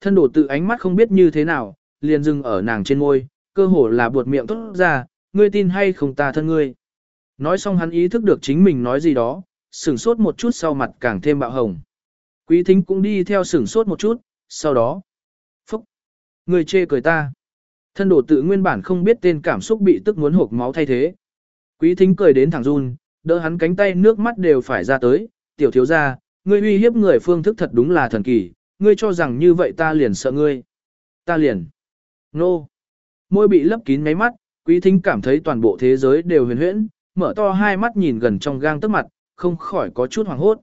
thân đổ tự ánh mắt không biết như thế nào, liền dừng ở nàng trên môi, cơ hồ là buột miệng tốt ra, ngươi tin hay không ta thân ngươi. Nói xong hắn ý thức được chính mình nói gì đó, sửng sốt một chút sau mặt càng thêm bạo hồng. Quý thính cũng đi theo sửng sốt một chút, sau đó. Phúc! Người chê cười ta. Thân đổ tự nguyên bản không biết tên cảm xúc bị tức muốn hộp máu thay thế. Quý thính cười đến thẳng run, đỡ hắn cánh tay nước mắt đều phải ra tới, tiểu thiếu ra, ngươi uy hiếp người phương thức thật đúng là thần kỳ, ngươi cho rằng như vậy ta liền sợ ngươi. Ta liền. Nô. Môi bị lấp kín ngáy mắt, quý thính cảm thấy toàn bộ thế giới đều huyền huyễn, mở to hai mắt nhìn gần trong gang tức mặt, không khỏi có chút hoảng hốt.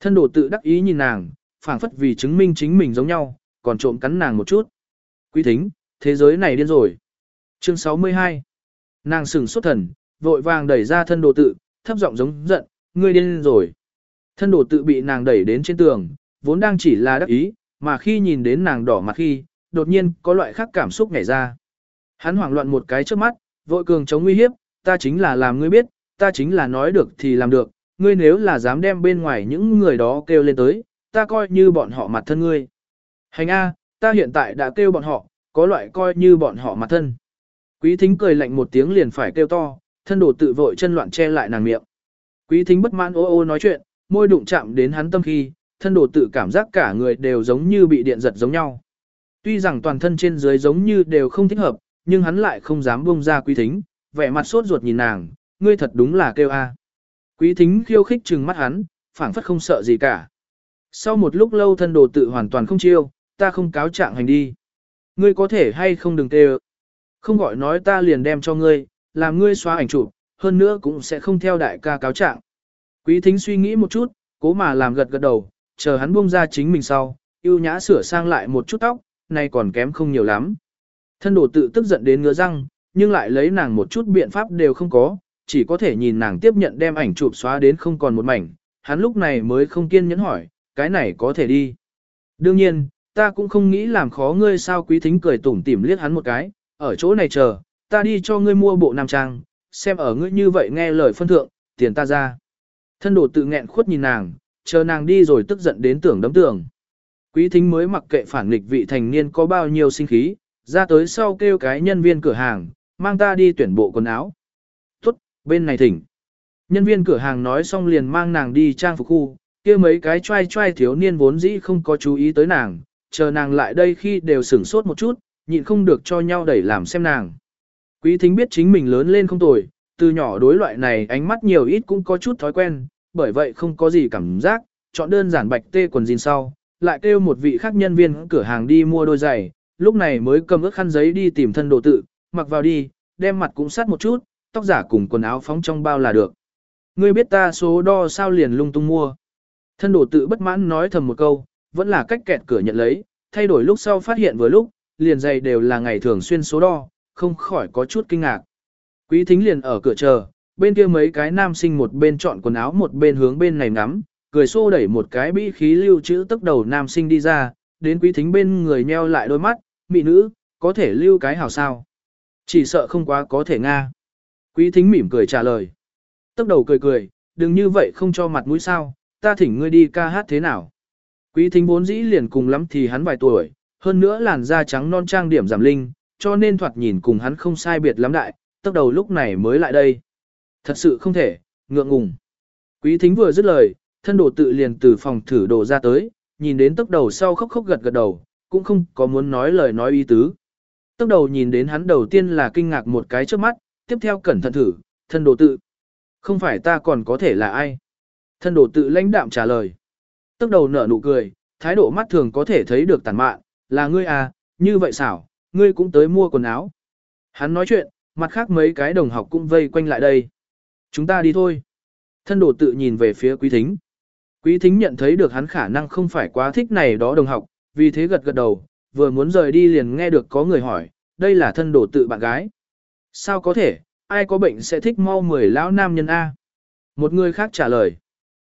Thân đồ tự đắc ý nhìn nàng, phảng phất vì chứng minh chính mình giống nhau, còn trộm cắn nàng một chút. Quý thính, thế giới này điên rồi. Chương 62 Nàng sừng xuất thần, vội vàng đẩy ra thân đồ tự, thấp giọng giống giận, ngươi điên rồi. Thân đồ tự bị nàng đẩy đến trên tường, vốn đang chỉ là đắc ý, mà khi nhìn đến nàng đỏ mặt khi, đột nhiên có loại khác cảm xúc nhảy ra. Hắn hoảng loạn một cái trước mắt, vội cường chống nguy hiếp, ta chính là làm ngươi biết, ta chính là nói được thì làm được, ngươi nếu là dám đem bên ngoài những người đó kêu lên tới, ta coi như bọn họ mặt thân ngươi. Hành A, ta hiện tại đã kêu bọn họ, có loại coi như bọn họ mặt thân. Quý thính cười lạnh một tiếng liền phải kêu to, thân đồ tự vội chân loạn che lại nàng miệng. Quý thính bất mãn ô ô nói chuyện, môi đụng chạm đến hắn tâm khi, thân đồ tự cảm giác cả người đều giống như bị điện giật giống nhau. Tuy rằng toàn thân trên dưới giống như đều không thích hợp, nhưng hắn lại không dám buông ra quý thính, vẻ mặt sốt ruột nhìn nàng, ngươi thật đúng là kêu a. Quý thính khiêu khích trừng mắt hắn, phảng phất không sợ gì cả. Sau một lúc lâu thân đồ tự hoàn toàn không chiêu, ta không cáo trạng hành đi. Ngươi có thể hay không đừng kêu. Không gọi nói ta liền đem cho ngươi, làm ngươi xóa ảnh chụp, hơn nữa cũng sẽ không theo đại ca cáo trạng. Quý thính suy nghĩ một chút, cố mà làm gật gật đầu, chờ hắn buông ra chính mình sau, yêu nhã sửa sang lại một chút tóc, nay còn kém không nhiều lắm. Thân đồ tự tức giận đến ngứa răng, nhưng lại lấy nàng một chút biện pháp đều không có, chỉ có thể nhìn nàng tiếp nhận đem ảnh chụp xóa đến không còn một mảnh, hắn lúc này mới không kiên nhẫn hỏi, cái này có thể đi. Đương nhiên, ta cũng không nghĩ làm khó ngươi sao quý thính cười tủm tỉm liếc hắn một cái, ở chỗ này chờ, ta đi cho ngươi mua bộ nam trang, xem ở ngươi như vậy nghe lời phân thượng, tiền ta ra. Thân đồ tự nghẹn khuất nhìn nàng, chờ nàng đi rồi tức giận đến tưởng đấm tưởng. Quý thính mới mặc kệ phản nghịch vị thành niên có bao nhiêu sinh khí, ra tới sau kêu cái nhân viên cửa hàng, mang ta đi tuyển bộ quần áo. Tốt, bên này thỉnh. Nhân viên cửa hàng nói xong liền mang nàng đi trang phục khu, kia mấy cái trai trai thiếu niên vốn dĩ không có chú ý tới nàng, chờ nàng lại đây khi đều sửng sốt một chút, nhịn không được cho nhau đẩy làm xem nàng. Quý thính biết chính mình lớn lên không tồi, từ nhỏ đối loại này ánh mắt nhiều ít cũng có chút thói quen, bởi vậy không có gì cảm giác, chọn đơn giản bạch tê quần jean sau, lại kêu một vị khác nhân viên cửa hàng đi mua đôi giày, lúc này mới cầm ước khăn giấy đi tìm thân đồ tự, mặc vào đi, đem mặt cũng sát một chút, tóc giả cùng quần áo phóng trong bao là được. Ngươi biết ta số đo sao liền lung tung mua. Thân đồ tự bất mãn nói thầm một câu, vẫn là cách kẹt cửa nhận lấy, thay đổi lúc sau phát hiện vừa lúc, liền giày đều là ngày thường xuyên số đo, không khỏi có chút kinh ngạc. Quý thính liền ở cửa chờ, bên kia mấy cái nam sinh một bên chọn quần áo một bên hướng bên này ngắm, cười xô đẩy một cái bĩ khí lưu trữ tức đầu nam sinh đi ra, đến quý thính bên người nheo lại đôi mắt, mị nữ, có thể lưu cái hào sao. Chỉ sợ không quá có thể nga. Quý thính mỉm cười trả lời. Tức đầu cười cười, đừng như vậy không cho mặt mũi sao, ta thỉnh ngươi đi ca hát thế nào. Quý thính vốn dĩ liền cùng lắm thì hắn vài tuổi, hơn nữa làn da trắng non trang điểm giảm linh, cho nên thoạt nhìn cùng hắn không sai biệt lắm đại, tức đầu lúc này mới lại đây. Thật sự không thể, ngượng ngùng. Quý thính vừa dứt lời, thân đồ tự liền từ phòng thử đồ ra tới, nhìn đến tốc đầu sau khóc khóc gật gật đầu, cũng không có muốn nói lời nói ý tứ. Tốc đầu nhìn đến hắn đầu tiên là kinh ngạc một cái trước mắt, tiếp theo cẩn thận thử, thân đồ tự. Không phải ta còn có thể là ai? Thân đồ tự lãnh đạm trả lời. Tốc đầu nở nụ cười, thái độ mắt thường có thể thấy được tàn mạn, là ngươi à, như vậy xảo, ngươi cũng tới mua quần áo. Hắn nói chuyện, mặt khác mấy cái đồng học cũng vây quanh lại đây. Chúng ta đi thôi. Thân đồ tự nhìn về phía quý thính. Quý thính nhận thấy được hắn khả năng không phải quá thích này đó đồng học, vì thế gật gật đầu, vừa muốn rời đi liền nghe được có người hỏi, đây là thân đồ tự bạn gái. Sao có thể, ai có bệnh sẽ thích mau mười lão nam nhân A? Một người khác trả lời.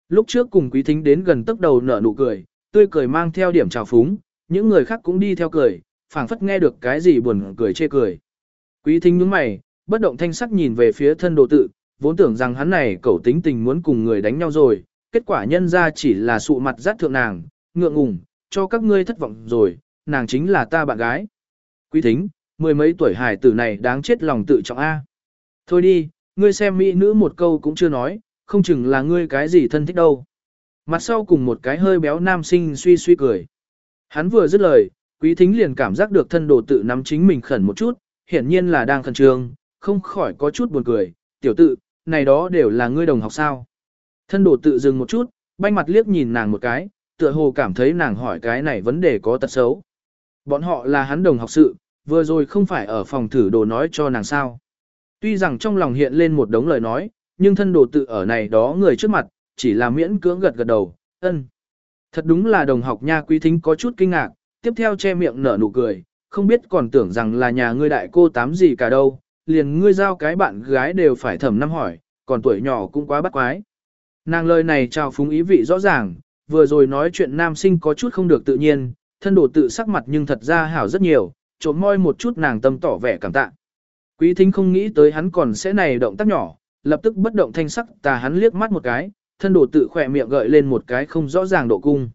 Lúc trước cùng quý thính đến gần tốc đầu nở nụ cười, tươi cười mang theo điểm trào phúng, những người khác cũng đi theo cười, phảng phất nghe được cái gì buồn cười chê cười. Quý thính nhướng mày, bất động thanh sắc nhìn về phía thân đồ tự, vốn tưởng rằng hắn này cẩu tính tình muốn cùng người đánh nhau rồi, kết quả nhân ra chỉ là sụ mặt rát thượng nàng, ngượng ngùng, cho các ngươi thất vọng rồi, nàng chính là ta bạn gái. Quý thính, mười mấy tuổi hải tử này đáng chết lòng tự trọng A. Thôi đi, ngươi xem mỹ nữ một câu cũng chưa nói, không chừng là ngươi cái gì thân thích đâu. Mặt sau cùng một cái hơi béo nam sinh suy suy cười. Hắn vừa dứt lời, quý thính liền cảm giác được thân đồ tự nắm chính mình khẩn một chút, hiển nhiên là đang khẩn trương, không khỏi có chút buồn cười, tiểu tự, này đó đều là ngươi đồng học sao. Thân đồ tự dừng một chút, banh mặt liếc nhìn nàng một cái, tựa hồ cảm thấy nàng hỏi cái này vấn đề có tật xấu. Bọn họ là hắn đồng học sự, vừa rồi không phải ở phòng thử đồ nói cho nàng sao. Tuy rằng trong lòng hiện lên một đống lời nói, nhưng thân đồ tự ở này đó người trước mặt, chỉ là miễn cưỡng gật gật đầu, ân. Thật đúng là đồng học nha quý thính có chút kinh ngạc, tiếp theo che miệng nở nụ cười, không biết còn tưởng rằng là nhà ngươi đại cô tám gì cả đâu, liền ngươi giao cái bạn gái đều phải thẩm năm hỏi, còn tuổi nhỏ cũng quá bắt quái. Nàng lời này trao phúng ý vị rõ ràng, vừa rồi nói chuyện nam sinh có chút không được tự nhiên, thân đồ tự sắc mặt nhưng thật ra hảo rất nhiều, trộm môi một chút nàng tâm tỏ vẻ cảm tạ. Quý thính không nghĩ tới hắn còn sẽ này động tác nhỏ, lập tức bất động thanh sắc tà hắn liếc mắt một cái, thân đồ tự khỏe miệng gợi lên một cái không rõ ràng độ cung.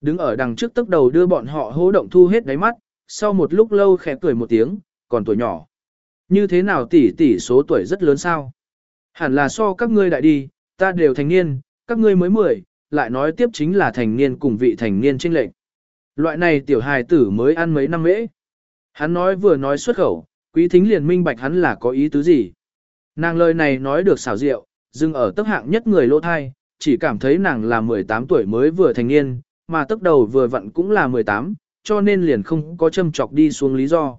Đứng ở đằng trước tức đầu đưa bọn họ hố động thu hết đáy mắt, sau một lúc lâu khẽ cười một tiếng, còn tuổi nhỏ. Như thế nào tỷ tỷ số tuổi rất lớn sao? Hẳn là so các ngươi đại đi, ta đều thành niên, các ngươi mới 10, lại nói tiếp chính là thành niên cùng vị thành niên trinh lệnh. Loại này tiểu hài tử mới ăn mấy năm mễ. Hắn nói vừa nói xuất khẩu, quý thính liền minh bạch hắn là có ý tứ gì. Nàng lời này nói được xảo diệu, dừng ở tốc hạng nhất người lỗ thai, chỉ cảm thấy nàng là 18 tuổi mới vừa thành niên, mà tốc đầu vừa vặn cũng là 18, cho nên liền không có châm chọc đi xuống lý do.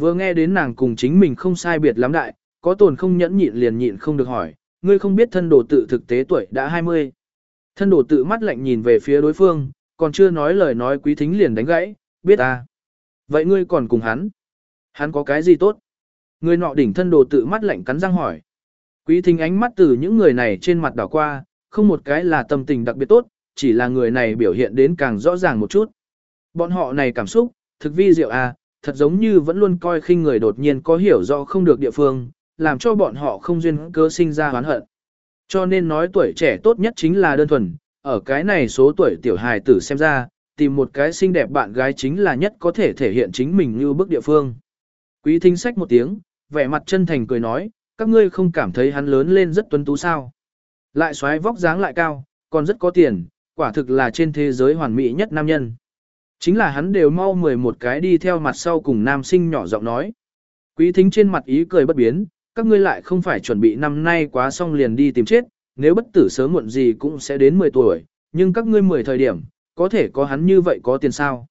Vừa nghe đến nàng cùng chính mình không sai biệt lắm đại, có tồn không nhẫn nhịn liền nhịn không được hỏi, ngươi không biết thân đồ tự thực tế tuổi đã 20. Thân đồ tự mắt lạnh nhìn về phía đối phương, còn chưa nói lời nói quý thính liền đánh gãy, biết à. Vậy ngươi còn cùng hắn? Hắn có cái gì tốt? Người nọ đỉnh thân đồ tự mắt lạnh cắn răng hỏi. Quý thính ánh mắt từ những người này trên mặt đảo qua, không một cái là tâm tình đặc biệt tốt, chỉ là người này biểu hiện đến càng rõ ràng một chút. Bọn họ này cảm xúc, thực vi diệu à, thật giống như vẫn luôn coi khinh người đột nhiên có hiểu rõ không được địa phương, làm cho bọn họ không duyên cơ sinh ra oán hận. Cho nên nói tuổi trẻ tốt nhất chính là đơn thuần, ở cái này số tuổi tiểu hài tử xem ra, tìm một cái xinh đẹp bạn gái chính là nhất có thể thể hiện chính mình như bức địa phương. Quý thính sách một tiếng, vẻ mặt chân thành cười nói, các ngươi không cảm thấy hắn lớn lên rất tuấn tú sao. Lại xoáy vóc dáng lại cao, còn rất có tiền, quả thực là trên thế giới hoàn mỹ nhất nam nhân. Chính là hắn đều mau 11 cái đi theo mặt sau cùng nam sinh nhỏ giọng nói. Quý thính trên mặt ý cười bất biến, các ngươi lại không phải chuẩn bị năm nay quá xong liền đi tìm chết, nếu bất tử sớm muộn gì cũng sẽ đến 10 tuổi, nhưng các ngươi 10 thời điểm, có thể có hắn như vậy có tiền sao.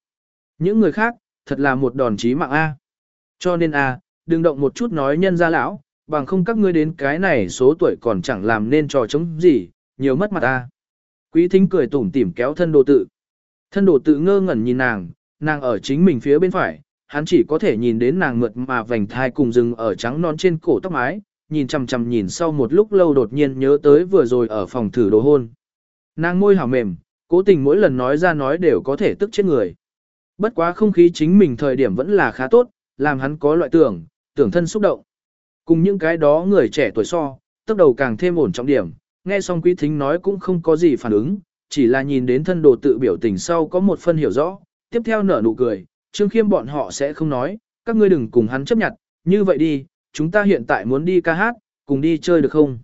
Những người khác, thật là một đòn chí mạng A. Cho nên A, đừng động một chút nói nhân ra lão, bằng không các ngươi đến cái này số tuổi còn chẳng làm nên trò chống gì, nhiều mất mặt A. Quý thính cười tủm tỉm kéo thân đồ tự. Thân đồ tự ngơ ngẩn nhìn nàng, nàng ở chính mình phía bên phải, hắn chỉ có thể nhìn đến nàng mượt mà vành thai cùng rừng ở trắng non trên cổ tóc mái, nhìn chằm chằm nhìn sau một lúc lâu đột nhiên nhớ tới vừa rồi ở phòng thử đồ hôn. Nàng môi hảo mềm, cố tình mỗi lần nói ra nói đều có thể tức chết người. Bất quá không khí chính mình thời điểm vẫn là khá tốt, làm hắn có loại tưởng, tưởng thân xúc động. Cùng những cái đó người trẻ tuổi so, tốc đầu càng thêm ổn trọng điểm, nghe xong quý thính nói cũng không có gì phản ứng, chỉ là nhìn đến thân đồ tự biểu tình sau có một phân hiểu rõ, tiếp theo nở nụ cười, Trương Khiêm bọn họ sẽ không nói, các ngươi đừng cùng hắn chấp nhận, như vậy đi, chúng ta hiện tại muốn đi ca hát, cùng đi chơi được không?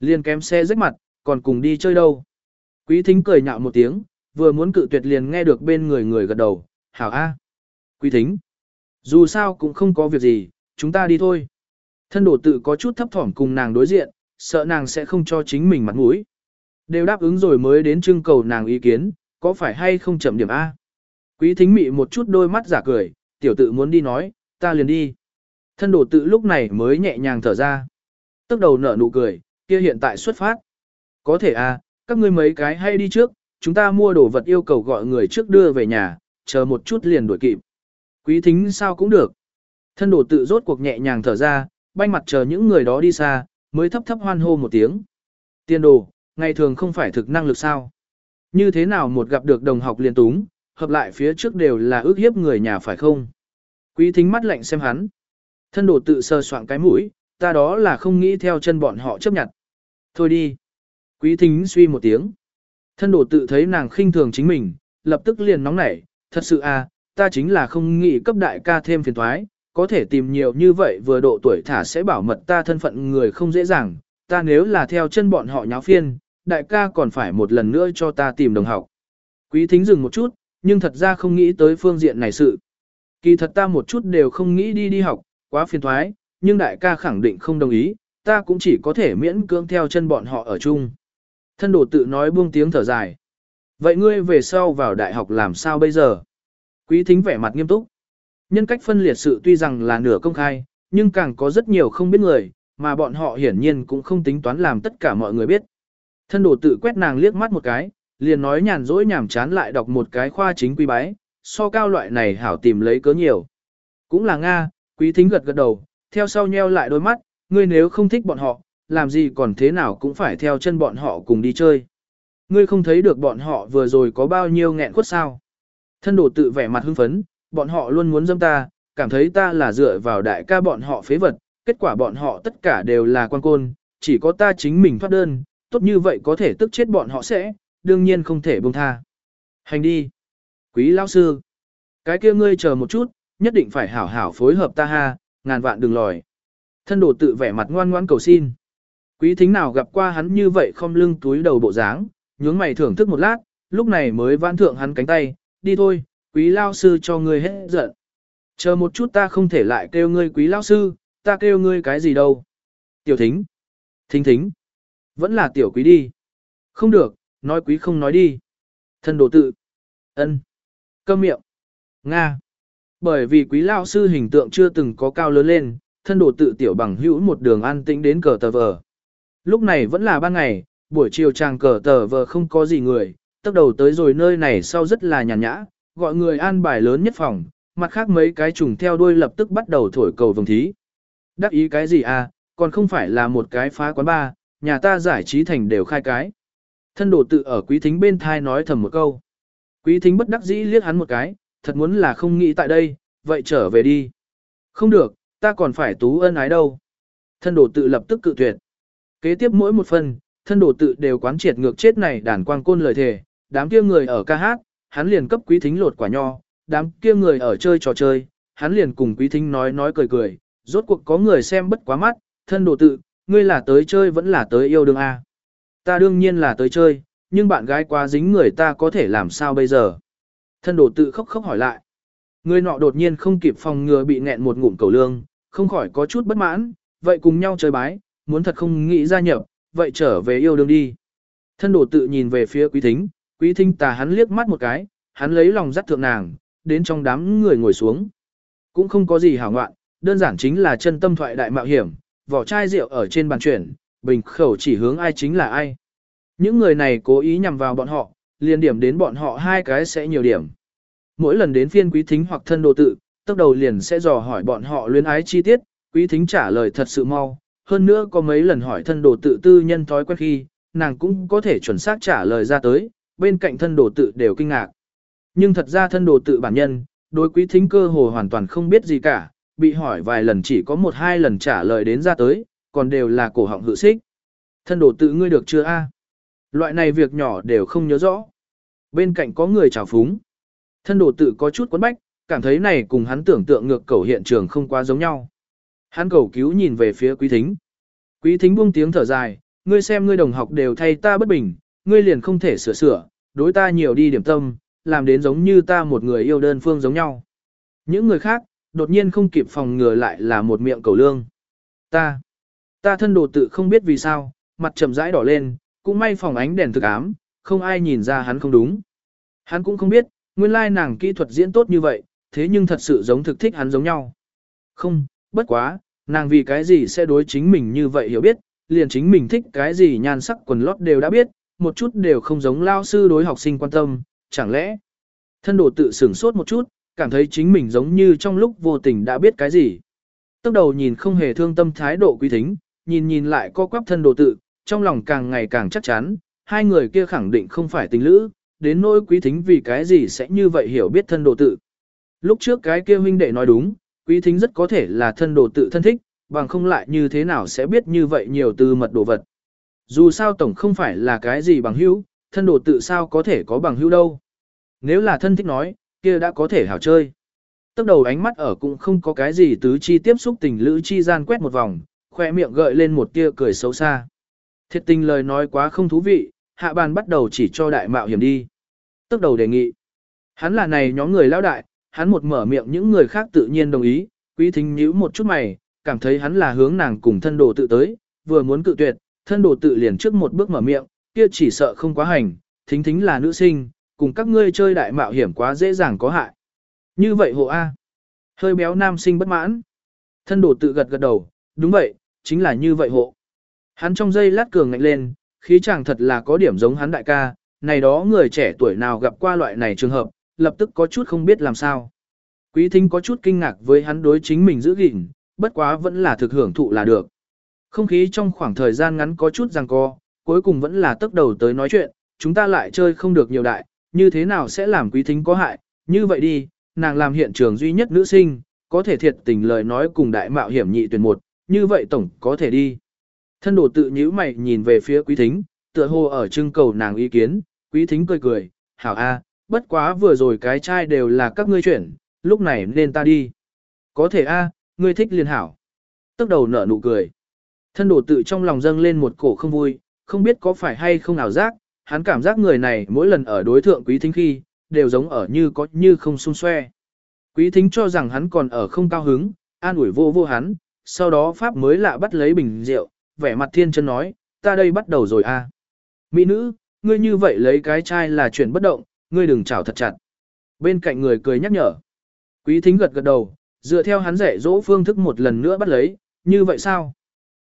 Liên kém xe rách mặt, còn cùng đi chơi đâu? Quý thính cười nhạo một tiếng, vừa muốn cự tuyệt liền nghe được bên người người gật đầu, hảo a. Quý thính, dù sao cũng không có việc gì, chúng ta đi thôi. Thân đồ tự có chút thấp thỏm cùng nàng đối diện, sợ nàng sẽ không cho chính mình mặt mũi. Đều đáp ứng rồi mới đến trưng cầu nàng ý kiến, có phải hay không chậm điểm A. Quý thính mị một chút đôi mắt giả cười, tiểu tự muốn đi nói, ta liền đi. Thân đồ tự lúc này mới nhẹ nhàng thở ra. Tức đầu nở nụ cười, kia hiện tại xuất phát. Có thể à, các ngươi mấy cái hay đi trước, chúng ta mua đồ vật yêu cầu gọi người trước đưa về nhà, chờ một chút liền đuổi kịp. Quý thính sao cũng được. Thân đồ tự rốt cuộc nhẹ nhàng thở ra, banh mặt chờ những người đó đi xa, mới thấp thấp hoan hô một tiếng. Tiên đồ, ngày thường không phải thực năng lực sao. Như thế nào một gặp được đồng học liền túng, hợp lại phía trước đều là ước hiếp người nhà phải không? Quý thính mắt lạnh xem hắn. Thân đồ tự sơ soạn cái mũi, ta đó là không nghĩ theo chân bọn họ chấp nhận. Thôi đi. Quý thính suy một tiếng. Thân đồ tự thấy nàng khinh thường chính mình, lập tức liền nóng nảy, thật sự à, ta chính là không nghĩ cấp đại ca thêm phiền thoái, có thể tìm nhiều như vậy vừa độ tuổi thả sẽ bảo mật ta thân phận người không dễ dàng, ta nếu là theo chân bọn họ nháo phiên, đại ca còn phải một lần nữa cho ta tìm đồng học. Quý thính dừng một chút, nhưng thật ra không nghĩ tới phương diện này sự. Kỳ thật ta một chút đều không nghĩ đi đi học, quá phiền thoái, nhưng đại ca khẳng định không đồng ý, ta cũng chỉ có thể miễn cưỡng theo chân bọn họ ở chung. Thân đồ tự nói buông tiếng thở dài. Vậy ngươi về sau vào đại học làm sao bây giờ? Quý thính vẻ mặt nghiêm túc. Nhân cách phân liệt sự tuy rằng là nửa công khai, nhưng càng có rất nhiều không biết người, mà bọn họ hiển nhiên cũng không tính toán làm tất cả mọi người biết. Thân đồ tự quét nàng liếc mắt một cái, liền nói nhàn rỗi nhảm chán lại đọc một cái khoa chính quy bái, so cao loại này hảo tìm lấy cớ nhiều. Cũng là Nga, quý thính gật gật đầu, theo sau nheo lại đôi mắt, ngươi nếu không thích bọn họ, làm gì còn thế nào cũng phải theo chân bọn họ cùng đi chơi. Ngươi không thấy được bọn họ vừa rồi có bao nhiêu nghẹn khuất sao. Thân đồ tự vẻ mặt hưng phấn, bọn họ luôn muốn dâm ta, cảm thấy ta là dựa vào đại ca bọn họ phế vật, kết quả bọn họ tất cả đều là quan côn, chỉ có ta chính mình thoát đơn, tốt như vậy có thể tức chết bọn họ sẽ, đương nhiên không thể buông tha. Hành đi. Quý lão sư. Cái kia ngươi chờ một chút, nhất định phải hảo hảo phối hợp ta ha, ngàn vạn đừng lòi. Thân đồ tự vẻ mặt ngoan ngoãn cầu xin. Quý thính nào gặp qua hắn như vậy không lưng túi đầu bộ dáng, nhướng mày thưởng thức một lát, lúc này mới vãn thượng hắn cánh tay, đi thôi, quý lao sư cho ngươi hết giận. Chờ một chút ta không thể lại kêu ngươi quý lao sư, ta kêu ngươi cái gì đâu. Tiểu thính. Thính thính. Vẫn là tiểu quý đi. Không được, nói quý không nói đi. Thân đồ tự. ân, Câm miệng. Nga. Bởi vì quý lao sư hình tượng chưa từng có cao lớn lên, thân đồ tự tiểu bằng hữu một đường an tĩnh đến cờ tờ vờ. Lúc này vẫn là ban ngày, buổi chiều chàng cờ tờ vờ không có gì người, tốc đầu tới rồi nơi này sau rất là nhàn nhã, gọi người an bài lớn nhất phòng, mặt khác mấy cái trùng theo đuôi lập tức bắt đầu thổi cầu vồng thí. Đắc ý cái gì à, còn không phải là một cái phá quán ba, nhà ta giải trí thành đều khai cái. Thân đồ tự ở quý thính bên thai nói thầm một câu. Quý thính bất đắc dĩ liếc hắn một cái, thật muốn là không nghĩ tại đây, vậy trở về đi. Không được, ta còn phải tú ân ái đâu. Thân đồ tự lập tức cự tuyệt. Kế tiếp mỗi một phần, thân đồ tự đều quán triệt ngược chết này đàn quang côn lời thề, đám kia người ở ca hát, hắn liền cấp quý thính lột quả nho, đám kia người ở chơi trò chơi, hắn liền cùng quý thính nói nói cười cười, rốt cuộc có người xem bất quá mắt, thân đồ tự, ngươi là tới chơi vẫn là tới yêu đương a. Ta đương nhiên là tới chơi, nhưng bạn gái quá dính người ta có thể làm sao bây giờ? Thân đồ tự khóc khóc hỏi lại. Người nọ đột nhiên không kịp phòng ngừa bị nghẹn một ngụm cầu lương, không khỏi có chút bất mãn, vậy cùng nhau chơi bái, muốn thật không nghĩ gia nhập, vậy trở về yêu đương đi. Thân đồ tự nhìn về phía quý thính, quý thính tà hắn liếc mắt một cái, hắn lấy lòng dắt thượng nàng, đến trong đám người ngồi xuống. Cũng không có gì hảo ngoạn, đơn giản chính là chân tâm thoại đại mạo hiểm, vỏ chai rượu ở trên bàn chuyển, bình khẩu chỉ hướng ai chính là ai. Những người này cố ý nhằm vào bọn họ, liền điểm đến bọn họ hai cái sẽ nhiều điểm. Mỗi lần đến phiên quý thính hoặc thân đồ tự, tốc đầu liền sẽ dò hỏi bọn họ luyến ái chi tiết, quý thính trả lời thật sự mau. Hơn nữa có mấy lần hỏi thân đồ tự tư nhân thói quen khi, nàng cũng có thể chuẩn xác trả lời ra tới, bên cạnh thân đồ tự đều kinh ngạc. Nhưng thật ra thân đồ tự bản nhân, đối quý thính cơ hồ hoàn toàn không biết gì cả, bị hỏi vài lần chỉ có một hai lần trả lời đến ra tới, còn đều là cổ họng hự xích. Thân đồ tự ngươi được chưa a? Loại này việc nhỏ đều không nhớ rõ. Bên cạnh có người chào phúng. Thân đồ tự có chút quấn bách, cảm thấy này cùng hắn tưởng tượng ngược cầu hiện trường không quá giống nhau. Hắn cầu cứu nhìn về phía quý thính. Quý thính buông tiếng thở dài, ngươi xem ngươi đồng học đều thay ta bất bình, ngươi liền không thể sửa sửa, đối ta nhiều đi điểm tâm, làm đến giống như ta một người yêu đơn phương giống nhau. Những người khác, đột nhiên không kịp phòng ngừa lại là một miệng cầu lương. Ta, ta thân đồ tự không biết vì sao, mặt trầm rãi đỏ lên, cũng may phòng ánh đèn thực ám, không ai nhìn ra hắn không đúng. Hắn cũng không biết, nguyên lai nàng kỹ thuật diễn tốt như vậy, thế nhưng thật sự giống thực thích hắn giống nhau. Không, bất quá, nàng vì cái gì sẽ đối chính mình như vậy hiểu biết, liền chính mình thích cái gì nhan sắc quần lót đều đã biết, một chút đều không giống lao sư đối học sinh quan tâm, chẳng lẽ. Thân đồ tự sửng sốt một chút, cảm thấy chính mình giống như trong lúc vô tình đã biết cái gì. Tốc đầu nhìn không hề thương tâm thái độ quý thính, nhìn nhìn lại co quắp thân đồ tự, trong lòng càng ngày càng chắc chắn, hai người kia khẳng định không phải tình lữ, đến nỗi quý thính vì cái gì sẽ như vậy hiểu biết thân đồ tự. Lúc trước cái kia huynh đệ nói đúng, quý thính rất có thể là thân đồ tự thân thích, bằng không lại như thế nào sẽ biết như vậy nhiều từ mật đồ vật. Dù sao tổng không phải là cái gì bằng hữu, thân đồ tự sao có thể có bằng hữu đâu. Nếu là thân thích nói, kia đã có thể hảo chơi. Tức đầu ánh mắt ở cũng không có cái gì tứ chi tiếp xúc tình lữ chi gian quét một vòng, khoe miệng gợi lên một tia cười xấu xa. Thiệt tình lời nói quá không thú vị, hạ bàn bắt đầu chỉ cho đại mạo hiểm đi. Tức đầu đề nghị. Hắn là này nhóm người lão đại, hắn một mở miệng những người khác tự nhiên đồng ý, quý thính nhíu một chút mày, cảm thấy hắn là hướng nàng cùng thân đồ tự tới, vừa muốn cự tuyệt, thân đồ tự liền trước một bước mở miệng, kia chỉ sợ không quá hành, thính thính là nữ sinh, cùng các ngươi chơi đại mạo hiểm quá dễ dàng có hại. Như vậy hộ A. Hơi béo nam sinh bất mãn. Thân đồ tự gật gật đầu, đúng vậy, chính là như vậy hộ. Hắn trong giây lát cường ngạnh lên, khí chàng thật là có điểm giống hắn đại ca, này đó người trẻ tuổi nào gặp qua loại này trường hợp, lập tức có chút không biết làm sao. Quý thính có chút kinh ngạc với hắn đối chính mình giữ gìn, bất quá vẫn là thực hưởng thụ là được. Không khí trong khoảng thời gian ngắn có chút giằng co, cuối cùng vẫn là tức đầu tới nói chuyện, chúng ta lại chơi không được nhiều đại, như thế nào sẽ làm quý thính có hại, như vậy đi, nàng làm hiện trường duy nhất nữ sinh, có thể thiệt tình lời nói cùng đại mạo hiểm nhị tuyển một, như vậy tổng có thể đi. Thân đồ tự nhíu mày nhìn về phía quý thính, tựa hồ ở trưng cầu nàng ý kiến, quý thính cười cười, hảo a, bất quá vừa rồi cái trai đều là các ngươi chuyển, lúc này nên ta đi. Có thể a, ngươi thích liền hảo. Tức đầu nở nụ cười. Thân đồ tự trong lòng dâng lên một cổ không vui, không biết có phải hay không nào giác, hắn cảm giác người này mỗi lần ở đối thượng quý thính khi, đều giống ở như có như không xung xoe. Quý thính cho rằng hắn còn ở không cao hứng, an ủi vô vô hắn, sau đó Pháp mới lạ bắt lấy bình rượu, vẻ mặt thiên chân nói, ta đây bắt đầu rồi a. Mỹ nữ, ngươi như vậy lấy cái chai là chuyện bất động, ngươi đừng chảo thật chặt. Bên cạnh người cười nhắc nhở. Quý thính gật gật đầu, dựa theo hắn dạy dỗ phương thức một lần nữa bắt lấy, như vậy sao?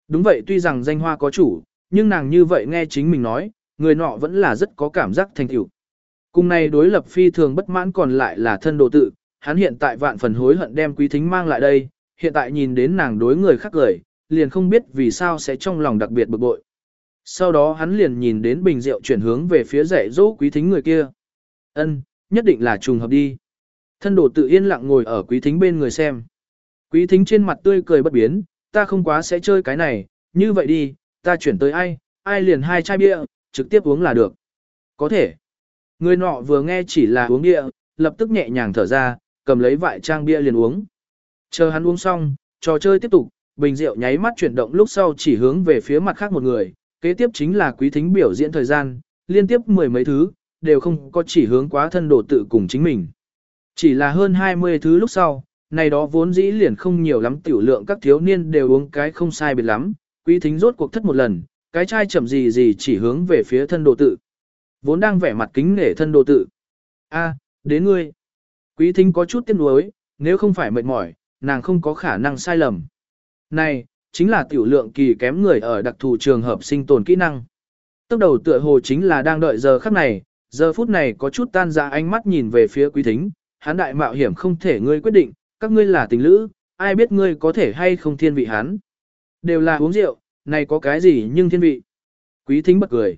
Đúng vậy tuy rằng danh hoa có chủ, nhưng nàng như vậy nghe chính mình nói, người nọ vẫn là rất có cảm giác thành tựu. Cùng này đối lập phi thường bất mãn còn lại là thân đồ tự, hắn hiện tại vạn phần hối hận đem quý thính mang lại đây, hiện tại nhìn đến nàng đối người khác cười, liền không biết vì sao sẽ trong lòng đặc biệt bực bội. Sau đó hắn liền nhìn đến bình rượu chuyển hướng về phía dạy dỗ quý thính người kia. Ân, nhất định là trùng hợp đi. Thân đồ tự yên lặng ngồi ở quý thính bên người xem. Quý thính trên mặt tươi cười bất biến, ta không quá sẽ chơi cái này, như vậy đi, ta chuyển tới ai, ai liền hai chai bia, trực tiếp uống là được. Có thể. Người nọ vừa nghe chỉ là uống bia, lập tức nhẹ nhàng thở ra, cầm lấy vại trang bia liền uống. Chờ hắn uống xong, trò chơi tiếp tục, bình rượu nháy mắt chuyển động lúc sau chỉ hướng về phía mặt khác một người, kế tiếp chính là quý thính biểu diễn thời gian, liên tiếp mười mấy thứ, đều không có chỉ hướng quá thân đồ tự cùng chính mình. Chỉ là hơn 20 thứ lúc sau, này đó vốn dĩ liền không nhiều lắm tiểu lượng các thiếu niên đều uống cái không sai biệt lắm, quý thính rốt cuộc thất một lần, cái chai chậm gì gì chỉ hướng về phía thân đồ tự. Vốn đang vẻ mặt kính nể thân đồ tự. a đến ngươi. Quý thính có chút tiếc nuối, nếu không phải mệt mỏi, nàng không có khả năng sai lầm. Này, chính là tiểu lượng kỳ kém người ở đặc thù trường hợp sinh tồn kỹ năng. Tốc đầu tựa hồ chính là đang đợi giờ khắc này, giờ phút này có chút tan ra ánh mắt nhìn về phía quý thính, hắn đại mạo hiểm không thể ngươi quyết định, các ngươi là tình lữ, ai biết ngươi có thể hay không thiên vị hắn. Đều là uống rượu, này có cái gì nhưng thiên vị. Quý thính bật cười.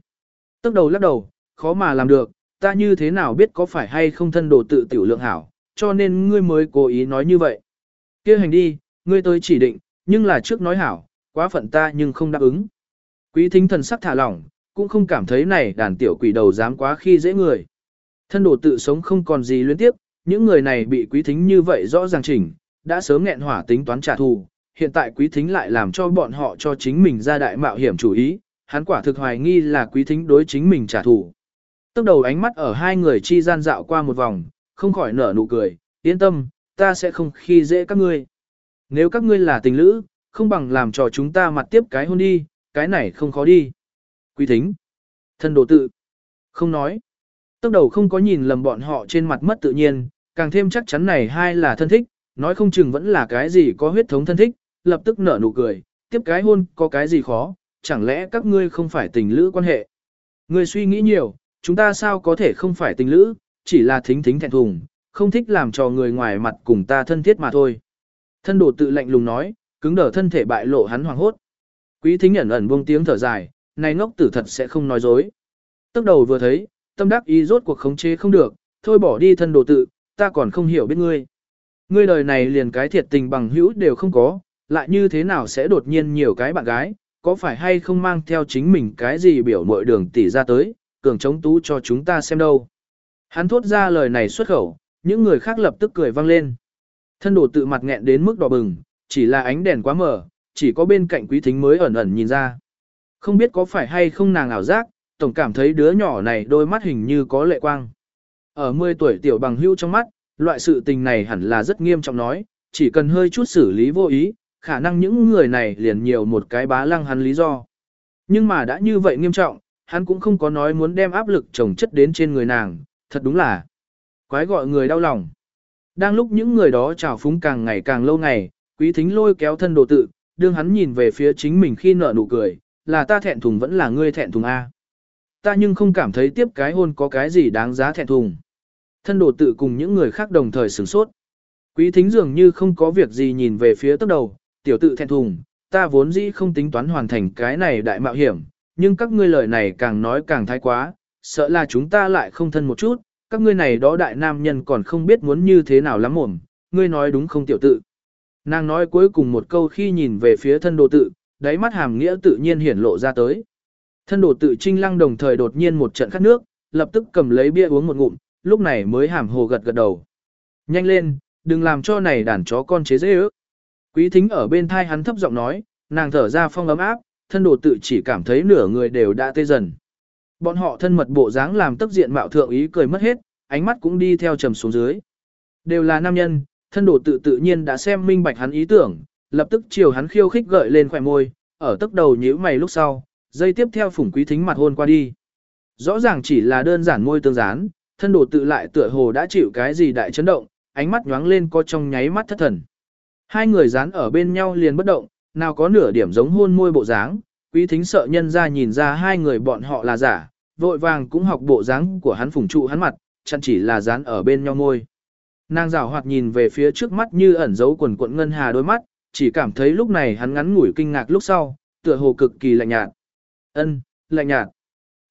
tức đầu lắc đầu, khó mà làm được, ta như thế nào biết có phải hay không thân đồ tự tiểu lượng hảo, cho nên ngươi mới cố ý nói như vậy. kia hành đi, ngươi tới chỉ định, nhưng là trước nói hảo, quá phận ta nhưng không đáp ứng. Quý thính thần sắc thả lỏng, cũng không cảm thấy này đàn tiểu quỷ đầu dám quá khi dễ người. Thân đồ tự sống không còn gì luyến tiếp, những người này bị quý thính như vậy rõ ràng chỉnh, đã sớm nghẹn hỏa tính toán trả thù, hiện tại quý thính lại làm cho bọn họ cho chính mình ra đại mạo hiểm chủ ý, hắn quả thực hoài nghi là quý thính đối chính mình trả thù. Tốc đầu ánh mắt ở hai người chi gian dạo qua một vòng, không khỏi nở nụ cười, yên tâm, ta sẽ không khi dễ các ngươi. Nếu các ngươi là tình lữ, không bằng làm cho chúng ta mặt tiếp cái hôn đi, cái này không khó đi. Quý thính. Thân đồ tự. Không nói. Tốc đầu không có nhìn lầm bọn họ trên mặt mất tự nhiên, càng thêm chắc chắn này hai là thân thích, nói không chừng vẫn là cái gì có huyết thống thân thích, lập tức nở nụ cười, tiếp cái hôn có cái gì khó, chẳng lẽ các ngươi không phải tình lữ quan hệ. Ngươi suy nghĩ nhiều, chúng ta sao có thể không phải tình lữ, chỉ là thính thính thẹn thùng, không thích làm cho người ngoài mặt cùng ta thân thiết mà thôi. Thân đồ tự lạnh lùng nói, cứng đờ thân thể bại lộ hắn hoàng hốt. Quý thính ẩn ẩn buông tiếng thở dài, này ngốc tử thật sẽ không nói dối. Tức đầu vừa thấy, tâm đắc ý rốt cuộc khống chế không được, thôi bỏ đi thân đồ tự, ta còn không hiểu biết ngươi. Ngươi đời này liền cái thiệt tình bằng hữu đều không có, lại như thế nào sẽ đột nhiên nhiều cái bạn gái, có phải hay không mang theo chính mình cái gì biểu mội đường tỷ ra tới, cường chống tú cho chúng ta xem đâu. Hắn thốt ra lời này xuất khẩu, những người khác lập tức cười vang lên. Thân đồ tự mặt nghẹn đến mức đỏ bừng, chỉ là ánh đèn quá mờ, chỉ có bên cạnh quý thính mới ẩn ẩn nhìn ra. Không biết có phải hay không nàng ảo giác, tổng cảm thấy đứa nhỏ này đôi mắt hình như có lệ quang. Ở 10 tuổi tiểu bằng hưu trong mắt, loại sự tình này hẳn là rất nghiêm trọng nói, chỉ cần hơi chút xử lý vô ý, khả năng những người này liền nhiều một cái bá lăng hắn lý do. Nhưng mà đã như vậy nghiêm trọng, hắn cũng không có nói muốn đem áp lực chồng chất đến trên người nàng, thật đúng là quái gọi người đau lòng. Đang lúc những người đó trào phúng càng ngày càng lâu ngày, quý thính lôi kéo thân đồ tự, đương hắn nhìn về phía chính mình khi nở nụ cười, là ta thẹn thùng vẫn là ngươi thẹn thùng A. Ta nhưng không cảm thấy tiếp cái hôn có cái gì đáng giá thẹn thùng. Thân đồ tự cùng những người khác đồng thời sửng sốt. Quý thính dường như không có việc gì nhìn về phía tức đầu, tiểu tự thẹn thùng, ta vốn dĩ không tính toán hoàn thành cái này đại mạo hiểm, nhưng các ngươi lời này càng nói càng thái quá, sợ là chúng ta lại không thân một chút, các ngươi này đó đại nam nhân còn không biết muốn như thế nào lắm mồm, ngươi nói đúng không tiểu tự. Nàng nói cuối cùng một câu khi nhìn về phía thân đồ tự, đáy mắt hàm nghĩa tự nhiên hiển lộ ra tới. Thân đồ tự trinh lăng đồng thời đột nhiên một trận khát nước, lập tức cầm lấy bia uống một ngụm, lúc này mới hàm hồ gật gật đầu. Nhanh lên, đừng làm cho này đàn chó con chế dễ ước. Quý thính ở bên thai hắn thấp giọng nói, nàng thở ra phong ấm áp, thân đồ tự chỉ cảm thấy nửa người đều đã tê dần. Bọn họ thân mật bộ dáng làm tức diện mạo thượng ý cười mất hết, ánh mắt cũng đi theo trầm xuống dưới. Đều là nam nhân, thân đồ tự tự nhiên đã xem minh bạch hắn ý tưởng, lập tức chiều hắn khiêu khích gợi lên khỏe môi, ở tức đầu nhíu mày lúc sau, dây tiếp theo phủng quý thính mặt hôn qua đi. Rõ ràng chỉ là đơn giản môi tương dán, thân đồ tự lại tựa hồ đã chịu cái gì đại chấn động, ánh mắt nhoáng lên có trong nháy mắt thất thần. Hai người dán ở bên nhau liền bất động, nào có nửa điểm giống hôn môi bộ dáng, quý thính sợ nhân ra nhìn ra hai người bọn họ là giả, vội vàng cũng học bộ dáng của hắn phùng trụ hắn mặt, chẳng chỉ là dán ở bên nhau môi. Nàng rào hoạt nhìn về phía trước mắt như ẩn dấu quần cuộn ngân hà đôi mắt, chỉ cảm thấy lúc này hắn ngắn ngủi kinh ngạc lúc sau, tựa hồ cực kỳ lạnh nhạt. Ân, lạnh nhạt.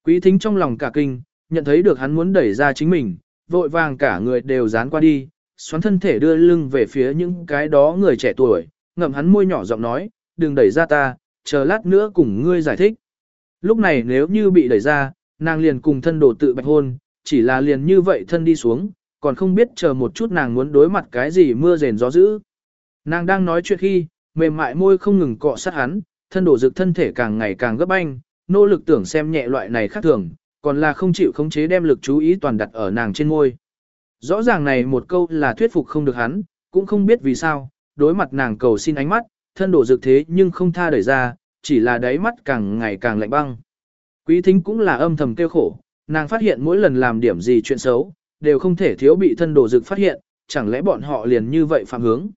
Quý thính trong lòng cả kinh, nhận thấy được hắn muốn đẩy ra chính mình, vội vàng cả người đều dán qua đi, xoắn thân thể đưa lưng về phía những cái đó người trẻ tuổi, ngậm hắn môi nhỏ giọng nói, đừng đẩy ra ta, chờ lát nữa cùng ngươi giải thích. Lúc này nếu như bị đẩy ra, nàng liền cùng thân đồ tự bạch hôn, chỉ là liền như vậy thân đi xuống, còn không biết chờ một chút nàng muốn đối mặt cái gì mưa rền gió dữ. Nàng đang nói chuyện khi, mềm mại môi không ngừng cọ sát hắn, thân đổ dực thân thể càng ngày càng gấp anh, nỗ lực tưởng xem nhẹ loại này khác thường, còn là không chịu khống chế đem lực chú ý toàn đặt ở nàng trên môi. Rõ ràng này một câu là thuyết phục không được hắn, cũng không biết vì sao, đối mặt nàng cầu xin ánh mắt, thân đổ dược thế nhưng không tha đẩy ra, chỉ là đáy mắt càng ngày càng lạnh băng. Quý thính cũng là âm thầm tiêu khổ, nàng phát hiện mỗi lần làm điểm gì chuyện xấu, đều không thể thiếu bị thân đồ dực phát hiện, chẳng lẽ bọn họ liền như vậy phạm hướng.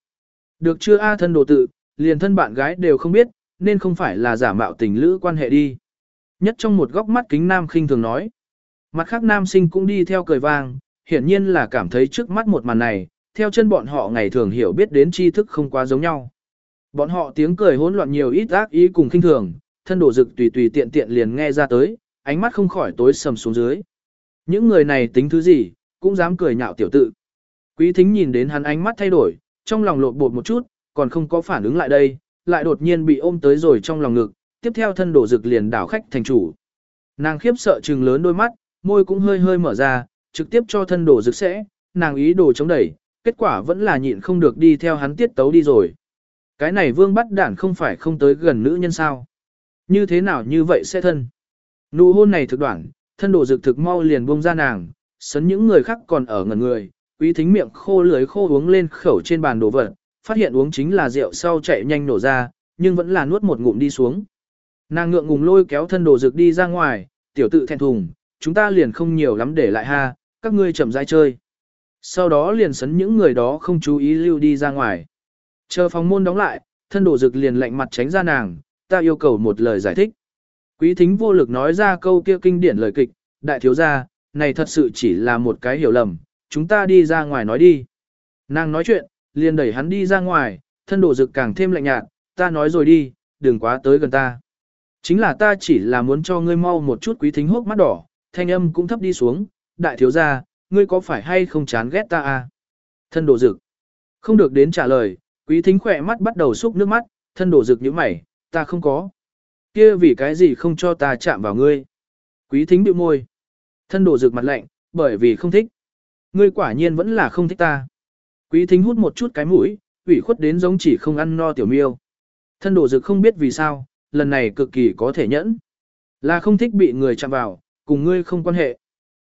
Được chưa A thân đồ tự, liền thân bạn gái đều không biết, nên không phải là giả mạo tình lữ quan hệ đi. Nhất trong một góc mắt kính nam khinh thường nói. Mặt khác nam sinh cũng đi theo cười vang, hiển nhiên là cảm thấy trước mắt một màn này, theo chân bọn họ ngày thường hiểu biết đến tri thức không quá giống nhau. Bọn họ tiếng cười hỗn loạn nhiều ít ác ý cùng khinh thường, thân đồ dực tùy tùy tiện tiện liền nghe ra tới, ánh mắt không khỏi tối sầm xuống dưới. Những người này tính thứ gì, cũng dám cười nhạo tiểu tự. Quý thính nhìn đến hắn ánh mắt thay đổi, trong lòng lột bột một chút, còn không có phản ứng lại đây, lại đột nhiên bị ôm tới rồi trong lòng ngực, tiếp theo thân đổ dực liền đảo khách thành chủ. Nàng khiếp sợ trừng lớn đôi mắt, môi cũng hơi hơi mở ra, trực tiếp cho thân đồ rực sẽ, nàng ý đồ chống đẩy, kết quả vẫn là nhịn không được đi theo hắn tiết tấu đi rồi. Cái này vương bắt đản không phải không tới gần nữ nhân sao. Như thế nào như vậy sẽ thân. Nụ hôn này thực đoạn, thân đồ rực thực mau liền buông ra nàng, sấn những người khác còn ở ngẩn người, quý thính miệng khô lưới khô uống lên khẩu trên bàn đồ vật, phát hiện uống chính là rượu sau chạy nhanh nổ ra, nhưng vẫn là nuốt một ngụm đi xuống. Nàng ngượng ngùng lôi kéo thân đồ rực đi ra ngoài, tiểu tự thẹn thùng, chúng ta liền không nhiều lắm để lại ha, các ngươi chậm rãi chơi. Sau đó liền sấn những người đó không chú ý lưu đi ra ngoài. Chờ phòng môn đóng lại, thân đổ dực liền lạnh mặt tránh ra nàng, ta yêu cầu một lời giải thích. Quý thính vô lực nói ra câu kia kinh điển lời kịch, đại thiếu gia, này thật sự chỉ là một cái hiểu lầm, chúng ta đi ra ngoài nói đi. Nàng nói chuyện, liền đẩy hắn đi ra ngoài, thân đổ dực càng thêm lạnh nhạt, ta nói rồi đi, đừng quá tới gần ta. Chính là ta chỉ là muốn cho ngươi mau một chút quý thính hốc mắt đỏ, thanh âm cũng thấp đi xuống, đại thiếu gia, ngươi có phải hay không chán ghét ta à? Thân đồ dực. Không được đến trả lời, quý thính khỏe mắt bắt đầu xúc nước mắt, thân đồ dực như mày, ta không có. kia vì cái gì không cho ta chạm vào ngươi? Quý thính bĩu môi. Thân đồ dực mặt lạnh, bởi vì không thích. ngươi quả nhiên vẫn là không thích ta. Quý thính hút một chút cái mũi, ủy khuất đến giống chỉ không ăn no tiểu miêu. Thân đổ dực không biết vì sao, lần này cực kỳ có thể nhẫn. Là không thích bị người chạm vào, cùng ngươi không quan hệ.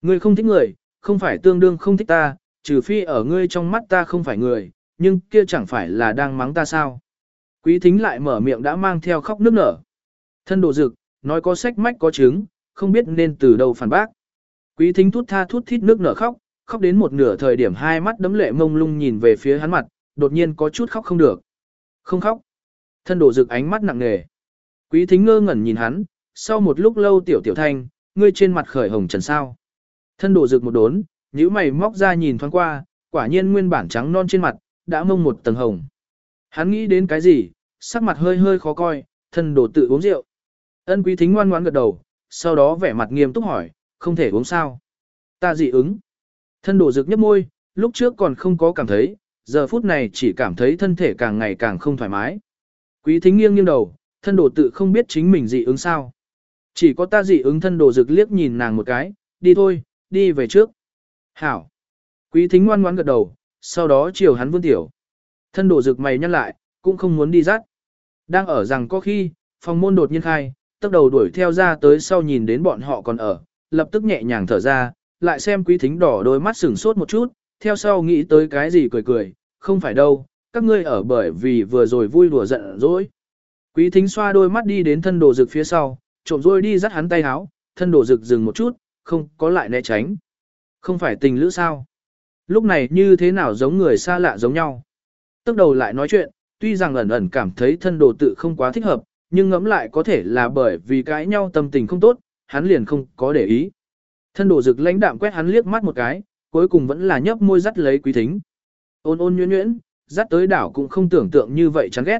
Ngươi không thích người, không phải tương đương không thích ta, trừ phi ở ngươi trong mắt ta không phải người, nhưng kia chẳng phải là đang mắng ta sao. Quý thính lại mở miệng đã mang theo khóc nước nở. Thân đồ dực, nói có sách mách có chứng, không biết nên từ đâu phản bác. Quý thính thút tha thút thít nước nở khóc, khóc đến một nửa thời điểm hai mắt đấm lệ mông lung nhìn về phía hắn mặt, đột nhiên có chút khóc không được. Không khóc. Thân đồ dực ánh mắt nặng nề. Quý thính ngơ ngẩn nhìn hắn, sau một lúc lâu tiểu tiểu thanh, ngươi trên mặt khởi hồng trần sao. Thân độ rực một đốn, nhíu mày móc ra nhìn thoáng qua, quả nhiên nguyên bản trắng non trên mặt, đã mông một tầng hồng. Hắn nghĩ đến cái gì, sắc mặt hơi hơi khó coi, thân đồ tự uống rượu. Ân quý thính ngoan ngoãn gật đầu, sau đó vẻ mặt nghiêm túc hỏi, không thể uống sao. Ta dị ứng. Thân đồ rực nhấp môi, lúc trước còn không có cảm thấy, giờ phút này chỉ cảm thấy thân thể càng ngày càng không thoải mái. Quý thính nghiêng nghiêng đầu, thân đồ tự không biết chính mình dị ứng sao. Chỉ có ta dị ứng thân đồ rực liếc nhìn nàng một cái, đi thôi, đi về trước. Hảo. Quý thính ngoan ngoãn gật đầu, sau đó chiều hắn vươn tiểu. Thân đồ rực mày nhăn lại, cũng không muốn đi dắt. Đang ở rằng có khi, phòng môn đột nhiên khai, tốc đầu đuổi theo ra tới sau nhìn đến bọn họ còn ở, lập tức nhẹ nhàng thở ra, lại xem quý thính đỏ đôi mắt sửng sốt một chút, theo sau nghĩ tới cái gì cười cười, không phải đâu, các ngươi ở bởi vì vừa rồi vui đùa giận dỗi. Quý thính xoa đôi mắt đi đến thân đồ rực phía sau, trộm rồi đi dắt hắn tay háo, thân đồ rực dừng một chút, không có lại né tránh. Không phải tình lữ sao? Lúc này như thế nào giống người xa lạ giống nhau? Tức đầu lại nói chuyện, tuy rằng ẩn ẩn cảm thấy thân đồ tự không quá thích hợp, nhưng ngẫm lại có thể là bởi vì cãi nhau tâm tình không tốt, hắn liền không có để ý. Thân đồ rực lãnh đạm quét hắn liếc mắt một cái, cuối cùng vẫn là nhấp môi dắt lấy quý thính. Ôn ôn nhuyễn nhuyễn, dắt tới đảo cũng không tưởng tượng như vậy chán ghét.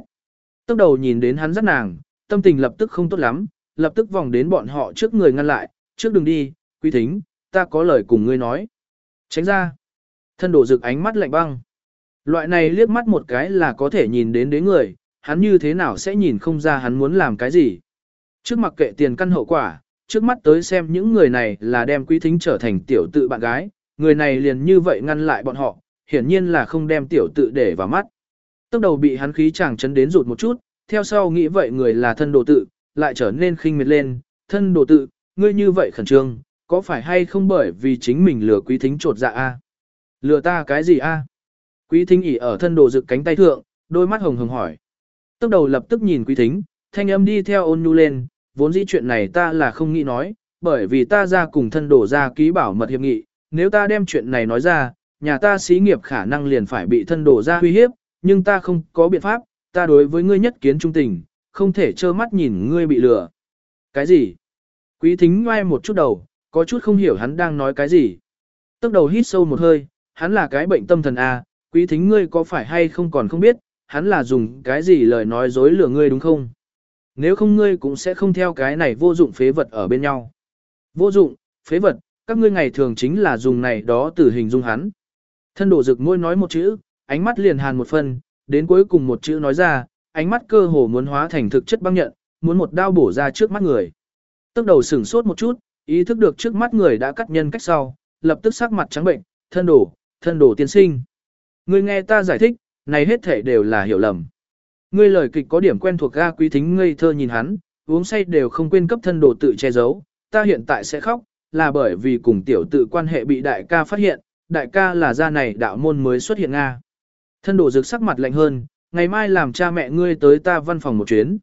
Tức đầu nhìn đến hắn dắt nàng, tâm tình lập tức không tốt lắm, lập tức vòng đến bọn họ trước người ngăn lại, trước đừng đi, quý thính, ta có lời cùng ngươi nói. Tránh ra. Thân đồ rực ánh mắt lạnh băng. Loại này liếc mắt một cái là có thể nhìn đến đến người, hắn như thế nào sẽ nhìn không ra hắn muốn làm cái gì. Trước mặc kệ tiền căn hậu quả, trước mắt tới xem những người này là đem quý thính trở thành tiểu tự bạn gái, người này liền như vậy ngăn lại bọn họ, hiển nhiên là không đem tiểu tự để vào mắt. Tốc đầu bị hắn khí chàng chấn đến rụt một chút, theo sau nghĩ vậy người là thân đồ tự, lại trở nên khinh miệt lên, thân đồ tự, ngươi như vậy khẩn trương, có phải hay không bởi vì chính mình lừa quý thính trột dạ a? Lừa ta cái gì a? Quý thính ỉ ở thân đồ dự cánh tay thượng, đôi mắt hồng hồng hỏi. Tức đầu lập tức nhìn quý thính, thanh âm đi theo ôn nhu lên, vốn dĩ chuyện này ta là không nghĩ nói, bởi vì ta ra cùng thân đồ ra ký bảo mật hiệp nghị, nếu ta đem chuyện này nói ra, nhà ta xí nghiệp khả năng liền phải bị thân đồ ra uy hiếp, nhưng ta không có biện pháp, ta đối với ngươi nhất kiến trung tình, không thể trơ mắt nhìn ngươi bị lừa. Cái gì? Quý thính ngoai một chút đầu, có chút không hiểu hắn đang nói cái gì. Tức đầu hít sâu một hơi, hắn là cái bệnh tâm thần A, à, quý thính ngươi có phải hay không còn không biết, hắn là dùng cái gì lời nói dối lừa ngươi đúng không? Nếu không ngươi cũng sẽ không theo cái này vô dụng phế vật ở bên nhau. Vô dụng, phế vật, các ngươi ngày thường chính là dùng này đó từ hình dung hắn. Thân đổ rực môi nói một chữ, ánh mắt liền hàn một phân, đến cuối cùng một chữ nói ra, ánh mắt cơ hồ muốn hóa thành thực chất băng nhận, muốn một đao bổ ra trước mắt người. Tức đầu sửng sốt một chút, ý thức được trước mắt người đã cắt nhân cách sau, lập tức sắc mặt trắng bệnh, thân đổ, thân đổ tiên sinh. Ngươi nghe ta giải thích, này hết thể đều là hiểu lầm. Ngươi lời kịch có điểm quen thuộc ga quý thính ngây thơ nhìn hắn, uống say đều không quên cấp thân đồ tự che giấu, ta hiện tại sẽ khóc, là bởi vì cùng tiểu tự quan hệ bị đại ca phát hiện, đại ca là gia này đạo môn mới xuất hiện Nga. Thân đồ rực sắc mặt lạnh hơn, ngày mai làm cha mẹ ngươi tới ta văn phòng một chuyến.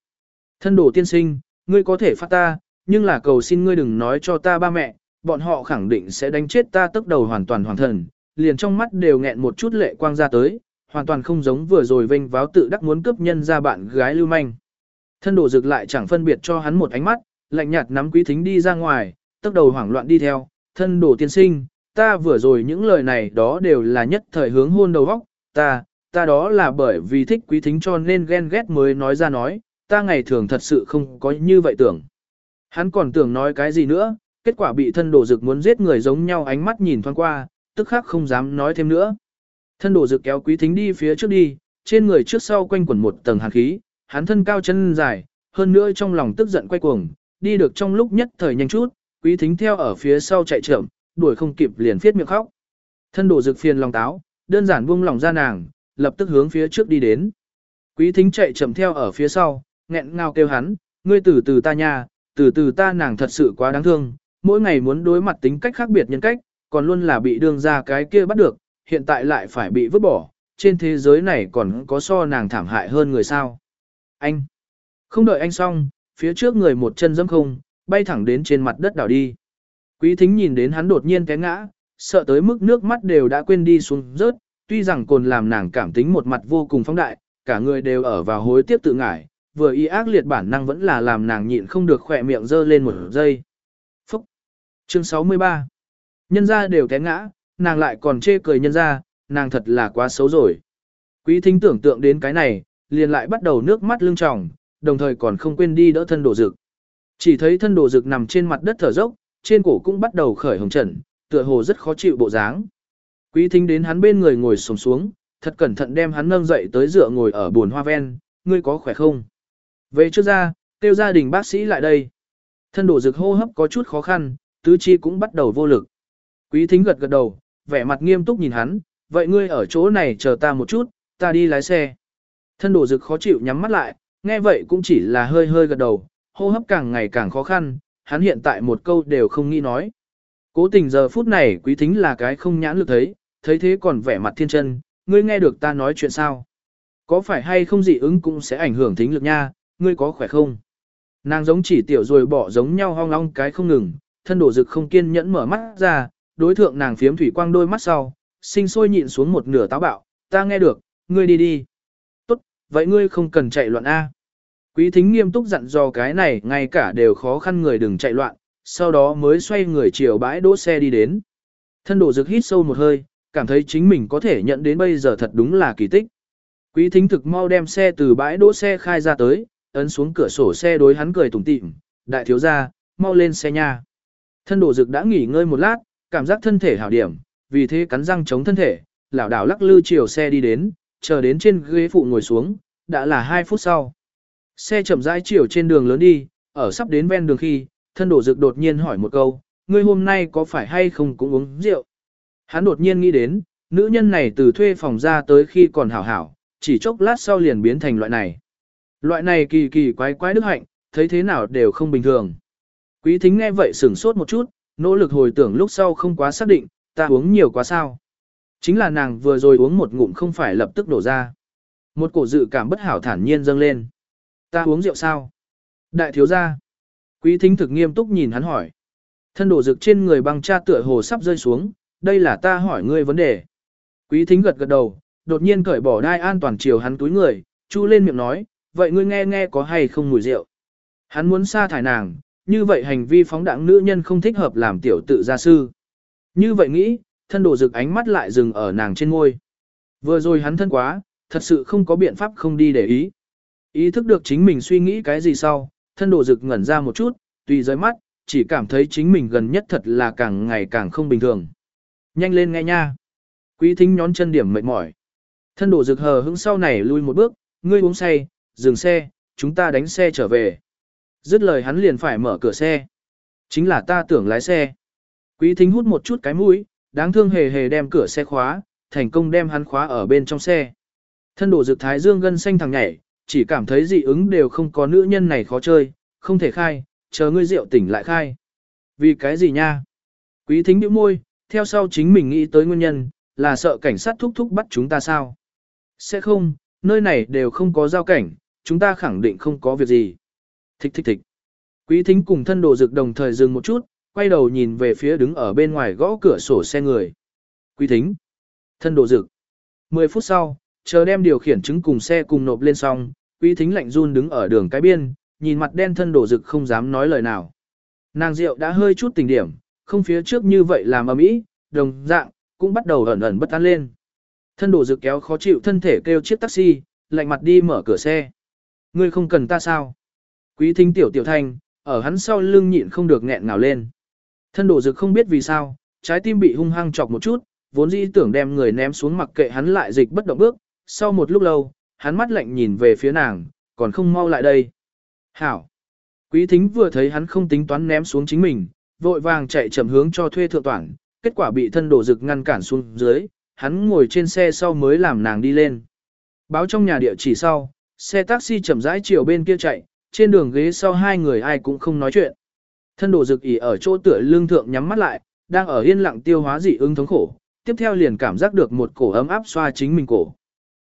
Thân đồ tiên sinh, ngươi có thể phát ta, nhưng là cầu xin ngươi đừng nói cho ta ba mẹ, bọn họ khẳng định sẽ đánh chết ta tức đầu hoàn toàn hoàn thần, liền trong mắt đều nghẹn một chút lệ quang ra tới, hoàn toàn không giống vừa rồi vênh váo tự đắc muốn cướp nhân ra bạn gái lưu manh. Thân đồ dực lại chẳng phân biệt cho hắn một ánh mắt, lạnh nhạt nắm quý thính đi ra ngoài, tức đầu hoảng loạn đi theo, thân đồ tiên sinh, ta vừa rồi những lời này đó đều là nhất thời hướng hôn đầu góc, ta, ta đó là bởi vì thích quý thính cho nên ghen ghét mới nói ra nói, ta ngày thường thật sự không có như vậy tưởng. Hắn còn tưởng nói cái gì nữa, kết quả bị thân đồ dực muốn giết người giống nhau ánh mắt nhìn thoáng qua, tức khắc không dám nói thêm nữa. Thân đồ dực kéo quý thính đi phía trước đi, trên người trước sau quanh quẩn một tầng hàn khí, hắn thân cao chân dài, hơn nữa trong lòng tức giận quay cuồng, đi được trong lúc nhất thời nhanh chút, quý thính theo ở phía sau chạy chậm, đuổi không kịp liền phiết miệng khóc. Thân đổ dực phiền lòng táo, đơn giản buông lòng ra nàng, lập tức hướng phía trước đi đến. Quý thính chạy chậm theo ở phía sau, nghẹn ngào kêu hắn, ngươi từ từ ta nha, từ từ ta nàng thật sự quá đáng thương, mỗi ngày muốn đối mặt tính cách khác biệt nhân cách, còn luôn là bị đương ra cái kia bắt được, hiện tại lại phải bị vứt bỏ, trên thế giới này còn có so nàng thảm hại hơn người sao. Anh! Không đợi anh xong, phía trước người một chân dẫm không, bay thẳng đến trên mặt đất đảo đi. Quý thính nhìn đến hắn đột nhiên té ngã, sợ tới mức nước mắt đều đã quên đi xuống rớt, tuy rằng còn làm nàng cảm tính một mặt vô cùng phóng đại, cả người đều ở vào hối tiếc tự ngải, vừa y ác liệt bản năng vẫn là làm nàng nhịn không được khỏe miệng dơ lên một giây. Phúc! Chương 63 Nhân ra đều té ngã, nàng lại còn chê cười nhân ra, nàng thật là quá xấu rồi. Quý thính tưởng tượng đến cái này, liền lại bắt đầu nước mắt lưng tròng, đồng thời còn không quên đi đỡ thân đồ dực. Chỉ thấy thân đồ dực nằm trên mặt đất thở dốc, trên cổ cũng bắt đầu khởi hồng trần, tựa hồ rất khó chịu bộ dáng. Quý thính đến hắn bên người ngồi sồm xuống, thật cẩn thận đem hắn nâng dậy tới dựa ngồi ở buồn hoa ven, ngươi có khỏe không? Về trước ra, kêu gia đình bác sĩ lại đây. Thân đổ dược hô hấp có chút khó khăn, tứ chi cũng bắt đầu vô lực. Quý thính gật gật đầu, vẻ mặt nghiêm túc nhìn hắn, vậy ngươi ở chỗ này chờ ta một chút, ta đi lái xe. Thân đổ dược khó chịu nhắm mắt lại, nghe vậy cũng chỉ là hơi hơi gật đầu, hô hấp càng ngày càng khó khăn, hắn hiện tại một câu đều không nghĩ nói. Cố tình giờ phút này quý thính là cái không nhãn lực thấy, thấy thế còn vẻ mặt thiên chân, ngươi nghe được ta nói chuyện sao? Có phải hay không dị ứng cũng sẽ ảnh hưởng thính lực nha, ngươi có khỏe không? Nàng giống chỉ tiểu rồi bỏ giống nhau hong long cái không ngừng, thân đổ dực không kiên nhẫn mở mắt ra, đối thượng nàng phiếm thủy quang đôi mắt sau, sinh sôi nhịn xuống một nửa táo bạo, ta nghe được, ngươi đi đi. Tốt, vậy ngươi không cần chạy loạn A. Quý thính nghiêm túc dặn dò cái này ngay cả đều khó khăn người đừng chạy loạn, sau đó mới xoay người chiều bãi đỗ xe đi đến. Thân đổ dực hít sâu một hơi, cảm thấy chính mình có thể nhận đến bây giờ thật đúng là kỳ tích. Quý thính thực mau đem xe từ bãi đỗ xe khai ra tới, ấn xuống cửa sổ xe đối hắn cười tủm tỉm, đại thiếu gia, mau lên xe nha. Thân đổ dực đã nghỉ ngơi một lát, cảm giác thân thể hảo điểm, vì thế cắn răng chống thân thể, lảo đảo lắc lư chiều xe đi đến, chờ đến trên ghế phụ ngồi xuống, đã là 2 phút sau. Xe chậm rãi chiều trên đường lớn đi, ở sắp đến ven đường khi, thân đổ dực đột nhiên hỏi một câu, ngươi hôm nay có phải hay không cũng uống rượu? Hắn đột nhiên nghĩ đến, nữ nhân này từ thuê phòng ra tới khi còn hảo hảo, chỉ chốc lát sau liền biến thành loại này. Loại này kỳ kỳ quái quái đức hạnh, thấy thế nào đều không bình thường. Quý thính nghe vậy sửng sốt một chút, nỗ lực hồi tưởng lúc sau không quá xác định, ta uống nhiều quá sao. Chính là nàng vừa rồi uống một ngụm không phải lập tức đổ ra. Một cổ dự cảm bất hảo thản nhiên dâng lên. Ta uống rượu sao? Đại thiếu gia. Quý thính thực nghiêm túc nhìn hắn hỏi. Thân đổ rực trên người băng cha tựa hồ sắp rơi xuống, đây là ta hỏi ngươi vấn đề. Quý thính gật gật đầu, đột nhiên cởi bỏ đai an toàn chiều hắn túi người, chu lên miệng nói, vậy ngươi nghe nghe có hay không mùi rượu. Hắn muốn sa thải nàng, như vậy hành vi phóng đẳng nữ nhân không thích hợp làm tiểu tự gia sư. Như vậy nghĩ, thân đổ rực ánh mắt lại dừng ở nàng trên ngôi. Vừa rồi hắn thân quá, thật sự không có biện pháp không đi để ý. Ý thức được chính mình suy nghĩ cái gì sau, thân đổ rực ngẩn ra một chút, tùy rơi mắt, chỉ cảm thấy chính mình gần nhất thật là càng ngày càng không bình thường. Nhanh lên nghe nha. Quý thính nhón chân điểm mệt mỏi. Thân đổ rực hờ hững sau này lui một bước, ngươi uống say, dừng xe, chúng ta đánh xe trở về. Dứt lời hắn liền phải mở cửa xe. Chính là ta tưởng lái xe. Quý thính hút một chút cái mũi, đáng thương hề hề đem cửa xe khóa, thành công đem hắn khóa ở bên trong xe. Thân đổ dược thái dương gân xanh thằng nhảy, chỉ cảm thấy dị ứng đều không có nữ nhân này khó chơi, không thể khai, chờ ngươi rượu tỉnh lại khai. Vì cái gì nha? Quý thính nhíu môi, theo sau chính mình nghĩ tới nguyên nhân, là sợ cảnh sát thúc thúc bắt chúng ta sao? Sẽ không, nơi này đều không có giao cảnh, chúng ta khẳng định không có việc gì. Thích thích thích. Quý thính cùng thân đồ dực đồng thời dừng một chút, quay đầu nhìn về phía đứng ở bên ngoài gõ cửa sổ xe người. Quý thính. Thân đồ dực. Mười phút sau, chờ đem điều khiển chứng cùng xe cùng nộp lên xong, quý thính lạnh run đứng ở đường cái biên, nhìn mặt đen thân đồ dực không dám nói lời nào. Nàng rượu đã hơi chút tình điểm, không phía trước như vậy làm ầm ĩ, đồng dạng, cũng bắt đầu ẩn ẩn bất an lên. Thân đồ dực kéo khó chịu thân thể kêu chiếc taxi, lạnh mặt đi mở cửa xe. Ngươi không cần ta sao? Quý thính tiểu tiểu thanh, ở hắn sau lưng nhịn không được nghẹn ngào lên. Thân đổ dực không biết vì sao, trái tim bị hung hăng chọc một chút, vốn dĩ tưởng đem người ném xuống mặc kệ hắn lại dịch bất động bước, sau một lúc lâu, hắn mắt lạnh nhìn về phía nàng, còn không mau lại đây. Hảo! Quý thính vừa thấy hắn không tính toán ném xuống chính mình, vội vàng chạy chậm hướng cho thuê thượng toản, kết quả bị thân đổ dực ngăn cản xuống dưới, hắn ngồi trên xe sau mới làm nàng đi lên. Báo trong nhà địa chỉ sau, xe taxi chậm rãi chiều bên kia chạy, trên đường ghế sau hai người ai cũng không nói chuyện. Thân đồ dực ỉ ở chỗ tựa lương thượng nhắm mắt lại, đang ở yên lặng tiêu hóa dị ứng thống khổ, tiếp theo liền cảm giác được một cổ ấm áp xoa chính mình cổ.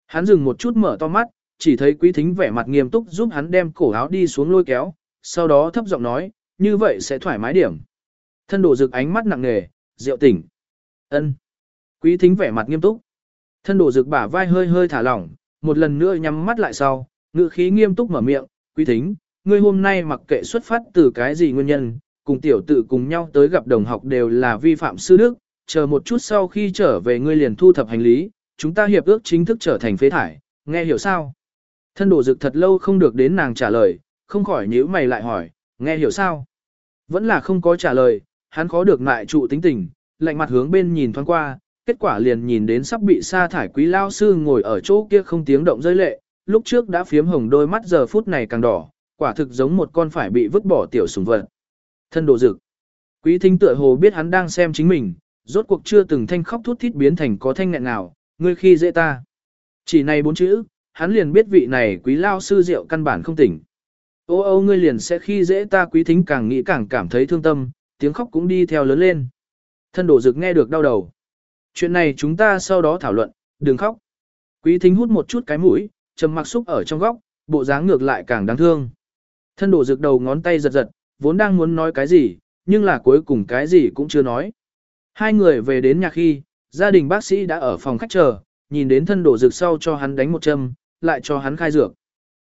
Hắn dừng một chút mở to mắt, chỉ thấy quý thính vẻ mặt nghiêm túc giúp hắn đem cổ áo đi xuống lôi kéo, sau đó thấp giọng nói, như vậy sẽ thoải mái điểm. Thân đồ rực ánh mắt nặng nề, rượu tỉnh. ân Quý thính vẻ mặt nghiêm túc. Thân đồ rực bả vai hơi hơi thả lỏng, một lần nữa nhắm mắt lại sau, ngữ khí nghiêm túc mở miệng, quý thính, ngươi hôm nay mặc kệ xuất phát từ cái gì nguyên nhân, cùng tiểu tử cùng nhau tới gặp đồng học đều là vi phạm sư đức, chờ một chút sau khi trở về ngươi liền thu thập hành lý, chúng ta hiệp ước chính thức trở thành phế thải, nghe hiểu sao? Thân đổ dực thật lâu không được đến nàng trả lời, không khỏi nhíu mày lại hỏi, nghe hiểu sao? Vẫn là không có trả lời, hắn khó được lại trụ tính tình, lạnh mặt hướng bên nhìn thoáng qua, kết quả liền nhìn đến sắp bị sa thải quý lao sư ngồi ở chỗ kia không tiếng động rơi lệ, lúc trước đã phiếm hồng đôi mắt giờ phút này càng đỏ, quả thực giống một con phải bị vứt bỏ tiểu sùng vật. Thân đồ dực. Quý thính tựa hồ biết hắn đang xem chính mình, rốt cuộc chưa từng thanh khóc thút thít biến thành có thanh nghẹn nào, ngươi khi dễ ta. Chỉ này bốn chữ, hắn liền biết vị này quý lao sư rượu căn bản không tỉnh. Ô ô ngươi liền sẽ khi dễ ta quý thính càng nghĩ càng cảm thấy thương tâm, tiếng khóc cũng đi theo lớn lên. Thân đổ dực nghe được đau đầu. Chuyện này chúng ta sau đó thảo luận, đừng khóc. Quý thính hút một chút cái mũi, trầm mặc xúc ở trong góc, bộ dáng ngược lại càng đáng thương. Thân đổ rực đầu ngón tay giật giật, vốn đang muốn nói cái gì, nhưng là cuối cùng cái gì cũng chưa nói. Hai người về đến nhà khi, gia đình bác sĩ đã ở phòng khách chờ, nhìn đến thân đổ dược sau cho hắn đánh một châm, lại cho hắn khai dược.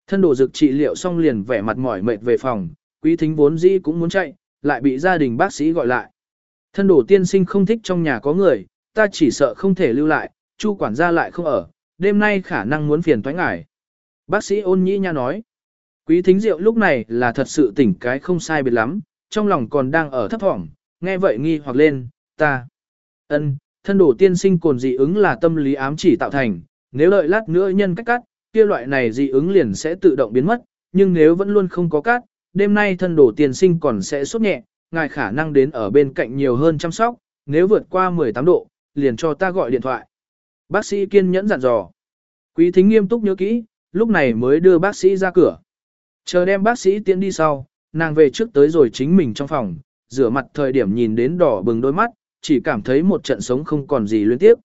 Thân đổ dược trị liệu xong liền vẻ mặt mỏi mệt về phòng, quý thính vốn dĩ cũng muốn chạy, lại bị gia đình bác sĩ gọi lại. Thân đổ tiên sinh không thích trong nhà có người, ta chỉ sợ không thể lưu lại, chu quản gia lại không ở, đêm nay khả năng muốn phiền toái ngài. Bác sĩ ôn nhĩ nha nói, quý thính diệu lúc này là thật sự tỉnh cái không sai biệt lắm, trong lòng còn đang ở thấp thỏm, nghe vậy nghi hoặc lên, ta. ân thân đổ tiên sinh cồn dị ứng là tâm lý ám chỉ tạo thành, nếu đợi lát nữa nhân cách cắt, kia loại này dị ứng liền sẽ tự động biến mất, nhưng nếu vẫn luôn không có cắt, đêm nay thân đổ tiên sinh còn sẽ sốt nhẹ, ngài khả năng đến ở bên cạnh nhiều hơn chăm sóc, nếu vượt qua 18 độ, liền cho ta gọi điện thoại. Bác sĩ kiên nhẫn dặn dò. Quý thính nghiêm túc nhớ kỹ, lúc này mới đưa bác sĩ ra cửa. Chờ đem bác sĩ tiến đi sau, nàng về trước tới rồi chính mình trong phòng, rửa mặt thời điểm nhìn đến đỏ bừng đôi mắt, chỉ cảm thấy một trận sống không còn gì liên tiếp.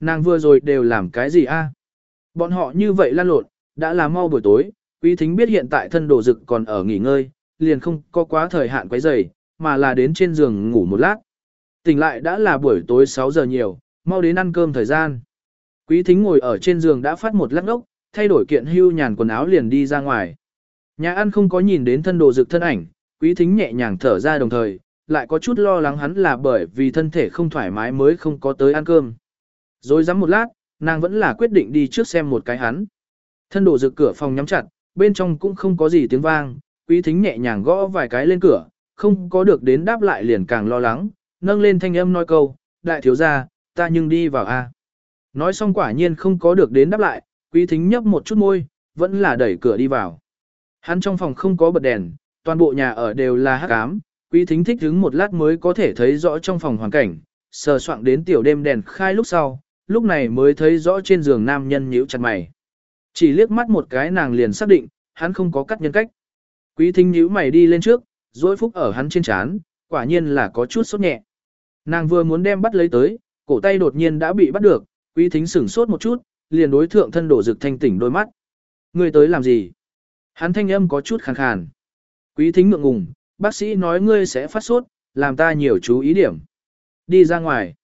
Nàng vừa rồi đều làm cái gì a? À? Bọn họ như vậy lan lộn, đã là mau buổi tối, quý thính biết hiện tại thân đồ dực còn ở nghỉ ngơi, liền không có quá thời hạn quấy rầy, mà là đến trên giường ngủ một lát. Tỉnh lại đã là buổi tối 6 giờ nhiều, mau đến ăn cơm thời gian. Quý thính ngồi ở trên giường đã phát một lát ốc, thay đổi kiện hưu nhàn quần áo liền đi ra ngoài. Nhà ăn không có nhìn đến thân đồ dực thân ảnh, quý thính nhẹ nhàng thở ra đồng thời, lại có chút lo lắng hắn là bởi vì thân thể không thoải mái mới không có tới ăn cơm. Rồi dám một lát, nàng vẫn là quyết định đi trước xem một cái hắn. Thân đồ rực cửa phòng nhắm chặt, bên trong cũng không có gì tiếng vang, quý thính nhẹ nhàng gõ vài cái lên cửa, không có được đến đáp lại liền càng lo lắng, nâng lên thanh âm nói câu, đại thiếu gia, ta nhưng đi vào a. Nói xong quả nhiên không có được đến đáp lại, quý thính nhấp một chút môi, vẫn là đẩy cửa đi vào. Hắn trong phòng không có bật đèn, toàn bộ nhà ở đều là hắc ám, Quý thính thích đứng một lát mới có thể thấy rõ trong phòng hoàn cảnh, sờ soạng đến tiểu đêm đèn khai lúc sau, lúc này mới thấy rõ trên giường nam nhân nhíu chặt mày. Chỉ liếc mắt một cái nàng liền xác định, hắn không có cắt nhân cách. Quý thính nhíu mày đi lên trước, dối phúc ở hắn trên chán, quả nhiên là có chút sốt nhẹ. Nàng vừa muốn đem bắt lấy tới, cổ tay đột nhiên đã bị bắt được, quý thính sửng sốt một chút, liền đối thượng thân đổ rực thanh tỉnh đôi mắt. Ngươi tới làm gì? Hắn thanh âm có chút khàn khàn. Quý thính ngượng ngùng, bác sĩ nói ngươi sẽ phát sốt, làm ta nhiều chú ý điểm. Đi ra ngoài.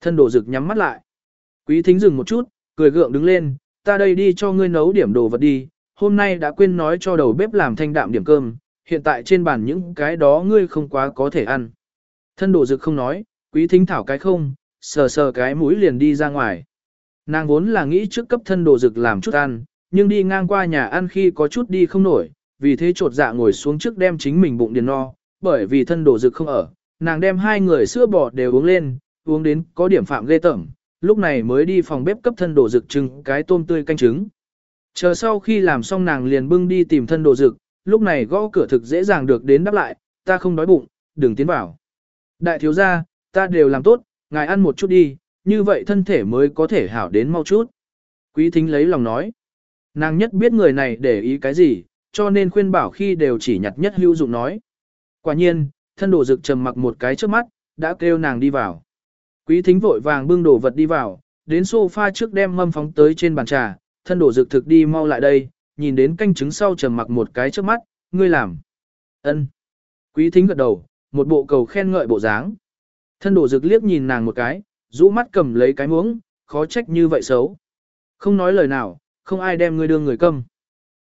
Thân đổ rực nhắm mắt lại. Quý thính dừng một chút, cười gượng đứng lên, ta đây đi cho ngươi nấu điểm đồ vật đi, hôm nay đã quên nói cho đầu bếp làm thanh đạm điểm cơm, hiện tại trên bàn những cái đó ngươi không quá có thể ăn. Thân đổ dực không nói, quý thính thảo cái không, sờ sờ cái mũi liền đi ra ngoài. Nàng vốn là nghĩ trước cấp thân đồ dực làm chút ăn, nhưng đi ngang qua nhà ăn khi có chút đi không nổi, vì thế trột dạ ngồi xuống trước đem chính mình bụng điền no, bởi vì thân đồ dực không ở, nàng đem hai người sữa bò đều uống lên, uống đến có điểm phạm ghê tởm, lúc này mới đi phòng bếp cấp thân đồ dực trưng cái tôm tươi canh trứng. Chờ sau khi làm xong nàng liền bưng đi tìm thân đồ dực, lúc này gõ cửa thực dễ dàng được đến đáp lại, ta không đói bụng, đừng tiến vào. Đại thiếu gia, ta đều làm tốt, Ngài ăn một chút đi, như vậy thân thể mới có thể hảo đến mau chút. Quý thính lấy lòng nói. Nàng nhất biết người này để ý cái gì, cho nên khuyên bảo khi đều chỉ nhặt nhất hữu dụng nói. Quả nhiên, thân đồ dực trầm mặc một cái trước mắt, đã kêu nàng đi vào. Quý thính vội vàng bưng đồ vật đi vào, đến sofa trước đem mâm phóng tới trên bàn trà, thân đồ dực thực đi mau lại đây, nhìn đến canh trứng sau trầm mặc một cái trước mắt, ngươi làm. ân. Quý thính gật đầu, một bộ cầu khen ngợi bộ dáng. Thân đổ rực liếc nhìn nàng một cái, rũ mắt cầm lấy cái muỗng, khó trách như vậy xấu. Không nói lời nào, không ai đem ngươi đưa người câm.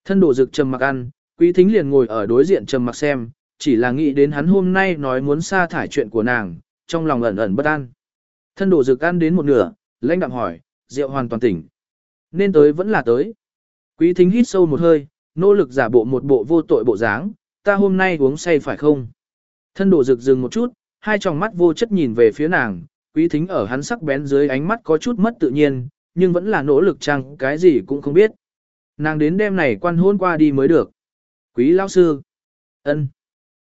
Thân đổ rực trầm mặc ăn, quý thính liền ngồi ở đối diện trầm mặc xem, chỉ là nghĩ đến hắn hôm nay nói muốn sa thải chuyện của nàng, trong lòng ẩn ẩn bất an. Thân đổ rực ăn đến một nửa, lãnh đạm hỏi, rượu hoàn toàn tỉnh. Nên tới vẫn là tới. Quý thính hít sâu một hơi, nỗ lực giả bộ một bộ vô tội bộ dáng, ta hôm nay uống say phải không? Thân đổ rực dừng một chút, hai tròng mắt vô chất nhìn về phía nàng, quý thính ở hắn sắc bén dưới ánh mắt có chút mất tự nhiên, nhưng vẫn là nỗ lực chăng cái gì cũng không biết. Nàng đến đêm này quan hôn qua đi mới được. Quý lão sư. ân,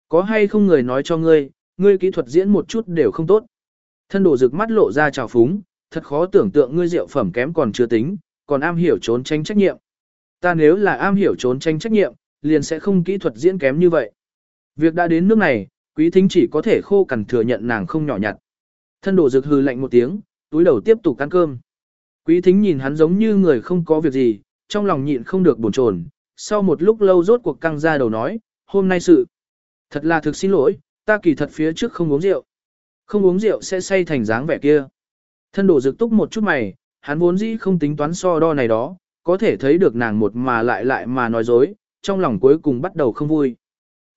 Có hay không người nói cho ngươi, ngươi kỹ thuật diễn một chút đều không tốt. Thân đồ rực mắt lộ ra trào phúng, thật khó tưởng tượng ngươi rượu phẩm kém còn chưa tính, còn am hiểu trốn tránh trách nhiệm. Ta nếu là am hiểu trốn tránh trách nhiệm, liền sẽ không kỹ thuật diễn kém như vậy. Việc đã đến nước này, quý thính chỉ có thể khô cằn thừa nhận nàng không nhỏ nhặt. Thân đổ dược hư lạnh một tiếng, túi đầu tiếp tục ăn cơm. Quý thính nhìn hắn giống như người không có việc gì, trong lòng nhịn không được buồn chồn. Sau một lúc lâu rốt cuộc căng ra đầu nói, hôm nay sự. Thật là thực xin lỗi, ta kỳ thật phía trước không uống rượu. Không uống rượu sẽ say thành dáng vẻ kia. Thân đổ dược túc một chút mày, hắn vốn dĩ không tính toán so đo này đó, có thể thấy được nàng một mà lại lại mà nói dối, trong lòng cuối cùng bắt đầu không vui.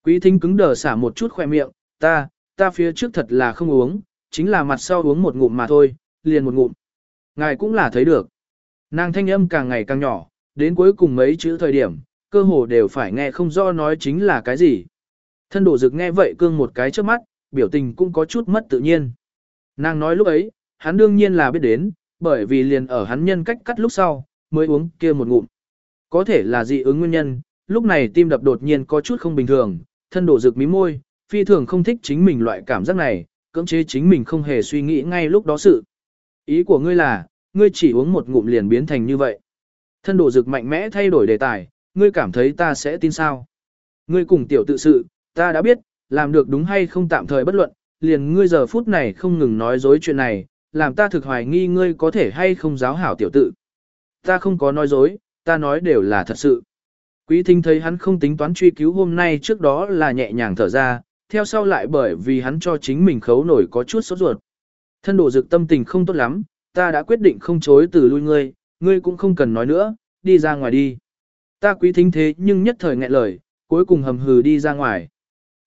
Quý thính cứng đờ xả một chút khoe miệng, ta, ta phía trước thật là không uống, chính là mặt sau uống một ngụm mà thôi, liền một ngụm. Ngài cũng là thấy được. Nàng thanh âm càng ngày càng nhỏ, đến cuối cùng mấy chữ thời điểm, cơ hồ đều phải nghe không rõ nói chính là cái gì. Thân đổ dực nghe vậy cương một cái trước mắt, biểu tình cũng có chút mất tự nhiên. Nàng nói lúc ấy, hắn đương nhiên là biết đến, bởi vì liền ở hắn nhân cách cắt lúc sau, mới uống kia một ngụm. Có thể là dị ứng nguyên nhân, lúc này tim đập đột nhiên có chút không bình thường, thân đổ rực mí môi, phi thường không thích chính mình loại cảm giác này, cưỡng chế chính mình không hề suy nghĩ ngay lúc đó sự. Ý của ngươi là, ngươi chỉ uống một ngụm liền biến thành như vậy. Thân đổ rực mạnh mẽ thay đổi đề tài, ngươi cảm thấy ta sẽ tin sao? Ngươi cùng tiểu tự sự, ta đã biết, làm được đúng hay không tạm thời bất luận, liền ngươi giờ phút này không ngừng nói dối chuyện này, làm ta thực hoài nghi ngươi có thể hay không giáo hảo tiểu tự. Ta không có nói dối, ta nói đều là thật sự. Quý thính thấy hắn không tính toán truy cứu hôm nay trước đó là nhẹ nhàng thở ra, theo sau lại bởi vì hắn cho chính mình khấu nổi có chút sốt ruột. Thân đổ dực tâm tình không tốt lắm, ta đã quyết định không chối từ lui ngươi, ngươi cũng không cần nói nữa, đi ra ngoài đi. Ta quý thính thế nhưng nhất thời nghẹn lời, cuối cùng hầm hừ đi ra ngoài.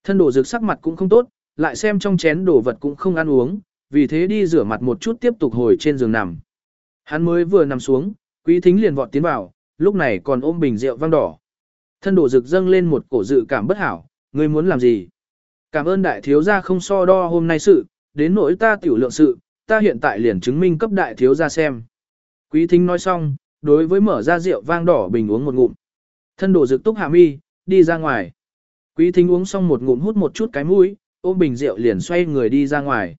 Thân đổ dực sắc mặt cũng không tốt, lại xem trong chén đồ vật cũng không ăn uống, vì thế đi rửa mặt một chút tiếp tục hồi trên giường nằm. Hắn mới vừa nằm xuống, quý thính liền vọt tiến vào, lúc này còn ôm bình rượu vang đỏ. Thân đổ rực dâng lên một cổ dự cảm bất hảo, ngươi muốn làm gì? Cảm ơn đại thiếu gia không so đo hôm nay sự, đến nỗi ta tiểu lượng sự, ta hiện tại liền chứng minh cấp đại thiếu gia xem. Quý thính nói xong, đối với mở ra rượu vang đỏ bình uống một ngụm. Thân đổ rực túc hạ mi, đi ra ngoài. Quý thính uống xong một ngụm hút một chút cái mũi, ôm bình rượu liền xoay người đi ra ngoài.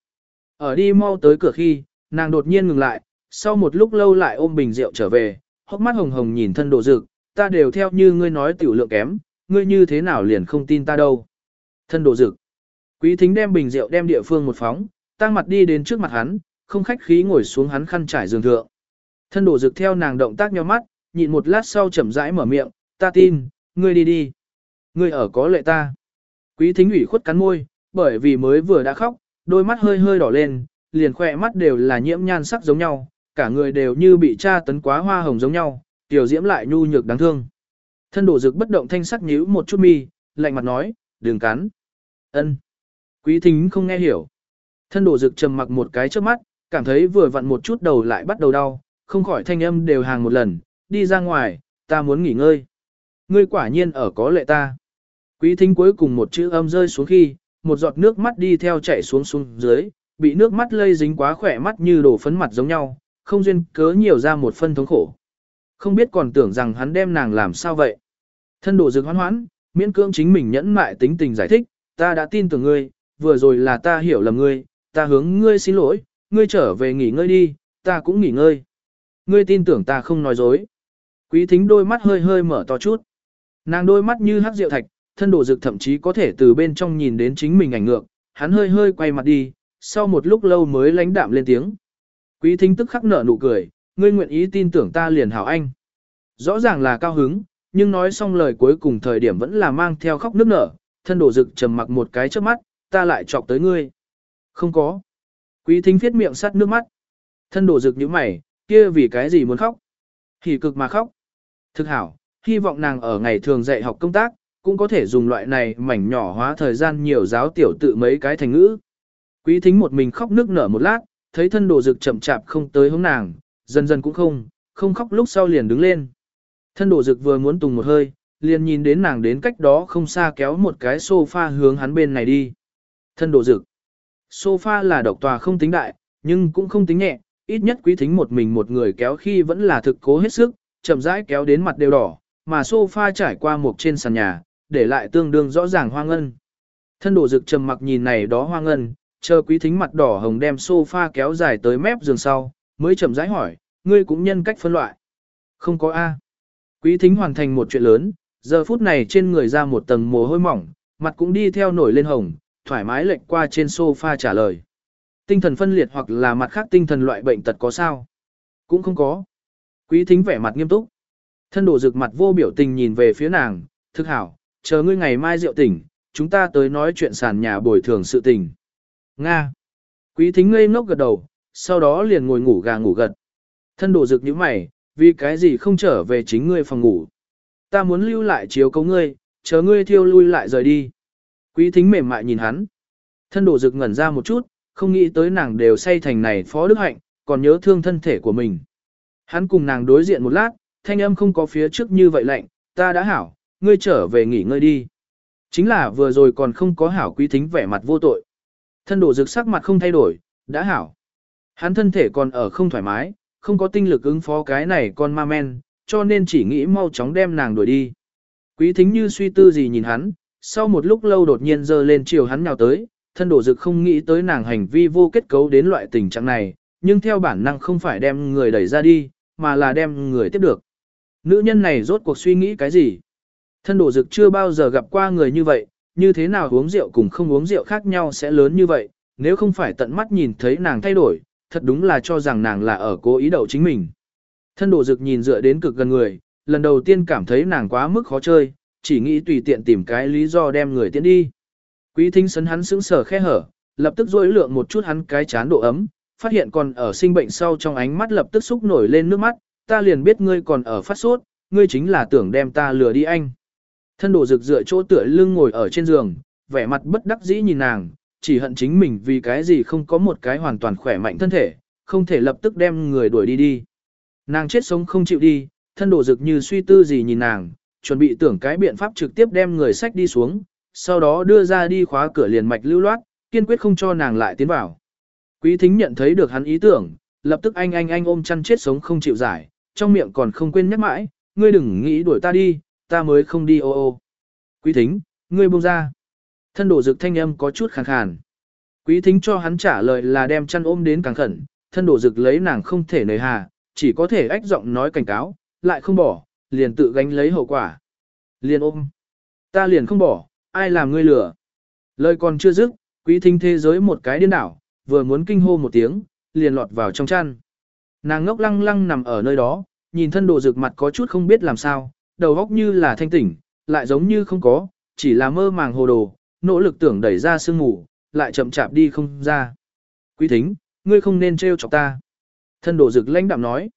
Ở đi mau tới cửa khi, nàng đột nhiên ngừng lại, sau một lúc lâu lại ôm bình rượu trở về, hốc mắt hồng hồng nhìn thân đồ dực, ta đều theo như ngươi nói tiểu lượng kém, ngươi như thế nào liền không tin ta đâu. Thân đồ dực. Quý thính đem bình rượu đem địa phương một phóng, tăng mặt đi đến trước mặt hắn, không khách khí ngồi xuống hắn khăn trải giường thượng. Thân đồ dực theo nàng động tác nhau mắt, nhịn một lát sau chậm rãi mở miệng, ta tin, ngươi đi đi. Ngươi ở có lệ ta. Quý thính ủy khuất cắn môi, bởi vì mới vừa đã khóc, đôi mắt hơi hơi đỏ lên, liền khỏe mắt đều là nhiễm nhan sắc giống nhau, cả người đều như bị tra tấn quá hoa hồng giống nhau, tiểu diễm lại nhu nhược đáng thương. Thân đổ dực bất động thanh sắc nhíu một chút mi, lạnh mặt nói, đừng cắn. ân Quý thính không nghe hiểu. Thân đổ dực trầm mặc một cái trước mắt, cảm thấy vừa vặn một chút đầu lại bắt đầu đau, không khỏi thanh âm đều hàng một lần, đi ra ngoài, ta muốn nghỉ ngơi. Ngươi quả nhiên ở có lệ ta. Quý thính cuối cùng một chữ âm rơi xuống khi, một giọt nước mắt đi theo chảy xuống xuống dưới, bị nước mắt lây dính quá khỏe mắt như đổ phấn mặt giống nhau, không duyên cớ nhiều ra một phân thống khổ. Không biết còn tưởng rằng hắn đem nàng làm sao vậy. Thân đồ dược hoán hoãn, miễn cưỡng chính mình nhẫn mại tính tình giải thích, ta đã tin tưởng ngươi, vừa rồi là ta hiểu lầm ngươi, ta hướng ngươi xin lỗi, ngươi trở về nghỉ ngơi đi, ta cũng nghỉ ngơi. Ngươi tin tưởng ta không nói dối. Quý thính đôi mắt hơi hơi mở to chút. Nàng đôi mắt như hắc rượu thạch, thân đồ dược thậm chí có thể từ bên trong nhìn đến chính mình ảnh ngược, hắn hơi hơi quay mặt đi, sau một lúc lâu mới lãnh đạm lên tiếng. Quý thính tức khắc nở nụ cười, ngươi nguyện ý tin tưởng ta liền hảo anh. Rõ ràng là cao hứng, nhưng nói xong lời cuối cùng thời điểm vẫn là mang theo khóc nước nở, thân đổ rực trầm mặc một cái trước mắt, ta lại chọc tới ngươi. Không có. Quý thính viết miệng sắt nước mắt. Thân đổ rực như mày, kia vì cái gì muốn khóc? Hỉ cực mà khóc. Thực hảo, hy vọng nàng ở ngày thường dạy học công tác, cũng có thể dùng loại này mảnh nhỏ hóa thời gian nhiều giáo tiểu tự mấy cái thành ngữ. Quý thính một mình khóc nước nở một lát, thấy thân đồ dực chậm chạp không tới hướng nàng, dần dần cũng không, không khóc lúc sau liền đứng lên. Thân đổ dực vừa muốn tùng một hơi, liền nhìn đến nàng đến cách đó không xa kéo một cái sofa hướng hắn bên này đi. Thân đổ dực. Sofa là độc tòa không tính đại, nhưng cũng không tính nhẹ, ít nhất quý thính một mình một người kéo khi vẫn là thực cố hết sức, chậm rãi kéo đến mặt đều đỏ, mà sofa trải qua một trên sàn nhà, để lại tương đương rõ ràng hoang ngân. Thân đổ dực trầm mặc nhìn này đó hoang ngân, chờ quý thính mặt đỏ hồng đem sofa kéo dài tới mép giường sau, mới chậm rãi hỏi, ngươi cũng nhân cách phân loại. Không có A. Quý thính hoàn thành một chuyện lớn, giờ phút này trên người ra một tầng mồ hôi mỏng, mặt cũng đi theo nổi lên hồng, thoải mái lệch qua trên sofa trả lời. Tinh thần phân liệt hoặc là mặt khác tinh thần loại bệnh tật có sao? Cũng không có. Quý thính vẻ mặt nghiêm túc. Thân đổ rực mặt vô biểu tình nhìn về phía nàng, thức hảo, chờ ngươi ngày mai rượu tỉnh, chúng ta tới nói chuyện sàn nhà bồi thường sự tình. Nga. Quý thính ngây ngốc gật đầu, sau đó liền ngồi ngủ gà ngủ gật. Thân đổ rực như mày, vì cái gì không trở về chính ngươi phòng ngủ. Ta muốn lưu lại chiếu cấu ngươi, chờ ngươi thiêu lui lại rời đi. Quý thính mềm mại nhìn hắn. Thân đổ rực ngẩn ra một chút, không nghĩ tới nàng đều say thành này phó đức hạnh, còn nhớ thương thân thể của mình. Hắn cùng nàng đối diện một lát, thanh âm không có phía trước như vậy lạnh, ta đã hảo, ngươi trở về nghỉ ngơi đi. Chính là vừa rồi còn không có hảo quý thính vẻ mặt vô tội. Thân đổ rực sắc mặt không thay đổi, đã hảo. Hắn thân thể còn ở không thoải mái, không có tinh lực ứng phó cái này con ma men, cho nên chỉ nghĩ mau chóng đem nàng đuổi đi. Quý thính như suy tư gì nhìn hắn, sau một lúc lâu đột nhiên dơ lên chiều hắn nhào tới, thân đổ dực không nghĩ tới nàng hành vi vô kết cấu đến loại tình trạng này, nhưng theo bản năng không phải đem người đẩy ra đi, mà là đem người tiếp được. Nữ nhân này rốt cuộc suy nghĩ cái gì? Thân đổ dực chưa bao giờ gặp qua người như vậy, như thế nào uống rượu cùng không uống rượu khác nhau sẽ lớn như vậy, nếu không phải tận mắt nhìn thấy nàng thay đổi, thật đúng là cho rằng nàng là ở cố ý đậu chính mình. Thân đổ dực nhìn dựa đến cực gần người, lần đầu tiên cảm thấy nàng quá mức khó chơi, chỉ nghĩ tùy tiện tìm cái lý do đem người tiến đi. Quý thính sấn hắn sững sờ khe hở, lập tức dối lượng một chút hắn cái chán độ ấm, phát hiện còn ở sinh bệnh sau trong ánh mắt lập tức xúc nổi lên nước mắt, ta liền biết ngươi còn ở phát sốt, ngươi chính là tưởng đem ta lừa đi anh. Thân đổ rực dựa chỗ tựa lưng ngồi ở trên giường, vẻ mặt bất đắc dĩ nhìn nàng, chỉ hận chính mình vì cái gì không có một cái hoàn toàn khỏe mạnh thân thể, không thể lập tức đem người đuổi đi đi. Nàng chết sống không chịu đi, thân đổ dực như suy tư gì nhìn nàng, chuẩn bị tưởng cái biện pháp trực tiếp đem người sách đi xuống, sau đó đưa ra đi khóa cửa liền mạch lưu loát, kiên quyết không cho nàng lại tiến vào. Quý thính nhận thấy được hắn ý tưởng, lập tức anh anh anh ôm chăn chết sống không chịu giải, trong miệng còn không quên nhắc mãi, ngươi đừng nghĩ đuổi ta đi, ta mới không đi ô ô. Quý thính, ngươi buông ra. Thân đổ dực thanh âm có chút khàn khàn. Quý thính cho hắn trả lời là đem chăn ôm đến càng khẩn, thân đổ dực lấy nàng không thể nời hà, chỉ có thể ách giọng nói cảnh cáo, lại không bỏ, liền tự gánh lấy hậu quả. Liền ôm. Ta liền không bỏ, ai làm ngươi lừa. Lời còn chưa dứt, quý thính thế giới một cái điên đảo, vừa muốn kinh hô một tiếng, liền lọt vào trong chăn. Nàng ngốc lăng lăng nằm ở nơi đó, nhìn thân đồ rực mặt có chút không biết làm sao, đầu óc như là thanh tỉnh, lại giống như không có, chỉ là mơ màng hồ đồ, nỗ lực tưởng đẩy ra sương ngủ, lại chậm chạp đi không ra. Quý thính, ngươi không nên trêu chọc ta. Thân đổ dực lãnh đạm nói.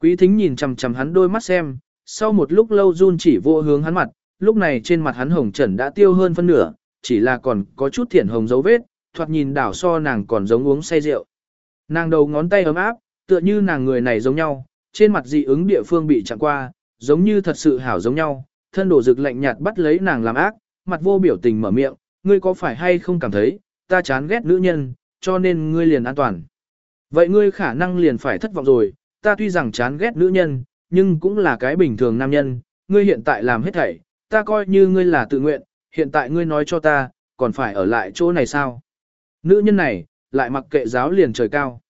Quý thính nhìn chầm chầm hắn đôi mắt xem, sau một lúc lâu run chỉ vô hướng hắn mặt, lúc này trên mặt hắn hồng trần đã tiêu hơn phân nửa, chỉ là còn có chút thiển hồng dấu vết, thoạt nhìn đảo so nàng còn giống uống say rượu. Nàng đầu ngón tay ấm áp, tựa như nàng người này giống nhau, trên mặt dị ứng địa phương bị chạm qua, giống như thật sự hảo giống nhau, thân đổ dực lạnh nhạt bắt lấy nàng làm ác, mặt vô biểu tình mở miệng, ngươi có phải hay không cảm thấy, ta chán ghét nữ nhân, cho nên ngươi liền an toàn. Vậy ngươi khả năng liền phải thất vọng rồi, ta tuy rằng chán ghét nữ nhân, nhưng cũng là cái bình thường nam nhân, ngươi hiện tại làm hết thảy, ta coi như ngươi là tự nguyện, hiện tại ngươi nói cho ta, còn phải ở lại chỗ này sao? Nữ nhân này, lại mặc kệ giáo liền trời cao.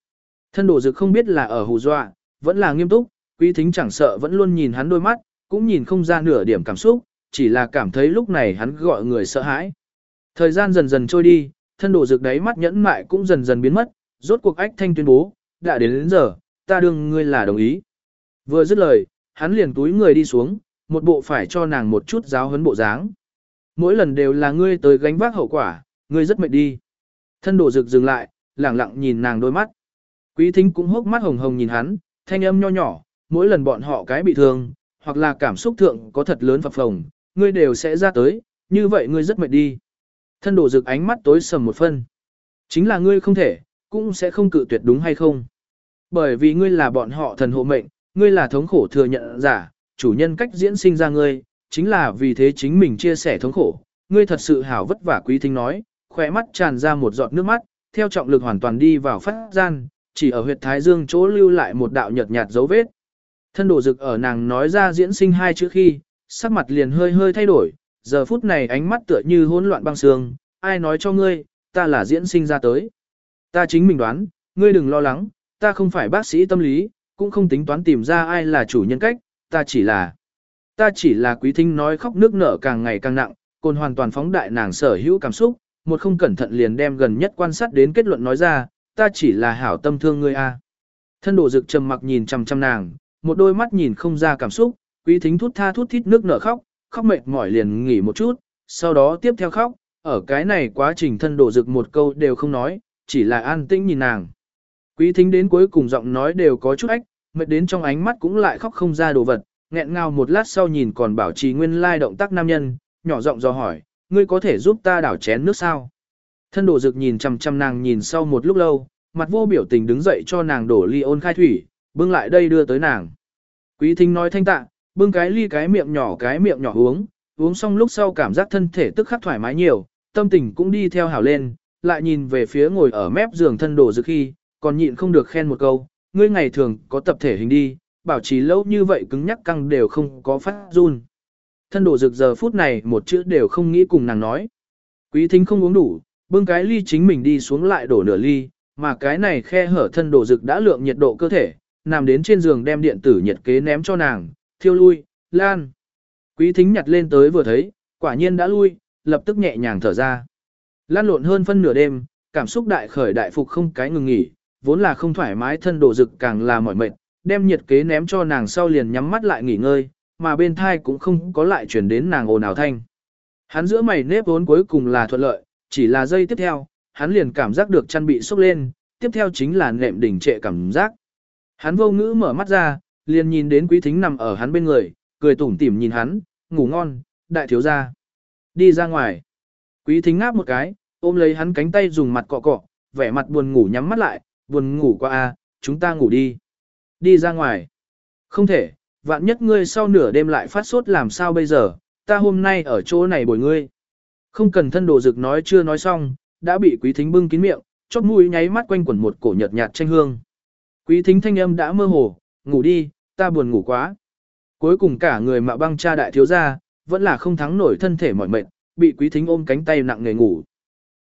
Thân đổ dực không biết là ở hù dọa, vẫn là nghiêm túc, quý thính chẳng sợ vẫn luôn nhìn hắn đôi mắt, cũng nhìn không ra nửa điểm cảm xúc, chỉ là cảm thấy lúc này hắn gọi người sợ hãi. Thời gian dần dần trôi đi, thân đổ dược đáy mắt nhẫn mại cũng dần dần biến mất, rốt cuộc ách thanh tuyên bố, đã đến đến giờ, ta đương ngươi là đồng ý. Vừa dứt lời, hắn liền túi người đi xuống, một bộ phải cho nàng một chút giáo huấn bộ dáng. Mỗi lần đều là ngươi tới gánh vác hậu quả, ngươi rất mệt đi. Thân đổ rực dừng lại, lẳng lặng nhìn nàng đôi mắt. Quý thính cũng hốc mắt hồng hồng nhìn hắn, thanh âm nho nhỏ, mỗi lần bọn họ cái bị thương, hoặc là cảm xúc thượng có thật lớn phập phồng, ngươi đều sẽ ra tới, như vậy ngươi rất mệt đi. Thân đổ rực ánh mắt tối sầm một phân. Chính là ngươi không thể, cũng sẽ không cự tuyệt đúng hay không. Bởi vì ngươi là bọn họ thần hộ mệnh, ngươi là thống khổ thừa nhận giả, chủ nhân cách diễn sinh ra ngươi, chính là vì thế chính mình chia sẻ thống khổ. Ngươi thật sự hảo vất vả quý thính nói, khỏe mắt tràn ra một giọt nước mắt, theo trọng lực hoàn toàn đi vào phát gian, chỉ ở huyệt thái dương chỗ lưu lại một đạo nhợt nhạt dấu vết. Thân đổ rực ở nàng nói ra diễn sinh hai chữ khi, sắc mặt liền hơi hơi thay đổi, giờ phút này ánh mắt tựa như hỗn loạn băng sương, ai nói cho ngươi, ta là diễn sinh ra tới. Ta chính mình đoán, ngươi đừng lo lắng, ta không phải bác sĩ tâm lý, cũng không tính toán tìm ra ai là chủ nhân cách, ta chỉ là... Ta chỉ là quý thính nói khóc nước nở càng ngày càng nặng, cồn hoàn toàn phóng đại nàng sở hữu cảm xúc, một không cẩn thận liền đem gần nhất quan sát đến kết luận nói ra, ta chỉ là hảo tâm thương ngươi a. Thân đổ dực trầm mặc nhìn chằm chằm nàng, một đôi mắt nhìn không ra cảm xúc, quý thính thút tha thút thít nước nở khóc, khóc mệt mỏi liền nghỉ một chút, sau đó tiếp theo khóc, ở cái này quá trình thân đổ dực một câu đều không nói, chỉ là an tĩnh nhìn nàng. Quý thính đến cuối cùng giọng nói đều có chút ách, mệt đến trong ánh mắt cũng lại khóc không ra đồ vật, nghẹn ngào một lát sau nhìn còn bảo trì nguyên lai động tác nam nhân, nhỏ giọng do hỏi, ngươi có thể giúp ta đảo chén nước sao? Thân đổ dực nhìn chăm chăm nàng nhìn sau một lúc lâu, mặt vô biểu tình đứng dậy cho nàng đổ ly ôn khai thủy, bưng lại đây đưa tới nàng. Quý thính nói thanh tạ, bưng cái ly cái miệng nhỏ cái miệng nhỏ uống, uống xong lúc sau cảm giác thân thể tức khắc thoải mái nhiều, tâm tình cũng đi theo hảo lên, lại nhìn về phía ngồi ở mép giường thân đổ dự khi, còn nhịn không được khen một câu, ngươi ngày thường có tập thể hình đi, bảo trì lâu như vậy cứng nhắc căng đều không có phát run. Thân đổ rực giờ phút này một chữ đều không nghĩ cùng nàng nói. Quý thính không uống đủ, bưng cái ly chính mình đi xuống lại đổ nửa ly, mà cái này khe hở thân đổ rực đã lượng nhiệt độ cơ thể, nằm đến trên giường đem điện tử nhiệt kế ném cho nàng, thiêu lui, lan. Quý thính nhặt lên tới vừa thấy, quả nhiên đã lui, lập tức nhẹ nhàng thở ra. Lan lộn hơn phân nửa đêm, cảm xúc đại khởi đại phục không cái ngừng nghỉ, vốn là không thoải mái thân đổ rực càng là mỏi mệt, đem nhiệt kế ném cho nàng sau liền nhắm mắt lại nghỉ ngơi, mà bên thai cũng không có lại chuyển đến nàng ồn ào thanh. Hắn giữa mày nếp vốn cuối cùng là thuận lợi, chỉ là giây tiếp theo, hắn liền cảm giác được chăn bị sốc lên, tiếp theo chính là nệm đỉnh trệ cảm giác. Hắn vô ngữ mở mắt ra, liền nhìn đến quý thính nằm ở hắn bên người, cười tủm tỉm nhìn hắn, ngủ ngon, đại thiếu gia. Đi ra ngoài. Quý thính ngáp một cái, ôm lấy hắn cánh tay dùng mặt cọ cọ, vẻ mặt buồn ngủ nhắm mắt lại, buồn ngủ qua a, à, chúng ta ngủ đi. Đi ra ngoài. Không thể, vạn nhất ngươi sau nửa đêm lại phát sốt làm sao bây giờ, ta hôm nay ở chỗ này bồi ngươi. Không cần thân đồ dực nói chưa nói xong, đã bị quý thính bưng kín miệng, chóp mũi nháy mắt quanh quẩn một cổ nhợt nhạt tranh hương. Quý thính thanh âm đã mơ hồ, ngủ đi, ta buồn ngủ quá. Cuối cùng cả người mạo băng cha đại thiếu gia, vẫn là không thắng nổi thân thể mỏi mệt, bị quý thính ôm cánh tay nặng nề ngủ.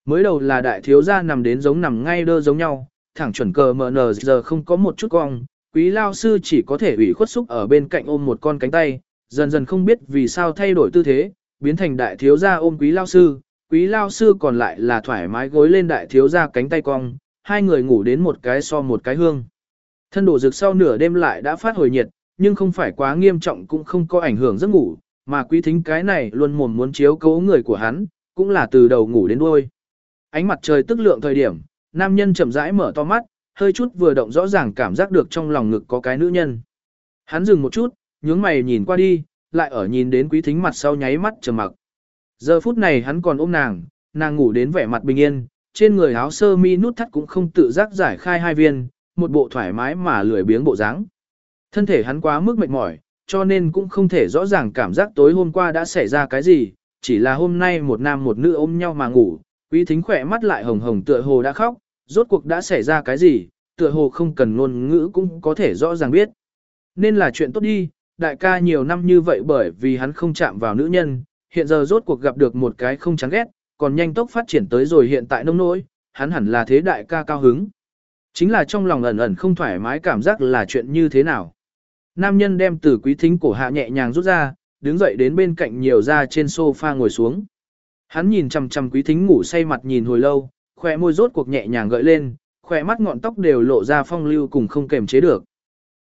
Mới đầu là đại thiếu gia nằm đến giống nằm ngay đơ giống nhau, thẳng chuẩn cờ mờ nờ giờ không có một chút cong, quý lao sư chỉ có thể ủy khuất xúc ở bên cạnh ôm một con cánh tay, dần dần không biết vì sao thay đổi tư thế, biến thành đại thiếu gia ôm quý lao sư, quý lao sư còn lại là thoải mái gối lên đại thiếu gia cánh tay cong, hai người ngủ đến một cái so một cái hương. Thân đổ rực sau nửa đêm lại đã phát hồi nhiệt, nhưng không phải quá nghiêm trọng cũng không có ảnh hưởng giấc ngủ, mà quý thính cái này luôn mồm muốn chiếu cố người của hắn, cũng là từ đầu ngủ đến đuôi. Ánh mặt trời tức lượng thời điểm, nam nhân chậm rãi mở to mắt, hơi chút vừa động rõ ràng cảm giác được trong lòng ngực có cái nữ nhân. Hắn dừng một chút, nhướng mày nhìn qua đi, lại ở nhìn đến quý thính mặt sau nháy mắt trầm mặc. Giờ phút này hắn còn ôm nàng, nàng ngủ đến vẻ mặt bình yên, trên người áo sơ mi nút thắt cũng không tự giác giải khai hai viên, một bộ thoải mái mà lười biếng bộ dáng. Thân thể hắn quá mức mệt mỏi, cho nên cũng không thể rõ ràng cảm giác tối hôm qua đã xảy ra cái gì, chỉ là hôm nay một nam một nữ ôm nhau mà ngủ, quý thính khỏe mắt lại hồng hồng tựa hồ đã khóc, rốt cuộc đã xảy ra cái gì, tựa hồ không cần ngôn ngữ cũng có thể rõ ràng biết. Nên là chuyện tốt đi, đại ca nhiều năm như vậy bởi vì hắn không chạm vào nữ nhân, hiện giờ rốt cuộc gặp được một cái không chán ghét, còn nhanh tốc phát triển tới rồi hiện tại nông nỗi, hắn hẳn là thế đại ca cao hứng. Chính là trong lòng ẩn ẩn không thoải mái cảm giác là chuyện như thế nào. Nam nhân đem từ quý thính cổ hạ nhẹ nhàng rút ra, đứng dậy đến bên cạnh nhiều ra trên sofa ngồi xuống. Hắn nhìn chằm chằm quý thính ngủ say mặt nhìn hồi lâu, khỏe môi rốt cuộc nhẹ nhàng gợi lên, khỏe mắt ngọn tóc đều lộ ra phong lưu cùng không kềm chế được.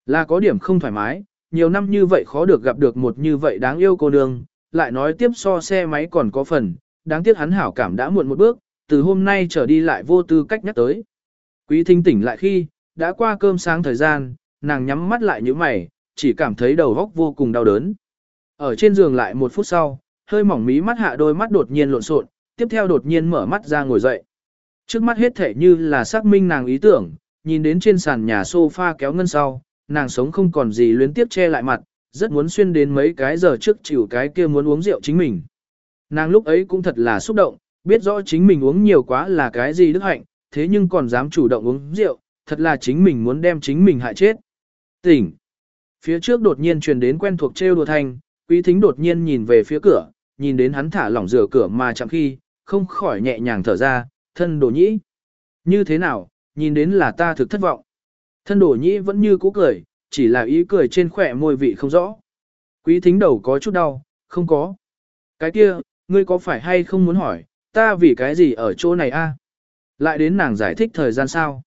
Là có điểm không thoải mái, nhiều năm như vậy khó được gặp được một như vậy đáng yêu cô nương, lại nói tiếp so xe máy còn có phần, đáng tiếc hắn hảo cảm đã muộn một bước, từ hôm nay trở đi lại vô tư cách nhắc tới. Quý thính tỉnh lại khi, đã qua cơm sáng thời gian, nàng nhắm mắt lại như mày, chỉ cảm thấy đầu góc vô cùng đau đớn. Ở trên giường lại một phút sau, hơi mỏng mí mắt hạ đôi mắt đột nhiên lộn xộn, tiếp theo đột nhiên mở mắt ra ngồi dậy. Trước mắt hết thể như là xác minh nàng ý tưởng, nhìn đến trên sàn nhà sofa kéo ngân sau, nàng sống không còn gì luyến tiếp che lại mặt, rất muốn xuyên đến mấy cái giờ trước chịu cái kia muốn uống rượu chính mình. Nàng lúc ấy cũng thật là xúc động, biết rõ chính mình uống nhiều quá là cái gì đức hạnh, thế nhưng còn dám chủ động uống rượu, thật là chính mình muốn đem chính mình hại chết. Tỉnh. Phía trước đột nhiên truyền đến quen thuộc trêu đùa thanh, quý thính đột nhiên nhìn về phía cửa, nhìn đến hắn thả lỏng rửa cửa mà chẳng khi, không khỏi nhẹ nhàng thở ra, thân đồ nhĩ. Như thế nào, nhìn đến là ta thực thất vọng. Thân đồ nhĩ vẫn như cũ cười, chỉ là ý cười trên khỏe môi vị không rõ. Quý thính đầu có chút đau, không có. Cái kia, ngươi có phải hay không muốn hỏi, ta vì cái gì ở chỗ này a? Lại đến nàng giải thích thời gian sao?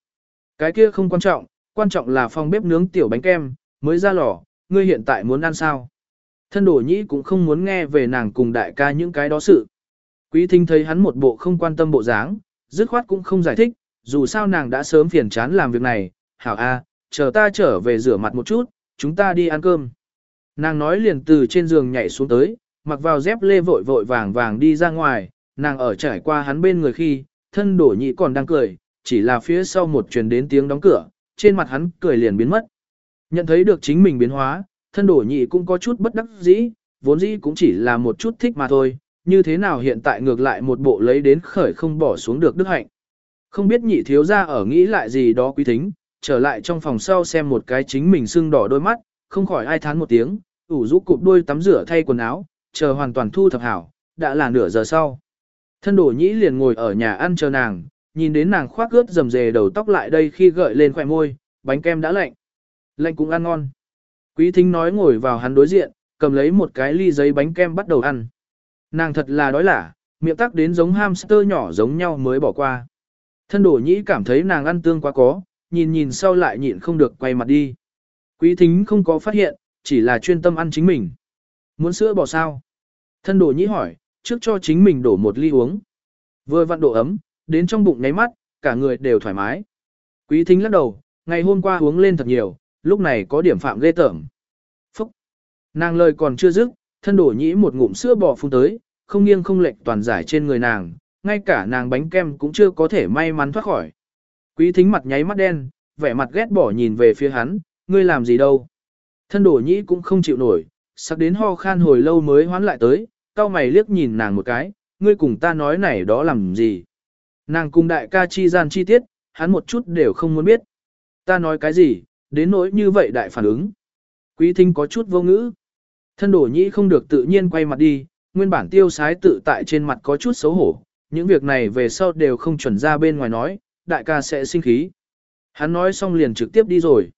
Cái kia không quan trọng, quan trọng là phòng bếp nướng tiểu bánh kem, mới ra lò, ngươi hiện tại muốn ăn sao? Thân đổ nhĩ cũng không muốn nghe về nàng cùng đại ca những cái đó sự. Quý thính thấy hắn một bộ không quan tâm bộ dáng, dứt khoát cũng không giải thích, dù sao nàng đã sớm phiền chán làm việc này, hảo a, chờ ta trở về rửa mặt một chút, chúng ta đi ăn cơm. Nàng nói liền từ trên giường nhảy xuống tới, mặc vào dép lê vội vội vàng vàng đi ra ngoài, nàng ở trải qua hắn bên người khi, thân đổ nhị còn đang cười, chỉ là phía sau một truyền đến tiếng đóng cửa, trên mặt hắn cười liền biến mất. Nhận thấy được chính mình biến hóa, thân đổ nhị cũng có chút bất đắc dĩ, vốn dĩ cũng chỉ là một chút thích mà thôi, như thế nào hiện tại ngược lại một bộ lấy đến khởi không bỏ xuống được đức hạnh. Không biết nhị thiếu ra ở nghĩ lại gì đó quý thính, trở lại trong phòng sau xem một cái chính mình sưng đỏ đôi mắt, không khỏi ai thán một tiếng, ủ rũ cụp đuôi tắm rửa thay quần áo, chờ hoàn toàn thu thập hảo, đã là nửa giờ sau. Thân đổ nhĩ liền ngồi ở nhà ăn chờ nàng, nhìn đến nàng khoác ướt rầm rề đầu tóc lại đây khi gợi lên khỏe môi, bánh kem đã lạnh. Lạnh cũng ăn ngon. Quý thính nói ngồi vào hắn đối diện, cầm lấy một cái ly giấy bánh kem bắt đầu ăn. Nàng thật là đói lả, miệng tắc đến giống hamster nhỏ giống nhau mới bỏ qua. Thân đổ nhĩ cảm thấy nàng ăn tương quá có, nhìn nhìn sau lại nhịn không được quay mặt đi. Quý thính không có phát hiện, chỉ là chuyên tâm ăn chính mình. Muốn sữa bò sao? Thân đổ nhĩ hỏi, trước cho chính mình đổ một ly uống. Vừa vặn độ ấm, đến trong bụng nháy mắt, cả người đều thoải mái. Quý thính lắc đầu, ngày hôm qua uống lên thật nhiều, lúc này có điểm phạm ghê tởm. Phúc! Nàng lời còn chưa dứt, thân đổ nhĩ một ngụm sữa bò phun tới, không nghiêng không lệch toàn giải trên người nàng, ngay cả nàng bánh kem cũng chưa có thể may mắn thoát khỏi. Quý thính mặt nháy mắt đen, vẻ mặt ghét bỏ nhìn về phía hắn, ngươi làm gì đâu. Thân đổ nhĩ cũng không chịu nổi, sắc đến ho khan hồi lâu mới hoán lại tới, cao mày liếc nhìn nàng một cái, ngươi cùng ta nói này đó làm gì. Nàng cùng đại ca chi gian chi tiết, hắn một chút đều không muốn biết. Ta nói cái gì, đến nỗi như vậy đại phản ứng. Quý thính có chút vô ngữ. Thân đổ nhĩ không được tự nhiên quay mặt đi, nguyên bản tiêu sái tự tại trên mặt có chút xấu hổ. Những việc này về sau đều không chuẩn ra bên ngoài nói, đại ca sẽ sinh khí. Hắn nói xong liền trực tiếp đi rồi.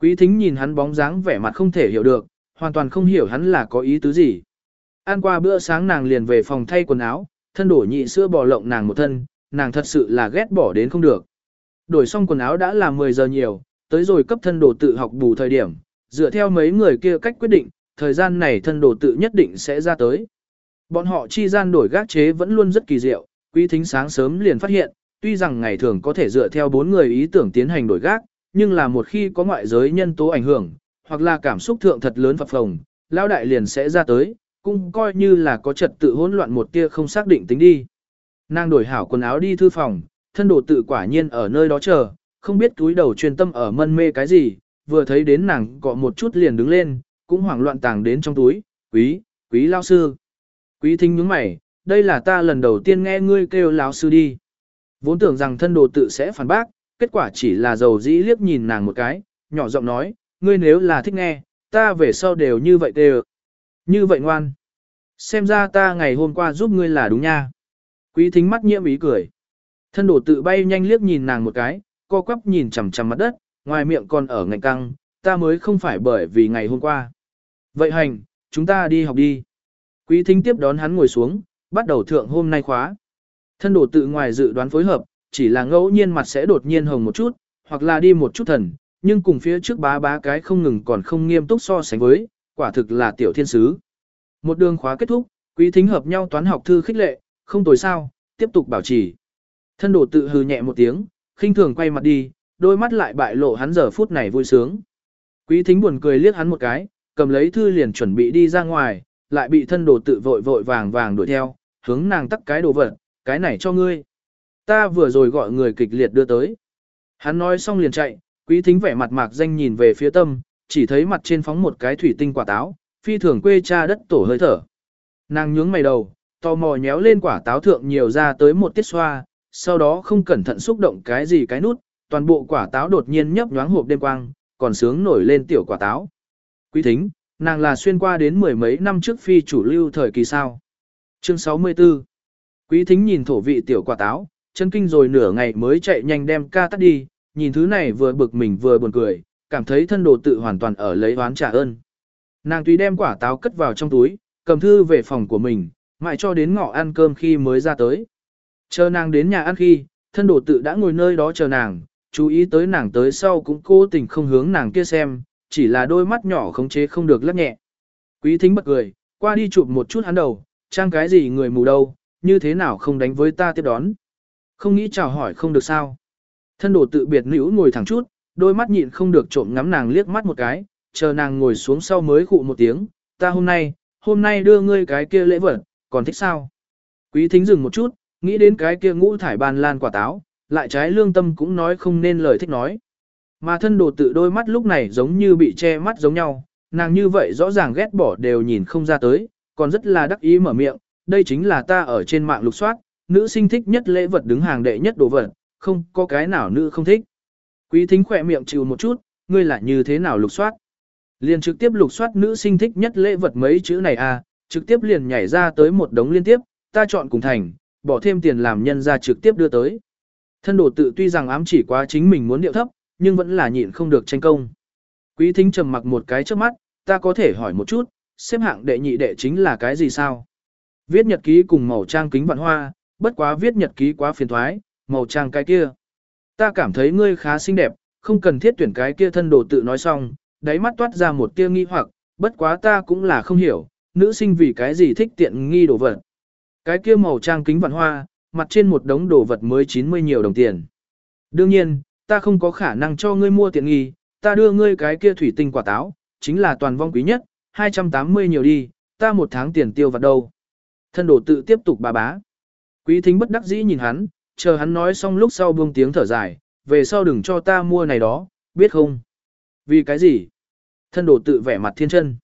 Quý thính nhìn hắn bóng dáng vẻ mặt không thể hiểu được, hoàn toàn không hiểu hắn là có ý tứ gì. Ăn qua bữa sáng nàng liền về phòng thay quần áo, thân đổ nhị sữa bò lộng nàng một thân, nàng thật sự là ghét bỏ đến không được. Đổi xong quần áo đã là 10 giờ nhiều, tới rồi cấp thân đồ tự học bù thời điểm, dựa theo mấy người kia cách quyết định, thời gian này thân đồ tự nhất định sẽ ra tới. Bọn họ chi gian đổi gác chế vẫn luôn rất kỳ diệu, quý thính sáng sớm liền phát hiện, tuy rằng ngày thường có thể dựa theo bốn người ý tưởng tiến hành đổi gác, nhưng là một khi có ngoại giới nhân tố ảnh hưởng, hoặc là cảm xúc thượng thật lớn phập phồng, lao đại liền sẽ ra tới, cũng coi như là có trật tự hỗn loạn một tia không xác định tính đi. Nàng đổi hảo quần áo đi thư phòng, thân đồ tự quả nhiên ở nơi đó chờ, không biết túi đầu chuyên tâm ở mân mê cái gì, vừa thấy đến nàng cọ một chút liền đứng lên, cũng hoảng loạn tàng đến trong túi, quý, quý lao sư. Quý thính nhướng mày, đây là ta lần đầu tiên nghe ngươi kêu lão sư đi. Vốn tưởng rằng thân đồ tự sẽ phản bác, kết quả chỉ là dầu dĩ liếc nhìn nàng một cái, nhỏ giọng nói, ngươi nếu là thích nghe, ta về sau đều như vậy đều. Như vậy ngoan. Xem ra ta ngày hôm qua giúp ngươi là đúng nha. Quý thính mắt nhiễm ý cười. Thân đổ tự bay nhanh liếc nhìn nàng một cái, co quắp nhìn chằm chằm mặt đất, ngoài miệng còn ở ngạnh căng, ta mới không phải bởi vì ngày hôm qua. Vậy hành, chúng ta đi học đi. Quý thính tiếp đón hắn ngồi xuống, bắt đầu thượng hôm nay khóa. Thân đồ tự ngoài dự đoán phối hợp, chỉ là ngẫu nhiên mặt sẽ đột nhiên hồng một chút, hoặc là đi một chút thần, nhưng cùng phía trước bá bá cái không ngừng còn không nghiêm túc so sánh với, quả thực là tiểu thiên sứ. Một đường khóa kết thúc, quý thính hợp nhau toán học thư khích lệ, không tồi sao, tiếp tục bảo trì. Thân đồ tự hừ nhẹ một tiếng, khinh thường quay mặt đi, đôi mắt lại bại lộ hắn giờ phút này vui sướng. Quý thính buồn cười liếc hắn một cái, cầm lấy thư liền chuẩn bị đi ra ngoài, lại bị thân đồ tự vội vội vàng vàng đuổi theo, hướng nàng tắt cái đồ vật, cái này cho ngươi. Ta vừa rồi gọi người kịch liệt đưa tới. Hắn nói xong liền chạy, quý thính vẻ mặt mạc danh nhìn về phía tâm, chỉ thấy mặt trên phóng một cái thủy tinh quả táo, phi thường quê cha đất tổ hơi thở. Nàng nhướng mày đầu, tò mò nhéo lên quả táo thượng nhiều ra tới một tiết xoa, sau đó không cẩn thận xúc động cái gì cái nút, toàn bộ quả táo đột nhiên nhấp nhoáng hộp đêm quang, còn sướng nổi lên tiểu quả táo. Quý thính, nàng là xuyên qua đến mười mấy năm trước phi chủ lưu thời kỳ sao. Chương 64 Quý thính nhìn thổ vị tiểu quả táo, chân kinh rồi nửa ngày mới chạy nhanh đem ca tắt đi, nhìn thứ này vừa bực mình vừa buồn cười, cảm thấy thân đồ tự hoàn toàn ở lấy oán trả ơn. Nàng tùy đem quả táo cất vào trong túi, cầm thư về phòng của mình, mãi cho đến ngọ ăn cơm khi mới ra tới. Chờ nàng đến nhà ăn khi, thân đồ tự đã ngồi nơi đó chờ nàng, chú ý tới nàng tới sau cũng cố tình không hướng nàng kia xem, chỉ là đôi mắt nhỏ khống chế không được lắc nhẹ. Quý thính bật cười, qua đi chụp một chút hắn đầu, trang cái gì người mù đâu, như thế nào không đánh với ta tiếp đón. Không nghĩ chào hỏi không được sao. Thân đồ tự biệt nữ ngồi thẳng chút, đôi mắt nhịn không được trộm ngắm nàng liếc mắt một cái, chờ nàng ngồi xuống sau mới khụ một tiếng, ta hôm nay, hôm nay đưa ngươi cái kia lễ vật, còn thích sao? Quý thính dừng một chút, nghĩ đến cái kia ngũ thải ban lan quả táo, lại trái lương tâm cũng nói không nên lời thích nói. Mà thân đồ tự đôi mắt lúc này giống như bị che mắt giống nhau, nàng như vậy rõ ràng ghét bỏ đều nhìn không ra tới, còn rất là đắc ý mở miệng, đây chính là ta ở trên mạng lục soát, nữ sinh thích nhất lễ vật đứng hàng đệ nhất đồ vật, không có cái nào nữ không thích. Quý thính khỏe miệng chịu một chút, ngươi là như thế nào lục soát? Liền trực tiếp lục soát nữ sinh thích nhất lễ vật mấy chữ này à, trực tiếp liền nhảy ra tới một đống liên tiếp, ta chọn cùng thành, bỏ thêm tiền làm nhân ra trực tiếp đưa tới. Thân đồ tự tuy rằng ám chỉ quá chính mình muốn điệu thấp, nhưng vẫn là nhịn không được tranh công. Quý thính trầm mặc một cái trước mắt, ta có thể hỏi một chút, xếp hạng đệ nhị đệ chính là cái gì sao? Viết nhật ký cùng màu trang kính vạn hoa, bất quá viết nhật ký quá phiền thoái, màu trang cái kia. Ta cảm thấy ngươi khá xinh đẹp, không cần thiết tuyển cái kia thân đồ tự nói xong, đáy mắt toát ra một tia nghi hoặc, bất quá ta cũng là không hiểu, nữ sinh vì cái gì thích tiện nghi đồ vật. Cái kia màu trang kính vạn hoa, mặt trên một đống đồ vật mới 90 nhiều đồng tiền. Đương nhiên, ta không có khả năng cho ngươi mua tiện nghi, ta đưa ngươi cái kia thủy tinh quả táo, chính là toàn vong quý nhất, 280 nhiều đi, ta một tháng tiền tiêu vặt đâu. Thân đồ tự tiếp tục bà bá. Quý thính bất đắc dĩ nhìn hắn, chờ hắn nói xong lúc sau buông tiếng thở dài, về sau đừng cho ta mua này đó, biết không? Vì cái gì? Thân đồ tự vẻ mặt thiên chân.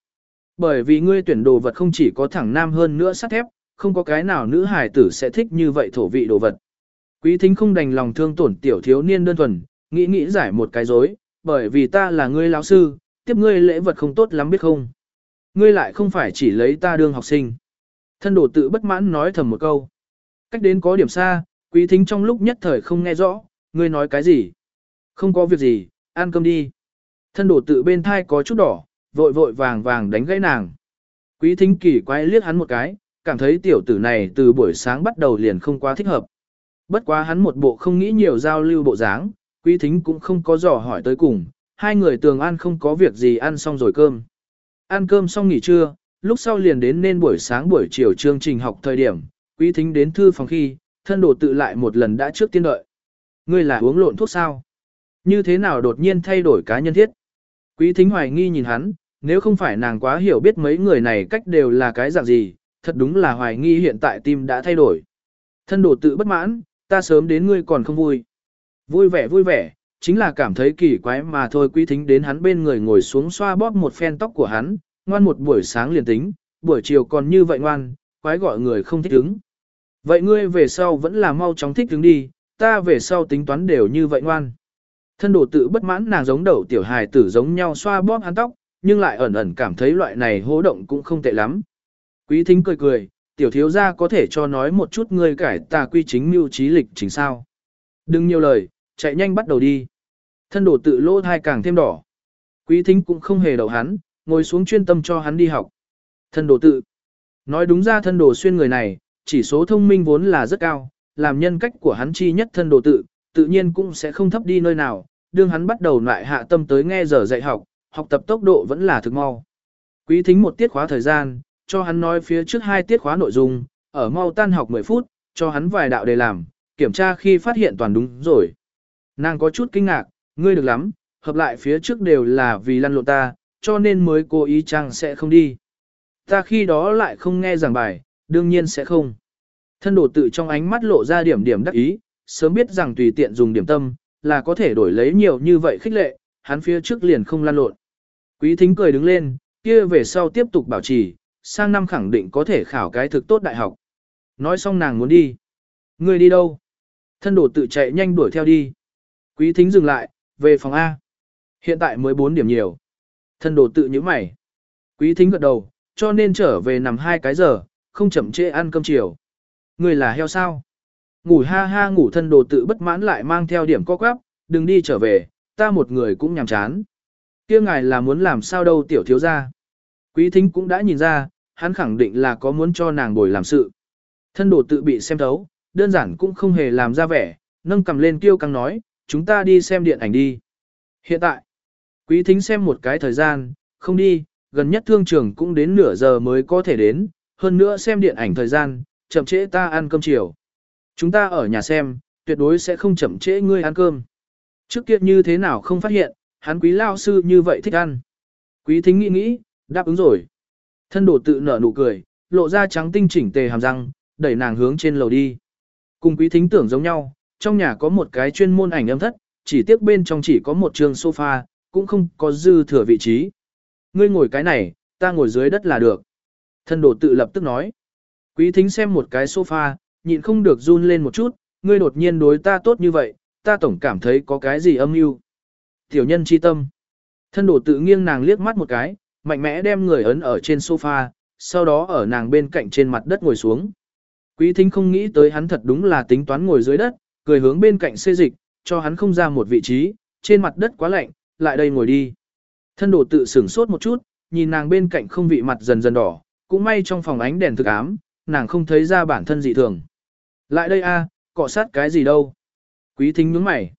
Bởi vì ngươi tuyển đồ vật không chỉ có thẳng nam hơn nữa sắt thép, không có cái nào nữ hài tử sẽ thích như vậy thổ vị đồ vật. Quý thính không đành lòng thương tổn tiểu thiếu niên đơn thuần, nghĩ nghĩ giải một cái dối, bởi vì ta là ngươi lão sư, tiếp ngươi lễ vật không tốt lắm biết không. Ngươi lại không phải chỉ lấy ta đương học sinh. Thân đồ tự bất mãn nói thầm một câu. Cách đến có điểm xa, quý thính trong lúc nhất thời không nghe rõ, ngươi nói cái gì. Không có việc gì, ăn cơm đi. Thân đồ tự bên thai có chút đỏ, vội vội vàng vàng đánh gãy nàng. Quý thính kỳ quay liếc hắn một cái, cảm thấy tiểu tử này từ buổi sáng bắt đầu liền không quá thích hợp. Bất quá hắn một bộ không nghĩ nhiều giao lưu bộ dáng, quý thính cũng không có dò hỏi tới cùng, hai người tường ăn không có việc gì ăn xong rồi cơm. Ăn cơm xong nghỉ trưa, lúc sau liền đến nên buổi sáng buổi chiều chương trình học thời điểm, quý thính đến thư phòng khi, thân đồ tự lại một lần đã trước tiên đợi. Ngươi là uống lộn thuốc sao? Như thế nào đột nhiên thay đổi cá nhân thiết? Quý thính hoài nghi nhìn hắn, nếu không phải nàng quá hiểu biết mấy người này cách đều là cái dạng gì, thật đúng là hoài nghi hiện tại tim đã thay đổi. Thân đồ tự bất mãn, ta sớm đến ngươi còn không vui. Vui vẻ vui vẻ, chính là cảm thấy kỳ quái mà thôi quý thính đến hắn bên người ngồi xuống xoa bóp một phen tóc của hắn, ngoan một buổi sáng liền tính, buổi chiều còn như vậy ngoan, quái gọi người không thích ứng. Vậy ngươi về sau vẫn là mau chóng thích đứng đi, ta về sau tính toán đều như vậy ngoan. Thân đồ tự bất mãn nàng giống đầu tiểu hài tử giống nhau xoa bóp hắn tóc, nhưng lại ẩn ẩn cảm thấy loại này hố động cũng không tệ lắm. Quý thính cười cười, tiểu thiếu gia có thể cho nói một chút ngươi cải tà quy chính mưu trí lịch chính sao. Đừng nhiều lời, chạy nhanh bắt đầu đi. Thân đổ tự lỗ thai càng thêm đỏ. Quý thính cũng không hề đậu hắn, ngồi xuống chuyên tâm cho hắn đi học. Thân đồ tự. Nói đúng ra thân đồ xuyên người này, chỉ số thông minh vốn là rất cao, làm nhân cách của hắn chi nhất thân đồ tự, tự nhiên cũng sẽ không thấp đi nơi nào, đương hắn bắt đầu lại hạ tâm tới nghe giờ dạy học, học tập tốc độ vẫn là thực mau. Quý thính một tiết khóa thời gian, cho hắn nói phía trước hai tiết khóa nội dung, ở mau tan học 10 phút, cho hắn vài đạo để làm, kiểm tra khi phát hiện toàn đúng rồi. Nàng có chút kinh ngạc, ngươi được lắm, hợp lại phía trước đều là vì lăn lộn ta, cho nên mới cố ý chăng sẽ không đi. Ta khi đó lại không nghe giảng bài, đương nhiên sẽ không. Thân đồ tự trong ánh mắt lộ ra điểm điểm đắc ý, sớm biết rằng tùy tiện dùng điểm tâm, là có thể đổi lấy nhiều như vậy khích lệ, hắn phía trước liền không lan lộn. Quý thính cười đứng lên, kia về sau tiếp tục bảo trì, sang năm khẳng định có thể khảo cái thực tốt đại học. Nói xong nàng muốn đi. Người đi đâu? Thân đồ tự chạy nhanh đuổi theo đi. Quý thính dừng lại, về phòng A. Hiện tại mới 4 điểm nhiều. Thân đồ tự như mày. Quý thính gật đầu, cho nên trở về nằm hai cái giờ, không chậm trễ ăn cơm chiều. Người là heo sao? Ngủ ha ha ngủ thân đồ tự bất mãn lại mang theo điểm co quắp, đừng đi trở về, ta một người cũng nhàm chán. kia ngài là muốn làm sao đâu tiểu thiếu ra. Quý thính cũng đã nhìn ra, hắn khẳng định là có muốn cho nàng bồi làm sự. Thân đồ tự bị xem thấu, đơn giản cũng không hề làm ra vẻ, nâng cầm lên kêu căng nói, chúng ta đi xem điện ảnh đi. Hiện tại, quý thính xem một cái thời gian, không đi, gần nhất thương trường cũng đến nửa giờ mới có thể đến, hơn nữa xem điện ảnh thời gian, chậm trễ ta ăn cơm chiều. Chúng ta ở nhà xem, tuyệt đối sẽ không chậm trễ ngươi ăn cơm. Trước kia như thế nào không phát hiện, hắn quý lao sư như vậy thích ăn. Quý thính nghĩ nghĩ, đáp ứng rồi. Thân đổ tự nở nụ cười, lộ ra trắng tinh chỉnh tề hàm răng, đẩy nàng hướng trên lầu đi. Cùng quý thính tưởng giống nhau, trong nhà có một cái chuyên môn ảnh âm thất, chỉ tiếc bên trong chỉ có một trường sofa, cũng không có dư thừa vị trí. Ngươi ngồi cái này, ta ngồi dưới đất là được. Thân đồ tự lập tức nói. Quý thính xem một cái sofa, nhịn không được run lên một chút, ngươi đột nhiên đối ta tốt như vậy, ta tổng cảm thấy có cái gì âm mưu. Tiểu nhân chi tâm. Thân đồ tự nghiêng nàng liếc mắt một cái, mạnh mẽ đem người ấn ở trên sofa, sau đó ở nàng bên cạnh trên mặt đất ngồi xuống. Quý thính không nghĩ tới hắn thật đúng là tính toán ngồi dưới đất, cười hướng bên cạnh xê dịch, cho hắn không ra một vị trí, trên mặt đất quá lạnh, lại đây ngồi đi. Thân đồ tự sửng sốt một chút, nhìn nàng bên cạnh không vị mặt dần dần đỏ, cũng may trong phòng ánh đèn thực ám, nàng không thấy ra bản thân dị thường. Lại đây a, cọ sát cái gì đâu. Quý thính nhướng mày.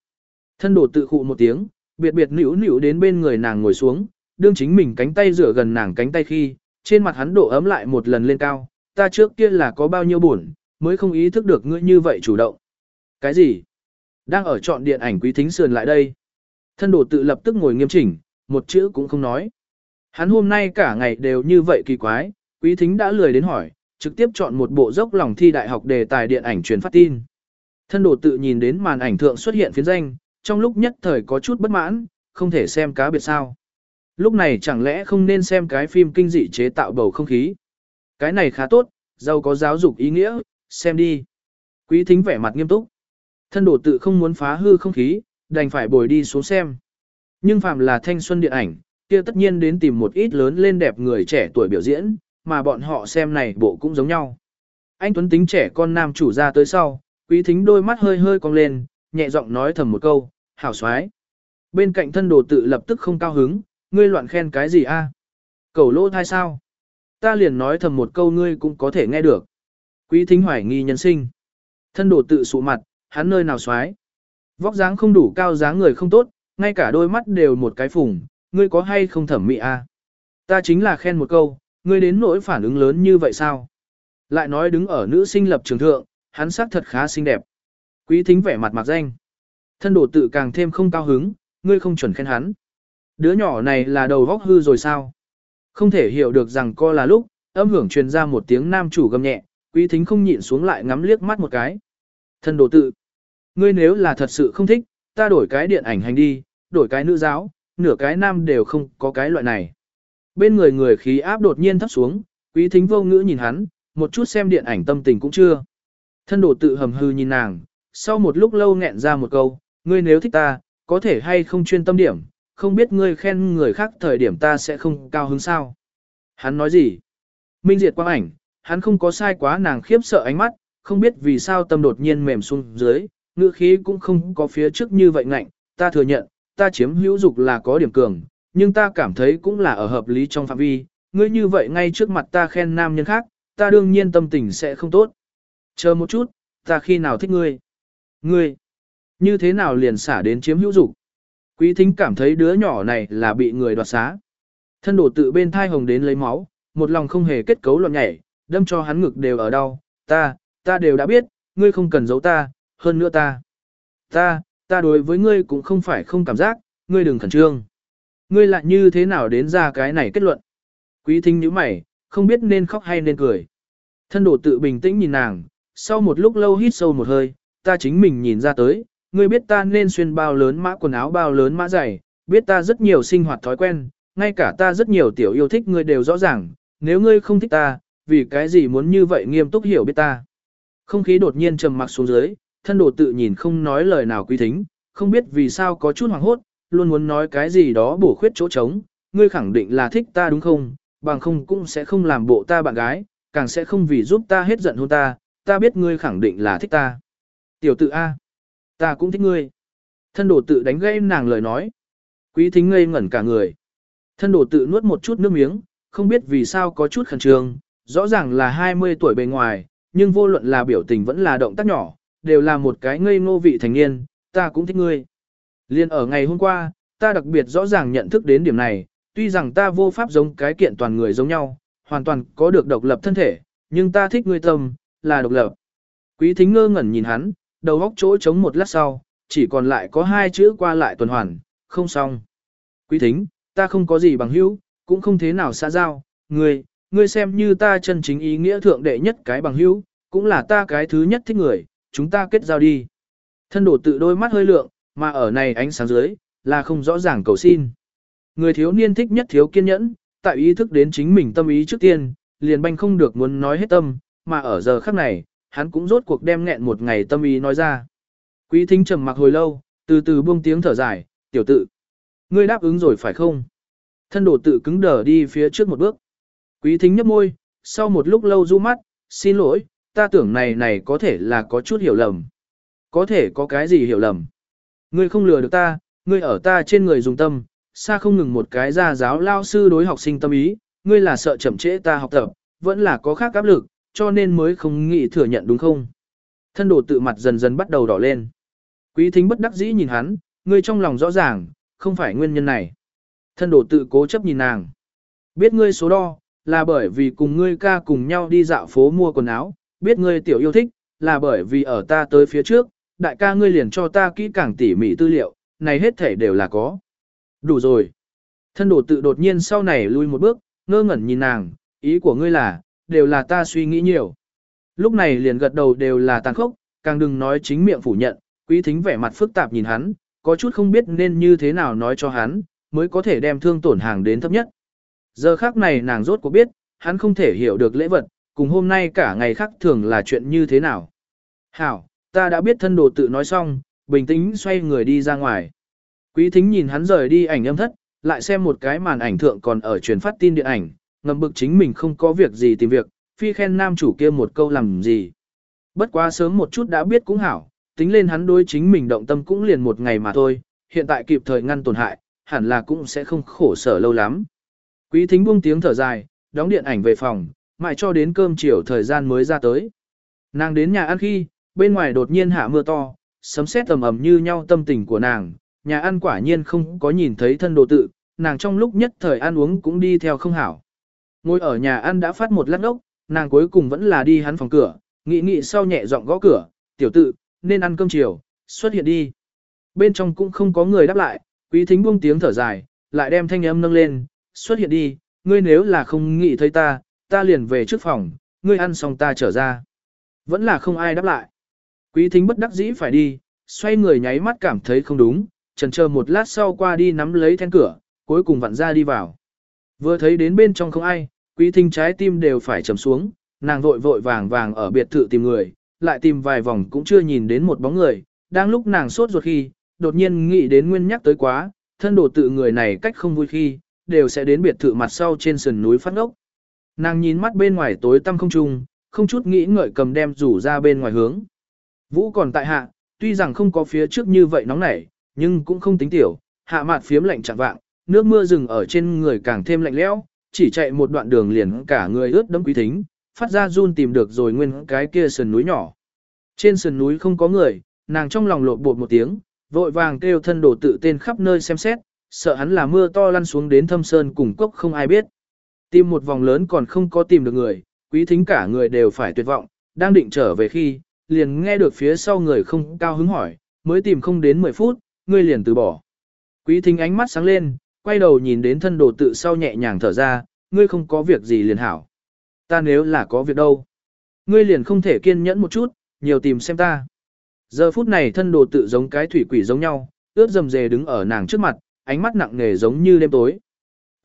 Thân đổ tự khụ một tiếng, biệt biệt nữu nữu đến bên người nàng ngồi xuống, đương chính mình cánh tay rửa gần nàng cánh tay khi, trên mặt hắn độ ấm lại một lần lên cao, ta trước kia là có bao nhiêu buồn, mới không ý thức được ngươi như vậy chủ động. Cái gì? Đang ở chọn điện ảnh quý thính sườn lại đây. Thân đồ tự lập tức ngồi nghiêm chỉnh, một chữ cũng không nói. Hắn hôm nay cả ngày đều như vậy kỳ quái, quý thính đã lười đến hỏi, trực tiếp chọn một bộ dốc lòng thi đại học đề tài điện ảnh truyền phát tin. Thân đồ tự nhìn đến màn ảnh thượng xuất hiện phiến danh, trong lúc nhất thời có chút bất mãn, không thể xem cá biệt sao. Lúc này chẳng lẽ không nên xem cái phim kinh dị chế tạo bầu không khí. Cái này khá tốt, giàu có giáo dục ý nghĩa, xem đi. Quý thính vẻ mặt nghiêm túc. Thân đồ tự không muốn phá hư không khí, đành phải bồi đi xuống xem. Nhưng phạm là thanh xuân điện ảnh, kia tất nhiên đến tìm một ít lớn lên đẹp người trẻ tuổi biểu diễn, mà bọn họ xem này bộ cũng giống nhau. Anh Tuấn tính trẻ con nam chủ ra tới sau, quý thính đôi mắt hơi hơi cong lên, nhẹ giọng nói thầm một câu, hảo xoái. Bên cạnh thân đồ tự lập tức không cao hứng, ngươi loạn khen cái gì a? Cầu lô thai sao? Ta liền nói thầm một câu ngươi cũng có thể nghe được. Quý thính hoài nghi nhân sinh. Thân đồ tự sụ mặt, hắn nơi nào xoái. Vóc dáng không đủ cao dáng người không tốt, ngay cả đôi mắt đều một cái phùng, ngươi có hay không thẩm mỹ a? Ta chính là khen một câu, ngươi đến nỗi phản ứng lớn như vậy sao? Lại nói đứng ở nữ sinh lập trường thượng, hắn sắc thật khá xinh đẹp. Quý thính vẻ mặt mặc danh. Thân đồ tự càng thêm không cao hứng, ngươi không chuẩn khen hắn. Đứa nhỏ này là đầu vóc hư rồi sao? Không thể hiểu được rằng co là lúc, âm hưởng truyền ra một tiếng nam chủ gầm nhẹ, quý thính không nhịn xuống lại ngắm liếc mắt một cái. Thân đồ tự. Ngươi nếu là thật sự không thích, ta đổi cái điện ảnh hành đi, đổi cái nữ giáo, nửa cái nam đều không có cái loại này. Bên người người khí áp đột nhiên thấp xuống, quý thính vô ngữ nhìn hắn, một chút xem điện ảnh tâm tình cũng chưa. Thân đồ tự hầm hư nhìn nàng, sau một lúc lâu nghẹn ra một câu, ngươi nếu thích ta, có thể hay không chuyên tâm điểm, không biết ngươi khen người khác thời điểm ta sẽ không cao hứng sao. Hắn nói gì? Minh diệt quang ảnh, hắn không có sai quá nàng khiếp sợ ánh mắt, không biết vì sao tâm đột nhiên mềm xuống dưới, ngữ khí cũng không có phía trước như vậy ngạnh, ta thừa nhận, ta chiếm hữu dục là có điểm cường, nhưng ta cảm thấy cũng là ở hợp lý trong phạm vi, ngươi như vậy ngay trước mặt ta khen nam nhân khác, ta đương nhiên tâm tình sẽ không tốt. Chờ một chút, ta khi nào thích ngươi? Ngươi, như thế nào liền xả đến chiếm hữu dục? Quý thính cảm thấy đứa nhỏ này là bị người đoạt xá. Thân đổ tự bên thai hồng đến lấy máu, một lòng không hề kết cấu loạn nhảy, đâm cho hắn ngực đều ở đau. Ta, ta đều đã biết, ngươi không cần giấu ta, hơn nữa ta. Ta, ta đối với ngươi cũng không phải không cảm giác, ngươi đừng khẩn trương. Ngươi lại như thế nào đến ra cái này kết luận? Quý thính nhíu mày, không biết nên khóc hay nên cười. Thân đổ tự bình tĩnh nhìn nàng, sau một lúc lâu hít sâu một hơi, ta chính mình nhìn ra tới, ngươi biết ta nên xuyên bao lớn mã quần áo bao lớn mã giày, biết ta rất nhiều sinh hoạt thói quen, ngay cả ta rất nhiều tiểu yêu thích ngươi đều rõ ràng, nếu ngươi không thích ta, vì cái gì muốn như vậy nghiêm túc hiểu biết ta. Không khí đột nhiên trầm mặc xuống dưới, thân đồ tự nhìn không nói lời nào quý thính, không biết vì sao có chút hoảng hốt, luôn muốn nói cái gì đó bổ khuyết chỗ trống, ngươi khẳng định là thích ta đúng không, bằng không cũng sẽ không làm bộ ta bạn gái, càng sẽ không vì giúp ta hết giận hôn ta, ta biết ngươi khẳng định là thích ta. Tiểu tự A, ta cũng thích ngươi. Thân đồ tự đánh gây nàng lời nói. Quý thính ngây ngẩn cả người. Thân đồ tự nuốt một chút nước miếng, không biết vì sao có chút khẩn trương, rõ ràng là 20 tuổi bề ngoài, nhưng vô luận là biểu tình vẫn là động tác nhỏ, đều là một cái ngây ngô vị thành niên, ta cũng thích ngươi. Liên ở ngày hôm qua, ta đặc biệt rõ ràng nhận thức đến điểm này, tuy rằng ta vô pháp giống cái kiện toàn người giống nhau, hoàn toàn có được độc lập thân thể, nhưng ta thích ngươi tâm, là độc lập. Quý thính ngơ ngẩn nhìn hắn, đầu góc chỗ trống một lát sau, chỉ còn lại có hai chữ qua lại tuần hoàn, không xong. Quý thính, ta không có gì bằng hữu, cũng không thế nào xa giao, ngươi, ngươi xem như ta chân chính ý nghĩa thượng đệ nhất cái bằng hữu, cũng là ta cái thứ nhất thích người, chúng ta kết giao đi. Thân đổ tự đôi mắt hơi lượng, mà ở này ánh sáng dưới, là không rõ ràng cầu xin. Người thiếu niên thích nhất thiếu kiên nhẫn, tại ý thức đến chính mình tâm ý trước tiên, liền banh không được muốn nói hết tâm, mà ở giờ khắc này, hắn cũng rốt cuộc đem nghẹn một ngày tâm ý nói ra. Quý thính trầm mặc hồi lâu, từ từ buông tiếng thở dài, tiểu tự. Ngươi đáp ứng rồi phải không? Thân đồ tự cứng đờ đi phía trước một bước. Quý thính nhấp môi, sau một lúc lâu du mắt, xin lỗi, ta tưởng này này có thể là có chút hiểu lầm. Có thể có cái gì hiểu lầm. Ngươi không lừa được ta, ngươi ở ta trên người dùng tâm, xa không ngừng một cái gia giáo lao sư đối học sinh tâm ý, ngươi là sợ chậm trễ ta học tập, vẫn là có khác áp lực, cho nên mới không nghĩ thừa nhận đúng không? Thân đồ tự mặt dần dần bắt đầu đỏ lên. Quý thính bất đắc dĩ nhìn hắn, ngươi trong lòng rõ ràng, không phải nguyên nhân này. Thân đồ tự cố chấp nhìn nàng. Biết ngươi số đo, là bởi vì cùng ngươi ca cùng nhau đi dạo phố mua quần áo, biết ngươi tiểu yêu thích, là bởi vì ở ta tới phía trước, đại ca ngươi liền cho ta kỹ càng tỉ mỉ tư liệu, này hết thể đều là có. Đủ rồi. Thân đồ tự đột nhiên sau này lui một bước, ngơ ngẩn nhìn nàng, ý của ngươi là, đều là ta suy nghĩ nhiều. Lúc này liền gật đầu đều là tàn khốc, càng đừng nói chính miệng phủ nhận, quý thính vẻ mặt phức tạp nhìn hắn, có chút không biết nên như thế nào nói cho hắn, mới có thể đem thương tổn hàng đến thấp nhất. Giờ khác này nàng rốt cuộc biết, hắn không thể hiểu được lễ vật, cùng hôm nay cả ngày khác thường là chuyện như thế nào. Hảo, ta đã biết thân đồ tự nói xong, bình tĩnh xoay người đi ra ngoài. Quý thính nhìn hắn rời đi ảnh âm thất, lại xem một cái màn ảnh thượng còn ở truyền phát tin điện ảnh, ngầm bực chính mình không có việc gì tìm việc, phi khen nam chủ kia một câu làm gì. Bất quá sớm một chút đã biết cũng hảo, tính lên hắn đối chính mình động tâm cũng liền một ngày mà thôi, hiện tại kịp thời ngăn tổn hại, hẳn là cũng sẽ không khổ sở lâu lắm. Quý thính buông tiếng thở dài, đóng điện ảnh về phòng, mãi cho đến cơm chiều thời gian mới ra tới. Nàng đến nhà ăn khi, bên ngoài đột nhiên hạ mưa to, sấm sét tầm ầm như nhau tâm tình của nàng, nhà ăn quả nhiên không có nhìn thấy thân đồ tự, nàng trong lúc nhất thời ăn uống cũng đi theo không hảo. Ngồi ở nhà ăn đã phát một lát ốc, nàng cuối cùng vẫn là đi hắn phòng cửa, nghĩ nghĩ sau nhẹ giọng gõ cửa, tiểu tự, nên ăn cơm chiều, xuất hiện đi. Bên trong cũng không có người đáp lại, quý thính buông tiếng thở dài, lại đem thanh âm nâng lên, xuất hiện đi, ngươi nếu là không nghĩ thấy ta, ta liền về trước phòng, ngươi ăn xong ta trở ra. Vẫn là không ai đáp lại. Quý thính bất đắc dĩ phải đi, xoay người nháy mắt cảm thấy không đúng, chần chờ một lát sau qua đi nắm lấy then cửa, cuối cùng vặn ra đi vào. Vừa thấy đến bên trong không ai, quý thính trái tim đều phải trầm xuống, nàng vội vội vàng vàng ở biệt thự tìm người, lại tìm vài vòng cũng chưa nhìn đến một bóng người, đang lúc nàng sốt ruột khi, đột nhiên nghĩ đến nguyên nhắc tới quá, thân đồ tự người này cách không vui khi, đều sẽ đến biệt thự mặt sau trên sườn núi phát ốc. Nàng nhìn mắt bên ngoài tối tăm không trung, không chút nghĩ ngợi cầm đem rủ ra bên ngoài hướng. Vũ còn tại hạ, tuy rằng không có phía trước như vậy nóng nảy, nhưng cũng không tính tiểu, hạ mạt phiếm lạnh chẳng vạng, nước mưa rừng ở trên người càng thêm lạnh lẽo, chỉ chạy một đoạn đường liền cả người ướt đẫm quý thính, phát ra run tìm được rồi nguyên cái kia sườn núi nhỏ. Trên sườn núi không có người, nàng trong lòng lột bột một tiếng, vội vàng kêu thân đồ tự tên khắp nơi xem xét, sợ hắn là mưa to lăn xuống đến thâm sơn cùng cốc không ai biết. Tìm một vòng lớn còn không có tìm được người, quý thính cả người đều phải tuyệt vọng, đang định trở về khi, liền nghe được phía sau người không cao hứng hỏi, mới tìm không đến 10 phút, ngươi liền từ bỏ. Quý thính ánh mắt sáng lên, quay đầu nhìn đến thân đồ tự sau nhẹ nhàng thở ra, ngươi không có việc gì liền hảo. Ta nếu là có việc đâu. Ngươi liền không thể kiên nhẫn một chút, nhiều tìm xem ta. Giờ phút này thân đồ tự giống cái thủy quỷ giống nhau, ướt dầm dề đứng ở nàng trước mặt, ánh mắt nặng nề giống như đêm tối.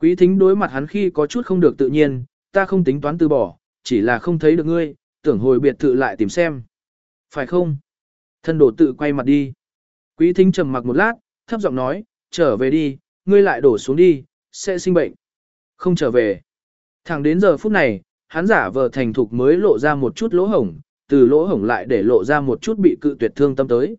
Quý thính đối mặt hắn khi có chút không được tự nhiên, ta không tính toán từ bỏ, chỉ là không thấy được ngươi, tưởng hồi biệt thự lại tìm xem. Phải không? Thân đổ tự quay mặt đi. Quý thính trầm mặc một lát, thấp giọng nói, trở về đi, ngươi lại đổ xuống đi, sẽ sinh bệnh. Không trở về. Thẳng đến giờ phút này, hắn giả vờ thành thục mới lộ ra một chút lỗ hổng, từ lỗ hổng lại để lộ ra một chút bị cự tuyệt thương tâm tới.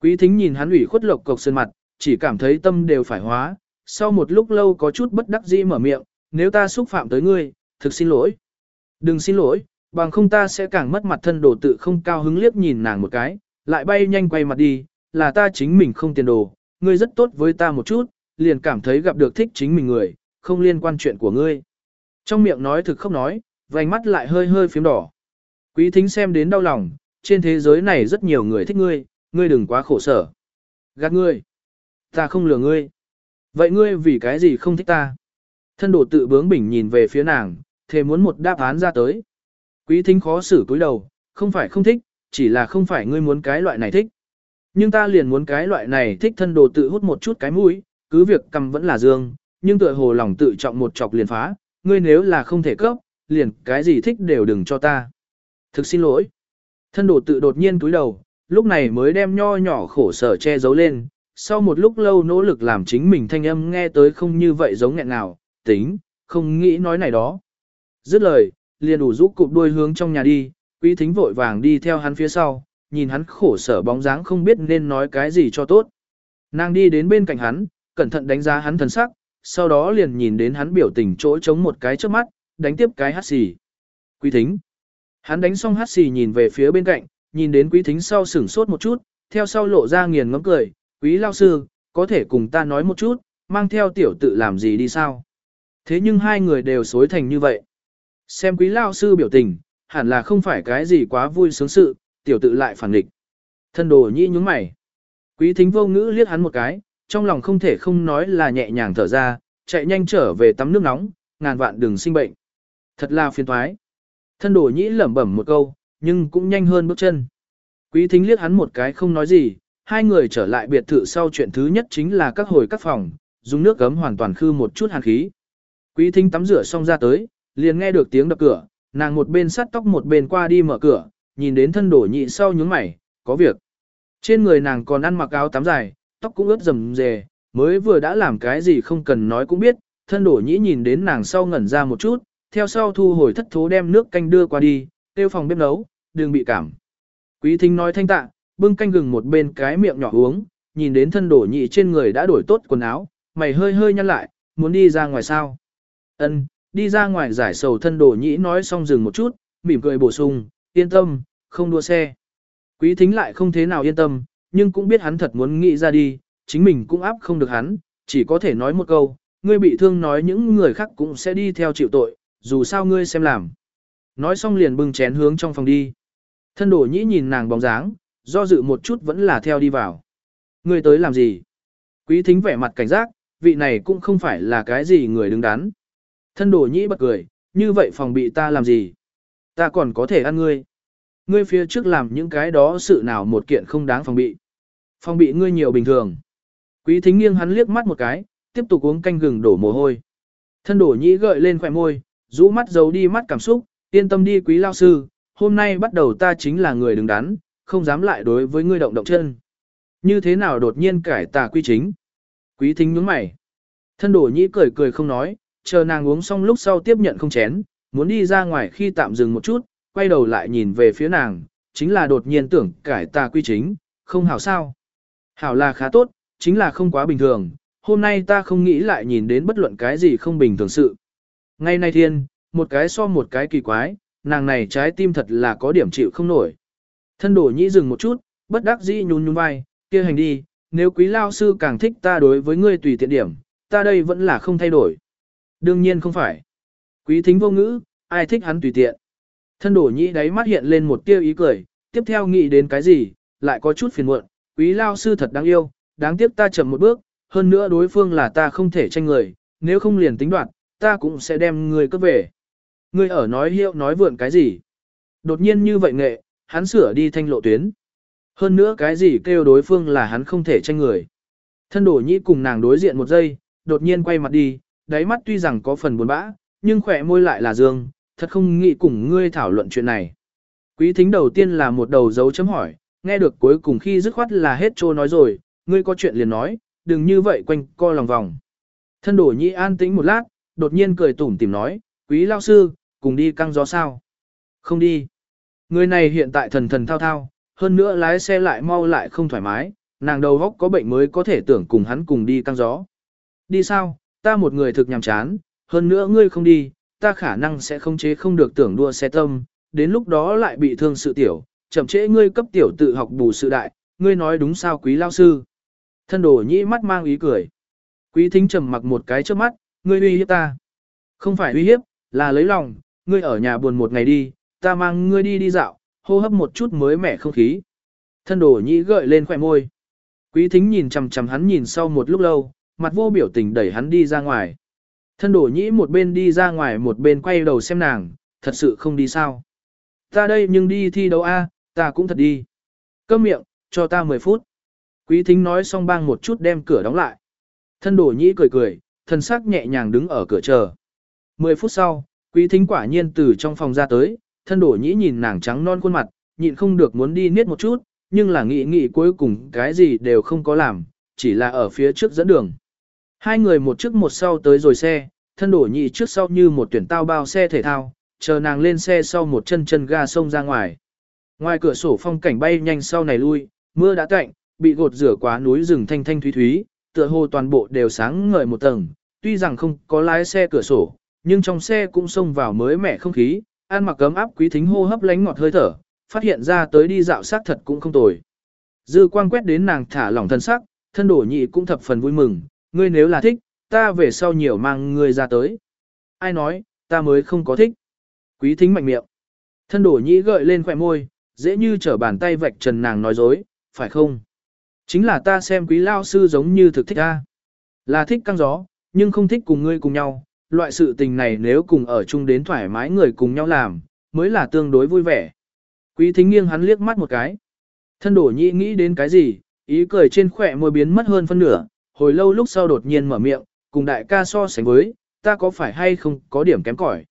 Quý thính nhìn hắn ủy khuất lộc cộc sơn mặt, chỉ cảm thấy tâm đều phải hóa, sau một lúc lâu có chút bất đắc dĩ mở miệng, nếu ta xúc phạm tới ngươi, thực xin lỗi. Đừng xin lỗi, bằng không ta sẽ càng mất mặt thân đồ tự không cao hứng liếc nhìn nàng một cái, lại bay nhanh quay mặt đi, là ta chính mình không tiền đồ, ngươi rất tốt với ta một chút, liền cảm thấy gặp được thích chính mình người, không liên quan chuyện của ngươi. Trong miệng nói thực không nói, vành mắt lại hơi hơi phím đỏ. Quý thính xem đến đau lòng, trên thế giới này rất nhiều người thích ngươi, ngươi đừng quá khổ sở. Gạt ngươi. Ta không lừa ngươi. Vậy ngươi vì cái gì không thích ta? Thân đồ tự bướng bỉnh nhìn về phía nàng, thề muốn một đáp án ra tới. Quý thính khó xử cúi đầu, không phải không thích, chỉ là không phải ngươi muốn cái loại này thích. Nhưng ta liền muốn cái loại này thích thân đồ tự hút một chút cái mũi, cứ việc cầm vẫn là dương, nhưng tựa hồ lòng tự trọng một chọc liền phá, ngươi nếu là không thể cấp, liền cái gì thích đều đừng cho ta. Thực xin lỗi. Thân đồ tự đột nhiên túi đầu, lúc này mới đem nho nhỏ khổ sở che giấu lên, sau một lúc lâu nỗ lực làm chính mình thanh âm nghe tới không như vậy giống nghẹn nào, tính, không nghĩ nói này đó. Dứt lời, liền đủ rũ cụp đuôi hướng trong nhà đi, quý thính vội vàng đi theo hắn phía sau, nhìn hắn khổ sở bóng dáng không biết nên nói cái gì cho tốt. Nàng đi đến bên cạnh hắn, cẩn thận đánh giá hắn thần sắc, sau đó liền nhìn đến hắn biểu tình chỗ chống một cái trước mắt, đánh tiếp cái hát xì. Quý thính. Hắn đánh xong hát xì nhìn về phía bên cạnh, nhìn đến quý thính sau sửng sốt một chút, theo sau lộ ra nghiền ngấm cười, quý lao sư, có thể cùng ta nói một chút, mang theo tiểu tự làm gì đi sao? Thế nhưng hai người đều xối thành như vậy. Xem quý lao sư biểu tình, hẳn là không phải cái gì quá vui sướng sự, tiểu tự lại phản nghịch. Thân đồ nhĩ nhúng mày. Quý thính vô ngữ liếc hắn một cái, trong lòng không thể không nói là nhẹ nhàng thở ra, chạy nhanh trở về tắm nước nóng, ngàn vạn đừng sinh bệnh. Thật là phiền thoái. Thân đồ nhĩ lẩm bẩm một câu, nhưng cũng nhanh hơn bước chân. Quý thính liếc hắn một cái không nói gì, hai người trở lại biệt thự sau chuyện thứ nhất chính là các hồi các phòng, dùng nước gấm hoàn toàn khư một chút hàn khí. Quý thính tắm rửa xong ra tới, liền nghe được tiếng đập cửa, nàng một bên sắt tóc một bên qua đi mở cửa, nhìn đến thân đổ nhị sau nhướng mày, có việc. Trên người nàng còn ăn mặc áo tắm dài, tóc cũng ướt rầm rề, mới vừa đã làm cái gì không cần nói cũng biết, thân đổ nhĩ nhìn đến nàng sau ngẩn ra một chút, theo sau thu hồi thất thố đem nước canh đưa qua đi, tiêu phòng bếp nấu, đừng bị cảm. Quý thính nói thanh tạ, bưng canh gừng một bên cái miệng nhỏ uống, nhìn đến thân đổ nhị trên người đã đổi tốt quần áo, mày hơi hơi nhăn lại, muốn đi ra ngoài sao. Ân, đi ra ngoài giải sầu thân đổ nhĩ nói xong dừng một chút, mỉm cười bổ sung, yên tâm, không đua xe. Quý thính lại không thế nào yên tâm, nhưng cũng biết hắn thật muốn nghĩ ra đi, chính mình cũng áp không được hắn, chỉ có thể nói một câu, ngươi bị thương nói những người khác cũng sẽ đi theo chịu tội, dù sao ngươi xem làm. Nói xong liền bưng chén hướng trong phòng đi. Thân đổ nhĩ nhìn nàng bóng dáng, do dự một chút vẫn là theo đi vào. Ngươi tới làm gì? Quý thính vẻ mặt cảnh giác, vị này cũng không phải là cái gì người đứng đắn. Thân đồ nhĩ bật cười, như vậy phòng bị ta làm gì? Ta còn có thể ăn ngươi. Ngươi phía trước làm những cái đó sự nào một kiện không đáng phòng bị. Phòng bị ngươi nhiều bình thường. Quý thính nghiêng hắn liếc mắt một cái, tiếp tục uống canh gừng đổ mồ hôi. Thân đổ nhĩ gợi lên khỏe môi, rũ mắt giấu đi mắt cảm xúc, yên tâm đi quý lao sư, hôm nay bắt đầu ta chính là người đứng đắn, không dám lại đối với ngươi động động chân. Như thế nào đột nhiên cải tà quy chính? Quý thính nhướng mày. Thân đổ nhĩ cười cười không nói, chờ nàng uống xong lúc sau tiếp nhận không chén, muốn đi ra ngoài khi tạm dừng một chút, quay đầu lại nhìn về phía nàng, chính là đột nhiên tưởng cải tà quy chính, không hảo sao. Hảo là khá tốt, chính là không quá bình thường, hôm nay ta không nghĩ lại nhìn đến bất luận cái gì không bình thường sự. Ngay nay thiên, một cái so một cái kỳ quái, nàng này trái tim thật là có điểm chịu không nổi. Thân đổ nhĩ dừng một chút, bất đắc dĩ nhún nhún vai, kia hành đi, nếu quý lao sư càng thích ta đối với ngươi tùy tiện điểm, ta đây vẫn là không thay đổi. Đương nhiên không phải. Quý thính vô ngữ, ai thích hắn tùy tiện. Thân đổ nhĩ đáy mắt hiện lên một tia ý cười, tiếp theo nghĩ đến cái gì, lại có chút phiền muộn, quý lao sư thật đáng yêu, đáng tiếc ta chậm một bước, hơn nữa đối phương là ta không thể tranh người, nếu không liền tính đoạn, ta cũng sẽ đem người cướp về. Ngươi ở nói hiệu nói vượn cái gì? Đột nhiên như vậy nghệ, hắn sửa đi thanh lộ tuyến. Hơn nữa cái gì kêu đối phương là hắn không thể tranh người. Thân đổ nhĩ cùng nàng đối diện một giây, đột nhiên quay mặt đi, đáy mắt tuy rằng có phần buồn bã, nhưng khỏe môi lại là dương, thật không nghĩ cùng ngươi thảo luận chuyện này. Quý thính đầu tiên là một đầu dấu chấm hỏi, nghe được cuối cùng khi dứt khoát là hết trô nói rồi, ngươi có chuyện liền nói, đừng như vậy quanh co lòng vòng. Thân đổ nhĩ an tĩnh một lát, đột nhiên cười tủm tìm nói, quý lao sư, cùng đi căng gió sao? Không đi. Người này hiện tại thần thần thao thao, hơn nữa lái xe lại mau lại không thoải mái, nàng đầu góc có bệnh mới có thể tưởng cùng hắn cùng đi căng gió. Đi sao, ta một người thực nhàm chán, hơn nữa ngươi không đi, ta khả năng sẽ không chế không được tưởng đua xe tâm, đến lúc đó lại bị thương sự tiểu, chậm trễ ngươi cấp tiểu tự học bù sự đại, ngươi nói đúng sao quý lao sư. Thân đồ nhĩ mắt mang ý cười. Quý thính trầm mặc một cái trước mắt, ngươi uy hiếp ta. Không phải uy hiếp, là lấy lòng, ngươi ở nhà buồn một ngày đi, ta mang ngươi đi đi dạo, hô hấp một chút mới mẻ không khí. Thân đồ nhĩ gợi lên khỏe môi. Quý thính nhìn chầm chầm hắn nhìn sau một lúc lâu, mặt vô biểu tình đẩy hắn đi ra ngoài. Thân đổ nhĩ một bên đi ra ngoài một bên quay đầu xem nàng, thật sự không đi sao. Ta đây nhưng đi thi đấu A, ta cũng thật đi. Câm miệng, cho ta 10 phút. Quý thính nói xong bang một chút đem cửa đóng lại. Thân đổ nhĩ cười cười, thân sắc nhẹ nhàng đứng ở cửa chờ. 10 phút sau, quý thính quả nhiên từ trong phòng ra tới, thân đổ nhĩ nhìn nàng trắng non khuôn mặt, nhịn không được muốn đi niết một chút, nhưng là nghĩ nghĩ cuối cùng cái gì đều không có làm, chỉ là ở phía trước dẫn đường. Hai người một trước một sau tới rồi xe, thân đổ nhị trước sau như một tuyển tao bao xe thể thao, chờ nàng lên xe sau một chân chân ga sông ra ngoài. Ngoài cửa sổ phong cảnh bay nhanh sau này lui, mưa đã cạnh, bị gột rửa quá núi rừng thanh thanh thúy thúy, tựa hồ toàn bộ đều sáng ngời một tầng, tuy rằng không có lái xe cửa sổ, nhưng trong xe cũng xông vào mới mẻ không khí, ăn mặc cấm áp quý thính hô hấp lánh ngọt hơi thở, phát hiện ra tới đi dạo sát thật cũng không tồi. Dư quang quét đến nàng thả lỏng thân sắc, thân đổ nhị cũng thập phần vui mừng, ngươi nếu là thích, ta về sau nhiều mang ngươi ra tới. Ai nói, ta mới không có thích. Quý thính mạnh miệng. Thân đổ nhĩ gợi lên khỏe môi, dễ như trở bàn tay vạch trần nàng nói dối, phải không? Chính là ta xem quý lao sư giống như thực thích ta. Là thích căng gió, nhưng không thích cùng ngươi cùng nhau. Loại sự tình này nếu cùng ở chung đến thoải mái người cùng nhau làm, mới là tương đối vui vẻ. Quý thính nghiêng hắn liếc mắt một cái. Thân đổ nhĩ nghĩ đến cái gì, ý cười trên khỏe môi biến mất hơn phân nửa, hồi lâu lúc sau đột nhiên mở miệng, cùng đại ca so sánh với, ta có phải hay không có điểm kém cỏi.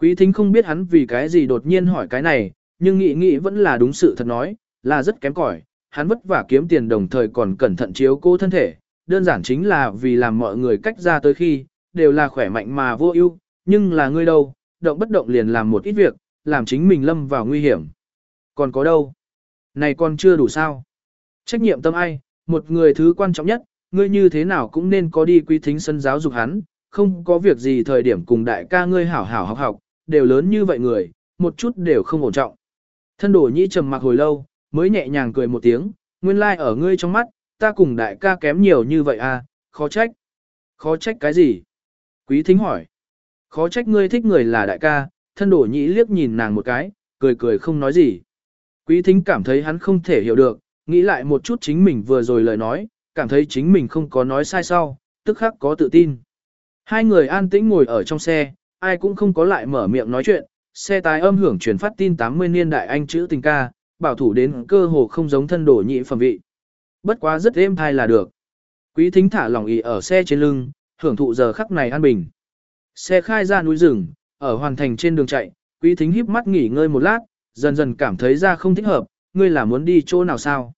Quý thính không biết hắn vì cái gì đột nhiên hỏi cái này, nhưng nghĩ nghĩ vẫn là đúng sự thật nói, là rất kém cỏi. Hắn vất vả kiếm tiền đồng thời còn cẩn thận chiếu cố thân thể, đơn giản chính là vì làm mọi người cách ra tới khi, đều là khỏe mạnh mà vô ưu, nhưng là ngươi đâu, động bất động liền làm một ít việc, làm chính mình lâm vào nguy hiểm. Còn có đâu? Này còn chưa đủ sao? Trách nhiệm tâm ai, một người thứ quan trọng nhất, ngươi như thế nào cũng nên có đi quý thính sân giáo dục hắn, không có việc gì thời điểm cùng đại ca ngươi hảo hảo học học, đều lớn như vậy người, một chút đều không ổn trọng. Thân đổ nhĩ trầm mặc hồi lâu, mới nhẹ nhàng cười một tiếng, nguyên lai like ở ngươi trong mắt, ta cùng đại ca kém nhiều như vậy à, khó trách. Khó trách cái gì? Quý thính hỏi. Khó trách ngươi thích người là đại ca, thân đổ nhĩ liếc nhìn nàng một cái, cười cười không nói gì. Quý thính cảm thấy hắn không thể hiểu được, nghĩ lại một chút chính mình vừa rồi lời nói, cảm thấy chính mình không có nói sai sau, tức khắc có tự tin. Hai người an tĩnh ngồi ở trong xe, ai cũng không có lại mở miệng nói chuyện, xe tái âm hưởng truyền phát tin 80 niên đại anh chữ tình ca, bảo thủ đến cơ hồ không giống thân đổ nhị phẩm vị. Bất quá rất êm thai là được. Quý thính thả lòng ý ở xe trên lưng, hưởng thụ giờ khắc này an bình. Xe khai ra núi rừng, ở hoàn thành trên đường chạy, quý thính híp mắt nghỉ ngơi một lát, dần dần cảm thấy ra không thích hợp, ngươi là muốn đi chỗ nào sao?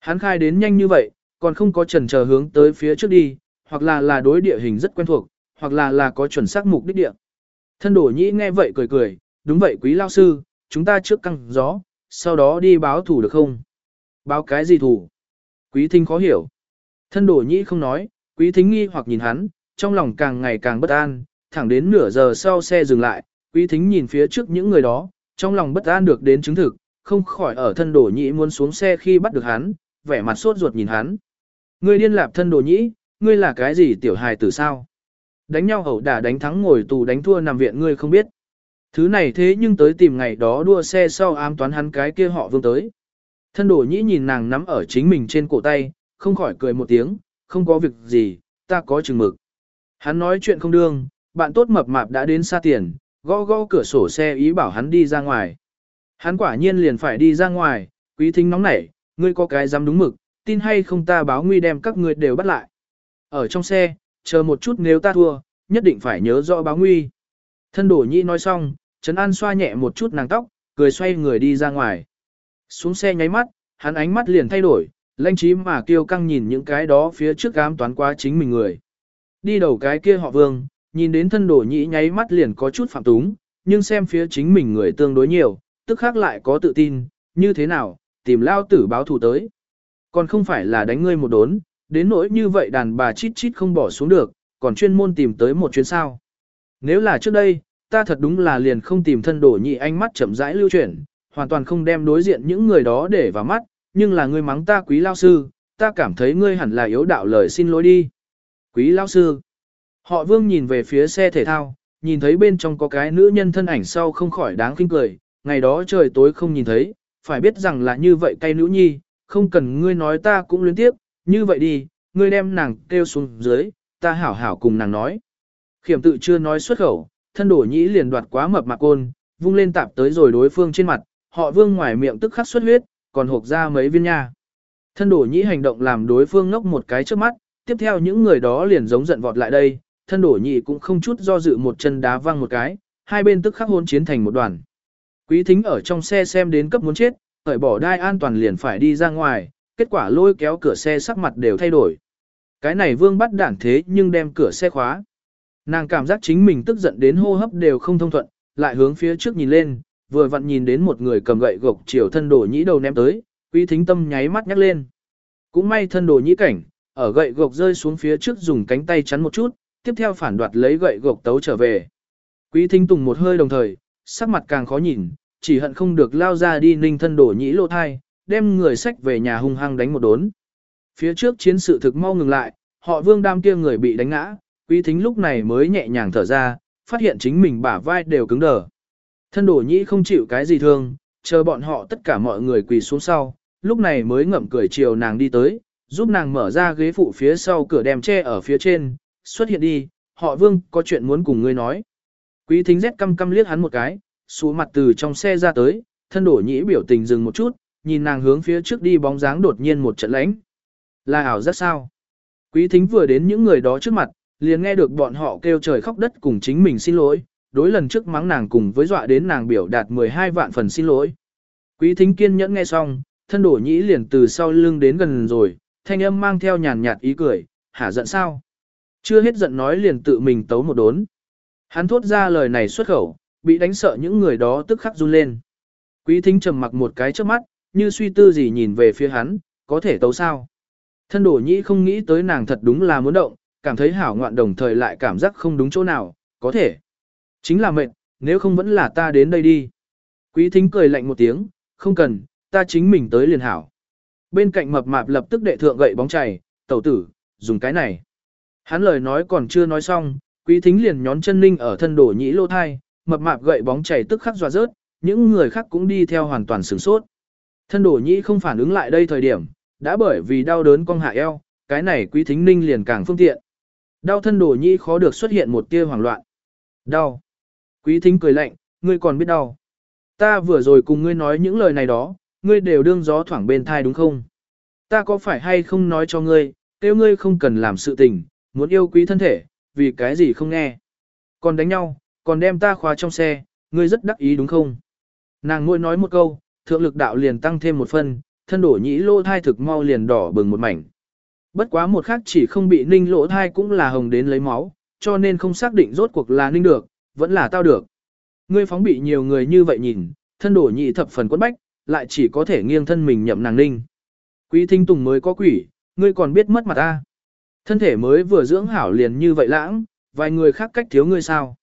Hắn khai đến nhanh như vậy, còn không có trần chờ hướng tới phía trước đi, hoặc là là đối địa hình rất quen thuộc, hoặc là là có chuẩn xác mục đích địa. Thân đổ nhĩ nghe vậy cười cười, đúng vậy quý lao sư, chúng ta trước căng gió, sau đó đi báo thủ được không? Báo cái gì thủ? Quý thính khó hiểu. Thân đổ nhĩ không nói, quý thính nghi hoặc nhìn hắn, trong lòng càng ngày càng bất an, thẳng đến nửa giờ sau xe dừng lại, quý thính nhìn phía trước những người đó, trong lòng bất an được đến chứng thực, không khỏi ở thân đổ nhĩ muốn xuống xe khi bắt được hắn, vẻ mặt sốt ruột nhìn hắn. Ngươi điên lạp thân đồ nhĩ, ngươi là cái gì tiểu hài tử sao? Đánh nhau hậu đả đánh thắng ngồi tù đánh thua nằm viện ngươi không biết. Thứ này thế nhưng tới tìm ngày đó đua xe sau ám toán hắn cái kia họ vương tới. Thân đồ nhĩ nhìn nàng nắm ở chính mình trên cổ tay, không khỏi cười một tiếng, không có việc gì, ta có chừng mực. Hắn nói chuyện không đương, bạn tốt mập mạp đã đến xa tiền, gõ gõ cửa sổ xe ý bảo hắn đi ra ngoài. Hắn quả nhiên liền phải đi ra ngoài, quý thính nóng nảy, ngươi có cái dám đúng mực, tin hay không ta báo nguy đem các ngươi đều bắt lại. Ở trong xe, chờ một chút nếu ta thua, nhất định phải nhớ rõ báo nguy. Thân đổ nhi nói xong, Trấn An xoa nhẹ một chút nàng tóc, cười xoay người đi ra ngoài. Xuống xe nháy mắt, hắn ánh mắt liền thay đổi, lanh trí mà kiêu căng nhìn những cái đó phía trước ám toán quá chính mình người. Đi đầu cái kia họ vương, nhìn đến thân đổ nhĩ nháy mắt liền có chút phạm túng, nhưng xem phía chính mình người tương đối nhiều, tức khác lại có tự tin, như thế nào, tìm lao tử báo thù tới. Còn không phải là đánh ngươi một đốn, đến nỗi như vậy đàn bà chít chít không bỏ xuống được, còn chuyên môn tìm tới một chuyến sao. Nếu là trước đây, ta thật đúng là liền không tìm thân đổ nhị ánh mắt chậm rãi lưu chuyển, hoàn toàn không đem đối diện những người đó để vào mắt, nhưng là ngươi mắng ta quý lao sư, ta cảm thấy ngươi hẳn là yếu đạo lời xin lỗi đi. Quý lao sư. Họ vương nhìn về phía xe thể thao, nhìn thấy bên trong có cái nữ nhân thân ảnh sau không khỏi đáng kinh cười, ngày đó trời tối không nhìn thấy, phải biết rằng là như vậy cay nữ nhi, không cần ngươi nói ta cũng luyến tiếp, như vậy đi, ngươi đem nàng kêu xuống dưới, ta hảo hảo cùng nàng nói. Khiểm tự chưa nói xuất khẩu, thân đổ nhĩ liền đoạt quá mập mạc côn, vung lên tạp tới rồi đối phương trên mặt, họ vương ngoài miệng tức khắc xuất huyết, còn hộp ra mấy viên nha. Thân đổ nhĩ hành động làm đối phương ngốc một cái trước mắt, tiếp theo những người đó liền giống giận vọt lại đây, thân đổ nhĩ cũng không chút do dự một chân đá văng một cái, hai bên tức khắc hôn chiến thành một đoàn. Quý thính ở trong xe xem đến cấp muốn chết, khởi bỏ đai an toàn liền phải đi ra ngoài, kết quả lôi kéo cửa xe sắc mặt đều thay đổi. Cái này vương bắt đản thế nhưng đem cửa xe khóa. Nàng cảm giác chính mình tức giận đến hô hấp đều không thông thuận, lại hướng phía trước nhìn lên, vừa vặn nhìn đến một người cầm gậy gộc chiều thân đồ nhĩ đầu ném tới, quý thính tâm nháy mắt nhắc lên. Cũng may thân đồ nhĩ cảnh, ở gậy gộc rơi xuống phía trước dùng cánh tay chắn một chút, tiếp theo phản đoạt lấy gậy gộc tấu trở về. Quý thính tùng một hơi đồng thời, sắc mặt càng khó nhìn, chỉ hận không được lao ra đi ninh thân đổ nhĩ lô thai, đem người sách về nhà hung hăng đánh một đốn. Phía trước chiến sự thực mau ngừng lại, họ vương đam kia người bị đánh ngã, quý thính lúc này mới nhẹ nhàng thở ra, phát hiện chính mình bả vai đều cứng đờ. Thân đổ nhĩ không chịu cái gì thương, chờ bọn họ tất cả mọi người quỳ xuống sau, lúc này mới ngậm cười chiều nàng đi tới, giúp nàng mở ra ghế phụ phía sau cửa đem che ở phía trên, xuất hiện đi, họ vương có chuyện muốn cùng ngươi nói. Quý thính rét căm căm liếc hắn một cái, xuống mặt từ trong xe ra tới, thân đổ nhĩ biểu tình dừng một chút, nhìn nàng hướng phía trước đi bóng dáng đột nhiên một trận lãnh. Là ảo rất sao? Quý thính vừa đến những người đó trước mặt, liền nghe được bọn họ kêu trời khóc đất cùng chính mình xin lỗi, đối lần trước mắng nàng cùng với dọa đến nàng biểu đạt 12 vạn phần xin lỗi. Quý thính kiên nhẫn nghe xong, thân đổ nhĩ liền từ sau lưng đến gần rồi, thanh âm mang theo nhàn nhạt ý cười, hả giận sao? Chưa hết giận nói liền tự mình tấu một đốn. Hắn thốt ra lời này xuất khẩu, bị đánh sợ những người đó tức khắc run lên. Quý thính trầm mặc một cái trước mắt, như suy tư gì nhìn về phía hắn, có thể tấu sao? Thân đổ nhĩ không nghĩ tới nàng thật đúng là muốn động, cảm thấy hảo ngoạn đồng thời lại cảm giác không đúng chỗ nào, có thể. Chính là mệnh, nếu không vẫn là ta đến đây đi. Quý thính cười lạnh một tiếng, không cần, ta chính mình tới liền hảo. Bên cạnh mập mạp lập tức đệ thượng gậy bóng chảy, tẩu tử, dùng cái này. Hắn lời nói còn chưa nói xong, quý thính liền nhón chân ninh ở thân đổ nhĩ lô thai, mập mạp gậy bóng chảy tức khắc dọa rớt, những người khác cũng đi theo hoàn toàn sửng sốt. Thân đổ nhĩ không phản ứng lại đây thời điểm, đã bởi vì đau đớn cong hạ eo, cái này quý thính ninh liền càng phương tiện. Đau thân đổ nhĩ khó được xuất hiện một tia hoảng loạn. Đau. Quý thính cười lạnh, ngươi còn biết đau. Ta vừa rồi cùng ngươi nói những lời này đó, ngươi đều đương gió thoảng bên thai đúng không? Ta có phải hay không nói cho ngươi, kêu ngươi không cần làm sự tình, muốn yêu quý thân thể, vì cái gì không nghe. Còn đánh nhau, còn đem ta khóa trong xe, ngươi rất đắc ý đúng không? Nàng ngôi nói một câu, thượng lực đạo liền tăng thêm một phân, thân đổ nhĩ lỗ thai thực mau liền đỏ bừng một mảnh. Bất quá một khác chỉ không bị ninh lỗ thai cũng là hồng đến lấy máu, cho nên không xác định rốt cuộc là ninh được, vẫn là tao được. Ngươi phóng bị nhiều người như vậy nhìn, thân đổ nhị thập phần quất bách, lại chỉ có thể nghiêng thân mình nhậm nàng ninh. Quý thính tùng mới có quỷ, ngươi còn biết mất mặt ta. Thân thể mới vừa dưỡng hảo liền như vậy lãng, vài người khác cách thiếu ngươi sao.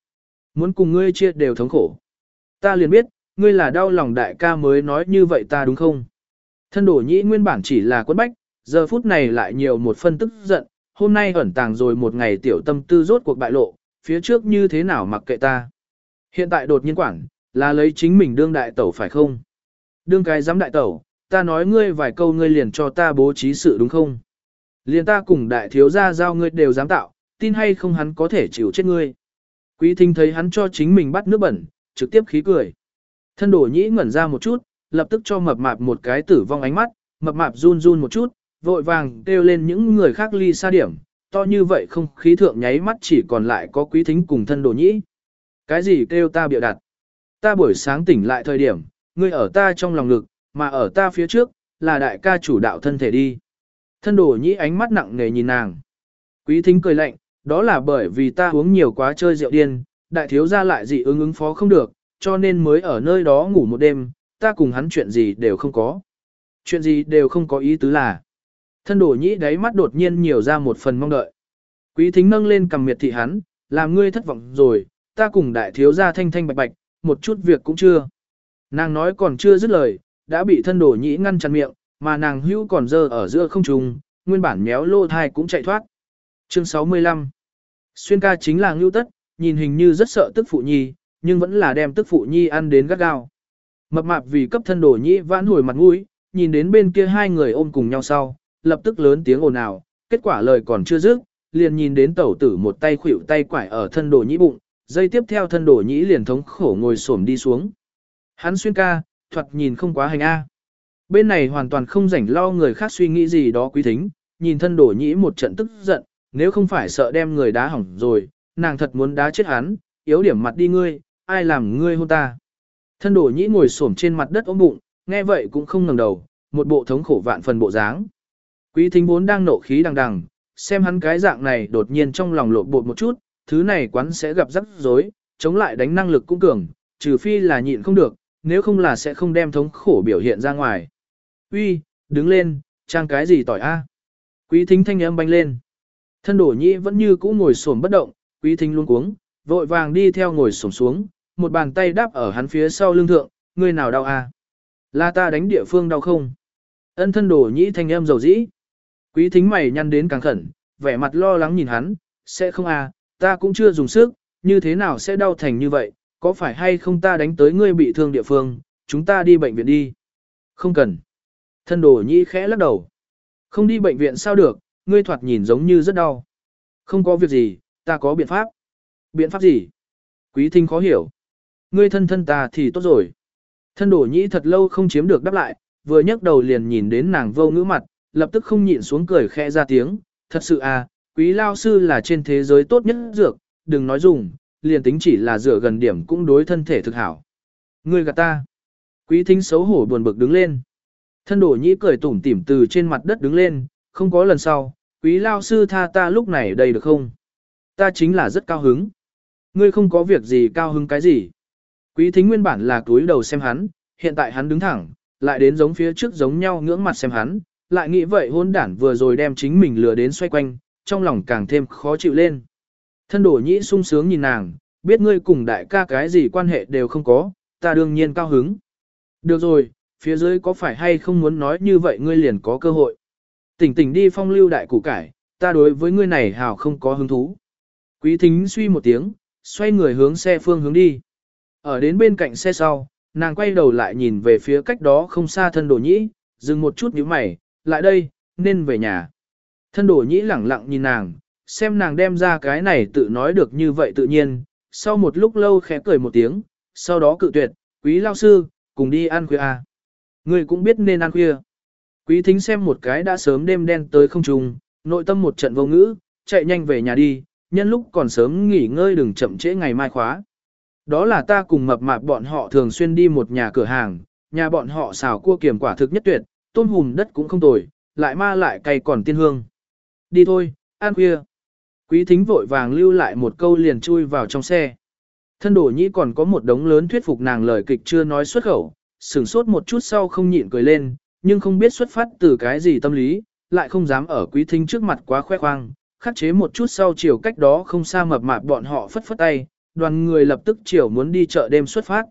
Muốn cùng ngươi chia đều thống khổ. Ta liền biết, ngươi là đau lòng đại ca mới nói như vậy ta đúng không? Thân đổ nhĩ nguyên bản chỉ là quân bách, giờ phút này lại nhiều một phân tức giận, hôm nay ẩn tàng rồi một ngày tiểu tâm tư rốt cuộc bại lộ, phía trước như thế nào mặc kệ ta. Hiện tại đột nhiên quản, là lấy chính mình đương đại tẩu phải không? Đương cái giám đại tẩu, ta nói ngươi vài câu ngươi liền cho ta bố trí sự đúng không? Liền ta cùng đại thiếu gia giao ngươi đều dám tạo, tin hay không hắn có thể chịu chết ngươi. Quý thính thấy hắn cho chính mình bắt nước bẩn, trực tiếp khí cười. Thân đổ nhĩ ngẩn ra một chút, lập tức cho mập mạp một cái tử vong ánh mắt, mập mạp run run một chút, vội vàng kêu lên những người khác ly xa điểm, to như vậy không khí thượng nháy mắt chỉ còn lại có quý thính cùng thân đồ nhĩ. Cái gì kêu ta bịa đặt? Ta buổi sáng tỉnh lại thời điểm, ngươi ở ta trong lòng ngực, mà ở ta phía trước, là đại ca chủ đạo thân thể đi. Thân đồ nhĩ ánh mắt nặng nề nhìn nàng. Quý thính cười lạnh, đó là bởi vì ta uống nhiều quá chơi rượu điên, đại thiếu gia lại dị ứng ứng phó không được, cho nên mới ở nơi đó ngủ một đêm, ta cùng hắn chuyện gì đều không có. Chuyện gì đều không có ý tứ là. Thân đổ nhĩ đáy mắt đột nhiên nhiều ra một phần mong đợi. Quý thính nâng lên cầm miệt thị hắn, làm ngươi thất vọng rồi, ta cùng đại thiếu gia thanh thanh bạch bạch, một chút việc cũng chưa. Nàng nói còn chưa dứt lời, đã bị thân đổ nhĩ ngăn chặn miệng, mà nàng hữu còn dơ ở giữa không trùng nguyên bản méo lô thai cũng chạy thoát. Chương 65 Xuyên ca chính là ngưu tất, nhìn hình như rất sợ tức phụ nhi, nhưng vẫn là đem tức phụ nhi ăn đến gắt gao. Mập mạp vì cấp thân đổ nhĩ vãn hồi mặt mũi, nhìn đến bên kia hai người ôm cùng nhau sau, lập tức lớn tiếng ồn ào, kết quả lời còn chưa dứt, liền nhìn đến tẩu tử một tay khuỷu tay quải ở thân đổ nhĩ bụng, dây tiếp theo thân đổ nhĩ liền thống khổ ngồi xổm đi xuống. Hắn xuyên ca, thuật nhìn không quá hành A. Bên này hoàn toàn không rảnh lo người khác suy nghĩ gì đó quý thính, nhìn thân đổ nhĩ một trận tức giận, nếu không phải sợ đem người đá hỏng rồi, nàng thật muốn đá chết hắn, yếu điểm mặt đi ngươi, ai làm ngươi hôn ta. Thân đổ nhĩ ngồi xổm trên mặt đất ôm bụng, nghe vậy cũng không ngẩng đầu, một bộ thống khổ vạn phần bộ dáng. Quý thính vốn đang nộ khí đằng đằng, xem hắn cái dạng này đột nhiên trong lòng lộ bột một chút, thứ này quán sẽ gặp rắc rối, chống lại đánh năng lực cũng cường, trừ phi là nhịn không được, nếu không là sẽ không đem thống khổ biểu hiện ra ngoài. Uy, đứng lên, trang cái gì tỏi a? Quý thính thanh âm banh lên. Thân đổ nhĩ vẫn như cũ ngồi xổm bất động, quý thính luôn cuống, vội vàng đi theo ngồi xổm xuống, một bàn tay đáp ở hắn phía sau lưng thượng, người nào đau à? Là ta đánh địa phương đau không? Ân thân đổ nhĩ thanh âm dầu dĩ. Quý thính mày nhăn đến càng khẩn, vẻ mặt lo lắng nhìn hắn, sẽ không à, ta cũng chưa dùng sức, như thế nào sẽ đau thành như vậy, có phải hay không ta đánh tới ngươi bị thương địa phương, chúng ta đi bệnh viện đi. Không cần. Thân đồ nhĩ khẽ lắc đầu. Không đi bệnh viện sao được, ngươi thoạt nhìn giống như rất đau. Không có việc gì, ta có biện pháp. Biện pháp gì? Quý thính khó hiểu. Ngươi thân thân ta thì tốt rồi. Thân đổ nhĩ thật lâu không chiếm được đáp lại, vừa nhấc đầu liền nhìn đến nàng vô ngữ mặt, lập tức không nhịn xuống cười khẽ ra tiếng, thật sự à, quý lao sư là trên thế giới tốt nhất dược, đừng nói dùng, liền tính chỉ là dựa gần điểm cũng đối thân thể thực hảo. Ngươi gạt ta. Quý thính xấu hổ buồn bực đứng lên. Thân đổ nhĩ cười tủm tỉm từ trên mặt đất đứng lên, không có lần sau, quý lao sư tha ta lúc này đây được không? Ta chính là rất cao hứng. Ngươi không có việc gì cao hứng cái gì. Quý thính nguyên bản là túi đầu xem hắn, hiện tại hắn đứng thẳng, lại đến giống phía trước giống nhau ngưỡng mặt xem hắn, lại nghĩ vậy hôn đản vừa rồi đem chính mình lừa đến xoay quanh, trong lòng càng thêm khó chịu lên. Thân đổ nhĩ sung sướng nhìn nàng, biết ngươi cùng đại ca cái gì quan hệ đều không có, ta đương nhiên cao hứng. Được rồi, phía dưới có phải hay không muốn nói như vậy ngươi liền có cơ hội. Tỉnh tỉnh đi phong lưu đại củ cải, ta đối với ngươi này hào không có hứng thú. Quý thính suy một tiếng, xoay người hướng xe phương hướng đi. Ở đến bên cạnh xe sau, nàng quay đầu lại nhìn về phía cách đó không xa thân đồ nhĩ, dừng một chút nhíu mày, lại đây, nên về nhà. Thân đồ nhĩ lẳng lặng nhìn nàng, xem nàng đem ra cái này tự nói được như vậy tự nhiên, sau một lúc lâu khẽ cười một tiếng, sau đó cự tuyệt, quý lao sư, cùng đi ăn khuya à. Người cũng biết nên ăn khuya. Quý thính xem một cái đã sớm đêm đen tới không trùng, nội tâm một trận vô ngữ, chạy nhanh về nhà đi, nhân lúc còn sớm nghỉ ngơi đừng chậm trễ ngày mai khóa. Đó là ta cùng mập mạp bọn họ thường xuyên đi một nhà cửa hàng, nhà bọn họ xào cua kiềm quả thực nhất tuyệt, tôm hùm đất cũng không tồi, lại ma lại cay còn tiên hương. Đi thôi, ăn khuya. Quý thính vội vàng lưu lại một câu liền chui vào trong xe. Thân đổ nhĩ còn có một đống lớn thuyết phục nàng lời kịch chưa nói xuất khẩu, sửng sốt một chút sau không nhịn cười lên, nhưng không biết xuất phát từ cái gì tâm lý, lại không dám ở quý thính trước mặt quá khoe khoang, khắc chế một chút sau chiều cách đó không xa mập mạp bọn họ phất phất tay, đoàn người lập tức chiều muốn đi chợ đêm xuất phát.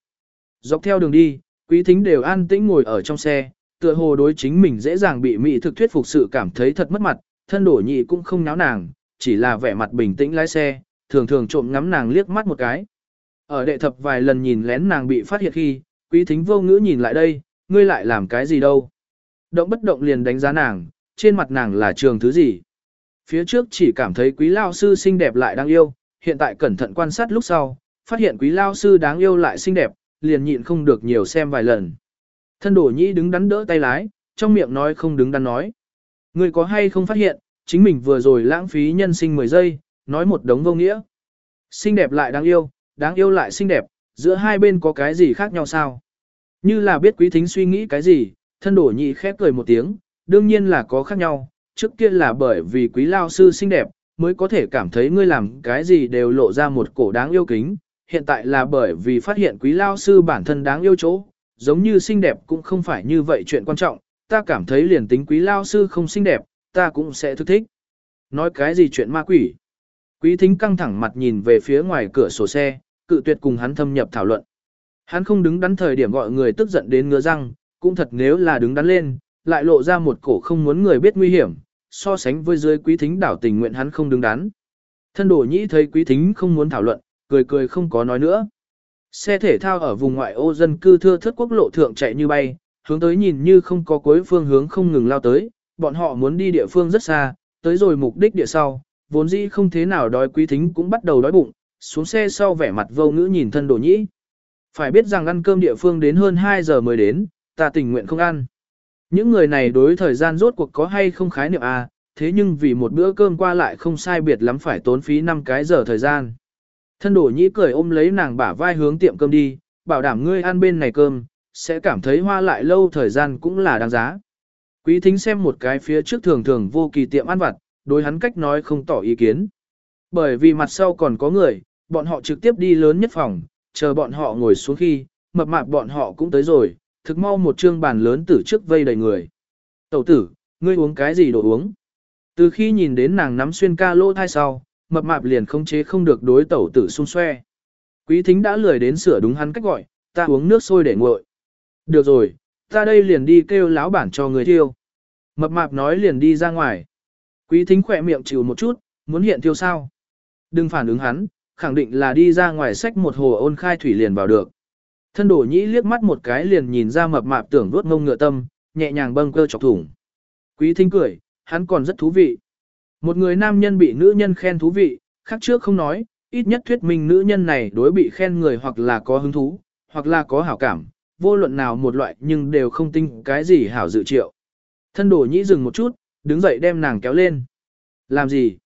Dọc theo đường đi, quý thính đều an tĩnh ngồi ở trong xe, tựa hồ đối chính mình dễ dàng bị mỹ thực thuyết phục sự cảm thấy thật mất mặt, thân đổ nhị cũng không náo nàng, chỉ là vẻ mặt bình tĩnh lái xe, thường thường trộm ngắm nàng liếc mắt một cái. Ở đệ thập vài lần nhìn lén nàng bị phát hiện khi, quý thính vô ngữ nhìn lại đây, ngươi lại làm cái gì đâu. Động bất động liền đánh giá nàng, trên mặt nàng là trường thứ gì. Phía trước chỉ cảm thấy quý lao sư xinh đẹp lại đáng yêu, hiện tại cẩn thận quan sát lúc sau, phát hiện quý lao sư đáng yêu lại xinh đẹp, liền nhịn không được nhiều xem vài lần. Thân đổ nhĩ đứng đắn đỡ tay lái, trong miệng nói không đứng đắn nói. người có hay không phát hiện, chính mình vừa rồi lãng phí nhân sinh 10 giây, nói một đống vô nghĩa. Xinh đẹp lại đáng yêu, đáng yêu lại xinh đẹp, giữa hai bên có cái gì khác nhau sao? Như là biết quý thính suy nghĩ cái gì, thân đổ nhị khép cười một tiếng, đương nhiên là có khác nhau, trước kia là bởi vì quý lao sư xinh đẹp, mới có thể cảm thấy ngươi làm cái gì đều lộ ra một cổ đáng yêu kính, hiện tại là bởi vì phát hiện quý lao sư bản thân đáng yêu chỗ, giống như xinh đẹp cũng không phải như vậy chuyện quan trọng, ta cảm thấy liền tính quý lao sư không xinh đẹp, ta cũng sẽ thức thích. Nói cái gì chuyện ma quỷ? Quý thính căng thẳng mặt nhìn về phía ngoài cửa sổ xe, cự tuyệt cùng hắn thâm nhập thảo luận. Hắn không đứng đắn thời điểm gọi người tức giận đến ngứa răng, cũng thật nếu là đứng đắn lên, lại lộ ra một cổ không muốn người biết nguy hiểm, so sánh với dưới quý thính đảo tình nguyện hắn không đứng đắn. Thân đổ nhĩ thấy quý thính không muốn thảo luận, cười cười không có nói nữa. Xe thể thao ở vùng ngoại ô dân cư thưa thất quốc lộ thượng chạy như bay, hướng tới nhìn như không có cuối phương hướng không ngừng lao tới, bọn họ muốn đi địa phương rất xa, tới rồi mục đích địa sau, vốn dĩ không thế nào đói quý thính cũng bắt đầu đói bụng, xuống xe sau vẻ mặt vô ngữ nhìn thân đồ nhĩ. Phải biết rằng ăn cơm địa phương đến hơn 2 giờ mới đến, ta tình nguyện không ăn. Những người này đối thời gian rốt cuộc có hay không khái niệm à, thế nhưng vì một bữa cơm qua lại không sai biệt lắm phải tốn phí 5 cái giờ thời gian. Thân đổ nhĩ cười ôm lấy nàng bả vai hướng tiệm cơm đi, bảo đảm ngươi ăn bên này cơm, sẽ cảm thấy hoa lại lâu thời gian cũng là đáng giá. Quý thính xem một cái phía trước thường thường vô kỳ tiệm ăn vặt, đối hắn cách nói không tỏ ý kiến. Bởi vì mặt sau còn có người, bọn họ trực tiếp đi lớn nhất phòng, chờ bọn họ ngồi xuống khi, mập mạp bọn họ cũng tới rồi, thực mau một trương bàn lớn từ trước vây đầy người. Tẩu tử, ngươi uống cái gì đồ uống? Từ khi nhìn đến nàng nắm xuyên ca lô thai sau, mập mạp liền không chế không được đối tẩu tử xung xoe. Quý thính đã lười đến sửa đúng hắn cách gọi, ta uống nước sôi để nguội. Được rồi, ta đây liền đi kêu láo bản cho người thiêu. Mập mạp nói liền đi ra ngoài. Quý thính khỏe miệng chịu một chút, muốn hiện thiêu sao. Đừng phản ứng hắn, khẳng định là đi ra ngoài sách một hồ ôn khai thủy liền vào được. Thân đổ nhĩ liếc mắt một cái liền nhìn ra mập mạp tưởng vuốt ngông ngựa tâm, nhẹ nhàng bâng cơ chọc thủng. Quý thính cười, hắn còn rất thú vị. Một người nam nhân bị nữ nhân khen thú vị, khác trước không nói, ít nhất thuyết minh nữ nhân này đối bị khen người hoặc là có hứng thú, hoặc là có hảo cảm, vô luận nào một loại nhưng đều không tin cái gì hảo dự triệu. Thân đổ nhĩ dừng một chút, đứng dậy đem nàng kéo lên. Làm gì?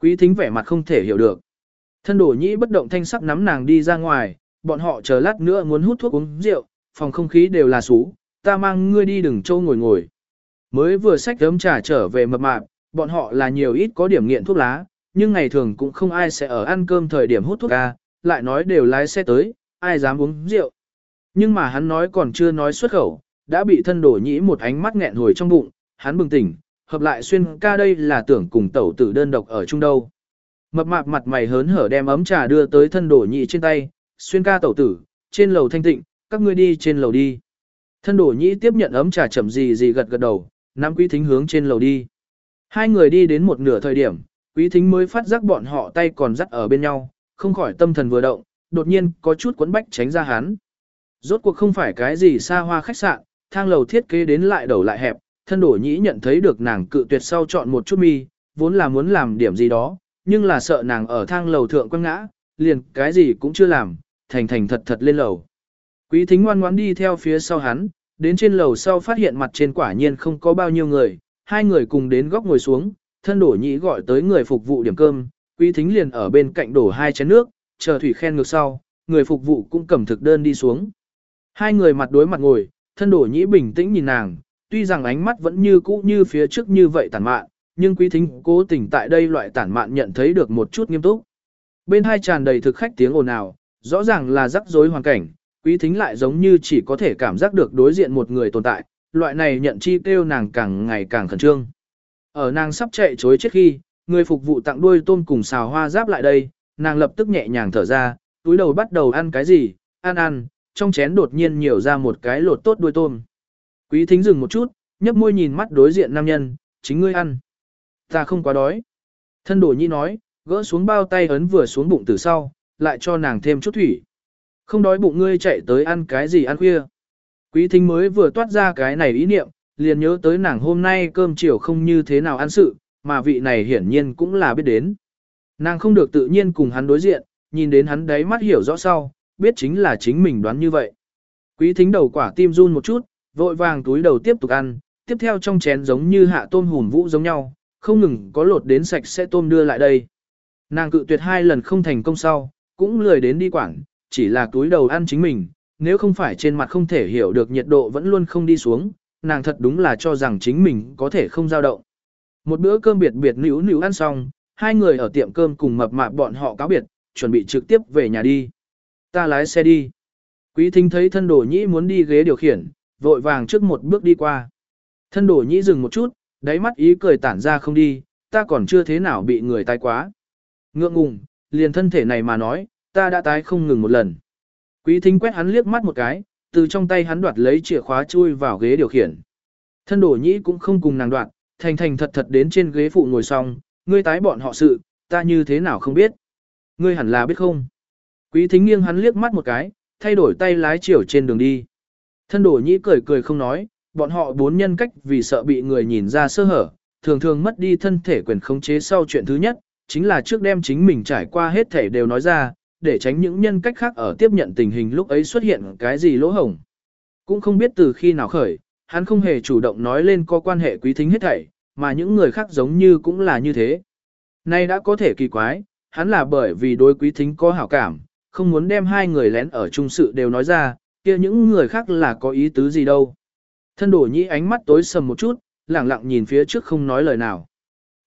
Quý thính vẻ mặt không thể hiểu được. Thân đổ nhĩ bất động thanh sắc nắm nàng đi ra ngoài, bọn họ chờ lát nữa muốn hút thuốc uống rượu, phòng không khí đều là xú, ta mang ngươi đi đừng trâu ngồi ngồi. Mới vừa xách ấm trà trở về mập mạp, bọn họ là nhiều ít có điểm nghiện thuốc lá, nhưng ngày thường cũng không ai sẽ ở ăn cơm thời điểm hút thuốc ca, lại nói đều lái xe tới, ai dám uống rượu. Nhưng mà hắn nói còn chưa nói xuất khẩu, đã bị thân đổ nhĩ một ánh mắt nghẹn hồi trong bụng, hắn bừng tỉnh, hợp lại xuyên ca đây là tưởng cùng tẩu tử đơn độc ở chung đâu. Mập mạp mặt mày hớn hở đem ấm trà đưa tới thân đổ nhị trên tay, xuyên ca tẩu tử, trên lầu thanh tịnh, các ngươi đi trên lầu đi. Thân đổ nhĩ tiếp nhận ấm trà chậm gì gì gật gật đầu, nắm quý thính hướng trên lầu đi. Hai người đi đến một nửa thời điểm, quý thính mới phát giác bọn họ tay còn dắt ở bên nhau, không khỏi tâm thần vừa động, đột nhiên có chút quấn bách tránh ra hắn. Rốt cuộc không phải cái gì xa hoa khách sạn, thang lầu thiết kế đến lại đầu lại hẹp, thân đổ nhĩ nhận thấy được nàng cự tuyệt sau chọn một chút mi, vốn là muốn làm điểm gì đó, nhưng là sợ nàng ở thang lầu thượng quăng ngã, liền cái gì cũng chưa làm, thành thành thật thật lên lầu. Quý thính ngoan ngoãn đi theo phía sau hắn, đến trên lầu sau phát hiện mặt trên quả nhiên không có bao nhiêu người, hai người cùng đến góc ngồi xuống, thân đổ nhĩ gọi tới người phục vụ điểm cơm, quý thính liền ở bên cạnh đổ hai chén nước, chờ thủy khen ngược sau, người phục vụ cũng cầm thực đơn đi xuống. Hai người mặt đối mặt ngồi, thân đổ nhĩ bình tĩnh nhìn nàng, tuy rằng ánh mắt vẫn như cũ như phía trước như vậy tàn mạn, nhưng quý thính cố tình tại đây loại tản mạn nhận thấy được một chút nghiêm túc. Bên hai tràn đầy thực khách tiếng ồn ào, rõ ràng là rắc rối hoàn cảnh, quý thính lại giống như chỉ có thể cảm giác được đối diện một người tồn tại, loại này nhận chi tiêu nàng càng ngày càng khẩn trương. Ở nàng sắp chạy chối chết khi, người phục vụ tặng đuôi tôm cùng xào hoa giáp lại đây, nàng lập tức nhẹ nhàng thở ra, túi đầu bắt đầu ăn cái gì, ăn ăn, trong chén đột nhiên nhiều ra một cái lột tốt đuôi tôm. Quý thính dừng một chút, nhấp môi nhìn mắt đối diện nam nhân, chính ngươi ăn. Ta không quá đói. Thân đổ nhi nói, gỡ xuống bao tay ấn vừa xuống bụng từ sau, lại cho nàng thêm chút thủy. Không đói bụng ngươi chạy tới ăn cái gì ăn khuya. Quý thính mới vừa toát ra cái này ý niệm, liền nhớ tới nàng hôm nay cơm chiều không như thế nào ăn sự, mà vị này hiển nhiên cũng là biết đến. Nàng không được tự nhiên cùng hắn đối diện, nhìn đến hắn đấy mắt hiểu rõ sau, biết chính là chính mình đoán như vậy. Quý thính đầu quả tim run một chút, vội vàng túi đầu tiếp tục ăn, tiếp theo trong chén giống như hạ tôm hùm vũ giống nhau, không ngừng có lột đến sạch sẽ tôm đưa lại đây. Nàng cự tuyệt hai lần không thành công sau, cũng lười đến đi quảng, chỉ là túi đầu ăn chính mình, nếu không phải trên mặt không thể hiểu được nhiệt độ vẫn luôn không đi xuống, nàng thật đúng là cho rằng chính mình có thể không dao động. Một bữa cơm biệt biệt nữ nữ ăn xong, hai người ở tiệm cơm cùng mập mạp bọn họ cáo biệt, chuẩn bị trực tiếp về nhà đi. Ta lái xe đi. Quý thính thấy thân đồ nhĩ muốn đi ghế điều khiển, vội vàng trước một bước đi qua. Thân đồ nhĩ dừng một chút, đáy mắt ý cười tản ra không đi, ta còn chưa thế nào bị người tai quá. Ngượng ngùng, liền thân thể này mà nói, ta đã tái không ngừng một lần. Quý thính quét hắn liếc mắt một cái, từ trong tay hắn đoạt lấy chìa khóa chui vào ghế điều khiển. Thân đổ nhĩ cũng không cùng nàng đoạt, thành thành thật thật đến trên ghế phụ ngồi xong, ngươi tái bọn họ sự, ta như thế nào không biết. Ngươi hẳn là biết không. Quý thính nghiêng hắn liếc mắt một cái, thay đổi tay lái chiều trên đường đi. Thân đổ nhĩ cười cười không nói, bọn họ bốn nhân cách vì sợ bị người nhìn ra sơ hở, thường thường mất đi thân thể quyền khống chế sau chuyện thứ nhất, chính là trước đem chính mình trải qua hết thể đều nói ra, để tránh những nhân cách khác ở tiếp nhận tình hình lúc ấy xuất hiện cái gì lỗ hổng. Cũng không biết từ khi nào khởi, hắn không hề chủ động nói lên có quan hệ quý thính hết thảy, mà những người khác giống như cũng là như thế. Nay đã có thể kỳ quái, hắn là bởi vì đối quý thính có hảo cảm, không muốn đem hai người lén ở chung sự đều nói ra, kia những người khác là có ý tứ gì đâu. Thân đổ nhĩ ánh mắt tối sầm một chút, lẳng lặng nhìn phía trước không nói lời nào.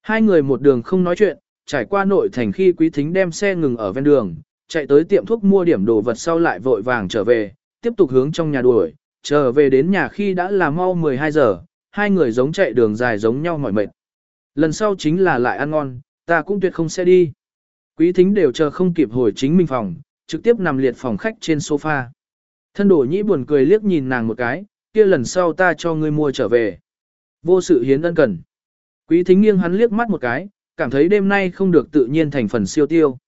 Hai người một đường không nói chuyện, trải qua nội thành khi quý thính đem xe ngừng ở ven đường, chạy tới tiệm thuốc mua điểm đồ vật sau lại vội vàng trở về, tiếp tục hướng trong nhà đuổi, trở về đến nhà khi đã là mau 12 giờ, hai người giống chạy đường dài giống nhau mỏi mệt. Lần sau chính là lại ăn ngon, ta cũng tuyệt không sẽ đi. Quý thính đều chờ không kịp hồi chính mình phòng, trực tiếp nằm liệt phòng khách trên sofa. Thân đổ nhĩ buồn cười liếc nhìn nàng một cái, kia lần sau ta cho ngươi mua trở về. Vô sự hiến ân cần. Quý thính nghiêng hắn liếc mắt một cái, cảm thấy đêm nay không được tự nhiên thành phần siêu tiêu.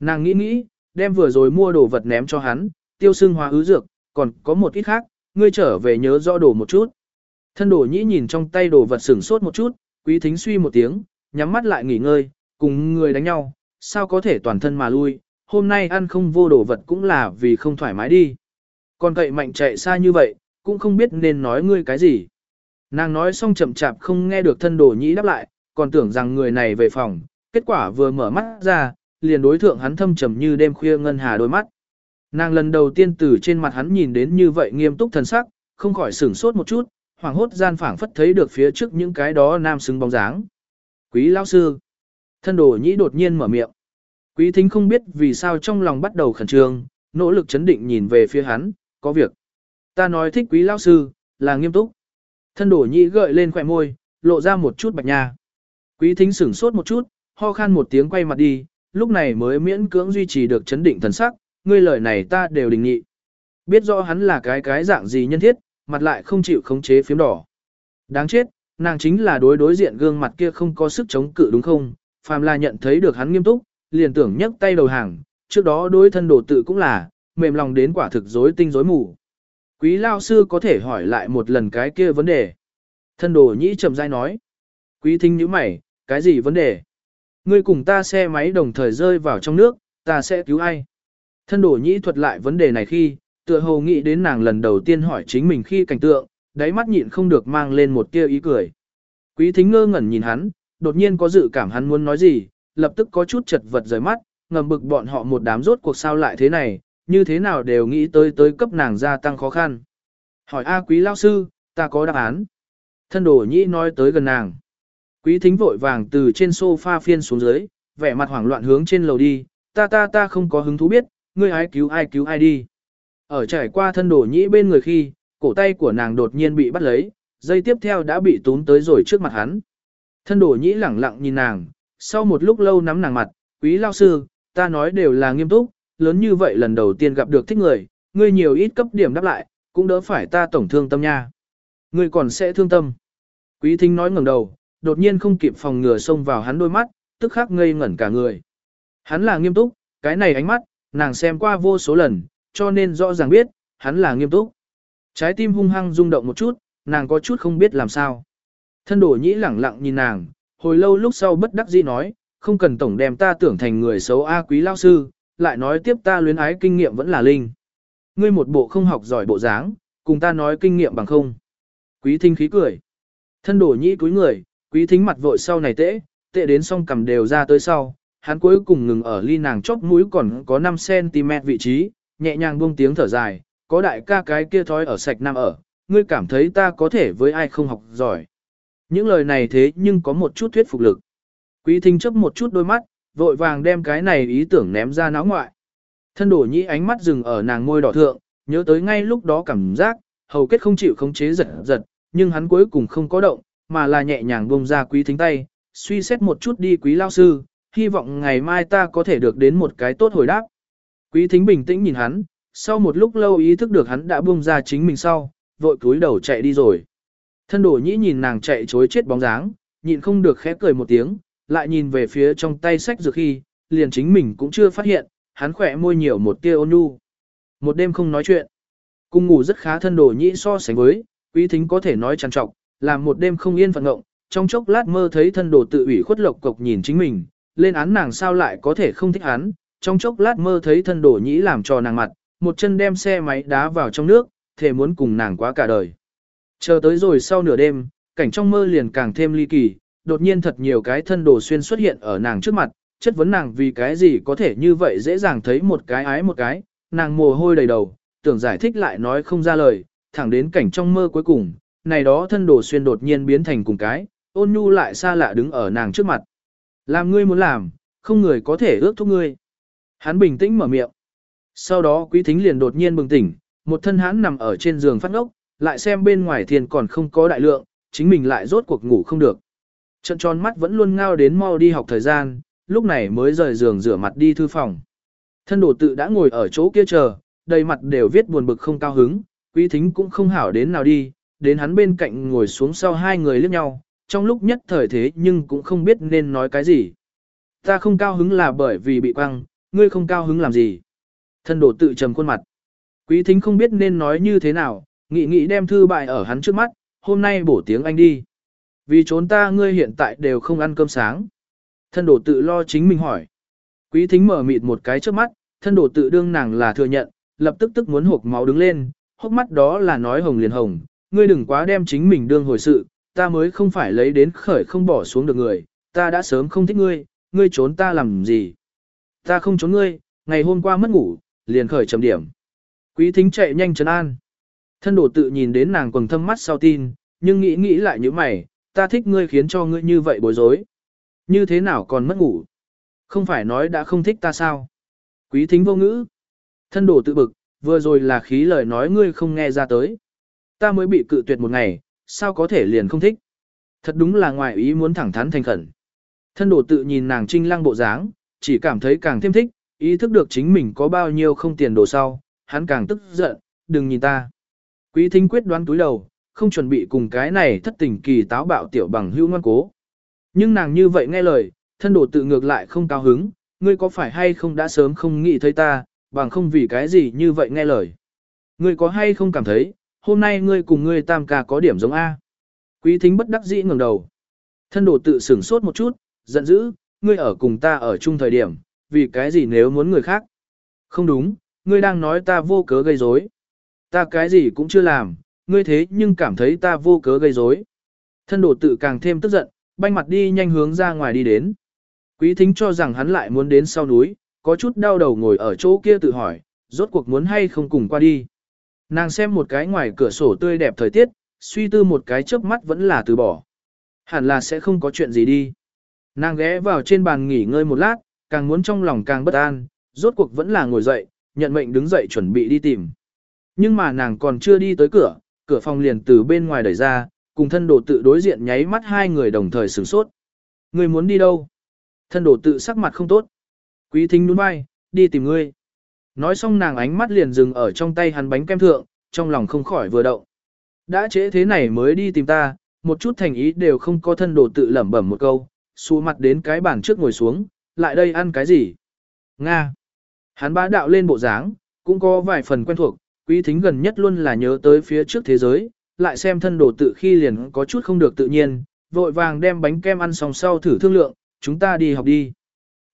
Nàng nghĩ nghĩ, đem vừa rồi mua đồ vật ném cho hắn, tiêu xương hóa ứ dược, còn có một ít khác, ngươi trở về nhớ rõ đồ một chút. Thân đồ nhĩ nhìn trong tay đồ vật sửng sốt một chút, quý thính suy một tiếng, nhắm mắt lại nghỉ ngơi, cùng người đánh nhau, sao có thể toàn thân mà lui, hôm nay ăn không vô đồ vật cũng là vì không thoải mái đi. Còn cậy mạnh chạy xa như vậy, cũng không biết nên nói ngươi cái gì. Nàng nói xong chậm chạp không nghe được thân đồ nhĩ đáp lại, còn tưởng rằng người này về phòng, kết quả vừa mở mắt ra, liền đối thượng hắn thâm trầm như đêm khuya ngân hà đôi mắt. Nàng lần đầu tiên từ trên mặt hắn nhìn đến như vậy nghiêm túc thần sắc, không khỏi sửng sốt một chút, hoàng hốt gian phảng phất thấy được phía trước những cái đó nam xứng bóng dáng. Quý lão sư. Thân đồ nhĩ đột nhiên mở miệng. Quý thính không biết vì sao trong lòng bắt đầu khẩn trương, nỗ lực chấn định nhìn về phía hắn, có việc. Ta nói thích quý lão sư, là nghiêm túc. Thân đồ nhĩ gợi lên khỏe môi, lộ ra một chút bạch nha. Quý thính sửng sốt một chút, ho khan một tiếng quay mặt đi, lúc này mới miễn cưỡng duy trì được chấn định thần sắc, ngươi lời này ta đều đình nghị. Biết rõ hắn là cái cái dạng gì nhân thiết, mặt lại không chịu khống chế phím đỏ. Đáng chết, nàng chính là đối đối diện gương mặt kia không có sức chống cự đúng không? Phàm là nhận thấy được hắn nghiêm túc, liền tưởng nhấc tay đầu hàng, trước đó đối thân đồ tự cũng là, mềm lòng đến quả thực rối tinh rối mù. Quý lao sư có thể hỏi lại một lần cái kia vấn đề. Thân đồ nhĩ chậm rãi nói. Quý thính như mày, cái gì vấn đề? Ngươi cùng ta xe máy đồng thời rơi vào trong nước, ta sẽ cứu ai? Thân đổ nhĩ thuật lại vấn đề này khi, tựa hồ nghĩ đến nàng lần đầu tiên hỏi chính mình khi cảnh tượng, đáy mắt nhịn không được mang lên một tia ý cười. Quý thính ngơ ngẩn nhìn hắn, đột nhiên có dự cảm hắn muốn nói gì, lập tức có chút chật vật rời mắt, ngầm bực bọn họ một đám rốt cuộc sao lại thế này, như thế nào đều nghĩ tới tới cấp nàng gia tăng khó khăn. Hỏi A quý lao sư, ta có đáp án. Thân đổ nhĩ nói tới gần nàng. Quý thính vội vàng từ trên sofa phiên xuống dưới, vẻ mặt hoảng loạn hướng trên lầu đi, ta ta ta không có hứng thú biết, ngươi ai cứu ai cứu ai đi. Ở trải qua thân đổ nhĩ bên người khi, cổ tay của nàng đột nhiên bị bắt lấy, dây tiếp theo đã bị tún tới rồi trước mặt hắn. Thân đổ nhĩ lẳng lặng nhìn nàng, sau một lúc lâu nắm nàng mặt, quý lao sư, ta nói đều là nghiêm túc, lớn như vậy lần đầu tiên gặp được thích người, ngươi nhiều ít cấp điểm đáp lại, cũng đỡ phải ta tổng thương tâm nha. Ngươi còn sẽ thương tâm. Quý thính nói ngẩng đầu, đột nhiên không kịp phòng ngừa xông vào hắn đôi mắt, tức khắc ngây ngẩn cả người. Hắn là nghiêm túc, cái này ánh mắt, nàng xem qua vô số lần, cho nên rõ ràng biết, hắn là nghiêm túc. Trái tim hung hăng rung động một chút, nàng có chút không biết làm sao. Thân đổ nhĩ lẳng lặng nhìn nàng, hồi lâu lúc sau bất đắc dĩ nói, không cần tổng đem ta tưởng thành người xấu A quý lao sư, lại nói tiếp ta luyến ái kinh nghiệm vẫn là linh. Ngươi một bộ không học giỏi bộ dáng, cùng ta nói kinh nghiệm bằng không. Quý thinh khí cười. Thân đổ nhĩ cúi người, quý thính mặt vội sau này tễ, tệ đến xong cầm đều ra tới sau, hắn cuối cùng ngừng ở ly nàng chóp mũi còn có 5cm vị trí, nhẹ nhàng buông tiếng thở dài, có đại ca cái kia thói ở sạch nam ở, ngươi cảm thấy ta có thể với ai không học giỏi. Những lời này thế nhưng có một chút thuyết phục lực. Quý thính chấp một chút đôi mắt, vội vàng đem cái này ý tưởng ném ra náo ngoại. Thân đổ nhĩ ánh mắt dừng ở nàng môi đỏ thượng, nhớ tới ngay lúc đó cảm giác, hầu kết không chịu khống chế giật giật, nhưng hắn cuối cùng không có động, mà là nhẹ nhàng buông ra quý thính tay, suy xét một chút đi quý lao sư, hy vọng ngày mai ta có thể được đến một cái tốt hồi đáp. Quý thính bình tĩnh nhìn hắn, sau một lúc lâu ý thức được hắn đã buông ra chính mình sau, vội cúi đầu chạy đi rồi. Thân đổ nhĩ nhìn nàng chạy chối chết bóng dáng, nhịn không được khẽ cười một tiếng, lại nhìn về phía trong tay sách dược khi, liền chính mình cũng chưa phát hiện, hắn khỏe môi nhiều một tia ôn nhu. Một đêm không nói chuyện, cùng ngủ rất khá thân đổ nhĩ so sánh với, quý thính có thể nói trằn trọc, làm một đêm không yên phận ngộng, trong chốc lát mơ thấy thân đồ tự ủy khuất lộc cộc nhìn chính mình, lên án nàng sao lại có thể không thích hắn, trong chốc lát mơ thấy thân đồ nhĩ làm cho nàng mặt, một chân đem xe máy đá vào trong nước, thề muốn cùng nàng quá cả đời. Chờ tới rồi sau nửa đêm, cảnh trong mơ liền càng thêm ly kỳ, đột nhiên thật nhiều cái thân đồ xuyên xuất hiện ở nàng trước mặt, chất vấn nàng vì cái gì có thể như vậy dễ dàng thấy một cái ái một cái, nàng mồ hôi đầy đầu, tưởng giải thích lại nói không ra lời, thẳng đến cảnh trong mơ cuối cùng, này đó thân đồ xuyên đột nhiên biến thành cùng cái, ôn nhu lại xa lạ đứng ở nàng trước mặt. Làm ngươi muốn làm, không người có thể ước thúc ngươi. Hắn bình tĩnh mở miệng. Sau đó quý thính liền đột nhiên bừng tỉnh, một thân hắn nằm ở trên giường phát ngốc, lại xem bên ngoài thiền còn không có đại lượng, chính mình lại rốt cuộc ngủ không được. Trận tròn mắt vẫn luôn ngao đến mau đi học thời gian, lúc này mới rời giường rửa mặt đi thư phòng. Thân đồ tự đã ngồi ở chỗ kia chờ, đầy mặt đều viết buồn bực không cao hứng, quý thính cũng không hảo đến nào đi, đến hắn bên cạnh ngồi xuống sau hai người liếc nhau, trong lúc nhất thời thế nhưng cũng không biết nên nói cái gì. Ta không cao hứng là bởi vì bị quăng, ngươi không cao hứng làm gì. Thân đồ tự trầm khuôn mặt. Quý thính không biết nên nói như thế nào, nghĩ nghĩ đem thư bại ở hắn trước mắt, hôm nay bổ tiếng anh đi. Vì trốn ta ngươi hiện tại đều không ăn cơm sáng. Thân đồ tự lo chính mình hỏi. Quý thính mở mịt một cái trước mắt, thân đồ tự đương nàng là thừa nhận, lập tức tức muốn hộp máu đứng lên, hốc mắt đó là nói hồng liền hồng, ngươi đừng quá đem chính mình đương hồi sự, ta mới không phải lấy đến khởi không bỏ xuống được người, ta đã sớm không thích ngươi, ngươi trốn ta làm gì. Ta không trốn ngươi, ngày hôm qua mất ngủ, liền khởi trầm điểm. Quý thính chạy nhanh trấn an. Thân đổ tự nhìn đến nàng quầng thâm mắt sau tin, nhưng nghĩ nghĩ lại như mày, ta thích ngươi khiến cho ngươi như vậy bối rối. Như thế nào còn mất ngủ? Không phải nói đã không thích ta sao? Quý thính vô ngữ. Thân đổ tự bực, vừa rồi là khí lời nói ngươi không nghe ra tới. Ta mới bị cự tuyệt một ngày, sao có thể liền không thích? Thật đúng là ngoài ý muốn thẳng thắn thành khẩn. Thân đồ tự nhìn nàng trinh lăng bộ dáng, chỉ cảm thấy càng thêm thích, ý thức được chính mình có bao nhiêu không tiền đồ sau, hắn càng tức giận, đừng nhìn ta. Quý thính quyết đoán túi đầu, không chuẩn bị cùng cái này thất tình kỳ táo bạo tiểu bằng hưu ngoan cố. Nhưng nàng như vậy nghe lời, thân đồ tự ngược lại không cao hứng, ngươi có phải hay không đã sớm không nghĩ thấy ta, bằng không vì cái gì như vậy nghe lời. Ngươi có hay không cảm thấy, hôm nay ngươi cùng ngươi tam ca có điểm giống A. Quý thính bất đắc dĩ ngẩng đầu. Thân đồ tự sửng sốt một chút, giận dữ, ngươi ở cùng ta ở chung thời điểm, vì cái gì nếu muốn người khác. Không đúng, ngươi đang nói ta vô cớ gây rối. Ta cái gì cũng chưa làm, ngươi thế nhưng cảm thấy ta vô cớ gây rối. Thân đồ tự càng thêm tức giận, banh mặt đi nhanh hướng ra ngoài đi đến. Quý thính cho rằng hắn lại muốn đến sau núi, có chút đau đầu ngồi ở chỗ kia tự hỏi, rốt cuộc muốn hay không cùng qua đi. Nàng xem một cái ngoài cửa sổ tươi đẹp thời tiết, suy tư một cái chớp mắt vẫn là từ bỏ. Hẳn là sẽ không có chuyện gì đi. Nàng ghé vào trên bàn nghỉ ngơi một lát, càng muốn trong lòng càng bất an, rốt cuộc vẫn là ngồi dậy, nhận mệnh đứng dậy chuẩn bị đi tìm. Nhưng mà nàng còn chưa đi tới cửa, cửa phòng liền từ bên ngoài đẩy ra, cùng thân đồ tự đối diện nháy mắt hai người đồng thời sửng sốt. người muốn đi đâu? Thân đồ tự sắc mặt không tốt. Quý thính nhún vai, đi tìm ngươi. Nói xong nàng ánh mắt liền dừng ở trong tay hắn bánh kem thượng, trong lòng không khỏi vừa động. Đã trễ thế này mới đi tìm ta, một chút thành ý đều không có thân đồ tự lẩm bẩm một câu, xu mặt đến cái bàn trước ngồi xuống, lại đây ăn cái gì? Nga. Hắn bá đạo lên bộ dáng, cũng có vài phần quen thuộc, quý thính gần nhất luôn là nhớ tới phía trước thế giới, lại xem thân đồ tự khi liền có chút không được tự nhiên, vội vàng đem bánh kem ăn xong sau thử thương lượng, chúng ta đi học đi.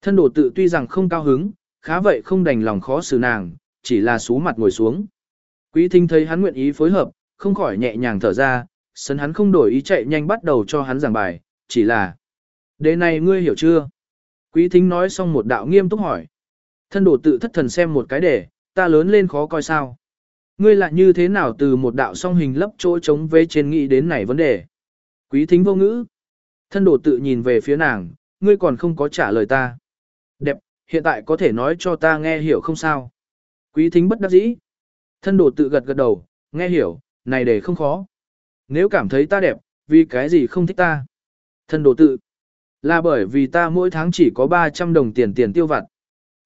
Thân đồ tự tuy rằng không cao hứng, khá vậy không đành lòng khó xử nàng, chỉ là sú mặt ngồi xuống. Quý thính thấy hắn nguyện ý phối hợp, không khỏi nhẹ nhàng thở ra, sân hắn không đổi ý chạy nhanh bắt đầu cho hắn giảng bài, chỉ là Đề này ngươi hiểu chưa? Quý thính nói xong một đạo nghiêm túc hỏi. Thân đồ tự thất thần xem một cái đề, ta lớn lên khó coi sao. Ngươi lại như thế nào từ một đạo song hình lấp chỗ trống vế trên nghĩ đến này vấn đề. Quý thính vô ngữ. Thân đồ tự nhìn về phía nàng, ngươi còn không có trả lời ta. Đẹp, hiện tại có thể nói cho ta nghe hiểu không sao. Quý thính bất đắc dĩ. Thân đồ tự gật gật đầu, nghe hiểu, này để không khó. Nếu cảm thấy ta đẹp, vì cái gì không thích ta? Thân đồ tự. Là bởi vì ta mỗi tháng chỉ có 300 đồng tiền tiền tiêu vặt.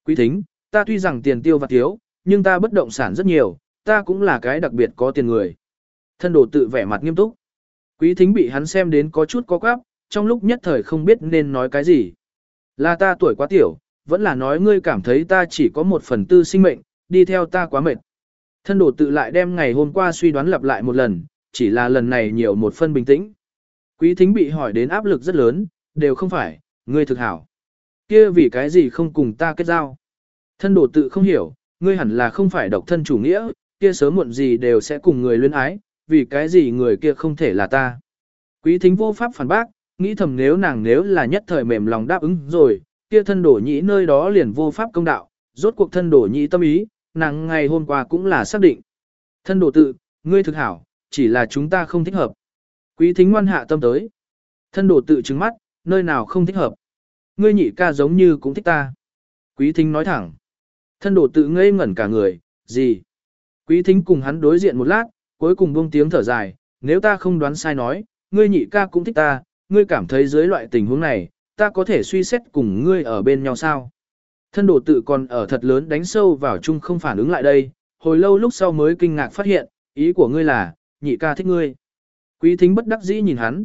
Quý thính, ta tuy rằng tiền tiêu vặt thiếu, nhưng ta bất động sản rất nhiều, ta cũng là cái đặc biệt có tiền người. Thân đồ tự vẻ mặt nghiêm túc. Quý thính bị hắn xem đến có chút có quáp, trong lúc nhất thời không biết nên nói cái gì. Là ta tuổi quá tiểu, vẫn là nói ngươi cảm thấy ta chỉ có một phần tư sinh mệnh, đi theo ta quá mệt. Thân đồ tự lại đem ngày hôm qua suy đoán lặp lại một lần, chỉ là lần này nhiều một phân bình tĩnh. Quý thính bị hỏi đến áp lực rất lớn, đều không phải, ngươi thực hảo. Kia vì cái gì không cùng ta kết giao? Thân đồ tự không hiểu, ngươi hẳn là không phải độc thân chủ nghĩa, kia sớm muộn gì đều sẽ cùng người luyến ái, vì cái gì người kia không thể là ta. Quý thính vô pháp phản bác, nghĩ thầm nếu nàng nếu là nhất thời mềm lòng đáp ứng rồi, kia thân đổ nhĩ nơi đó liền vô pháp công đạo, rốt cuộc thân đổ nhĩ tâm ý, nàng ngày hôm qua cũng là xác định. Thân đổ tự, ngươi thực hảo, chỉ là chúng ta không thích hợp. Quý thính ngoan hạ tâm tới. Thân đổ tự trứng mắt, nơi nào không thích hợp. Ngươi nhị ca giống như cũng thích ta. Quý thính nói thẳng. Thân đổ tự ngây ngẩn cả người, gì? Quý thính cùng hắn đối diện một lát, cuối cùng buông tiếng thở dài, nếu ta không đoán sai nói, ngươi nhị ca cũng thích ta, ngươi cảm thấy dưới loại tình huống này, ta có thể suy xét cùng ngươi ở bên nhau sao? Thân đồ tự còn ở thật lớn đánh sâu vào chung không phản ứng lại đây, hồi lâu lúc sau mới kinh ngạc phát hiện, ý của ngươi là, nhị ca thích ngươi. Quý thính bất đắc dĩ nhìn hắn.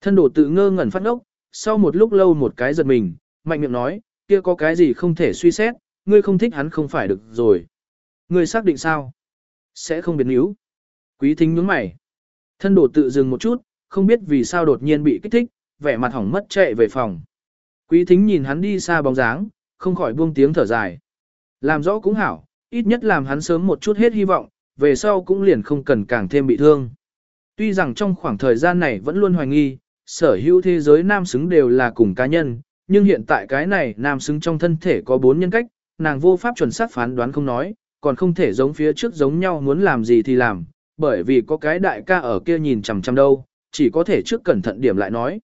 Thân đồ tự ngơ ngẩn phát ngốc, sau một lúc lâu một cái giật mình, mạnh miệng nói, kia có cái gì không thể suy xét, ngươi không thích hắn không phải được rồi. Ngươi xác định sao? Sẽ không biến yếu. Quý thính nhướng mày. Thân đồ tự dừng một chút, không biết vì sao đột nhiên bị kích thích, vẻ mặt hỏng mất chạy về phòng. Quý thính nhìn hắn đi xa bóng dáng, không khỏi buông tiếng thở dài. Làm rõ cũng hảo, ít nhất làm hắn sớm một chút hết hy vọng, về sau cũng liền không cần càng thêm bị thương. Tuy rằng trong khoảng thời gian này vẫn luôn hoài nghi, sở hữu thế giới nam xứng đều là cùng cá nhân, nhưng hiện tại cái này nam xứng trong thân thể có bốn nhân cách, nàng vô pháp chuẩn xác phán đoán không nói, còn không thể giống phía trước giống nhau muốn làm gì thì làm, bởi vì có cái đại ca ở kia nhìn chằm chằm đâu, chỉ có thể trước cẩn thận điểm lại nói.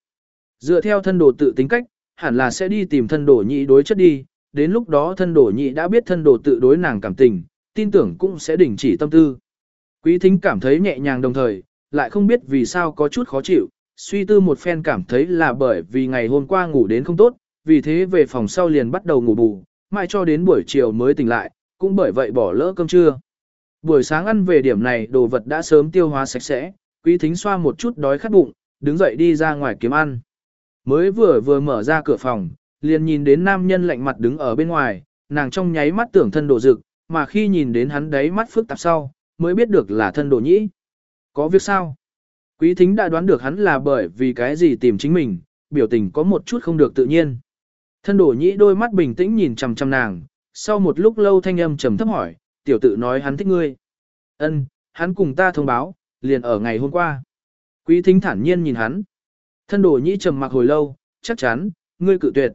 Dựa theo thân đồ tự tính cách, hẳn là sẽ đi tìm thân đồ nhị đối chất đi, đến lúc đó thân đồ nhị đã biết thân đồ tự đối nàng cảm tình, tin tưởng cũng sẽ đình chỉ tâm tư. Quý thính cảm thấy nhẹ nhàng đồng thời, lại không biết vì sao có chút khó chịu, suy tư một phen cảm thấy là bởi vì ngày hôm qua ngủ đến không tốt, vì thế về phòng sau liền bắt đầu ngủ bù, mãi cho đến buổi chiều mới tỉnh lại, cũng bởi vậy bỏ lỡ cơm trưa. Buổi sáng ăn về điểm này đồ vật đã sớm tiêu hóa sạch sẽ, quý thính xoa một chút đói khát bụng, đứng dậy đi ra ngoài kiếm ăn. Mới vừa vừa mở ra cửa phòng, liền nhìn đến nam nhân lạnh mặt đứng ở bên ngoài, nàng trong nháy mắt tưởng thân đồ dực, mà khi nhìn đến hắn đấy mắt phức tạp sau, mới biết được là thân đồ nhĩ. Có việc sao? Quý thính đã đoán được hắn là bởi vì cái gì tìm chính mình, biểu tình có một chút không được tự nhiên. Thân đồ nhĩ đôi mắt bình tĩnh nhìn chằm chằm nàng, sau một lúc lâu thanh âm trầm thấp hỏi, tiểu tự nói hắn thích ngươi. Ân, hắn cùng ta thông báo, liền ở ngày hôm qua. Quý thính thản nhiên nhìn hắn. Thân đồ nhĩ trầm mặc hồi lâu, chắc chắn, ngươi cự tuyệt.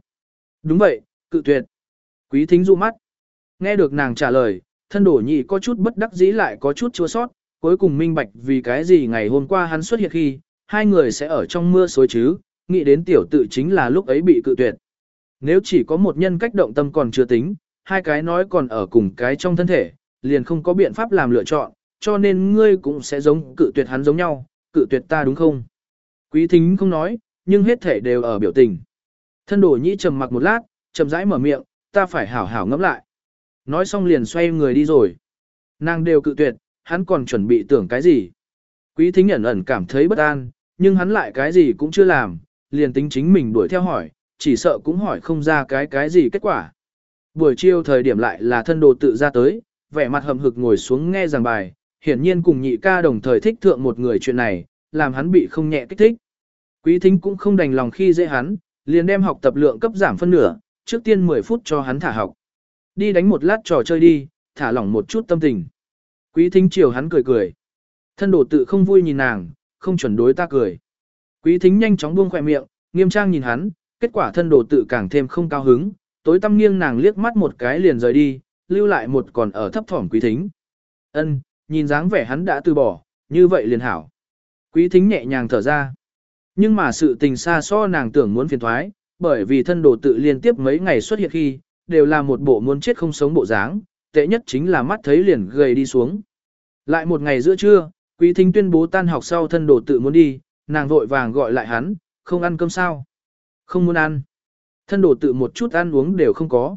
Đúng vậy, cự tuyệt. Quý thính du mắt. Nghe được nàng trả lời, thân đồ nhĩ có chút bất đắc dĩ lại có chút chua sót, cuối cùng minh bạch vì cái gì ngày hôm qua hắn xuất hiện khi, hai người sẽ ở trong mưa xối chứ, nghĩ đến tiểu tự chính là lúc ấy bị cự tuyệt. Nếu chỉ có một nhân cách động tâm còn chưa tính, hai cái nói còn ở cùng cái trong thân thể, liền không có biện pháp làm lựa chọn, cho nên ngươi cũng sẽ giống cự tuyệt hắn giống nhau, cự tuyệt ta đúng không? Quý thính không nói, nhưng hết thể đều ở biểu tình. Thân đổ nhĩ trầm mặc một lát, chậm rãi mở miệng, ta phải hảo hảo ngẫm lại. Nói xong liền xoay người đi rồi. Nàng đều cự tuyệt, hắn còn chuẩn bị tưởng cái gì. Quý thính ẩn ẩn cảm thấy bất an, nhưng hắn lại cái gì cũng chưa làm, liền tính chính mình đuổi theo hỏi, chỉ sợ cũng hỏi không ra cái cái gì kết quả. Buổi chiều thời điểm lại là thân đồ tự ra tới, vẻ mặt hầm hực ngồi xuống nghe giảng bài, hiển nhiên cùng nhị ca đồng thời thích thượng một người chuyện này, làm hắn bị không nhẹ kích thích. Quý thính cũng không đành lòng khi dễ hắn, liền đem học tập lượng cấp giảm phân nửa, trước tiên 10 phút cho hắn thả học. Đi đánh một lát trò chơi đi, thả lỏng một chút tâm tình. Quý thính chiều hắn cười cười. Thân đồ tự không vui nhìn nàng, không chuẩn đối ta cười. Quý thính nhanh chóng buông khỏe miệng, nghiêm trang nhìn hắn, kết quả thân đồ tự càng thêm không cao hứng, tối tâm nghiêng nàng liếc mắt một cái liền rời đi, lưu lại một còn ở thấp thỏm quý thính. Ân, nhìn dáng vẻ hắn đã từ bỏ, như vậy liền hảo. Quý thính nhẹ nhàng thở ra. Nhưng mà sự tình xa so nàng tưởng muốn phiền thoái, bởi vì thân đồ tự liên tiếp mấy ngày xuất hiện khi, đều là một bộ muốn chết không sống bộ dáng, tệ nhất chính là mắt thấy liền gầy đi xuống. Lại một ngày giữa trưa, quý thính tuyên bố tan học sau thân đồ tự muốn đi, nàng vội vàng gọi lại hắn, không ăn cơm sao? Không muốn ăn. Thân đồ tự một chút ăn uống đều không có.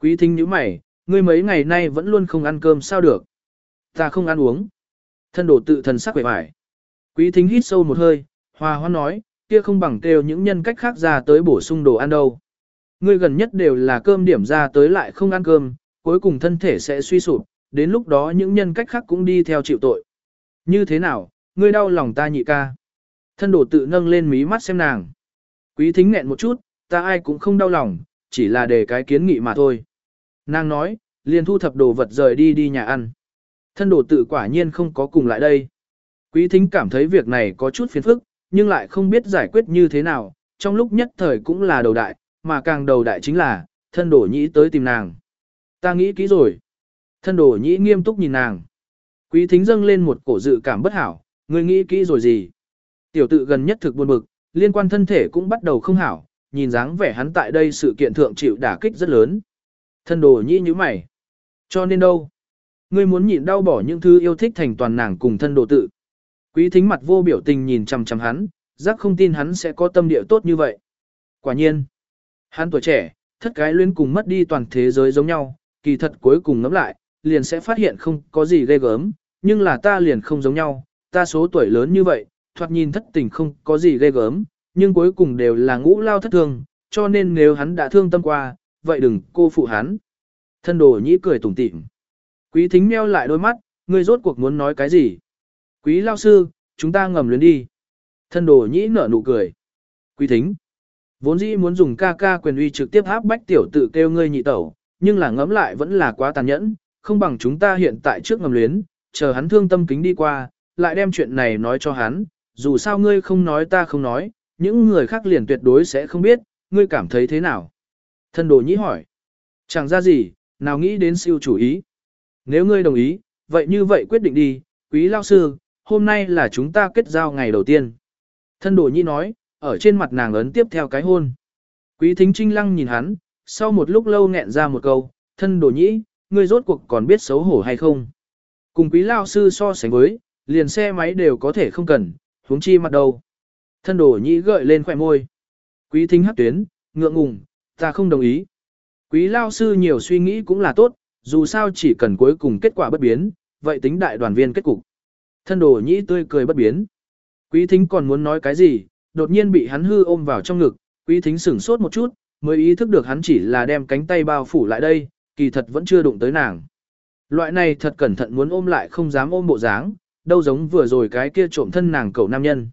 Quý thính nhíu mày, ngươi mấy ngày nay vẫn luôn không ăn cơm sao được. Ta không ăn uống. Thân đồ tự thần sắc vẻ vải. Quý thính hít sâu một hơi, hòa hoan nói, kia không bằng kêu những nhân cách khác ra tới bổ sung đồ ăn đâu. Ngươi gần nhất đều là cơm điểm ra tới lại không ăn cơm, cuối cùng thân thể sẽ suy sụp, đến lúc đó những nhân cách khác cũng đi theo chịu tội. Như thế nào, ngươi đau lòng ta nhị ca. Thân đổ tự nâng lên mí mắt xem nàng. Quý thính nghẹn một chút, ta ai cũng không đau lòng, chỉ là để cái kiến nghị mà thôi. Nàng nói, liền thu thập đồ vật rời đi đi nhà ăn. Thân đổ tự quả nhiên không có cùng lại đây. Quý thính cảm thấy việc này có chút phiền phức, nhưng lại không biết giải quyết như thế nào, trong lúc nhất thời cũng là đầu đại, mà càng đầu đại chính là, thân đổ nhĩ tới tìm nàng. Ta nghĩ kỹ rồi. Thân đổ nhĩ nghiêm túc nhìn nàng. Quý thính dâng lên một cổ dự cảm bất hảo, ngươi nghĩ kỹ rồi gì? Tiểu tự gần nhất thực buồn bực, liên quan thân thể cũng bắt đầu không hảo, nhìn dáng vẻ hắn tại đây sự kiện thượng chịu đả kích rất lớn. Thân đồ nhĩ như mày. Cho nên đâu? Ngươi muốn nhịn đau bỏ những thứ yêu thích thành toàn nàng cùng thân đồ tự. Quý thính mặt vô biểu tình nhìn chằm chằm hắn, giác không tin hắn sẽ có tâm địa tốt như vậy. Quả nhiên. Hắn tuổi trẻ, thất cái luyến cùng mất đi toàn thế giới giống nhau, kỳ thật cuối cùng ngắm lại, liền sẽ phát hiện không có gì ghê gớm, nhưng là ta liền không giống nhau, ta số tuổi lớn như vậy, thoạt nhìn thất tình không có gì ghê gớm, nhưng cuối cùng đều là ngũ lao thất thương, cho nên nếu hắn đã thương tâm qua, vậy đừng cô phụ hắn. Thân đồ nhĩ cười tủm tỉm. Quý thính meo lại đôi mắt, ngươi rốt cuộc muốn nói cái gì? Quý lao sư, chúng ta ngầm luyến đi. Thân đồ nhĩ nở nụ cười. Quý thính. Vốn dĩ muốn dùng ca ca quyền uy trực tiếp áp bách tiểu tự kêu ngươi nhị tẩu, nhưng là ngấm lại vẫn là quá tàn nhẫn, không bằng chúng ta hiện tại trước ngầm luyến, chờ hắn thương tâm kính đi qua, lại đem chuyện này nói cho hắn, dù sao ngươi không nói ta không nói, những người khác liền tuyệt đối sẽ không biết, ngươi cảm thấy thế nào. Thân đồ nhĩ hỏi. Chẳng ra gì, nào nghĩ đến siêu chủ ý. Nếu ngươi đồng ý, vậy như vậy quyết định đi, quý lao sư, hôm nay là chúng ta kết giao ngày đầu tiên. Thân đồ nhĩ nói, ở trên mặt nàng ấn tiếp theo cái hôn. Quý thính trinh lăng nhìn hắn, sau một lúc lâu nghẹn ra một câu, thân đồ nhĩ, ngươi rốt cuộc còn biết xấu hổ hay không. Cùng quý lao sư so sánh với, liền xe máy đều có thể không cần, huống chi mặt đầu. Thân đồ nhĩ gợi lên khỏe môi. Quý thính hấp tuyến, ngượng ngùng, ta không đồng ý. Quý lao sư nhiều suy nghĩ cũng là tốt, dù sao chỉ cần cuối cùng kết quả bất biến, vậy tính đại đoàn viên kết cục. Thân đồ nhĩ tươi cười bất biến. Quý thính còn muốn nói cái gì, đột nhiên bị hắn hư ôm vào trong ngực, quý thính sửng sốt một chút, mới ý thức được hắn chỉ là đem cánh tay bao phủ lại đây, kỳ thật vẫn chưa đụng tới nàng. Loại này thật cẩn thận muốn ôm lại không dám ôm bộ dáng, đâu giống vừa rồi cái kia trộm thân nàng cậu nam nhân.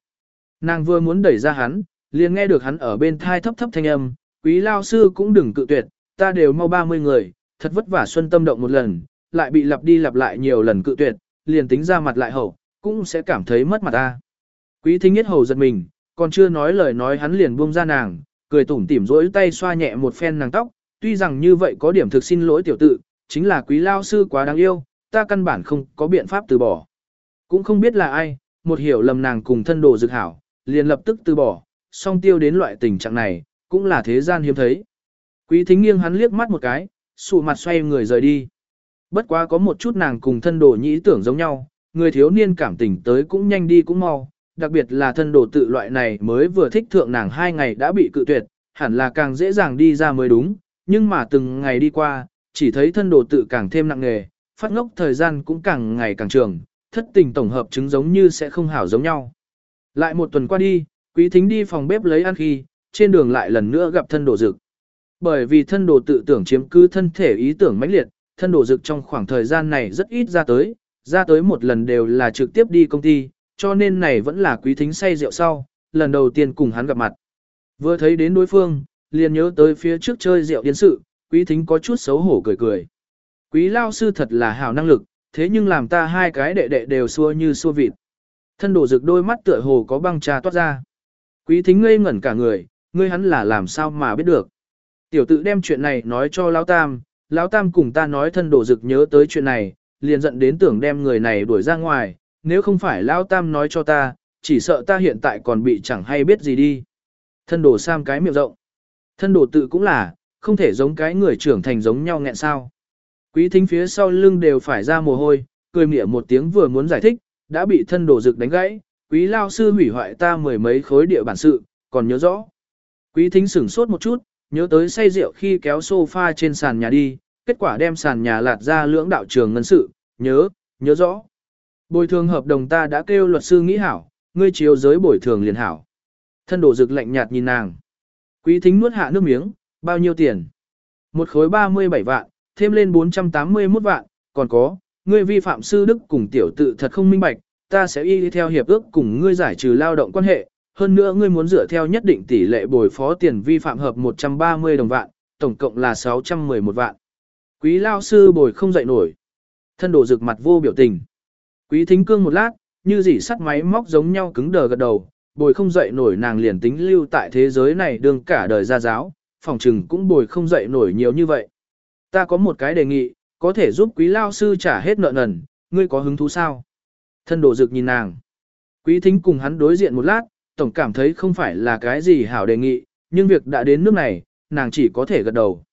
Nàng vừa muốn đẩy ra hắn, liền nghe được hắn ở bên thai thấp thấp thanh âm, quý lao sư cũng đừng cự tuyệt, ta đều mau 30 người, thật vất vả xuân tâm động một lần, lại bị lặp đi lặp lại nhiều lần cự tuyệt, liền tính ra mặt lại hậu, cũng sẽ cảm thấy mất mặt ta. Quý thính nhất hầu giật mình, còn chưa nói lời nói hắn liền buông ra nàng, cười tủm tỉm rỗi tay xoa nhẹ một phen nàng tóc, tuy rằng như vậy có điểm thực xin lỗi tiểu tự, chính là quý lao sư quá đáng yêu, ta căn bản không có biện pháp từ bỏ. Cũng không biết là ai, một hiểu lầm nàng cùng thân đồ dược hảo, liền lập tức từ bỏ, song tiêu đến loại tình trạng này, cũng là thế gian hiếm thấy. Quý thính nghiêng hắn liếc mắt một cái, sụ mặt xoay người rời đi. Bất quá có một chút nàng cùng thân đồ nhĩ tưởng giống nhau, người thiếu niên cảm tình tới cũng nhanh đi cũng mau, đặc biệt là thân đồ tự loại này mới vừa thích thượng nàng hai ngày đã bị cự tuyệt, hẳn là càng dễ dàng đi ra mới đúng, nhưng mà từng ngày đi qua, chỉ thấy thân đồ tự càng thêm nặng nghề, phát ngốc thời gian cũng càng ngày càng trường, thất tình tổng hợp chứng giống như sẽ không hảo giống nhau. Lại một tuần qua đi, quý thính đi phòng bếp lấy ăn khi, trên đường lại lần nữa gặp thân đồ dực. Bởi vì thân đồ tự tưởng chiếm cứ thân thể ý tưởng mãnh liệt, thân đồ dực trong khoảng thời gian này rất ít ra tới, ra tới một lần đều là trực tiếp đi công ty, cho nên này vẫn là quý thính say rượu sau, lần đầu tiên cùng hắn gặp mặt. Vừa thấy đến đối phương, liền nhớ tới phía trước chơi rượu điên sự, quý thính có chút xấu hổ cười cười. Quý lao sư thật là hảo năng lực, thế nhưng làm ta hai cái đệ đệ đều xua như xua vịt. Thân đổ rực đôi mắt tựa hồ có băng trà toát ra. Quý thính ngây ngẩn cả người, ngươi hắn là làm sao mà biết được. Tiểu tự đem chuyện này nói cho Lão Tam, Lão Tam cùng ta nói thân đổ rực nhớ tới chuyện này, liền giận đến tưởng đem người này đuổi ra ngoài, nếu không phải Lão Tam nói cho ta, chỉ sợ ta hiện tại còn bị chẳng hay biết gì đi. Thân Đồ Sam cái miệng rộng. Thân đồ tự cũng là, không thể giống cái người trưởng thành giống nhau nghẹn sao. Quý thính phía sau lưng đều phải ra mồ hôi, cười mỉa một tiếng vừa muốn giải thích, đã bị thân đồ rực đánh gãy, quý lao sư hủy hoại ta mười mấy khối địa bản sự, còn nhớ rõ. Quý thính sửng sốt một chút, nhớ tới say rượu khi kéo sofa trên sàn nhà đi, kết quả đem sàn nhà lạt ra lưỡng đạo trường ngân sự, nhớ, nhớ rõ. Bồi thường hợp đồng ta đã kêu luật sư nghĩ hảo, ngươi chiếu giới bồi thường liền hảo. Thân đổ rực lạnh nhạt nhìn nàng. Quý thính nuốt hạ nước miếng, bao nhiêu tiền? Một khối 37 vạn, thêm lên 481 vạn, còn có, ngươi vi phạm sư đức cùng tiểu tự thật không minh bạch, ta sẽ y theo hiệp ước cùng ngươi giải trừ lao động quan hệ, hơn nữa ngươi muốn dựa theo nhất định tỷ lệ bồi phó tiền vi phạm hợp 130 đồng vạn, tổng cộng là 611 vạn. Quý lao sư bồi không dậy nổi. Thân đồ rực mặt vô biểu tình. Quý thính cương một lát, như dỉ sắt máy móc giống nhau cứng đờ gật đầu, bồi không dậy nổi nàng liền tính lưu tại thế giới này đương cả đời ra giáo, phòng trừng cũng bồi không dậy nổi nhiều như vậy. Ta có một cái đề nghị, có thể giúp quý lao sư trả hết nợ nần, ngươi có hứng thú sao? Thân đồ rực nhìn nàng. Quý thính cùng hắn đối diện một lát, tổng cảm thấy không phải là cái gì hảo đề nghị, nhưng việc đã đến nước này, nàng chỉ có thể gật đầu.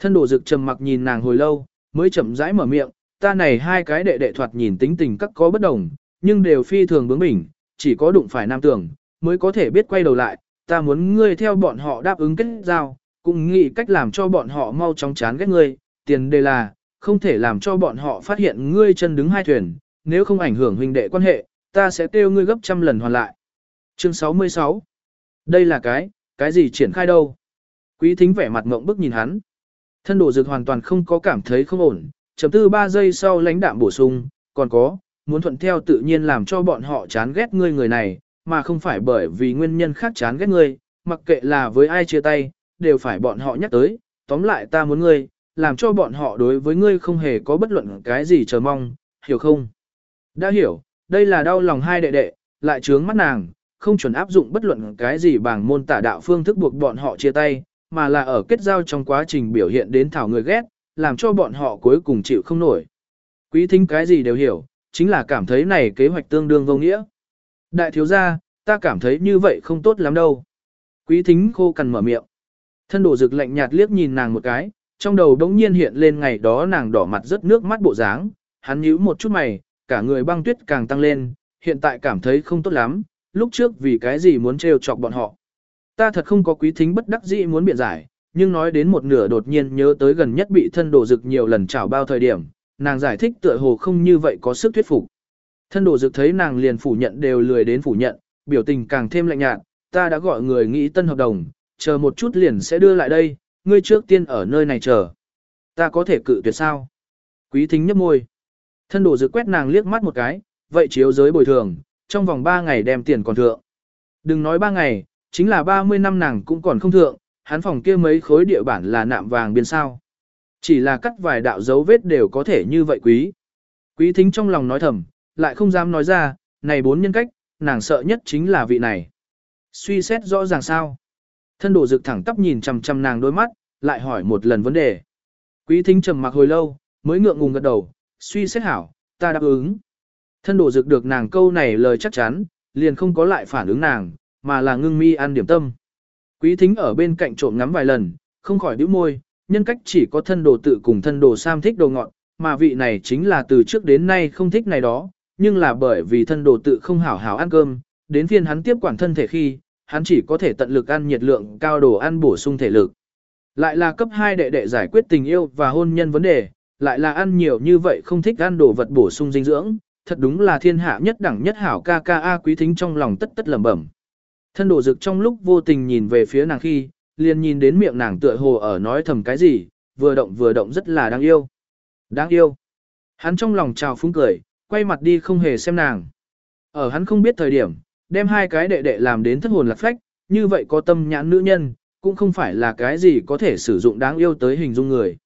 Thân đồ dực trầm mặc nhìn nàng hồi lâu, mới chậm rãi mở miệng, ta này hai cái đệ đệ thoạt nhìn tính tình các có bất đồng, nhưng đều phi thường bướng bỉnh, chỉ có đụng phải nam tưởng, mới có thể biết quay đầu lại, ta muốn ngươi theo bọn họ đáp ứng kết giao, cũng nghĩ cách làm cho bọn họ mau chóng chán ghét ngươi, tiền đề là, không thể làm cho bọn họ phát hiện ngươi chân đứng hai thuyền, nếu không ảnh hưởng huynh đệ quan hệ, ta sẽ kêu ngươi gấp trăm lần hoàn lại. Chương 66 Đây là cái, cái gì triển khai đâu? Quý thính vẻ mặt ngộng bức nhìn hắn. Thân đổ dược hoàn toàn không có cảm thấy không ổn, chấm tư 3 giây sau lãnh đạm bổ sung, còn có, muốn thuận theo tự nhiên làm cho bọn họ chán ghét ngươi người này, mà không phải bởi vì nguyên nhân khác chán ghét ngươi, mặc kệ là với ai chia tay, đều phải bọn họ nhắc tới, tóm lại ta muốn ngươi, làm cho bọn họ đối với ngươi không hề có bất luận cái gì chờ mong, hiểu không? Đã hiểu, đây là đau lòng hai đệ đệ, lại trướng mắt nàng, không chuẩn áp dụng bất luận cái gì bằng môn tả đạo phương thức buộc bọn họ chia tay, mà là ở kết giao trong quá trình biểu hiện đến thảo người ghét, làm cho bọn họ cuối cùng chịu không nổi. Quý thính cái gì đều hiểu, chính là cảm thấy này kế hoạch tương đương vô nghĩa. Đại thiếu gia, ta cảm thấy như vậy không tốt lắm đâu. Quý thính khô cằn mở miệng. Thân đổ rực lạnh nhạt liếc nhìn nàng một cái, trong đầu đống nhiên hiện lên ngày đó nàng đỏ mặt rất nước mắt bộ dáng, hắn nhíu một chút mày, cả người băng tuyết càng tăng lên, hiện tại cảm thấy không tốt lắm, lúc trước vì cái gì muốn trêu chọc bọn họ. Ta thật không có quý thính bất đắc dĩ muốn biện giải, nhưng nói đến một nửa đột nhiên nhớ tới gần nhất bị thân đổ dực nhiều lần chảo bao thời điểm, nàng giải thích tựa hồ không như vậy có sức thuyết phục. Thân đổ dực thấy nàng liền phủ nhận đều lười đến phủ nhận, biểu tình càng thêm lạnh nhạt, ta đã gọi người nghĩ tân hợp đồng, chờ một chút liền sẽ đưa lại đây, ngươi trước tiên ở nơi này chờ. Ta có thể cự tuyệt sao? Quý thính nhấp môi. Thân đổ dực quét nàng liếc mắt một cái, vậy chiếu giới bồi thường, trong vòng 3 ngày đem tiền còn thượng. Đừng nói 3 ngày, chính là 30 năm nàng cũng còn không thượng, hắn phòng kia mấy khối địa bản là nạm vàng biên sao. Chỉ là cắt vài đạo dấu vết đều có thể như vậy quý. Quý thính trong lòng nói thầm, lại không dám nói ra, này bốn nhân cách, nàng sợ nhất chính là vị này. Suy xét rõ ràng sao. Thân đổ dực thẳng tắp nhìn chằm chằm nàng đôi mắt, lại hỏi một lần vấn đề. Quý thính trầm mặc hồi lâu, mới ngượng ngùng gật đầu, suy xét hảo, ta đáp ứng. Thân đổ dực được nàng câu này lời chắc chắn, liền không có lại phản ứng nàng, mà là ngưng mi ăn điểm tâm. Quý thính ở bên cạnh trộm ngắm vài lần, không khỏi đứa môi, nhân cách chỉ có thân đồ tự cùng thân đồ sam thích đồ ngọn, mà vị này chính là từ trước đến nay không thích này đó, nhưng là bởi vì thân đồ tự không hảo hảo ăn cơm, đến phiên hắn tiếp quản thân thể khi, hắn chỉ có thể tận lực ăn nhiệt lượng cao đồ ăn bổ sung thể lực. Lại là cấp 2 đệ đệ giải quyết tình yêu và hôn nhân vấn đề, lại là ăn nhiều như vậy không thích ăn đồ vật bổ sung dinh dưỡng, thật đúng là thiên hạ nhất đẳng nhất hảo ca ca a quý thính trong lòng tất tất lẩm bẩm. Thân đổ dực trong lúc vô tình nhìn về phía nàng khi, liền nhìn đến miệng nàng tựa hồ ở nói thầm cái gì, vừa động vừa động rất là đáng yêu. Đáng yêu. Hắn trong lòng trào phúng cười, quay mặt đi không hề xem nàng. Ở hắn không biết thời điểm, đem hai cái đệ đệ làm đến thất hồn lạc phách, như vậy có tâm nhãn nữ nhân, cũng không phải là cái gì có thể sử dụng đáng yêu tới hình dung người.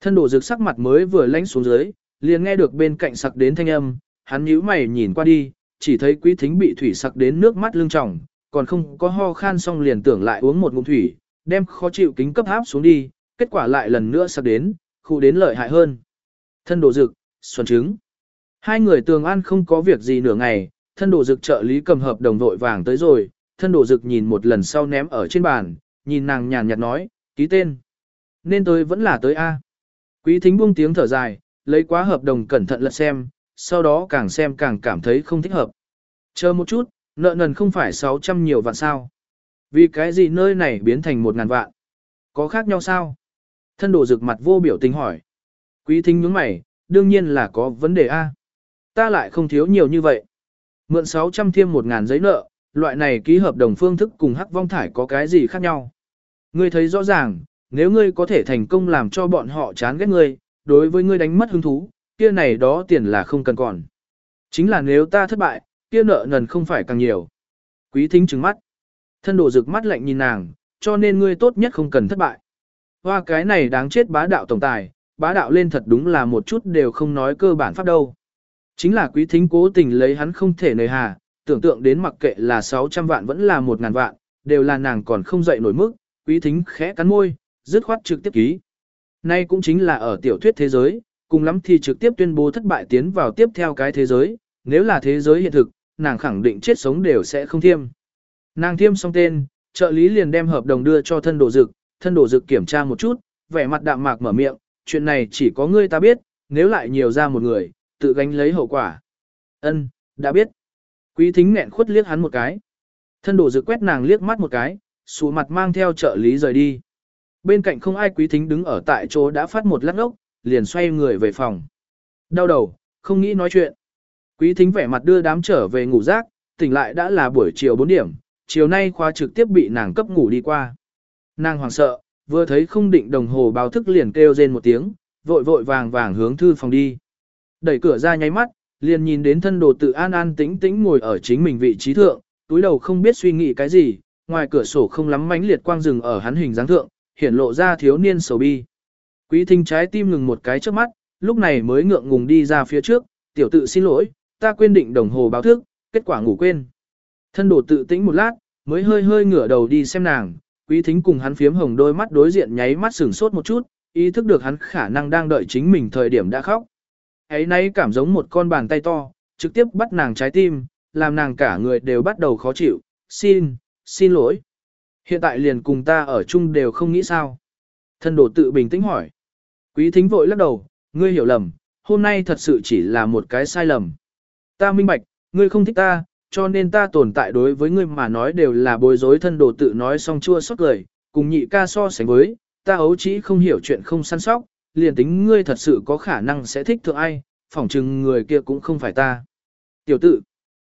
Thân đổ rực sắc mặt mới vừa lánh xuống dưới, liền nghe được bên cạnh sặc đến thanh âm, hắn nhíu mày nhìn qua đi, chỉ thấy quý thính bị thủy sặc đến nước mắt lưng tròng, còn không có ho khan xong liền tưởng lại uống một ngụm thủy, đem khó chịu kính cấp áp xuống đi, kết quả lại lần nữa sắp đến, khu đến lợi hại hơn. Thân đồ dực, xuân trứng. Hai người tường an không có việc gì nửa ngày, thân đồ dực trợ lý cầm hợp đồng vội vàng tới rồi, thân đồ dực nhìn một lần sau ném ở trên bàn, nhìn nàng nhàn nhạt nói, ký tên. Nên tới vẫn là tới A. Quý thính buông tiếng thở dài, lấy quá hợp đồng cẩn thận lật xem, sau đó càng xem càng cảm thấy không thích hợp. Chờ một chút, nợ nần không phải 600 nhiều vạn sao. Vì cái gì nơi này biến thành 1 ngàn vạn? Có khác nhau sao? Thân đồ rực mặt vô biểu tình hỏi. Quý thính nhướng mày, đương nhiên là có vấn đề A. Ta lại không thiếu nhiều như vậy. Mượn 600 thêm 1 ngàn giấy nợ, loại này ký hợp đồng phương thức cùng hắc vong thải có cái gì khác nhau. Ngươi thấy rõ ràng, nếu ngươi có thể thành công làm cho bọn họ chán ghét ngươi, đối với ngươi đánh mất hứng thú, kia này đó tiền là không cần còn. Chính là nếu ta thất bại, kia nợ nần không phải càng nhiều. Quý thính trừng mắt. Thân đồ rực mắt lạnh nhìn nàng, cho nên ngươi tốt nhất không cần thất bại. Hoa cái này đáng chết bá đạo tổng tài, bá đạo lên thật đúng là một chút đều không nói cơ bản pháp đâu. Chính là quý thính cố tình lấy hắn không thể nời hà, tưởng tượng đến mặc kệ là 600 vạn vẫn là 1.000 vạn, đều là nàng còn không dậy nổi mức, quý thính khẽ cắn môi, dứt khoát trực tiếp ký. Nay cũng chính là ở tiểu thuyết thế giới, cùng lắm thì trực tiếp tuyên bố thất bại tiến vào tiếp theo cái thế giới, nếu là thế giới hiện thực, nàng khẳng định chết sống đều sẽ không thiêm. Nàng thiêm xong tên, trợ lý liền đem hợp đồng đưa cho thân đồ dực, thân đồ dực kiểm tra một chút, vẻ mặt đạm mạc mở miệng, chuyện này chỉ có ngươi ta biết, nếu lại nhiều ra một người, tự gánh lấy hậu quả. Ân, đã biết. Quý thính nghẹn khuất liếc hắn một cái. Thân đồ dực quét nàng liếc mắt một cái, xù mặt mang theo trợ lý rời đi. Bên cạnh không ai quý thính đứng ở tại chỗ đã phát một lát ốc, liền xoay người về phòng. Đau đầu, không nghĩ nói chuyện. Quý thính vẻ mặt đưa đám trở về ngủ rác, tỉnh lại đã là buổi chiều 4 điểm, chiều nay khoa trực tiếp bị nàng cấp ngủ đi qua. Nàng hoảng sợ, vừa thấy không định đồng hồ báo thức liền kêu rên một tiếng, vội vội vàng vàng hướng thư phòng đi. Đẩy cửa ra nháy mắt, liền nhìn đến thân đồ tự an an tĩnh tĩnh ngồi ở chính mình vị trí thượng, túi đầu không biết suy nghĩ cái gì, ngoài cửa sổ không lắm mánh liệt quang rừng ở hắn hình dáng thượng, hiển lộ ra thiếu niên sầu bi. Quý thính trái tim ngừng một cái trước mắt, lúc này mới ngượng ngùng đi ra phía trước, tiểu tự xin lỗi, ta quên định đồng hồ báo thức, kết quả ngủ quên. Thân đồ tự tĩnh một lát, mới hơi hơi ngửa đầu đi xem nàng, quý thính cùng hắn phiếm hồng đôi mắt đối diện nháy mắt sửng sốt một chút, ý thức được hắn khả năng đang đợi chính mình thời điểm đã khóc. Ấy nay cảm giống một con bàn tay to, trực tiếp bắt nàng trái tim, làm nàng cả người đều bắt đầu khó chịu, xin, xin lỗi. Hiện tại liền cùng ta ở chung đều không nghĩ sao. Thân đồ tự bình tĩnh hỏi. Quý thính vội lắc đầu, ngươi hiểu lầm, hôm nay thật sự chỉ là một cái sai lầm. Ta minh bạch, ngươi không thích ta, cho nên ta tồn tại đối với ngươi mà nói đều là bối rối thân đồ tự nói xong chua xót cười, cùng nhị ca so sánh với, ta ấu chỉ không hiểu chuyện không săn sóc, liền tính ngươi thật sự có khả năng sẽ thích thượng ai, phỏng chừng người kia cũng không phải ta. Tiểu tự,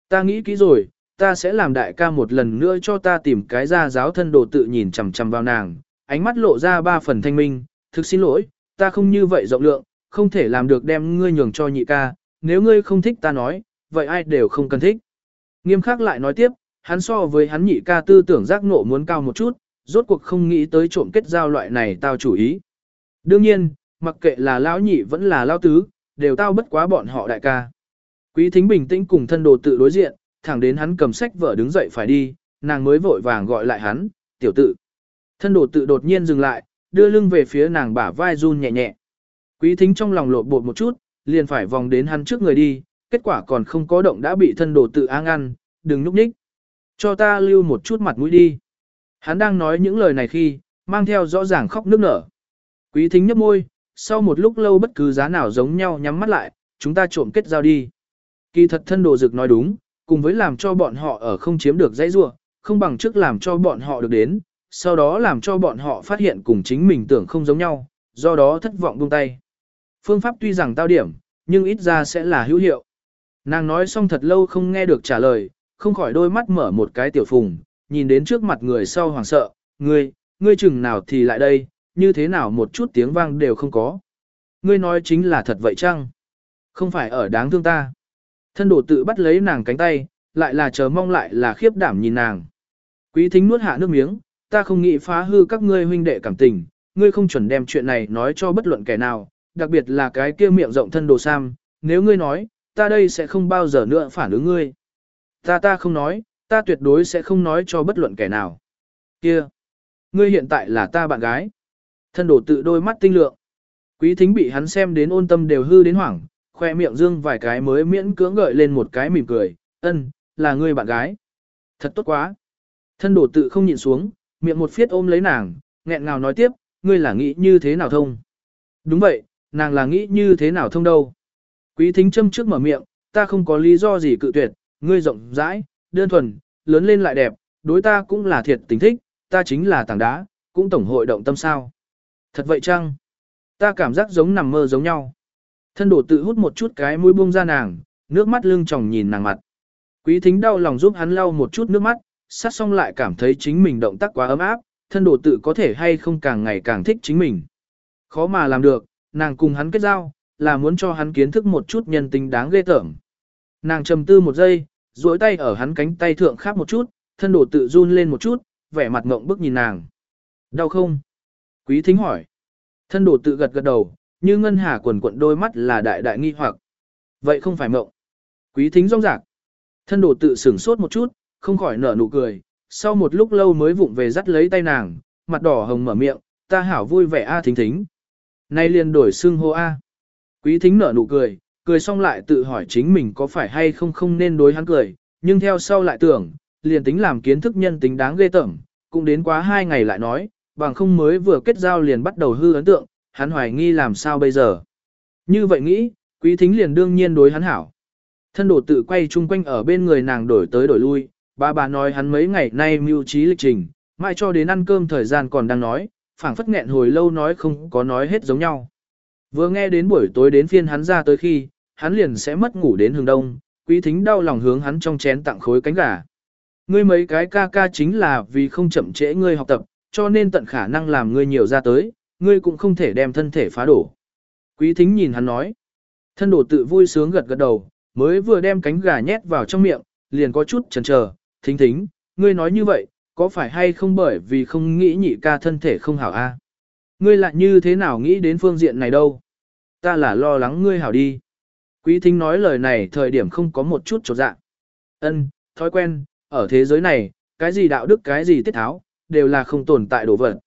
ta nghĩ kỹ rồi, ta sẽ làm đại ca một lần nữa cho ta tìm cái ra giáo thân đồ tự nhìn chằm chằm vào nàng, ánh mắt lộ ra ba phần thanh minh, thực xin lỗi, ta không như vậy rộng lượng, không thể làm được đem ngươi nhường cho nhị ca, nếu ngươi không thích ta nói, vậy ai đều không cần thích. Nghiêm khắc lại nói tiếp, hắn so với hắn nhị ca tư tưởng giác ngộ muốn cao một chút, rốt cuộc không nghĩ tới trộm kết giao loại này tao chủ ý. Đương nhiên, mặc kệ là lão nhị vẫn là lão tứ, đều tao bất quá bọn họ đại ca. Quý thính bình tĩnh cùng thân đồ tự đối diện, thẳng đến hắn cầm sách vở đứng dậy phải đi, nàng mới vội vàng gọi lại hắn, tiểu tự. Thân đồ tự đột nhiên dừng lại, đưa lưng về phía nàng bả vai run nhẹ nhẹ. Quý thính trong lòng lột bột một chút, liền phải vòng đến hắn trước người đi, kết quả còn không có động đã bị thân đồ tự áng ăn, đừng núp nhích. Cho ta lưu một chút mặt mũi đi. Hắn đang nói những lời này khi, mang theo rõ ràng khóc nước nở. Quý thính nhấp môi, sau một lúc lâu bất cứ giá nào giống nhau nhắm mắt lại, chúng ta trộm kết giao đi. Kỳ thật thân đồ dực nói đúng, cùng với làm cho bọn họ ở không chiếm được dãy rua, không bằng trước làm cho bọn họ được đến, sau đó làm cho bọn họ phát hiện cùng chính mình tưởng không giống nhau, do đó thất vọng buông tay. Phương pháp tuy rằng tao điểm, nhưng ít ra sẽ là hữu hiệu. Nàng nói xong thật lâu không nghe được trả lời, không khỏi đôi mắt mở một cái tiểu phùng, nhìn đến trước mặt người sau hoàng sợ, ngươi, ngươi chừng nào thì lại đây, như thế nào một chút tiếng vang đều không có. Ngươi nói chính là thật vậy chăng? Không phải ở đáng thương ta. Thân đổ tự bắt lấy nàng cánh tay, lại là chờ mong lại là khiếp đảm nhìn nàng. Quý thính nuốt hạ nước miếng, ta không nghĩ phá hư các ngươi huynh đệ cảm tình, ngươi không chuẩn đem chuyện này nói cho bất luận kẻ nào, đặc biệt là cái kia miệng rộng thân đồ sam, nếu ngươi nói, ta đây sẽ không bao giờ nữa phản ứng ngươi. Ta ta không nói, ta tuyệt đối sẽ không nói cho bất luận kẻ nào. Kia, ngươi hiện tại là ta bạn gái. Thân đổ tự đôi mắt tinh lượng. Quý thính bị hắn xem đến ôn tâm đều hư đến hoảng, khoe miệng dương vài cái mới miễn cưỡng gợi lên một cái mỉm cười, ân, là ngươi bạn gái. Thật tốt quá. Thân đổ tự không nhịn xuống, miệng một phiết ôm lấy nàng, nghẹn ngào nói tiếp, ngươi là nghĩ như thế nào thông. Đúng vậy, nàng là nghĩ như thế nào thông đâu. Quý thính châm trước mở miệng, ta không có lý do gì cự tuyệt, ngươi rộng rãi, đơn thuần, lớn lên lại đẹp, đối ta cũng là thiệt tình thích, ta chính là tảng đá, cũng tổng hội động tâm sao. Thật vậy chăng? Ta cảm giác giống nằm mơ giống nhau. Thân đổ tự hút một chút cái mũi buông ra nàng, nước mắt lưng tròng nhìn nàng mặt. Quý thính đau lòng giúp hắn lau một chút nước mắt, sát xong lại cảm thấy chính mình động tác quá ấm áp, thân đổ tự có thể hay không càng ngày càng thích chính mình. Khó mà làm được, nàng cùng hắn kết giao, là muốn cho hắn kiến thức một chút nhân tính đáng ghê tởm. Nàng trầm tư một giây, duỗi tay ở hắn cánh tay thượng khắp một chút, thân đổ tự run lên một chút, vẻ mặt ngộng bức nhìn nàng. Đau không? Quý thính hỏi. Thân đổ tự gật gật đầu, như ngân hà quần quận đôi mắt là đại đại nghi hoặc. Vậy không phải mộng. Quý thính rong rạc. Thân đổ tự sửng sốt một chút, không khỏi nở nụ cười. Sau một lúc lâu mới vụng về dắt lấy tay nàng, mặt đỏ hồng mở miệng, ta hảo vui vẻ a thính thính. Nay liền đổi xưng hô a. Quý thính nở nụ cười, cười xong lại tự hỏi chính mình có phải hay không không nên đối hắn cười, nhưng theo sau lại tưởng, liền tính làm kiến thức nhân tính đáng ghê tởm, cũng đến quá hai ngày lại nói, bằng không mới vừa kết giao liền bắt đầu hư ấn tượng, hắn hoài nghi làm sao bây giờ. Như vậy nghĩ, quý thính liền đương nhiên đối hắn hảo. Thân đồ tự quay chung quanh ở bên người nàng đổi tới đổi lui, bà bà nói hắn mấy ngày nay mưu trí lịch trình, mai cho đến ăn cơm thời gian còn đang nói, phảng phất nghẹn hồi lâu nói không có nói hết giống nhau. Vừa nghe đến buổi tối đến phiên hắn ra tới khi, hắn liền sẽ mất ngủ đến hướng đông, quý thính đau lòng hướng hắn trong chén tặng khối cánh gà. Ngươi mấy cái ca ca chính là vì không chậm trễ ngươi học tập, cho nên tận khả năng làm ngươi nhiều ra tới, ngươi cũng không thể đem thân thể phá đổ. Quý thính nhìn hắn nói. Thân đổ tự vui sướng gật gật đầu, mới vừa đem cánh gà nhét vào trong miệng, liền có chút chần chờ, thính thính, ngươi nói như vậy, có phải hay không bởi vì không nghĩ nhị ca thân thể không hảo a? Ngươi lại như thế nào nghĩ đến phương diện này đâu? Ta là lo lắng ngươi hảo đi. Quý thính nói lời này thời điểm không có một chút trột dạ. Ân, thói quen, ở thế giới này, cái gì đạo đức cái gì tiết tháo, đều là không tồn tại đồ vật.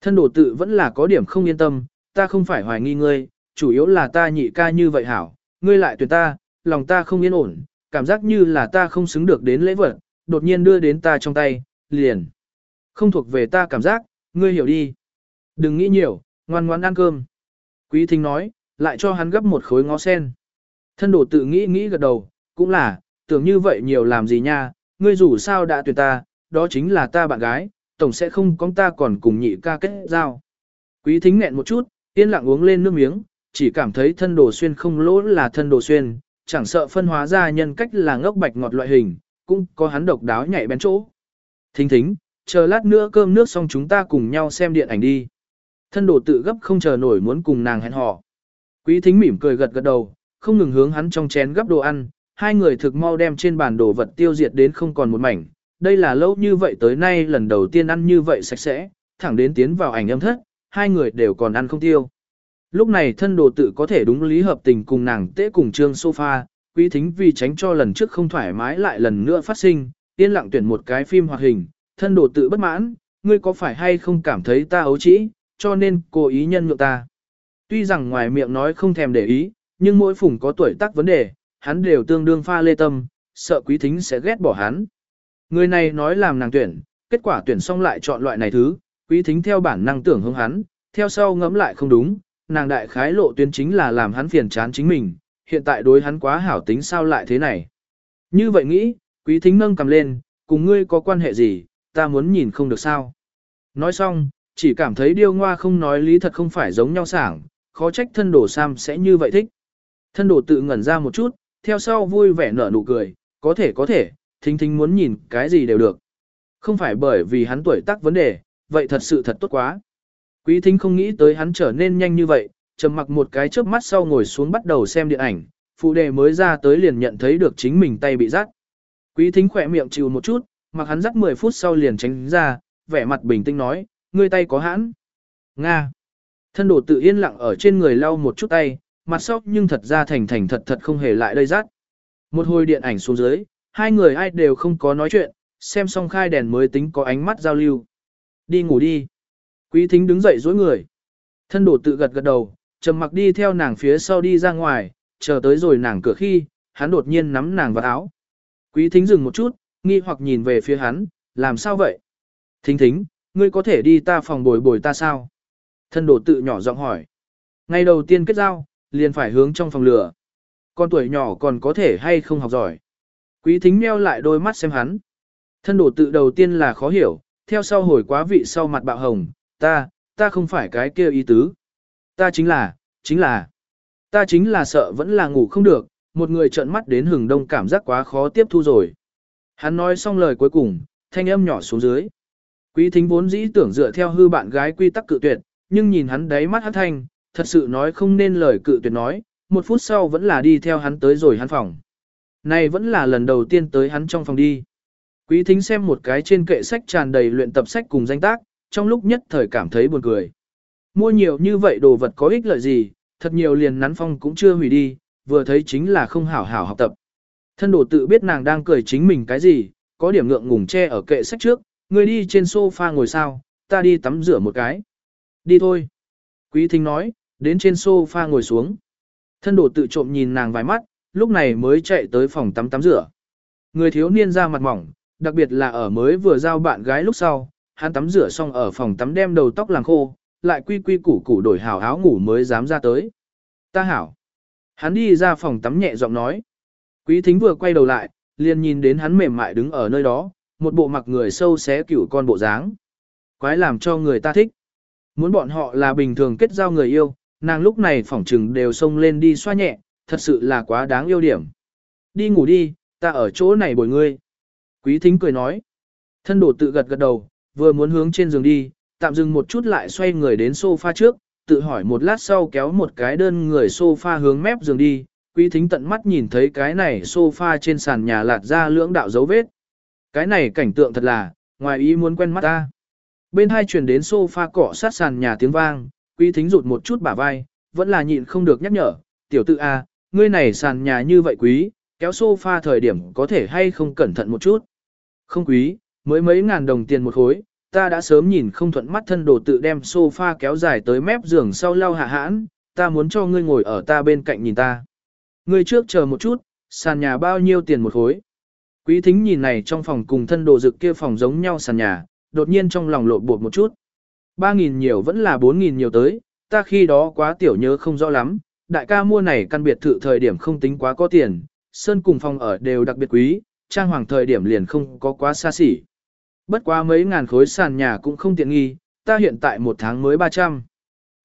Thân đồ tự vẫn là có điểm không yên tâm, ta không phải hoài nghi ngươi, chủ yếu là ta nhị ca như vậy hảo, ngươi lại tuyệt ta, lòng ta không yên ổn, cảm giác như là ta không xứng được đến lễ vật, đột nhiên đưa đến ta trong tay, liền. Không thuộc về ta cảm giác, ngươi hiểu đi. Đừng nghĩ nhiều, ngoan ngoãn ăn cơm. Quý thính nói, lại cho hắn gấp một khối ngó sen. Thân đồ tự nghĩ nghĩ gật đầu, cũng là, tưởng như vậy nhiều làm gì nha, ngươi dù sao đã tuyệt ta, đó chính là ta bạn gái, tổng sẽ không có ta còn cùng nhị ca kết giao. Quý thính nghẹn một chút, yên lặng uống lên nước miếng, chỉ cảm thấy thân đồ xuyên không lỗ là thân đồ xuyên, chẳng sợ phân hóa ra nhân cách là ngốc bạch ngọt loại hình, cũng có hắn độc đáo nhạy bén chỗ. Thính thính, chờ lát nữa cơm nước xong chúng ta cùng nhau xem điện ảnh đi. Thân đồ tự gấp không chờ nổi muốn cùng nàng hẹn hò. Quý thính mỉm cười gật gật đầu, không ngừng hướng hắn trong chén gấp đồ ăn, hai người thực mau đem trên bàn đồ vật tiêu diệt đến không còn một mảnh. Đây là lâu như vậy tới nay lần đầu tiên ăn như vậy sạch sẽ, thẳng đến tiến vào ảnh âm thất, hai người đều còn ăn không tiêu. Lúc này thân đồ tự có thể đúng lý hợp tình cùng nàng tế cùng trương sofa, quý thính vì tránh cho lần trước không thoải mái lại lần nữa phát sinh, yên lặng tuyển một cái phim hoạt hình, thân đồ tự bất mãn, ngươi có phải hay không cảm thấy ta ấu trĩ, cho nên cố ý nhân nhượng ta. Tuy rằng ngoài miệng nói không thèm để ý, nhưng mỗi phùng có tuổi tác vấn đề, hắn đều tương đương pha lê tâm, sợ quý thính sẽ ghét bỏ hắn. Người này nói làm nàng tuyển, kết quả tuyển xong lại chọn loại này thứ, quý thính theo bản năng tưởng hướng hắn, theo sau ngẫm lại không đúng, nàng đại khái lộ tuyến chính là làm hắn phiền chán chính mình, hiện tại đối hắn quá hảo tính sao lại thế này. Như vậy nghĩ, quý thính nâng cầm lên, cùng ngươi có quan hệ gì, ta muốn nhìn không được sao. Nói xong, chỉ cảm thấy điêu ngoa không nói lý thật không phải giống nhau sảng, khó trách thân đồ Sam sẽ như vậy thích. Thân đồ tự ngẩn ra một chút, theo sau vui vẻ nở nụ cười, có thể có thể, thính thính muốn nhìn cái gì đều được. Không phải bởi vì hắn tuổi tác vấn đề, vậy thật sự thật tốt quá. Quý thính không nghĩ tới hắn trở nên nhanh như vậy, trầm mặc một cái chớp mắt sau ngồi xuống bắt đầu xem điện ảnh, phụ đề mới ra tới liền nhận thấy được chính mình tay bị rắt. Quý thính khỏe miệng chịu một chút, mặc hắn rắt 10 phút sau liền tránh ra, vẻ mặt bình tĩnh nói, ngươi tay có hãn. Nga. Thân đồ tự yên lặng ở trên người lau một chút tay, mặt sóc nhưng thật ra thành thành thật thật không hề lại đây rát. Một hồi điện ảnh xuống dưới, hai người ai đều không có nói chuyện, xem xong khai đèn mới tính có ánh mắt giao lưu. Đi ngủ đi. Quý thính đứng dậy dối người. Thân đồ tự gật gật đầu, trầm mặc đi theo nàng phía sau đi ra ngoài, chờ tới rồi nàng cửa khi, hắn đột nhiên nắm nàng vào áo. Quý thính dừng một chút, nghi hoặc nhìn về phía hắn, làm sao vậy? Thính thính, ngươi có thể đi ta phòng bồi bồi ta sao? Thân đồ tự nhỏ giọng hỏi. Ngày đầu tiên kết giao, liền phải hướng trong phòng lửa. Con tuổi nhỏ còn có thể hay không học giỏi. Quý thính meo lại đôi mắt xem hắn. Thân đồ tự đầu tiên là khó hiểu, theo sau hồi quá vị sau mặt bạo hồng, ta, ta không phải cái kia ý tứ. Ta chính là, chính là, ta chính là sợ vẫn là ngủ không được, một người trợn mắt đến hừng đông cảm giác quá khó tiếp thu rồi. Hắn nói xong lời cuối cùng, thanh âm nhỏ xuống dưới. Quý thính vốn dĩ tưởng dựa theo hư bạn gái quy tắc cự tuyệt, nhưng nhìn hắn đáy mắt hát thanh, thật sự nói không nên lời cự tuyệt nói, một phút sau vẫn là đi theo hắn tới rồi hắn phòng. Này vẫn là lần đầu tiên tới hắn trong phòng đi. Quý thính xem một cái trên kệ sách tràn đầy luyện tập sách cùng danh tác, trong lúc nhất thời cảm thấy buồn cười. Mua nhiều như vậy đồ vật có ích lợi gì, thật nhiều liền nắn phong cũng chưa hủy đi, vừa thấy chính là không hảo hảo học tập. Thân đồ tự biết nàng đang cười chính mình cái gì, có điểm ngượng ngùng che ở kệ sách trước, người đi trên sofa ngồi sao, ta đi tắm rửa một cái. Đi thôi. Quý thính nói, đến trên sofa ngồi xuống. Thân đồ tự trộm nhìn nàng vài mắt, lúc này mới chạy tới phòng tắm tắm rửa. Người thiếu niên ra mặt mỏng, đặc biệt là ở mới vừa giao bạn gái lúc sau, hắn tắm rửa xong ở phòng tắm đem đầu tóc làm khô, lại quy quy củ củ đổi hảo áo ngủ mới dám ra tới. Ta hảo. Hắn đi ra phòng tắm nhẹ giọng nói. Quý thính vừa quay đầu lại, liền nhìn đến hắn mềm mại đứng ở nơi đó, một bộ mặc người sâu xé cửu con bộ dáng. Quái làm cho người ta thích. Muốn bọn họ là bình thường kết giao người yêu, nàng lúc này phỏng trừng đều xông lên đi xoa nhẹ, thật sự là quá đáng yêu điểm. Đi ngủ đi, ta ở chỗ này bồi ngươi. Quý thính cười nói. Thân đổ tự gật gật đầu, vừa muốn hướng trên giường đi, tạm dừng một chút lại xoay người đến sofa trước, tự hỏi một lát sau kéo một cái đơn người sofa hướng mép giường đi, quý thính tận mắt nhìn thấy cái này sofa trên sàn nhà lạt ra lưỡng đạo dấu vết. Cái này cảnh tượng thật là, ngoài ý muốn quen mắt ta. Bên hai truyền đến sofa cọ sát sàn nhà tiếng vang, quý thính rụt một chút bả vai, vẫn là nhịn không được nhắc nhở, tiểu tự A, ngươi này sàn nhà như vậy quý, kéo sofa thời điểm có thể hay không cẩn thận một chút. Không quý, mới mấy ngàn đồng tiền một khối, ta đã sớm nhìn không thuận mắt thân đồ tự đem sofa kéo dài tới mép giường sau lau hạ hãn, ta muốn cho ngươi ngồi ở ta bên cạnh nhìn ta. Ngươi trước chờ một chút, sàn nhà bao nhiêu tiền một khối. Quý thính nhìn này trong phòng cùng thân đồ dực kia phòng giống nhau sàn nhà, đột nhiên trong lòng lộn bột một chút. 3.000 nhiều vẫn là 4.000 nhiều tới, ta khi đó quá tiểu nhớ không rõ lắm, đại ca mua này căn biệt thự thời điểm không tính quá có tiền, sơn cùng phòng ở đều đặc biệt quý, trang hoàng thời điểm liền không có quá xa xỉ. Bất quá mấy ngàn khối sàn nhà cũng không tiện nghi, ta hiện tại một tháng mới 300.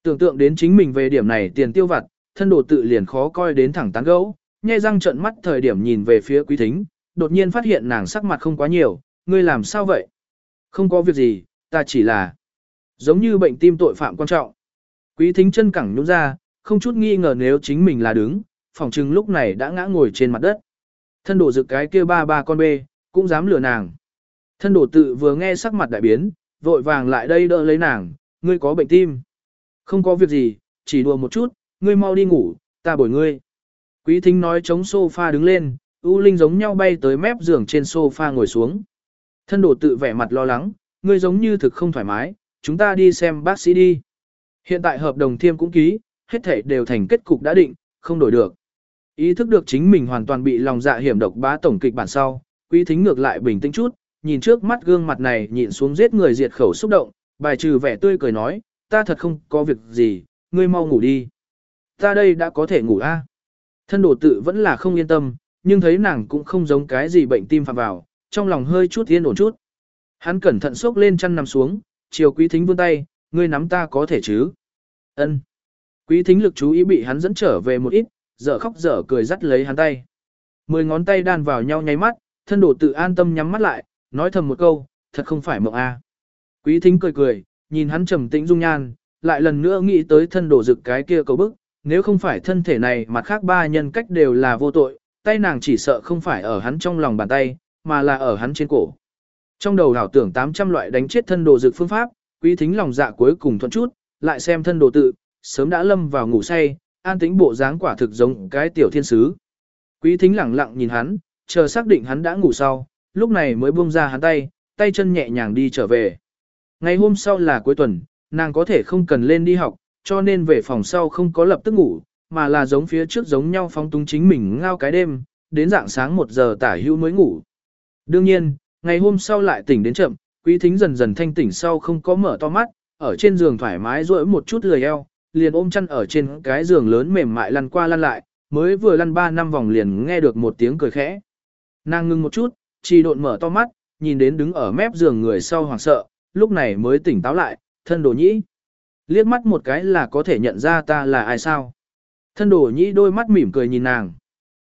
Tưởng tượng đến chính mình về điểm này tiền tiêu vặt, thân đồ tự liền khó coi đến thẳng tán gấu, nhai răng trợn mắt thời điểm nhìn về phía quý thính, đột nhiên phát hiện nàng sắc mặt không quá nhiều, ngươi làm sao vậy? Không có việc gì, ta chỉ là giống như bệnh tim tội phạm quan trọng. Quý thính chân cẳng nhún ra, không chút nghi ngờ nếu chính mình là đứng, phòng trừng lúc này đã ngã ngồi trên mặt đất. Thân đổ dự cái kia ba ba con bê, cũng dám lừa nàng. Thân đổ tự vừa nghe sắc mặt đại biến, vội vàng lại đây đỡ lấy nàng, ngươi có bệnh tim. Không có việc gì, chỉ đùa một chút, ngươi mau đi ngủ, ta bồi ngươi. Quý thính nói chống sofa đứng lên, U Linh giống nhau bay tới mép giường trên sofa ngồi xuống. Thân đổ tự vẻ mặt lo lắng, ngươi giống như thực không thoải mái, chúng ta đi xem bác sĩ đi. Hiện tại hợp đồng thiêm cũng ký, hết thể đều thành kết cục đã định, không đổi được. Ý thức được chính mình hoàn toàn bị lòng dạ hiểm độc bá tổng kịch bản sau, quý thính ngược lại bình tĩnh chút, nhìn trước mắt gương mặt này nhịn xuống giết người diệt khẩu xúc động, bài trừ vẻ tươi cười nói, ta thật không có việc gì, ngươi mau ngủ đi. Ta đây đã có thể ngủ a. Thân đồ tự vẫn là không yên tâm, nhưng thấy nàng cũng không giống cái gì bệnh tim phạm vào, trong lòng hơi chút yên ổn chút. Hắn cẩn thận xốc lên chăn nằm xuống, chiều quý thính vươn tay, ngươi nắm ta có thể chứ. ân Quý thính lực chú ý bị hắn dẫn trở về một ít, dở khóc dở cười dắt lấy hắn tay. Mười ngón tay đan vào nhau nháy mắt, thân đổ tự an tâm nhắm mắt lại, nói thầm một câu, thật không phải mộng a. Quý thính cười cười, nhìn hắn trầm tĩnh dung nhan, lại lần nữa nghĩ tới thân đổ rực cái kia cầu bức, nếu không phải thân thể này mặt khác ba nhân cách đều là vô tội, tay nàng chỉ sợ không phải ở hắn trong lòng bàn tay, mà là ở hắn trên cổ. Trong đầu đảo tưởng 800 loại đánh chết thân đồ dược phương pháp, quý thính lòng dạ cuối cùng thuận chút, lại xem thân đồ tự, sớm đã lâm vào ngủ say, an tĩnh bộ dáng quả thực giống cái tiểu thiên sứ. Quý thính lẳng lặng nhìn hắn, chờ xác định hắn đã ngủ sau, lúc này mới buông ra hắn tay, tay chân nhẹ nhàng đi trở về. Ngày hôm sau là cuối tuần, nàng có thể không cần lên đi học, cho nên về phòng sau không có lập tức ngủ, mà là giống phía trước giống nhau phóng túng chính mình ngao cái đêm, đến dạng sáng 1 giờ tả hữu mới ngủ. Đương nhiên, ngày hôm sau lại tỉnh đến chậm, quý thính dần dần thanh tỉnh sau không có mở to mắt, ở trên giường thoải mái duỗi một chút lười eo, liền ôm chăn ở trên cái giường lớn mềm mại lăn qua lăn lại, mới vừa lăn 3 năm vòng liền nghe được một tiếng cười khẽ. Nàng ngưng một chút, chỉ độn mở to mắt, nhìn đến đứng ở mép giường người sau hoảng sợ, lúc này mới tỉnh táo lại, thân đồ nhĩ. Liếc mắt một cái là có thể nhận ra ta là ai sao. Thân đồ nhĩ đôi mắt mỉm cười nhìn nàng.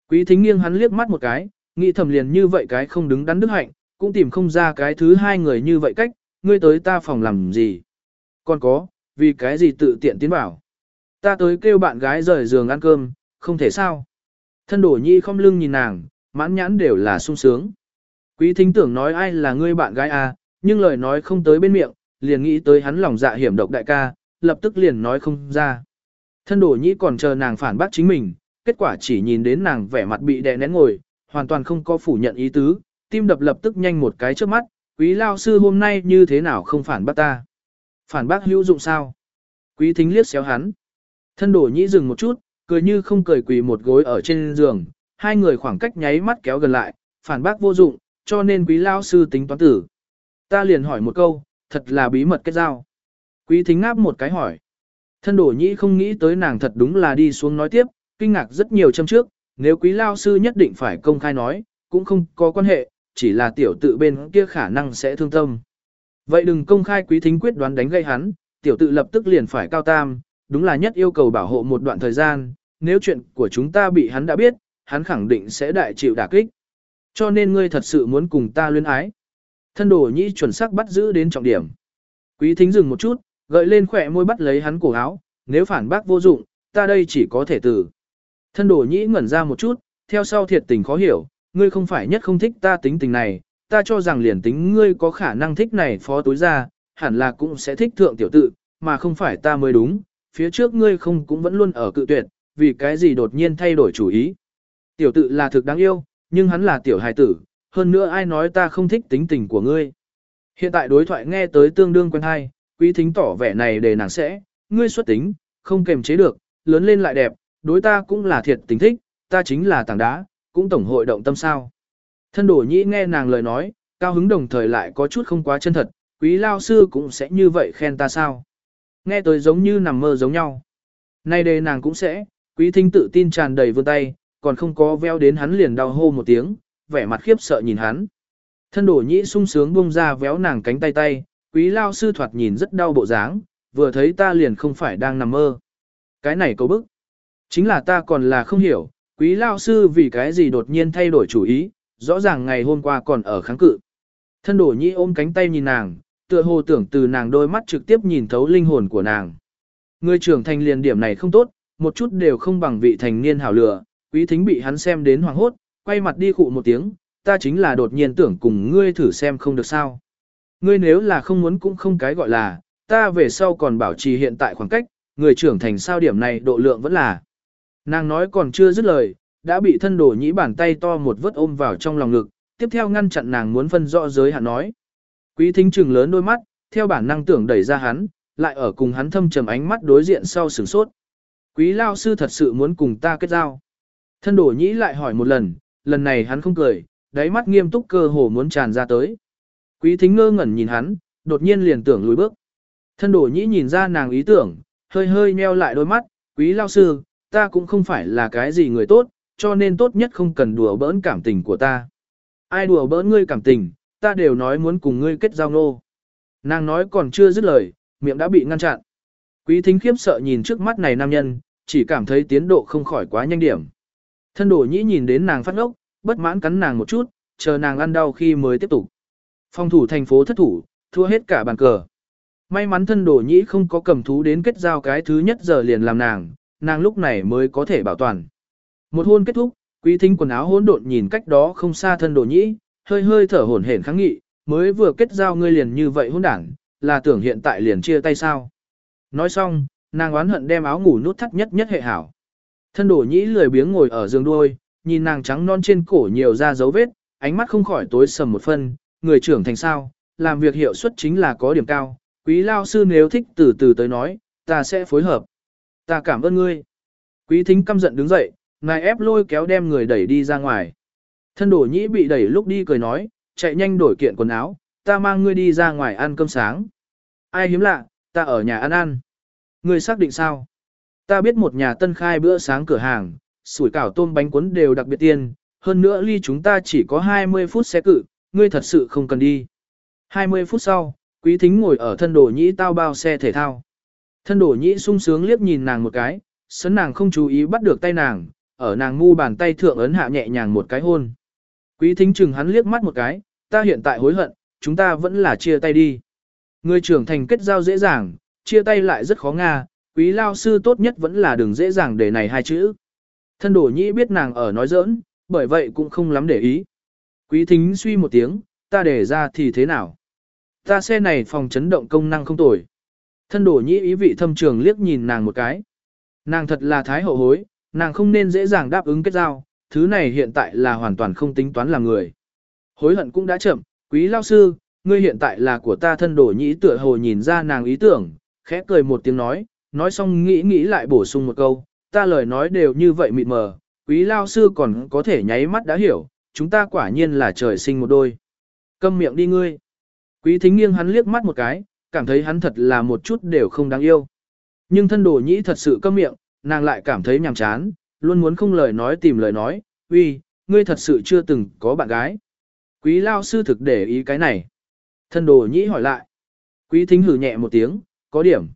Quý thính nghiêng hắn liếc mắt một cái, nghĩ thầm liền như vậy cái không đứng đắn đức hạnh, cũng tìm không ra cái thứ hai người như vậy cách, ngươi tới ta phòng làm gì. Còn có, vì cái gì tự tiện tiến bảo. Ta tới kêu bạn gái rời giường ăn cơm, không thể sao. Thân đổ nhi không lưng nhìn nàng, mãn nhãn đều là sung sướng. Quý thính tưởng nói ai là ngươi bạn gái à, nhưng lời nói không tới bên miệng, liền nghĩ tới hắn lòng dạ hiểm độc đại ca, lập tức liền nói không ra. Thân đổ nhi còn chờ nàng phản bác chính mình, kết quả chỉ nhìn đến nàng vẻ mặt bị đè nén ngồi, hoàn toàn không có phủ nhận ý tứ, tim đập lập tức nhanh một cái trước mắt, quý lao sư hôm nay như thế nào không phản bác ta. Phản bác hữu dụng sao? Quý thính liếc xéo hắn. Thân đổ nhĩ dừng một chút, cười như không cười quỳ một gối ở trên giường, hai người khoảng cách nháy mắt kéo gần lại, phản bác vô dụng, cho nên quý lao sư tính toán tử. Ta liền hỏi một câu, thật là bí mật kết giao. Quý thính ngáp một cái hỏi. Thân đổ nhĩ không nghĩ tới nàng thật đúng là đi xuống nói tiếp, kinh ngạc rất nhiều châm trước, nếu quý lao sư nhất định phải công khai nói, cũng không có quan hệ, chỉ là tiểu tự bên kia khả năng sẽ thương tâm. Vậy đừng công khai quý thính quyết đoán đánh gây hắn, tiểu tự lập tức liền phải cao tam, đúng là nhất yêu cầu bảo hộ một đoạn thời gian, nếu chuyện của chúng ta bị hắn đã biết, hắn khẳng định sẽ đại chịu đả kích. Cho nên ngươi thật sự muốn cùng ta luyến ái. Thân đồ nhĩ chuẩn xác bắt giữ đến trọng điểm. Quý thính dừng một chút, gợi lên khỏe môi bắt lấy hắn cổ áo, nếu phản bác vô dụng, ta đây chỉ có thể tử Thân đổ nhĩ ngẩn ra một chút, theo sau thiệt tình khó hiểu, ngươi không phải nhất không thích ta tính tình này, ta cho rằng liền tính ngươi có khả năng thích này phó tối ra, hẳn là cũng sẽ thích thượng tiểu tự, mà không phải ta mới đúng, phía trước ngươi không cũng vẫn luôn ở cự tuyệt, vì cái gì đột nhiên thay đổi chủ ý. Tiểu tự là thực đáng yêu, nhưng hắn là tiểu hài tử, hơn nữa ai nói ta không thích tính tình của ngươi. Hiện tại đối thoại nghe tới tương đương quen hay, quý thính tỏ vẻ này để nàng sẽ, ngươi xuất tính, không kềm chế được, lớn lên lại đẹp, đối ta cũng là thiệt tình thích, ta chính là tảng đá, cũng tổng hội động tâm sao. Thân đổ nhĩ nghe nàng lời nói, cao hứng đồng thời lại có chút không quá chân thật, quý lao sư cũng sẽ như vậy khen ta sao. Nghe tới giống như nằm mơ giống nhau. Nay đề nàng cũng sẽ, quý thính tự tin tràn đầy vươn tay, còn không có veo đến hắn liền đau hô một tiếng, vẻ mặt khiếp sợ nhìn hắn. Thân đổ nhĩ sung sướng buông ra véo nàng cánh tay tay, quý lao sư thoạt nhìn rất đau bộ dáng, vừa thấy ta liền không phải đang nằm mơ. Cái này câu bức. Chính là ta còn là không hiểu, quý lao sư vì cái gì đột nhiên thay đổi chủ ý, rõ ràng ngày hôm qua còn ở kháng cự. Thân đổ nhĩ ôm cánh tay nhìn nàng, tựa hồ tưởng từ nàng đôi mắt trực tiếp nhìn thấu linh hồn của nàng. Người trưởng thành liền điểm này không tốt, một chút đều không bằng vị thành niên hảo lửa, quý thính bị hắn xem đến hoàng hốt, quay mặt đi khụ một tiếng, ta chính là đột nhiên tưởng cùng ngươi thử xem không được sao. Ngươi nếu là không muốn cũng không cái gọi là, ta về sau còn bảo trì hiện tại khoảng cách, người trưởng thành sao điểm này độ lượng vẫn là. Nàng nói còn chưa dứt lời, đã bị thân đổ nhĩ bàn tay to một vớt ôm vào trong lòng ngực, tiếp theo ngăn chặn nàng muốn phân rõ giới hạn nói. Quý thính trừng lớn đôi mắt, theo bản năng tưởng đẩy ra hắn, lại ở cùng hắn thâm trầm ánh mắt đối diện sau sửng sốt. Quý lao sư thật sự muốn cùng ta kết giao. Thân đổ nhĩ lại hỏi một lần, lần này hắn không cười, đáy mắt nghiêm túc cơ hồ muốn tràn ra tới. Quý thính ngơ ngẩn nhìn hắn, đột nhiên liền tưởng lùi bước. Thân đổ nhĩ nhìn ra nàng ý tưởng, hơi hơi nheo lại đôi mắt, quý lao sư, ta cũng không phải là cái gì người tốt, cho nên tốt nhất không cần đùa bỡn cảm tình của ta. Ai đùa bỡn ngươi cảm tình, ta đều nói muốn cùng ngươi kết giao nô. Nàng nói còn chưa dứt lời, miệng đã bị ngăn chặn. Quý thính khiếp sợ nhìn trước mắt này nam nhân, chỉ cảm thấy tiến độ không khỏi quá nhanh điểm. Thân đổ nhĩ nhìn đến nàng phát ngốc, bất mãn cắn nàng một chút, chờ nàng ăn đau khi mới tiếp tục. Phòng thủ thành phố thất thủ, thua hết cả bàn cờ. May mắn thân đổ nhĩ không có cầm thú đến kết giao cái thứ nhất giờ liền làm nàng, nàng lúc này mới có thể bảo toàn. Một hôn kết thúc, quý thính quần áo hỗn độn nhìn cách đó không xa thân đồ nhĩ, hơi hơi thở hổn hển kháng nghị, mới vừa kết giao ngươi liền như vậy hỗn đảng, là tưởng hiện tại liền chia tay sao. Nói xong, nàng oán hận đem áo ngủ nút thắt nhất nhất hệ hảo. Thân đồ nhĩ lười biếng ngồi ở giường đuôi, nhìn nàng trắng non trên cổ nhiều ra dấu vết, ánh mắt không khỏi tối sầm một phân, người trưởng thành sao, làm việc hiệu suất chính là có điểm cao, quý lao sư nếu thích từ từ tới nói, ta sẽ phối hợp. Ta cảm ơn ngươi. Quý thính căm giận đứng dậy, ngài ép lôi kéo đem người đẩy đi ra ngoài. Thân đổ nhĩ bị đẩy lúc đi cười nói, chạy nhanh đổi kiện quần áo, ta mang ngươi đi ra ngoài ăn cơm sáng. Ai hiếm lạ, ta ở nhà ăn ăn. Ngươi xác định sao? Ta biết một nhà tân khai bữa sáng cửa hàng, sủi cảo tôm bánh cuốn đều đặc biệt tiên, hơn nữa ly chúng ta chỉ có 20 phút xe cự, ngươi thật sự không cần đi. 20 phút sau, quý thính ngồi ở thân đổ nhĩ tao bao xe thể thao. Thân đổ nhĩ sung sướng liếc nhìn nàng một cái, sấn nàng không chú ý bắt được tay nàng, ở nàng ngu bàn tay thượng ấn hạ nhẹ nhàng một cái hôn. Quý thính chừng hắn liếc mắt một cái, ta hiện tại hối hận, chúng ta vẫn là chia tay đi. Người trưởng thành kết giao dễ dàng, chia tay lại rất khó nga, quý lao sư tốt nhất vẫn là đừng dễ dàng để này hai chữ. Thân đổ nhĩ biết nàng ở nói giỡn, bởi vậy cũng không lắm để ý. Quý thính suy một tiếng, ta để ra thì thế nào? Ta xe này phòng chấn động công năng không tồi. Thân đổ nhĩ ý vị thâm trường liếc nhìn nàng một cái. Nàng thật là thái hậu hối, nàng không nên dễ dàng đáp ứng kết giao, thứ này hiện tại là hoàn toàn không tính toán làm người. Hối hận cũng đã chậm, quý lao sư, ngươi hiện tại là của ta thân đổ nhĩ tựa hồ nhìn ra nàng ý tưởng, khẽ cười một tiếng nói, nói xong nghĩ nghĩ lại bổ sung một câu, ta lời nói đều như vậy mịt mờ, quý lao sư còn có thể nháy mắt đã hiểu, chúng ta quả nhiên là trời sinh một đôi. Câm miệng đi ngươi. Quý thính nghiêng hắn liếc mắt một cái, cảm thấy hắn thật là một chút đều không đáng yêu. Nhưng thân đồ nhĩ thật sự câm miệng, nàng lại cảm thấy nhàm chán, luôn muốn không lời nói tìm lời nói, uy, ngươi thật sự chưa từng có bạn gái. Quý lao sư thực để ý cái này. Thân đồ nhĩ hỏi lại. Quý thính hử nhẹ một tiếng, có điểm.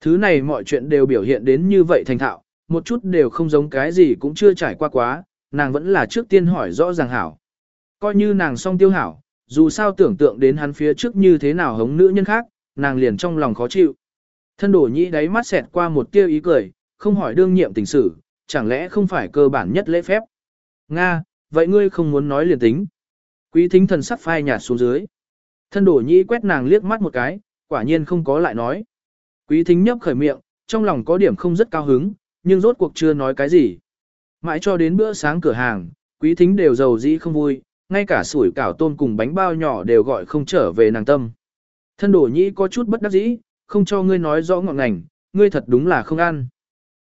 Thứ này mọi chuyện đều biểu hiện đến như vậy thành thạo, một chút đều không giống cái gì cũng chưa trải qua quá, nàng vẫn là trước tiên hỏi rõ ràng hảo. Coi như nàng song tiêu hảo, dù sao tưởng tượng đến hắn phía trước như thế nào hống nữ nhân khác, nàng liền trong lòng khó chịu. Thân đổ nhĩ đáy mắt xẹt qua một tia ý cười, không hỏi đương nhiệm tình sử, chẳng lẽ không phải cơ bản nhất lễ phép. Nga, vậy ngươi không muốn nói liền tính. Quý thính thần sắc phai nhạt xuống dưới. Thân đổ nhĩ quét nàng liếc mắt một cái, quả nhiên không có lại nói. Quý thính nhấp khởi miệng, trong lòng có điểm không rất cao hứng, nhưng rốt cuộc chưa nói cái gì. Mãi cho đến bữa sáng cửa hàng, quý thính đều giàu dĩ không vui, ngay cả sủi cảo tôm cùng bánh bao nhỏ đều gọi không trở về nàng tâm. Thân đổ nhĩ có chút bất đắc dĩ, không cho ngươi nói rõ ngọn ngành, ngươi thật đúng là không ăn.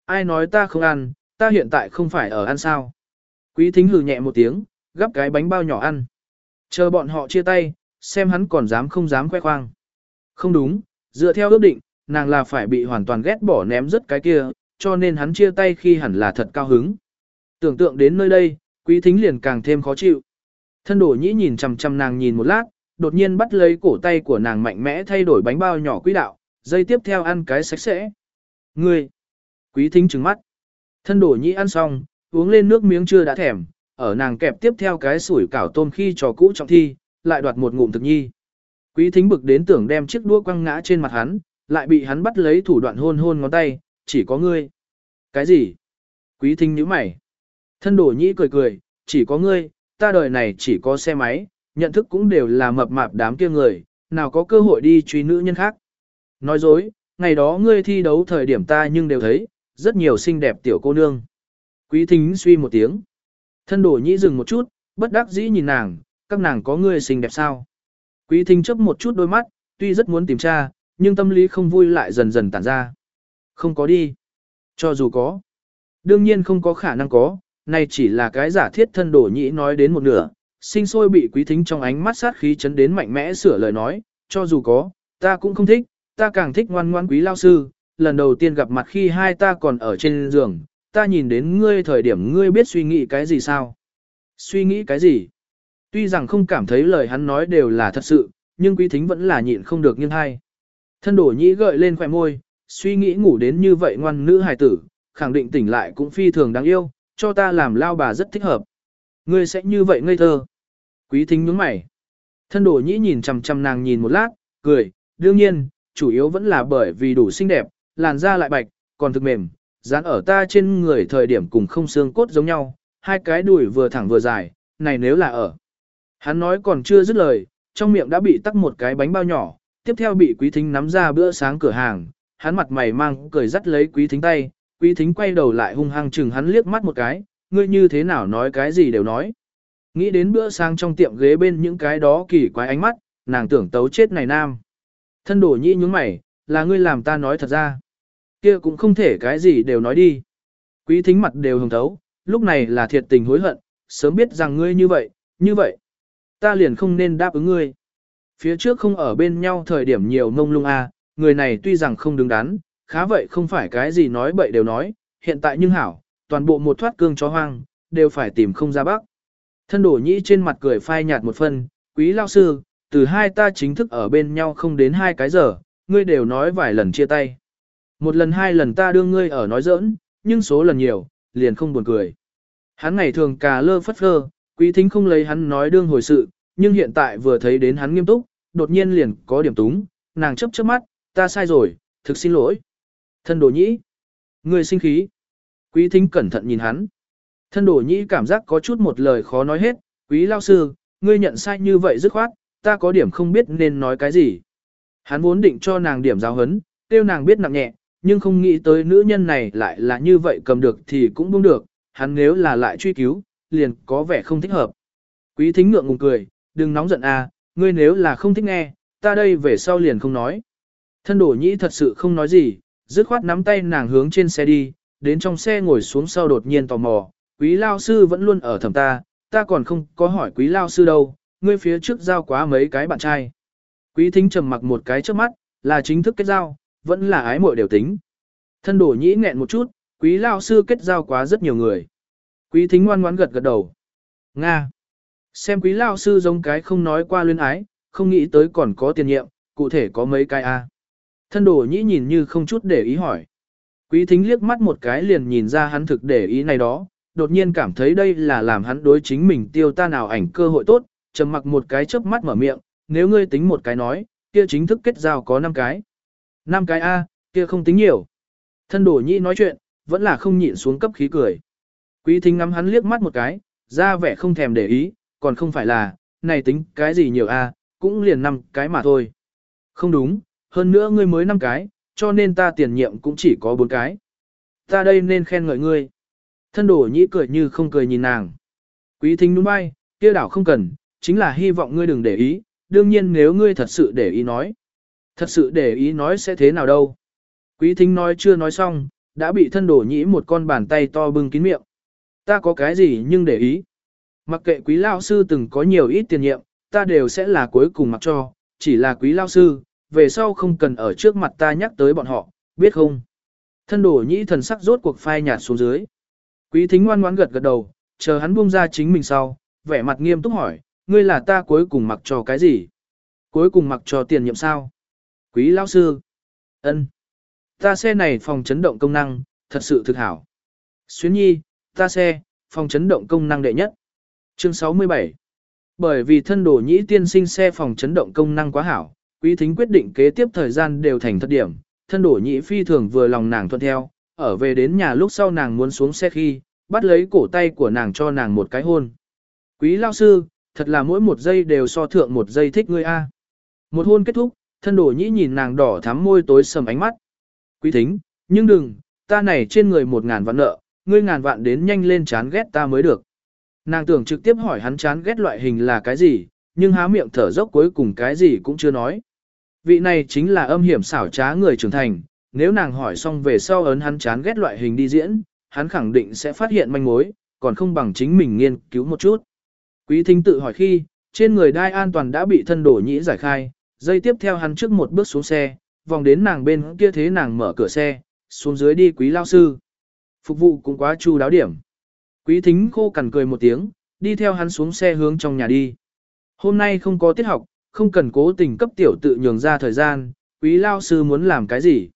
Ai nói ta không ăn, ta hiện tại không phải ở ăn sao. Quý thính hừ nhẹ một tiếng, gắp cái bánh bao nhỏ ăn. Chờ bọn họ chia tay, xem hắn còn dám không dám khoe khoang. Không đúng, dựa theo ước định, nàng là phải bị hoàn toàn ghét bỏ ném rất cái kia, cho nên hắn chia tay khi hẳn là thật cao hứng. Tưởng tượng đến nơi đây, quý thính liền càng thêm khó chịu. Thân đổ nhĩ nhìn chằm chằm nàng nhìn một lát, đột nhiên bắt lấy cổ tay của nàng mạnh mẽ thay đổi bánh bao nhỏ quý đạo, dây tiếp theo ăn cái sạch sẽ. Ngươi! Quý thính trừng mắt. Thân đổ nhĩ ăn xong, uống lên nước miếng chưa đã thèm, ở nàng kẹp tiếp theo cái sủi cảo tôm khi trò cũ trọng thi, lại đoạt một ngụm thực nhi. Quý thính bực đến tưởng đem chiếc đũa quăng ngã trên mặt hắn, lại bị hắn bắt lấy thủ đoạn hôn hôn ngón tay, chỉ có ngươi. Cái gì? Quý thính nhíu mày. Thân đổ nhĩ cười cười, chỉ có ngươi, ta đời này chỉ có xe máy, nhận thức cũng đều là mập mạp đám kia người, nào có cơ hội đi truy nữ nhân khác. Nói dối, ngày đó ngươi thi đấu thời điểm ta nhưng đều thấy, rất nhiều xinh đẹp tiểu cô nương. Quý thính suy một tiếng. Thân đổ nhĩ dừng một chút, bất đắc dĩ nhìn nàng, các nàng có ngươi xinh đẹp sao? Quý thính chấp một chút đôi mắt, tuy rất muốn tìm tra, nhưng tâm lý không vui lại dần dần tản ra. Không có đi. Cho dù có. Đương nhiên không có khả năng có, này chỉ là cái giả thiết thân đổ nhĩ nói đến một nửa, sinh sôi bị quý thính trong ánh mắt sát khí chấn đến mạnh mẽ sửa lời nói, cho dù có, ta cũng không thích, ta càng thích ngoan ngoan quý lao sư, lần đầu tiên gặp mặt khi hai ta còn ở trên giường, ta nhìn đến ngươi thời điểm ngươi biết suy nghĩ cái gì sao? Suy nghĩ cái gì? Tuy rằng không cảm thấy lời hắn nói đều là thật sự, nhưng quý thính vẫn là nhịn không được nghiêng hay. Thân đổ nhĩ gợi lên khỏe môi, suy nghĩ ngủ đến như vậy ngoan nữ hài tử, khẳng định tỉnh lại cũng phi thường đáng yêu, cho ta làm lao bà rất thích hợp. Ngươi sẽ như vậy ngây thơ. Quý thính nhướng mày. Thân đồ nhĩ nhìn chằm chằm nàng nhìn một lát, cười, đương nhiên, chủ yếu vẫn là bởi vì đủ xinh đẹp, làn da lại bạch, còn thực mềm, dán ở ta trên người thời điểm cùng không xương cốt giống nhau, hai cái đùi vừa thẳng vừa dài, này nếu là ở. Hắn nói còn chưa dứt lời, trong miệng đã bị tắc một cái bánh bao nhỏ, tiếp theo bị quý thính nắm ra bữa sáng cửa hàng, hắn mặt mày mang cười dắt lấy quý thính tay, quý thính quay đầu lại hung hăng chừng hắn liếc mắt một cái, ngươi như thế nào nói cái gì đều nói. Nghĩ đến bữa sáng trong tiệm ghế bên những cái đó kỳ quái ánh mắt, nàng tưởng tấu chết này nam. Thân đổ nhĩ nhúng mày, là ngươi làm ta nói thật ra. kia cũng không thể cái gì đều nói đi. Quý thính mặt đều hồng thấu, lúc này là thiệt tình hối hận, sớm biết rằng ngươi như vậy, như vậy. Ta liền không nên đáp ứng ngươi. Phía trước không ở bên nhau thời điểm nhiều mông lung a, à, người này tuy rằng không đứng đắn, khá vậy không phải cái gì nói bậy đều nói, hiện tại nhưng hảo, toàn bộ một thoát cương chó hoang, đều phải tìm không ra bắc. Thân đổ nhĩ trên mặt cười phai nhạt một phần, quý lao sư, từ hai ta chính thức ở bên nhau không đến hai cái giờ, ngươi đều nói vài lần chia tay. Một lần hai lần ta đưa ngươi ở nói giỡn, nhưng số lần nhiều, liền không buồn cười. Hắn ngày thường cà lơ phất phơ, quý thính không lấy hắn nói đương hồi sự, nhưng hiện tại vừa thấy đến hắn nghiêm túc, đột nhiên liền có điểm túng, nàng chấp chớp mắt, ta sai rồi, thực xin lỗi. Thân đồ nhĩ. Ngươi sinh khí. Quý thính cẩn thận nhìn hắn. Thân đổ nhĩ cảm giác có chút một lời khó nói hết, quý lao sư, ngươi nhận sai như vậy dứt khoát, ta có điểm không biết nên nói cái gì. Hắn vốn định cho nàng điểm giáo hấn, tiêu nàng biết nặng nhẹ, nhưng không nghĩ tới nữ nhân này lại là như vậy cầm được thì cũng buông được, hắn nếu là lại truy cứu, liền có vẻ không thích hợp. Quý thính ngượng ngùng cười, đừng nóng giận à, ngươi nếu là không thích nghe, ta đây về sau liền không nói. Thân đổ nhĩ thật sự không nói gì, dứt khoát nắm tay nàng hướng trên xe đi, đến trong xe ngồi xuống sau đột nhiên tò mò, quý lao sư vẫn luôn ở thầm ta, ta còn không có hỏi quý lao sư đâu, ngươi phía trước giao quá mấy cái bạn trai. Quý thính trầm mặc một cái trước mắt, là chính thức kết giao, vẫn là ái muội đều tính. Thân đổ nhĩ nghẹn một chút, quý lao sư kết giao quá rất nhiều người. Quý thính ngoan ngoãn gật gật đầu. Nga. Xem quý lao sư giống cái không nói qua luyến ái, không nghĩ tới còn có tiền nhiệm, cụ thể có mấy cái a. Thân đổ nhĩ nhìn như không chút để ý hỏi. Quý thính liếc mắt một cái liền nhìn ra hắn thực để ý này đó, đột nhiên cảm thấy đây là làm hắn đối chính mình tiêu ta nào ảnh cơ hội tốt, trầm mặc một cái chớp mắt mở miệng, nếu ngươi tính một cái nói, kia chính thức kết giao có 5 cái. 5 cái A, kia không tính nhiều. Thân đổ nhĩ nói chuyện, vẫn là không nhịn xuống cấp khí cười. Quý thính ngắm hắn liếc mắt một cái, ra vẻ không thèm để ý, còn không phải là, này tính cái gì nhiều A, cũng liền 5 cái mà thôi. Không đúng, hơn nữa ngươi mới 5 cái, cho nên ta tiền nhiệm cũng chỉ có 4 cái. Ta đây nên khen ngợi ngươi. Thân đổ nhĩ cười như không cười nhìn nàng. Quý thính đúng bay, kia đảo không cần, chính là hy vọng ngươi đừng để ý, đương nhiên nếu ngươi thật sự để ý nói. Thật sự để ý nói sẽ thế nào đâu. Quý thính nói chưa nói xong, đã bị thân đổ nhĩ một con bàn tay to bưng kín miệng. Ta có cái gì nhưng để ý. Mặc kệ quý lao sư từng có nhiều ít tiền nhiệm, ta đều sẽ là cuối cùng mặc cho, chỉ là quý lao sư, về sau không cần ở trước mặt ta nhắc tới bọn họ, biết không? Thân đổ nhĩ thần sắc rốt cuộc phai nhạt xuống dưới. Quý thính ngoan ngoãn gật gật đầu, chờ hắn buông ra chính mình sau, vẻ mặt nghiêm túc hỏi, ngươi là ta cuối cùng mặc cho cái gì? Cuối cùng mặc cho tiền nhiệm sao? Quý lão sư. ân, Ta xe này phòng chấn động công năng, thật sự thực hảo. Xuyến nhi, ta xe, phòng chấn động công năng đệ nhất. Chương 67. Bởi vì thân đồ nhĩ tiên sinh xe phòng chấn động công năng quá hảo, quý thính quyết định kế tiếp thời gian đều thành thất điểm, thân đổ nhĩ phi thường vừa lòng nàng thuận theo, ở về đến nhà lúc sau nàng muốn xuống xe khi, bắt lấy cổ tay của nàng cho nàng một cái hôn. Quý lao sư, thật là mỗi một giây đều so thượng một giây thích ngươi a. Một hôn kết thúc, thân đổ nhĩ nhìn nàng đỏ thắm môi tối sầm ánh mắt. Quý thính, nhưng đừng, ta này trên người một ngàn vạn nợ, ngươi ngàn vạn đến nhanh lên chán ghét ta mới được. Nàng tưởng trực tiếp hỏi hắn chán ghét loại hình là cái gì, nhưng há miệng thở dốc cuối cùng cái gì cũng chưa nói. Vị này chính là âm hiểm xảo trá người trưởng thành, nếu nàng hỏi xong về sau ấn hắn chán ghét loại hình đi diễn, hắn khẳng định sẽ phát hiện manh mối, còn không bằng chính mình nghiên cứu một chút. Quý thính tự hỏi khi, trên người đai an toàn đã bị thân đổ nhĩ giải khai, dây tiếp theo hắn trước một bước xuống xe, vòng đến nàng bên kia thế nàng mở cửa xe, xuống dưới đi quý lao sư. phục vụ cũng quá chu đáo điểm. Quý thính khô cằn cười một tiếng, đi theo hắn xuống xe hướng trong nhà đi. Hôm nay không có tiết học, không cần cố tình cấp tiểu tự nhường ra thời gian, quý lao sư muốn làm cái gì.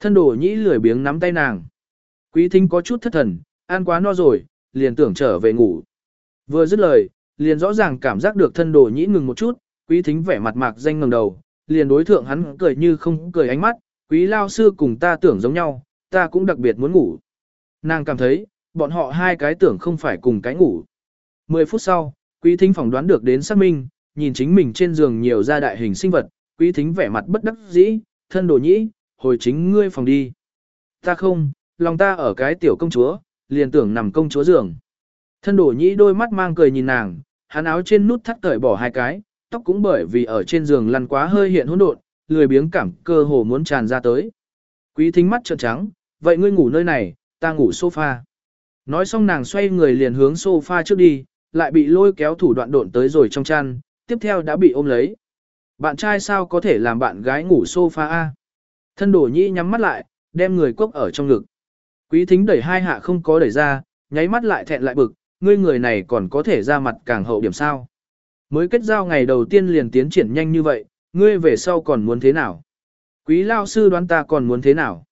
Thân đồ nhĩ lười biếng nắm tay nàng. Quý thính có chút thất thần, ăn quá no rồi, liền tưởng trở về ngủ. Vừa dứt lời, liền rõ ràng cảm giác được thân đồ nhĩ ngừng một chút, quý thính vẻ mặt mạc danh ngẩng đầu, liền đối thượng hắn cười như không cười ánh mắt, quý lao sư cùng ta tưởng giống nhau, ta cũng đặc biệt muốn ngủ. Nàng cảm thấy, bọn họ hai cái tưởng không phải cùng cái ngủ. Mười phút sau, quý thính phỏng đoán được đến xác minh, nhìn chính mình trên giường nhiều ra đại hình sinh vật, quý thính vẻ mặt bất đắc dĩ, thân đồ nhĩ, hồi chính ngươi phòng đi. Ta không, lòng ta ở cái tiểu công chúa, liền tưởng nằm công chúa giường. Thân đổ nhĩ đôi mắt mang cười nhìn nàng, hắn áo trên nút thắt cởi bỏ hai cái, tóc cũng bởi vì ở trên giường lăn quá hơi hiện hỗn độn, lười biếng cảm cơ hồ muốn tràn ra tới. Quý thính mắt trợn trắng, vậy ngươi ngủ nơi này, ta ngủ sofa. Nói xong nàng xoay người liền hướng sofa trước đi, lại bị lôi kéo thủ đoạn độn tới rồi trong chăn, tiếp theo đã bị ôm lấy. Bạn trai sao có thể làm bạn gái ngủ sofa a? Thân đổ nhĩ nhắm mắt lại, đem người cốc ở trong ngực. Quý thính đẩy hai hạ không có đẩy ra, nháy mắt lại thẹn lại bực, ngươi người này còn có thể ra mặt càng hậu điểm sao. Mới kết giao ngày đầu tiên liền tiến triển nhanh như vậy, ngươi về sau còn muốn thế nào? Quý lao sư đoán ta còn muốn thế nào?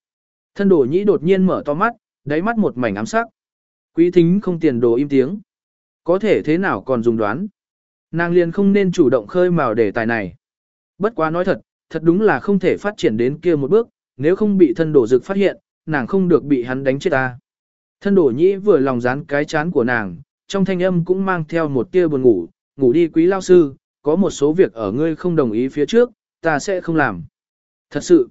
Thân đổ nhĩ đột nhiên mở to mắt, đáy mắt một mảnh ám sắc. Quý thính không tiền đồ im tiếng. Có thể thế nào còn dùng đoán? Nàng liền không nên chủ động khơi mào đề tài này. Bất quá nói thật, thật đúng là không thể phát triển đến kia một bước, nếu không bị thân đổ dực phát hiện, nàng không được bị hắn đánh chết ta. Thân đổ nhĩ vừa lòng dán cái chán của nàng, trong thanh âm cũng mang theo một tia buồn ngủ, ngủ đi quý lao sư, có một số việc ở ngươi không đồng ý phía trước, ta sẽ không làm. Thật sự,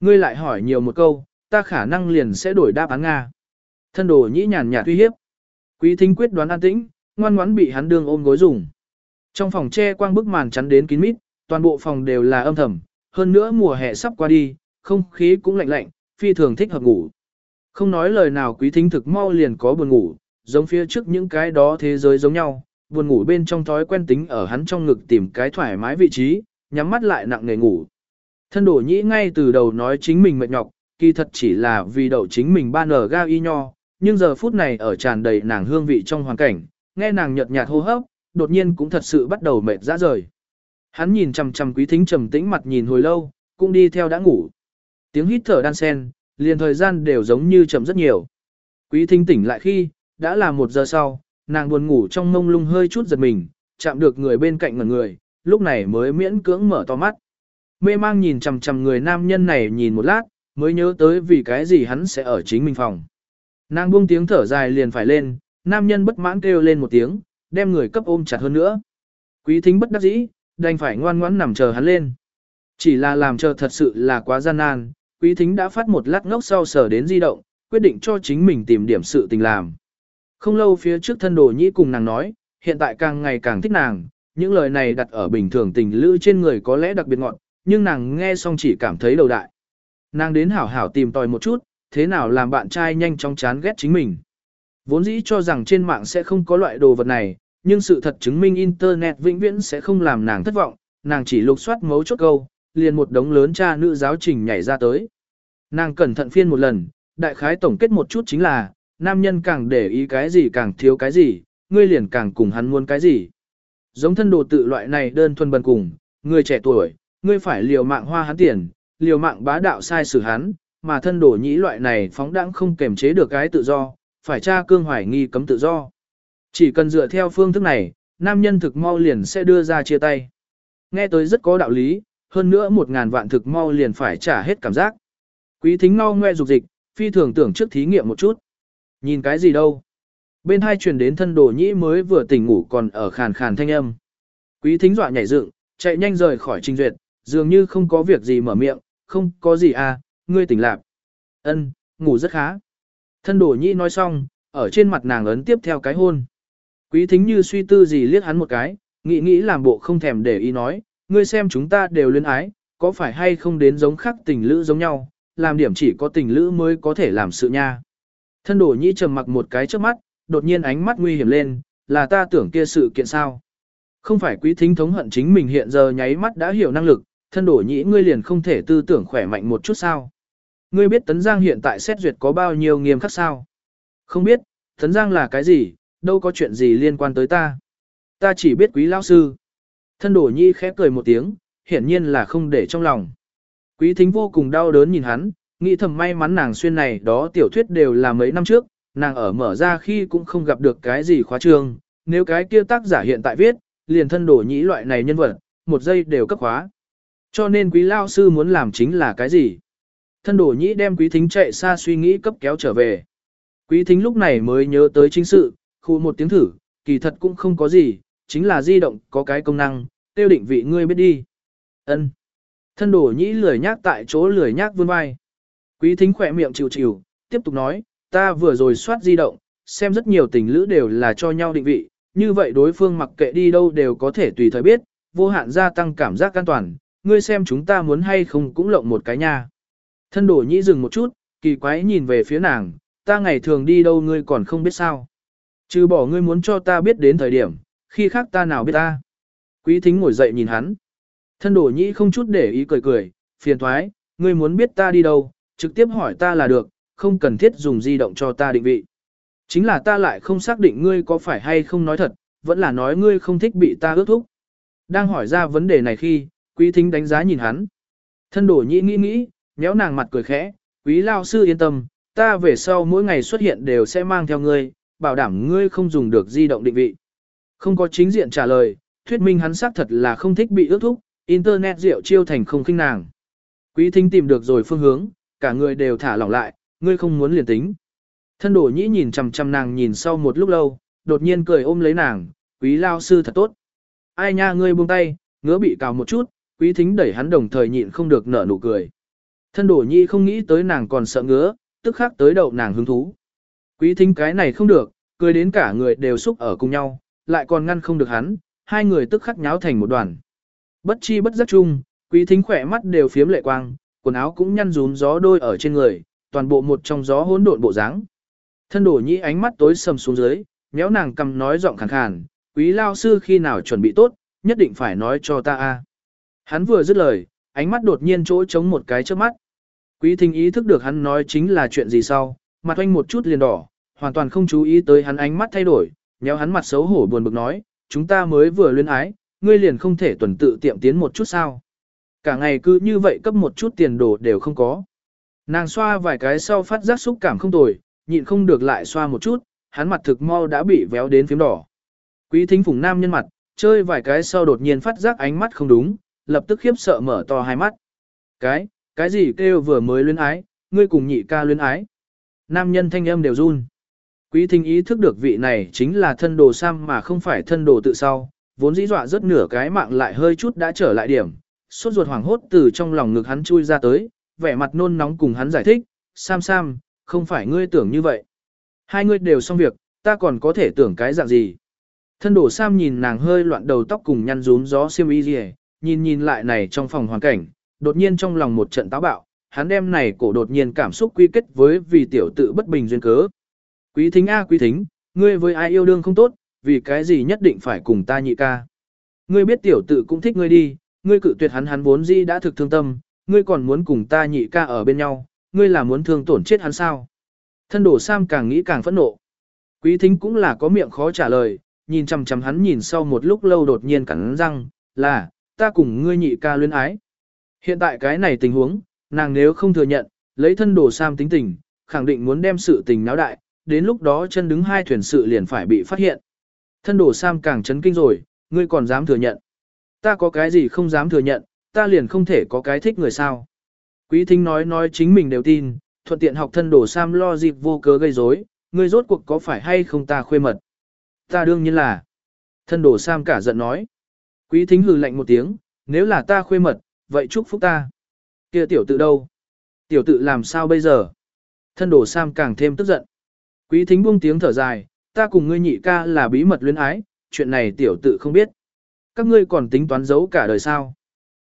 ngươi lại hỏi nhiều một câu, ta khả năng liền sẽ đổi đáp án Nga. Thân đồ nhĩ nhàn nhạt uy hiếp. Quý thính quyết đoán an tĩnh, ngoan ngoãn bị hắn đương ôm gối dùng. Trong phòng che quang bức màn chắn đến kín mít, toàn bộ phòng đều là âm thầm, hơn nữa mùa hè sắp qua đi, không khí cũng lạnh lạnh, phi thường thích hợp ngủ. Không nói lời nào quý thính thực mau liền có buồn ngủ, giống phía trước những cái đó thế giới giống nhau, buồn ngủ bên trong thói quen tính ở hắn trong ngực tìm cái thoải mái vị trí, nhắm mắt lại nặng nề ngủ. Thân đổ nhĩ ngay từ đầu nói chính mình mệt nhọc, kỳ thật chỉ là vì đậu chính mình ban ở ga y nho, nhưng giờ phút này ở tràn đầy nàng hương vị trong hoàn cảnh, nghe nàng nhợt nhạt hô hấp, đột nhiên cũng thật sự bắt đầu mệt ra rời. Hắn nhìn chằm chằm quý thính trầm tĩnh mặt nhìn hồi lâu, cũng đi theo đã ngủ. Tiếng hít thở đan sen, liền thời gian đều giống như chậm rất nhiều. Quý thính tỉnh lại khi, đã là một giờ sau, nàng buồn ngủ trong mông lung hơi chút giật mình, chạm được người bên cạnh ngẩn người, lúc này mới miễn cưỡng mở to mắt. Mê mang nhìn chằm chằm người nam nhân này nhìn một lát, mới nhớ tới vì cái gì hắn sẽ ở chính mình phòng. Nàng buông tiếng thở dài liền phải lên, nam nhân bất mãn kêu lên một tiếng, đem người cấp ôm chặt hơn nữa. Quý thính bất đắc dĩ, đành phải ngoan ngoãn nằm chờ hắn lên. Chỉ là làm chờ thật sự là quá gian nan, quý thính đã phát một lát ngốc sau sở đến di động, quyết định cho chính mình tìm điểm sự tình làm. Không lâu phía trước thân đồ nhĩ cùng nàng nói, hiện tại càng ngày càng thích nàng, những lời này đặt ở bình thường tình lữ trên người có lẽ đặc biệt ngọn, nhưng nàng nghe xong chỉ cảm thấy đầu đại. Nàng đến hảo hảo tìm tòi một chút, thế nào làm bạn trai nhanh chóng chán ghét chính mình. Vốn dĩ cho rằng trên mạng sẽ không có loại đồ vật này, nhưng sự thật chứng minh Internet vĩnh viễn sẽ không làm nàng thất vọng, nàng chỉ lục soát mấu chốt câu, liền một đống lớn cha nữ giáo trình nhảy ra tới. Nàng cẩn thận phiên một lần, đại khái tổng kết một chút chính là, nam nhân càng để ý cái gì càng thiếu cái gì, ngươi liền càng cùng hắn muốn cái gì. Giống thân đồ tự loại này đơn thuần bần cùng, người trẻ tuổi, ngươi phải liều mạng hoa hắn tiền, liều mạng bá đạo sai xử hắn, mà thân đồ nhĩ loại này phóng đãng không kềm chế được cái tự do, phải tra cương hoài nghi cấm tự do. Chỉ cần dựa theo phương thức này, nam nhân thực mau liền sẽ đưa ra chia tay. Nghe tới rất có đạo lý, hơn nữa một ngàn vạn thực mau liền phải trả hết cảm giác. Quý thính ngao ngoe dục dịch, phi thường tưởng trước thí nghiệm một chút. Nhìn cái gì đâu? Bên hai truyền đến thân đồ nhĩ mới vừa tỉnh ngủ còn ở khàn khàn thanh âm. Quý thính dọa nhảy dựng, chạy nhanh rời khỏi trình duyệt, dường như không có việc gì mở miệng, không có gì à, ngươi tỉnh lạc. Ân, ngủ rất khá. Thân đồ nhĩ nói xong, ở trên mặt nàng ấn tiếp theo cái hôn. Quý thính như suy tư gì liếc hắn một cái, nghĩ nghĩ làm bộ không thèm để ý nói, ngươi xem chúng ta đều luyến ái, có phải hay không đến giống khác tình lữ giống nhau, làm điểm chỉ có tình lữ mới có thể làm sự nha. Thân đổ nhĩ trầm mặc một cái trước mắt, đột nhiên ánh mắt nguy hiểm lên, là ta tưởng kia sự kiện sao. Không phải quý thính thống hận chính mình hiện giờ nháy mắt đã hiểu năng lực, thân đổ nhĩ ngươi liền không thể tư tưởng khỏe mạnh một chút sao. Ngươi biết Tấn Giang hiện tại xét duyệt có bao nhiêu nghiêm khắc sao. Không biết, Tấn Giang là cái gì, đâu có chuyện gì liên quan tới ta. Ta chỉ biết quý lao sư. Thân đổ nhi khẽ cười một tiếng, hiển nhiên là không để trong lòng. Quý thính vô cùng đau đớn nhìn hắn, nghĩ thầm may mắn nàng xuyên này đó tiểu thuyết đều là mấy năm trước, nàng ở mở ra khi cũng không gặp được cái gì khóa trường, nếu cái kia tác giả hiện tại viết, liền thân đổ nhĩ loại này nhân vật, một giây đều cấp khóa. Cho nên quý lao sư muốn làm chính là cái gì? Thân đổ nhĩ đem quý thính chạy xa suy nghĩ cấp kéo trở về. Quý thính lúc này mới nhớ tới chính sự, khu một tiếng thử, kỳ thật cũng không có gì, chính là di động có cái công năng, tiêu định vị ngươi biết đi. ân Thân đổ nhĩ lười nhác tại chỗ lười nhác vươn vai. Quý thính khỏe miệng chịu chịu, tiếp tục nói, ta vừa rồi soát di động, xem rất nhiều tình lữ đều là cho nhau định vị, như vậy đối phương mặc kệ đi đâu đều có thể tùy thời biết, vô hạn gia tăng cảm giác an toàn, ngươi xem chúng ta muốn hay không cũng lộng một cái nha. Thân đổ nhĩ dừng một chút, kỳ quái nhìn về phía nàng, ta ngày thường đi đâu ngươi còn không biết sao. Trừ bỏ ngươi muốn cho ta biết đến thời điểm, khi khác ta nào biết ta. Quý thính ngồi dậy nhìn hắn. Thân đổ nhĩ không chút để ý cười cười, phiền thoái, ngươi muốn biết ta đi đâu, trực tiếp hỏi ta là được, không cần thiết dùng di động cho ta định vị. Chính là ta lại không xác định ngươi có phải hay không nói thật, vẫn là nói ngươi không thích bị ta ước thúc. Đang hỏi ra vấn đề này khi, quý thính đánh giá nhìn hắn. Thân đổ nhĩ nghĩ nghĩ, nhéo nàng mặt cười khẽ, quý lao sư yên tâm, ta về sau mỗi ngày xuất hiện đều sẽ mang theo ngươi, bảo đảm ngươi không dùng được di động định vị. Không có chính diện trả lời, thuyết minh hắn xác thật là không thích bị ước thúc, internet rượu chiêu thành không khinh nàng. Quý thính tìm được rồi phương hướng, cả người đều thả lỏng lại, ngươi không muốn liền tính. Thân đổ nhĩ nhìn chằm chằm nàng nhìn sau một lúc lâu, đột nhiên cười ôm lấy nàng, quý lao sư thật tốt. Ai nha ngươi buông tay, ngứa bị cào một chút, quý thính đẩy hắn đồng thời nhịn không được nở nụ cười. Thân đổ nhĩ không nghĩ tới nàng còn sợ ngứa, tức khắc tới đầu nàng hứng thú. Quý thính cái này không được, cười đến cả người đều xúc ở cùng nhau, lại còn ngăn không được hắn, hai người tức khắc nháo thành một đoàn. Bất chi bất giác chung, quý thính khỏe mắt đều phiếm lệ quang, quần áo cũng nhăn rúm gió đôi ở trên người, toàn bộ một trong gió hỗn độn bộ dáng. Thân đổ nhĩ ánh mắt tối sầm xuống dưới, méo nàng cầm nói giọng khàn khàn, quý lao sư khi nào chuẩn bị tốt, nhất định phải nói cho ta a. Hắn vừa dứt lời, ánh mắt đột nhiên chỗ trống một cái trước mắt. Quý thính ý thức được hắn nói chính là chuyện gì sau, mặt oanh một chút liền đỏ, hoàn toàn không chú ý tới hắn ánh mắt thay đổi, nhéo hắn mặt xấu hổ buồn bực nói, chúng ta mới vừa luyến ái, ngươi liền không thể tuần tự tiệm tiến một chút sao. Cả ngày cứ như vậy cấp một chút tiền đồ đều không có. Nàng xoa vài cái sau phát giác xúc cảm không tồi, nhịn không được lại xoa một chút, hắn mặt thực mau đã bị véo đến phím đỏ. Quý thính phùng nam nhân mặt, chơi vài cái sau đột nhiên phát giác ánh mắt không đúng, lập tức khiếp sợ mở to hai mắt. Cái, cái gì kêu vừa mới luyến ái, ngươi cùng nhị ca luyến ái. Nam nhân thanh âm đều run. Quý thính ý thức được vị này chính là thân đồ Sam mà không phải thân đồ tự sau, vốn dĩ dọa rất nửa cái mạng lại hơi chút đã trở lại điểm, suốt ruột hoảng hốt từ trong lòng ngực hắn chui ra tới, vẻ mặt nôn nóng cùng hắn giải thích, Sam Sam, không phải ngươi tưởng như vậy. Hai ngươi đều xong việc, ta còn có thể tưởng cái dạng gì. Thân đồ Sam nhìn nàng hơi loạn đầu tóc cùng nhăn rúm gió siêu y gì, nhìn nhìn lại này trong phòng hoàn cảnh, đột nhiên trong lòng một trận táo bạo, hắn đem này cổ đột nhiên cảm xúc quy kết với vì tiểu tự bất bình duyên cớ. Quý thính a quý thính, ngươi với ai yêu đương không tốt, vì cái gì nhất định phải cùng ta nhị ca. Ngươi biết tiểu tự cũng thích ngươi đi, ngươi cự tuyệt hắn hắn vốn gì đã thực thương tâm, ngươi còn muốn cùng ta nhị ca ở bên nhau, ngươi là muốn thương tổn chết hắn sao? Thân đổ Sam càng nghĩ càng phẫn nộ. Quý thính cũng là có miệng khó trả lời, nhìn chằm chằm hắn nhìn sau một lúc lâu đột nhiên cắn răng, là, ta cùng ngươi nhị ca luyến ái. Hiện tại cái này tình huống, nàng nếu không thừa nhận, lấy thân đồ Sam tính tình, khẳng định muốn đem sự tình náo đại, đến lúc đó chân đứng hai thuyền sự liền phải bị phát hiện. Thân đồ Sam càng chấn kinh rồi, ngươi còn dám thừa nhận. Ta có cái gì không dám thừa nhận, ta liền không thể có cái thích người sao. Quý thính nói nói chính mình đều tin, thuận tiện học thân đồ Sam lo dịp vô cớ gây rối, ngươi rốt cuộc có phải hay không ta khuê mật. Ta đương nhiên là. Thân đồ Sam cả giận nói. Quý thính hừ lạnh một tiếng, nếu là ta khuê mật, vậy chúc phúc ta kia tiểu tự đâu? Tiểu tự làm sao bây giờ? Thân đồ Sam càng thêm tức giận. Quý thính buông tiếng thở dài, ta cùng ngươi nhị ca là bí mật luyến ái, chuyện này tiểu tự không biết. Các ngươi còn tính toán giấu cả đời sao?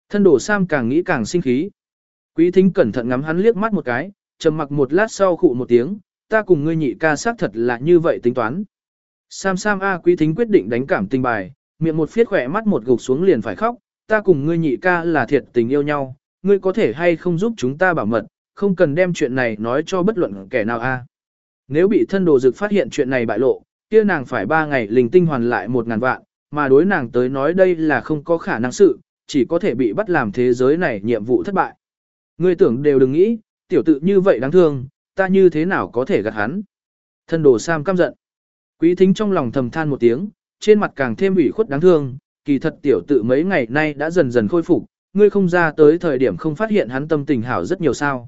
Thân đồ Sam càng nghĩ càng sinh khí. Quý thính cẩn thận ngắm hắn liếc mắt một cái, trầm mặc một lát sau khụ một tiếng, ta cùng ngươi nhị ca xác thật là như vậy tính toán. Sam Sam A quý thính quyết định đánh cảm tình bài, miệng một phiết khỏe mắt một gục xuống liền phải khóc, ta cùng ngươi nhị ca là thiệt tình yêu nhau, ngươi có thể hay không giúp chúng ta bảo mật, không cần đem chuyện này nói cho bất luận kẻ nào a. Nếu bị thân đồ dực phát hiện chuyện này bại lộ, kia nàng phải ba ngày linh tinh hoàn lại một ngàn vạn, mà đối nàng tới nói đây là không có khả năng sự, chỉ có thể bị bắt làm thế giới này nhiệm vụ thất bại. Ngươi tưởng đều đừng nghĩ, tiểu tự như vậy đáng thương, ta như thế nào có thể gạt hắn. Thân đồ Sam căm giận. Quý thính trong lòng thầm than một tiếng, trên mặt càng thêm ủy khuất đáng thương, kỳ thật tiểu tự mấy ngày nay đã dần dần khôi phục, ngươi không ra tới thời điểm không phát hiện hắn tâm tình hảo rất nhiều sao.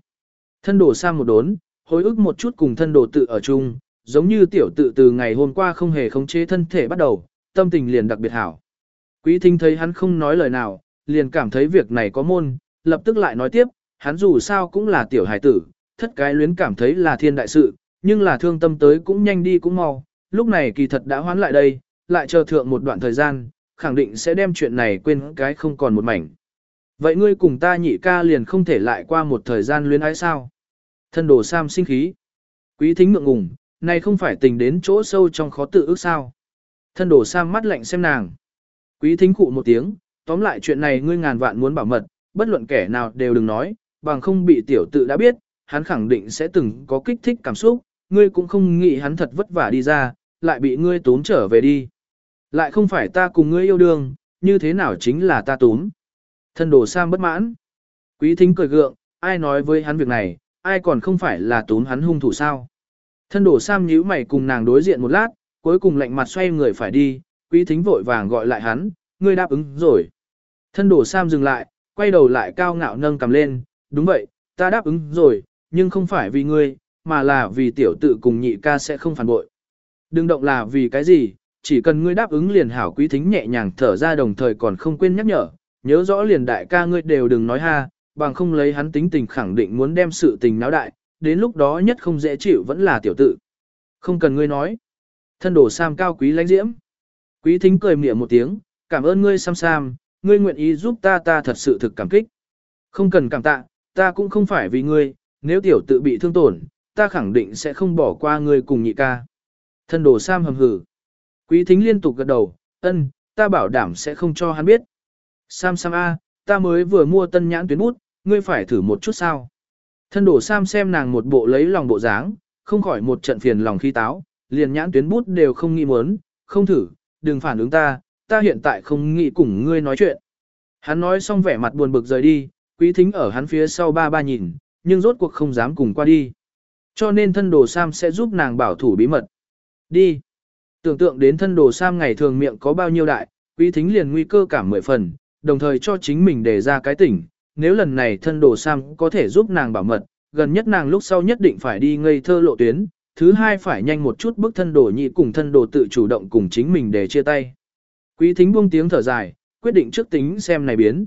Thân đồ sang một đốn, hối ức một chút cùng thân đồ tự ở chung, giống như tiểu tự từ ngày hôm qua không hề khống chế thân thể bắt đầu, tâm tình liền đặc biệt hảo. Quý thính thấy hắn không nói lời nào, liền cảm thấy việc này có môn, lập tức lại nói tiếp, hắn dù sao cũng là tiểu hài tử, thất cái luyến cảm thấy là thiên đại sự, nhưng là thương tâm tới cũng nhanh đi cũng mau, lúc này kỳ thật đã hoán lại đây, lại chờ thượng một đoạn thời gian, khẳng định sẽ đem chuyện này quên cái không còn một mảnh. Vậy ngươi cùng ta nhị ca liền không thể lại qua một thời gian luyến ái sao? Thân đồ Sam sinh khí. Quý thính ngượng ngùng, này không phải tình đến chỗ sâu trong khó tự ước sao. Thân đồ Sam mắt lạnh xem nàng. Quý thính cụ một tiếng, tóm lại chuyện này ngươi ngàn vạn muốn bảo mật, bất luận kẻ nào đều đừng nói, bằng không bị tiểu tự đã biết, hắn khẳng định sẽ từng có kích thích cảm xúc, ngươi cũng không nghĩ hắn thật vất vả đi ra, lại bị ngươi tốn trở về đi. Lại không phải ta cùng ngươi yêu đương, như thế nào chính là ta tốn. Thân đồ Sam bất mãn. Quý thính cười gượng, ai nói với hắn việc này, ai còn không phải là tốn hắn hung thủ sao. Thân đồ Sam nhíu mày cùng nàng đối diện một lát, cuối cùng lạnh mặt xoay người phải đi, quý thính vội vàng gọi lại hắn, ngươi đáp ứng rồi. Thân đồ Sam dừng lại, quay đầu lại cao ngạo nâng cầm lên, đúng vậy, ta đáp ứng rồi, nhưng không phải vì ngươi, mà là vì tiểu tự cùng nhị ca sẽ không phản bội. Đừng động là vì cái gì, chỉ cần ngươi đáp ứng liền hảo quý thính nhẹ nhàng thở ra đồng thời còn không quên nhắc nhở, nhớ rõ liền đại ca ngươi đều đừng nói ha, bằng không lấy hắn tính tình khẳng định muốn đem sự tình náo đại, đến lúc đó nhất không dễ chịu vẫn là tiểu tự. Không cần ngươi nói. Thân đồ Sam cao quý lãnh diễm. Quý thính cười mỉa một tiếng, cảm ơn ngươi Sam Sam, ngươi nguyện ý giúp ta ta thật sự thực cảm kích. Không cần cảm tạ, ta cũng không phải vì ngươi, nếu tiểu tự bị thương tổn, ta khẳng định sẽ không bỏ qua ngươi cùng nhị ca. Thân đồ Sam hầm hử. Quý thính liên tục gật đầu, ân, ta bảo đảm sẽ không cho hắn biết. Sam Sam A, ta mới vừa mua tân nhãn tuyến bút, ngươi phải thử một chút sao. Thân đổ Sam xem nàng một bộ lấy lòng bộ dáng, không khỏi một trận phiền lòng khi táo, liền nhãn tuyến bút đều không nghĩ muốn, không thử, đừng phản ứng ta, ta hiện tại không nghĩ cùng ngươi nói chuyện. Hắn nói xong vẻ mặt buồn bực rời đi, quý thính ở hắn phía sau ba ba nhìn, nhưng rốt cuộc không dám cùng qua đi. Cho nên thân đồ Sam sẽ giúp nàng bảo thủ bí mật. Đi. Tưởng tượng đến thân đồ Sam ngày thường miệng có bao nhiêu đại, quý thính liền nguy cơ cảm mười phần, đồng thời cho chính mình đề ra cái tỉnh, nếu lần này thân đồ Sam có thể giúp nàng bảo mật, gần nhất nàng lúc sau nhất định phải đi ngây thơ lộ tuyến, thứ hai phải nhanh một chút bước thân đồ nhị cùng thân đồ tự chủ động cùng chính mình để chia tay. Quý thính buông tiếng thở dài, quyết định trước tính xem này biến.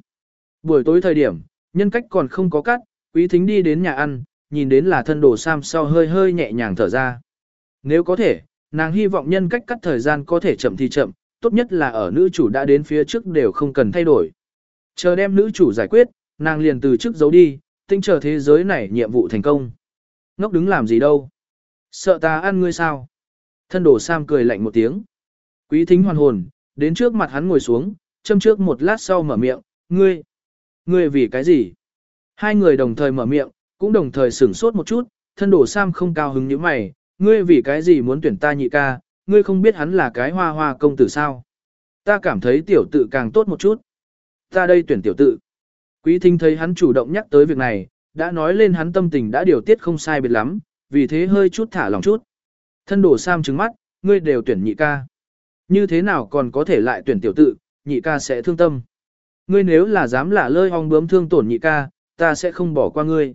Buổi tối thời điểm, nhân cách còn không có cắt, quý thính đi đến nhà ăn, nhìn đến là thân đồ Sam sau hơi hơi nhẹ nhàng thở ra. Nếu có thể, nàng hy vọng nhân cách cắt thời gian có thể chậm thì chậm, tốt nhất là ở nữ chủ đã đến phía trước đều không cần thay đổi. Chờ đem nữ chủ giải quyết, nàng liền từ trước giấu đi, tinh chờ thế giới này nhiệm vụ thành công. Ngốc đứng làm gì đâu? Sợ ta ăn ngươi sao? Thân đồ Sam cười lạnh một tiếng. Quý thính hoàn hồn, đến trước mặt hắn ngồi xuống, châm trước một lát sau mở miệng, ngươi, ngươi vì cái gì? Hai người đồng thời mở miệng, cũng đồng thời sửng sốt một chút, thân đồ Sam không cao hứng như mày, ngươi vì cái gì muốn tuyển ta nhị ca, ngươi không biết hắn là cái hoa hoa công tử sao. Ta cảm thấy tiểu tự càng tốt một chút. Ta đây tuyển tiểu tự. Quý thính thấy hắn chủ động nhắc tới việc này, đã nói lên hắn tâm tình đã điều tiết không sai biệt lắm, vì thế hơi chút thả lòng chút. Thân đổ Sam trừng mắt, ngươi đều tuyển nhị ca. Như thế nào còn có thể lại tuyển tiểu tự, nhị ca sẽ thương tâm. Ngươi nếu là dám lả lơi ong bướm thương tổn nhị ca, ta sẽ không bỏ qua ngươi.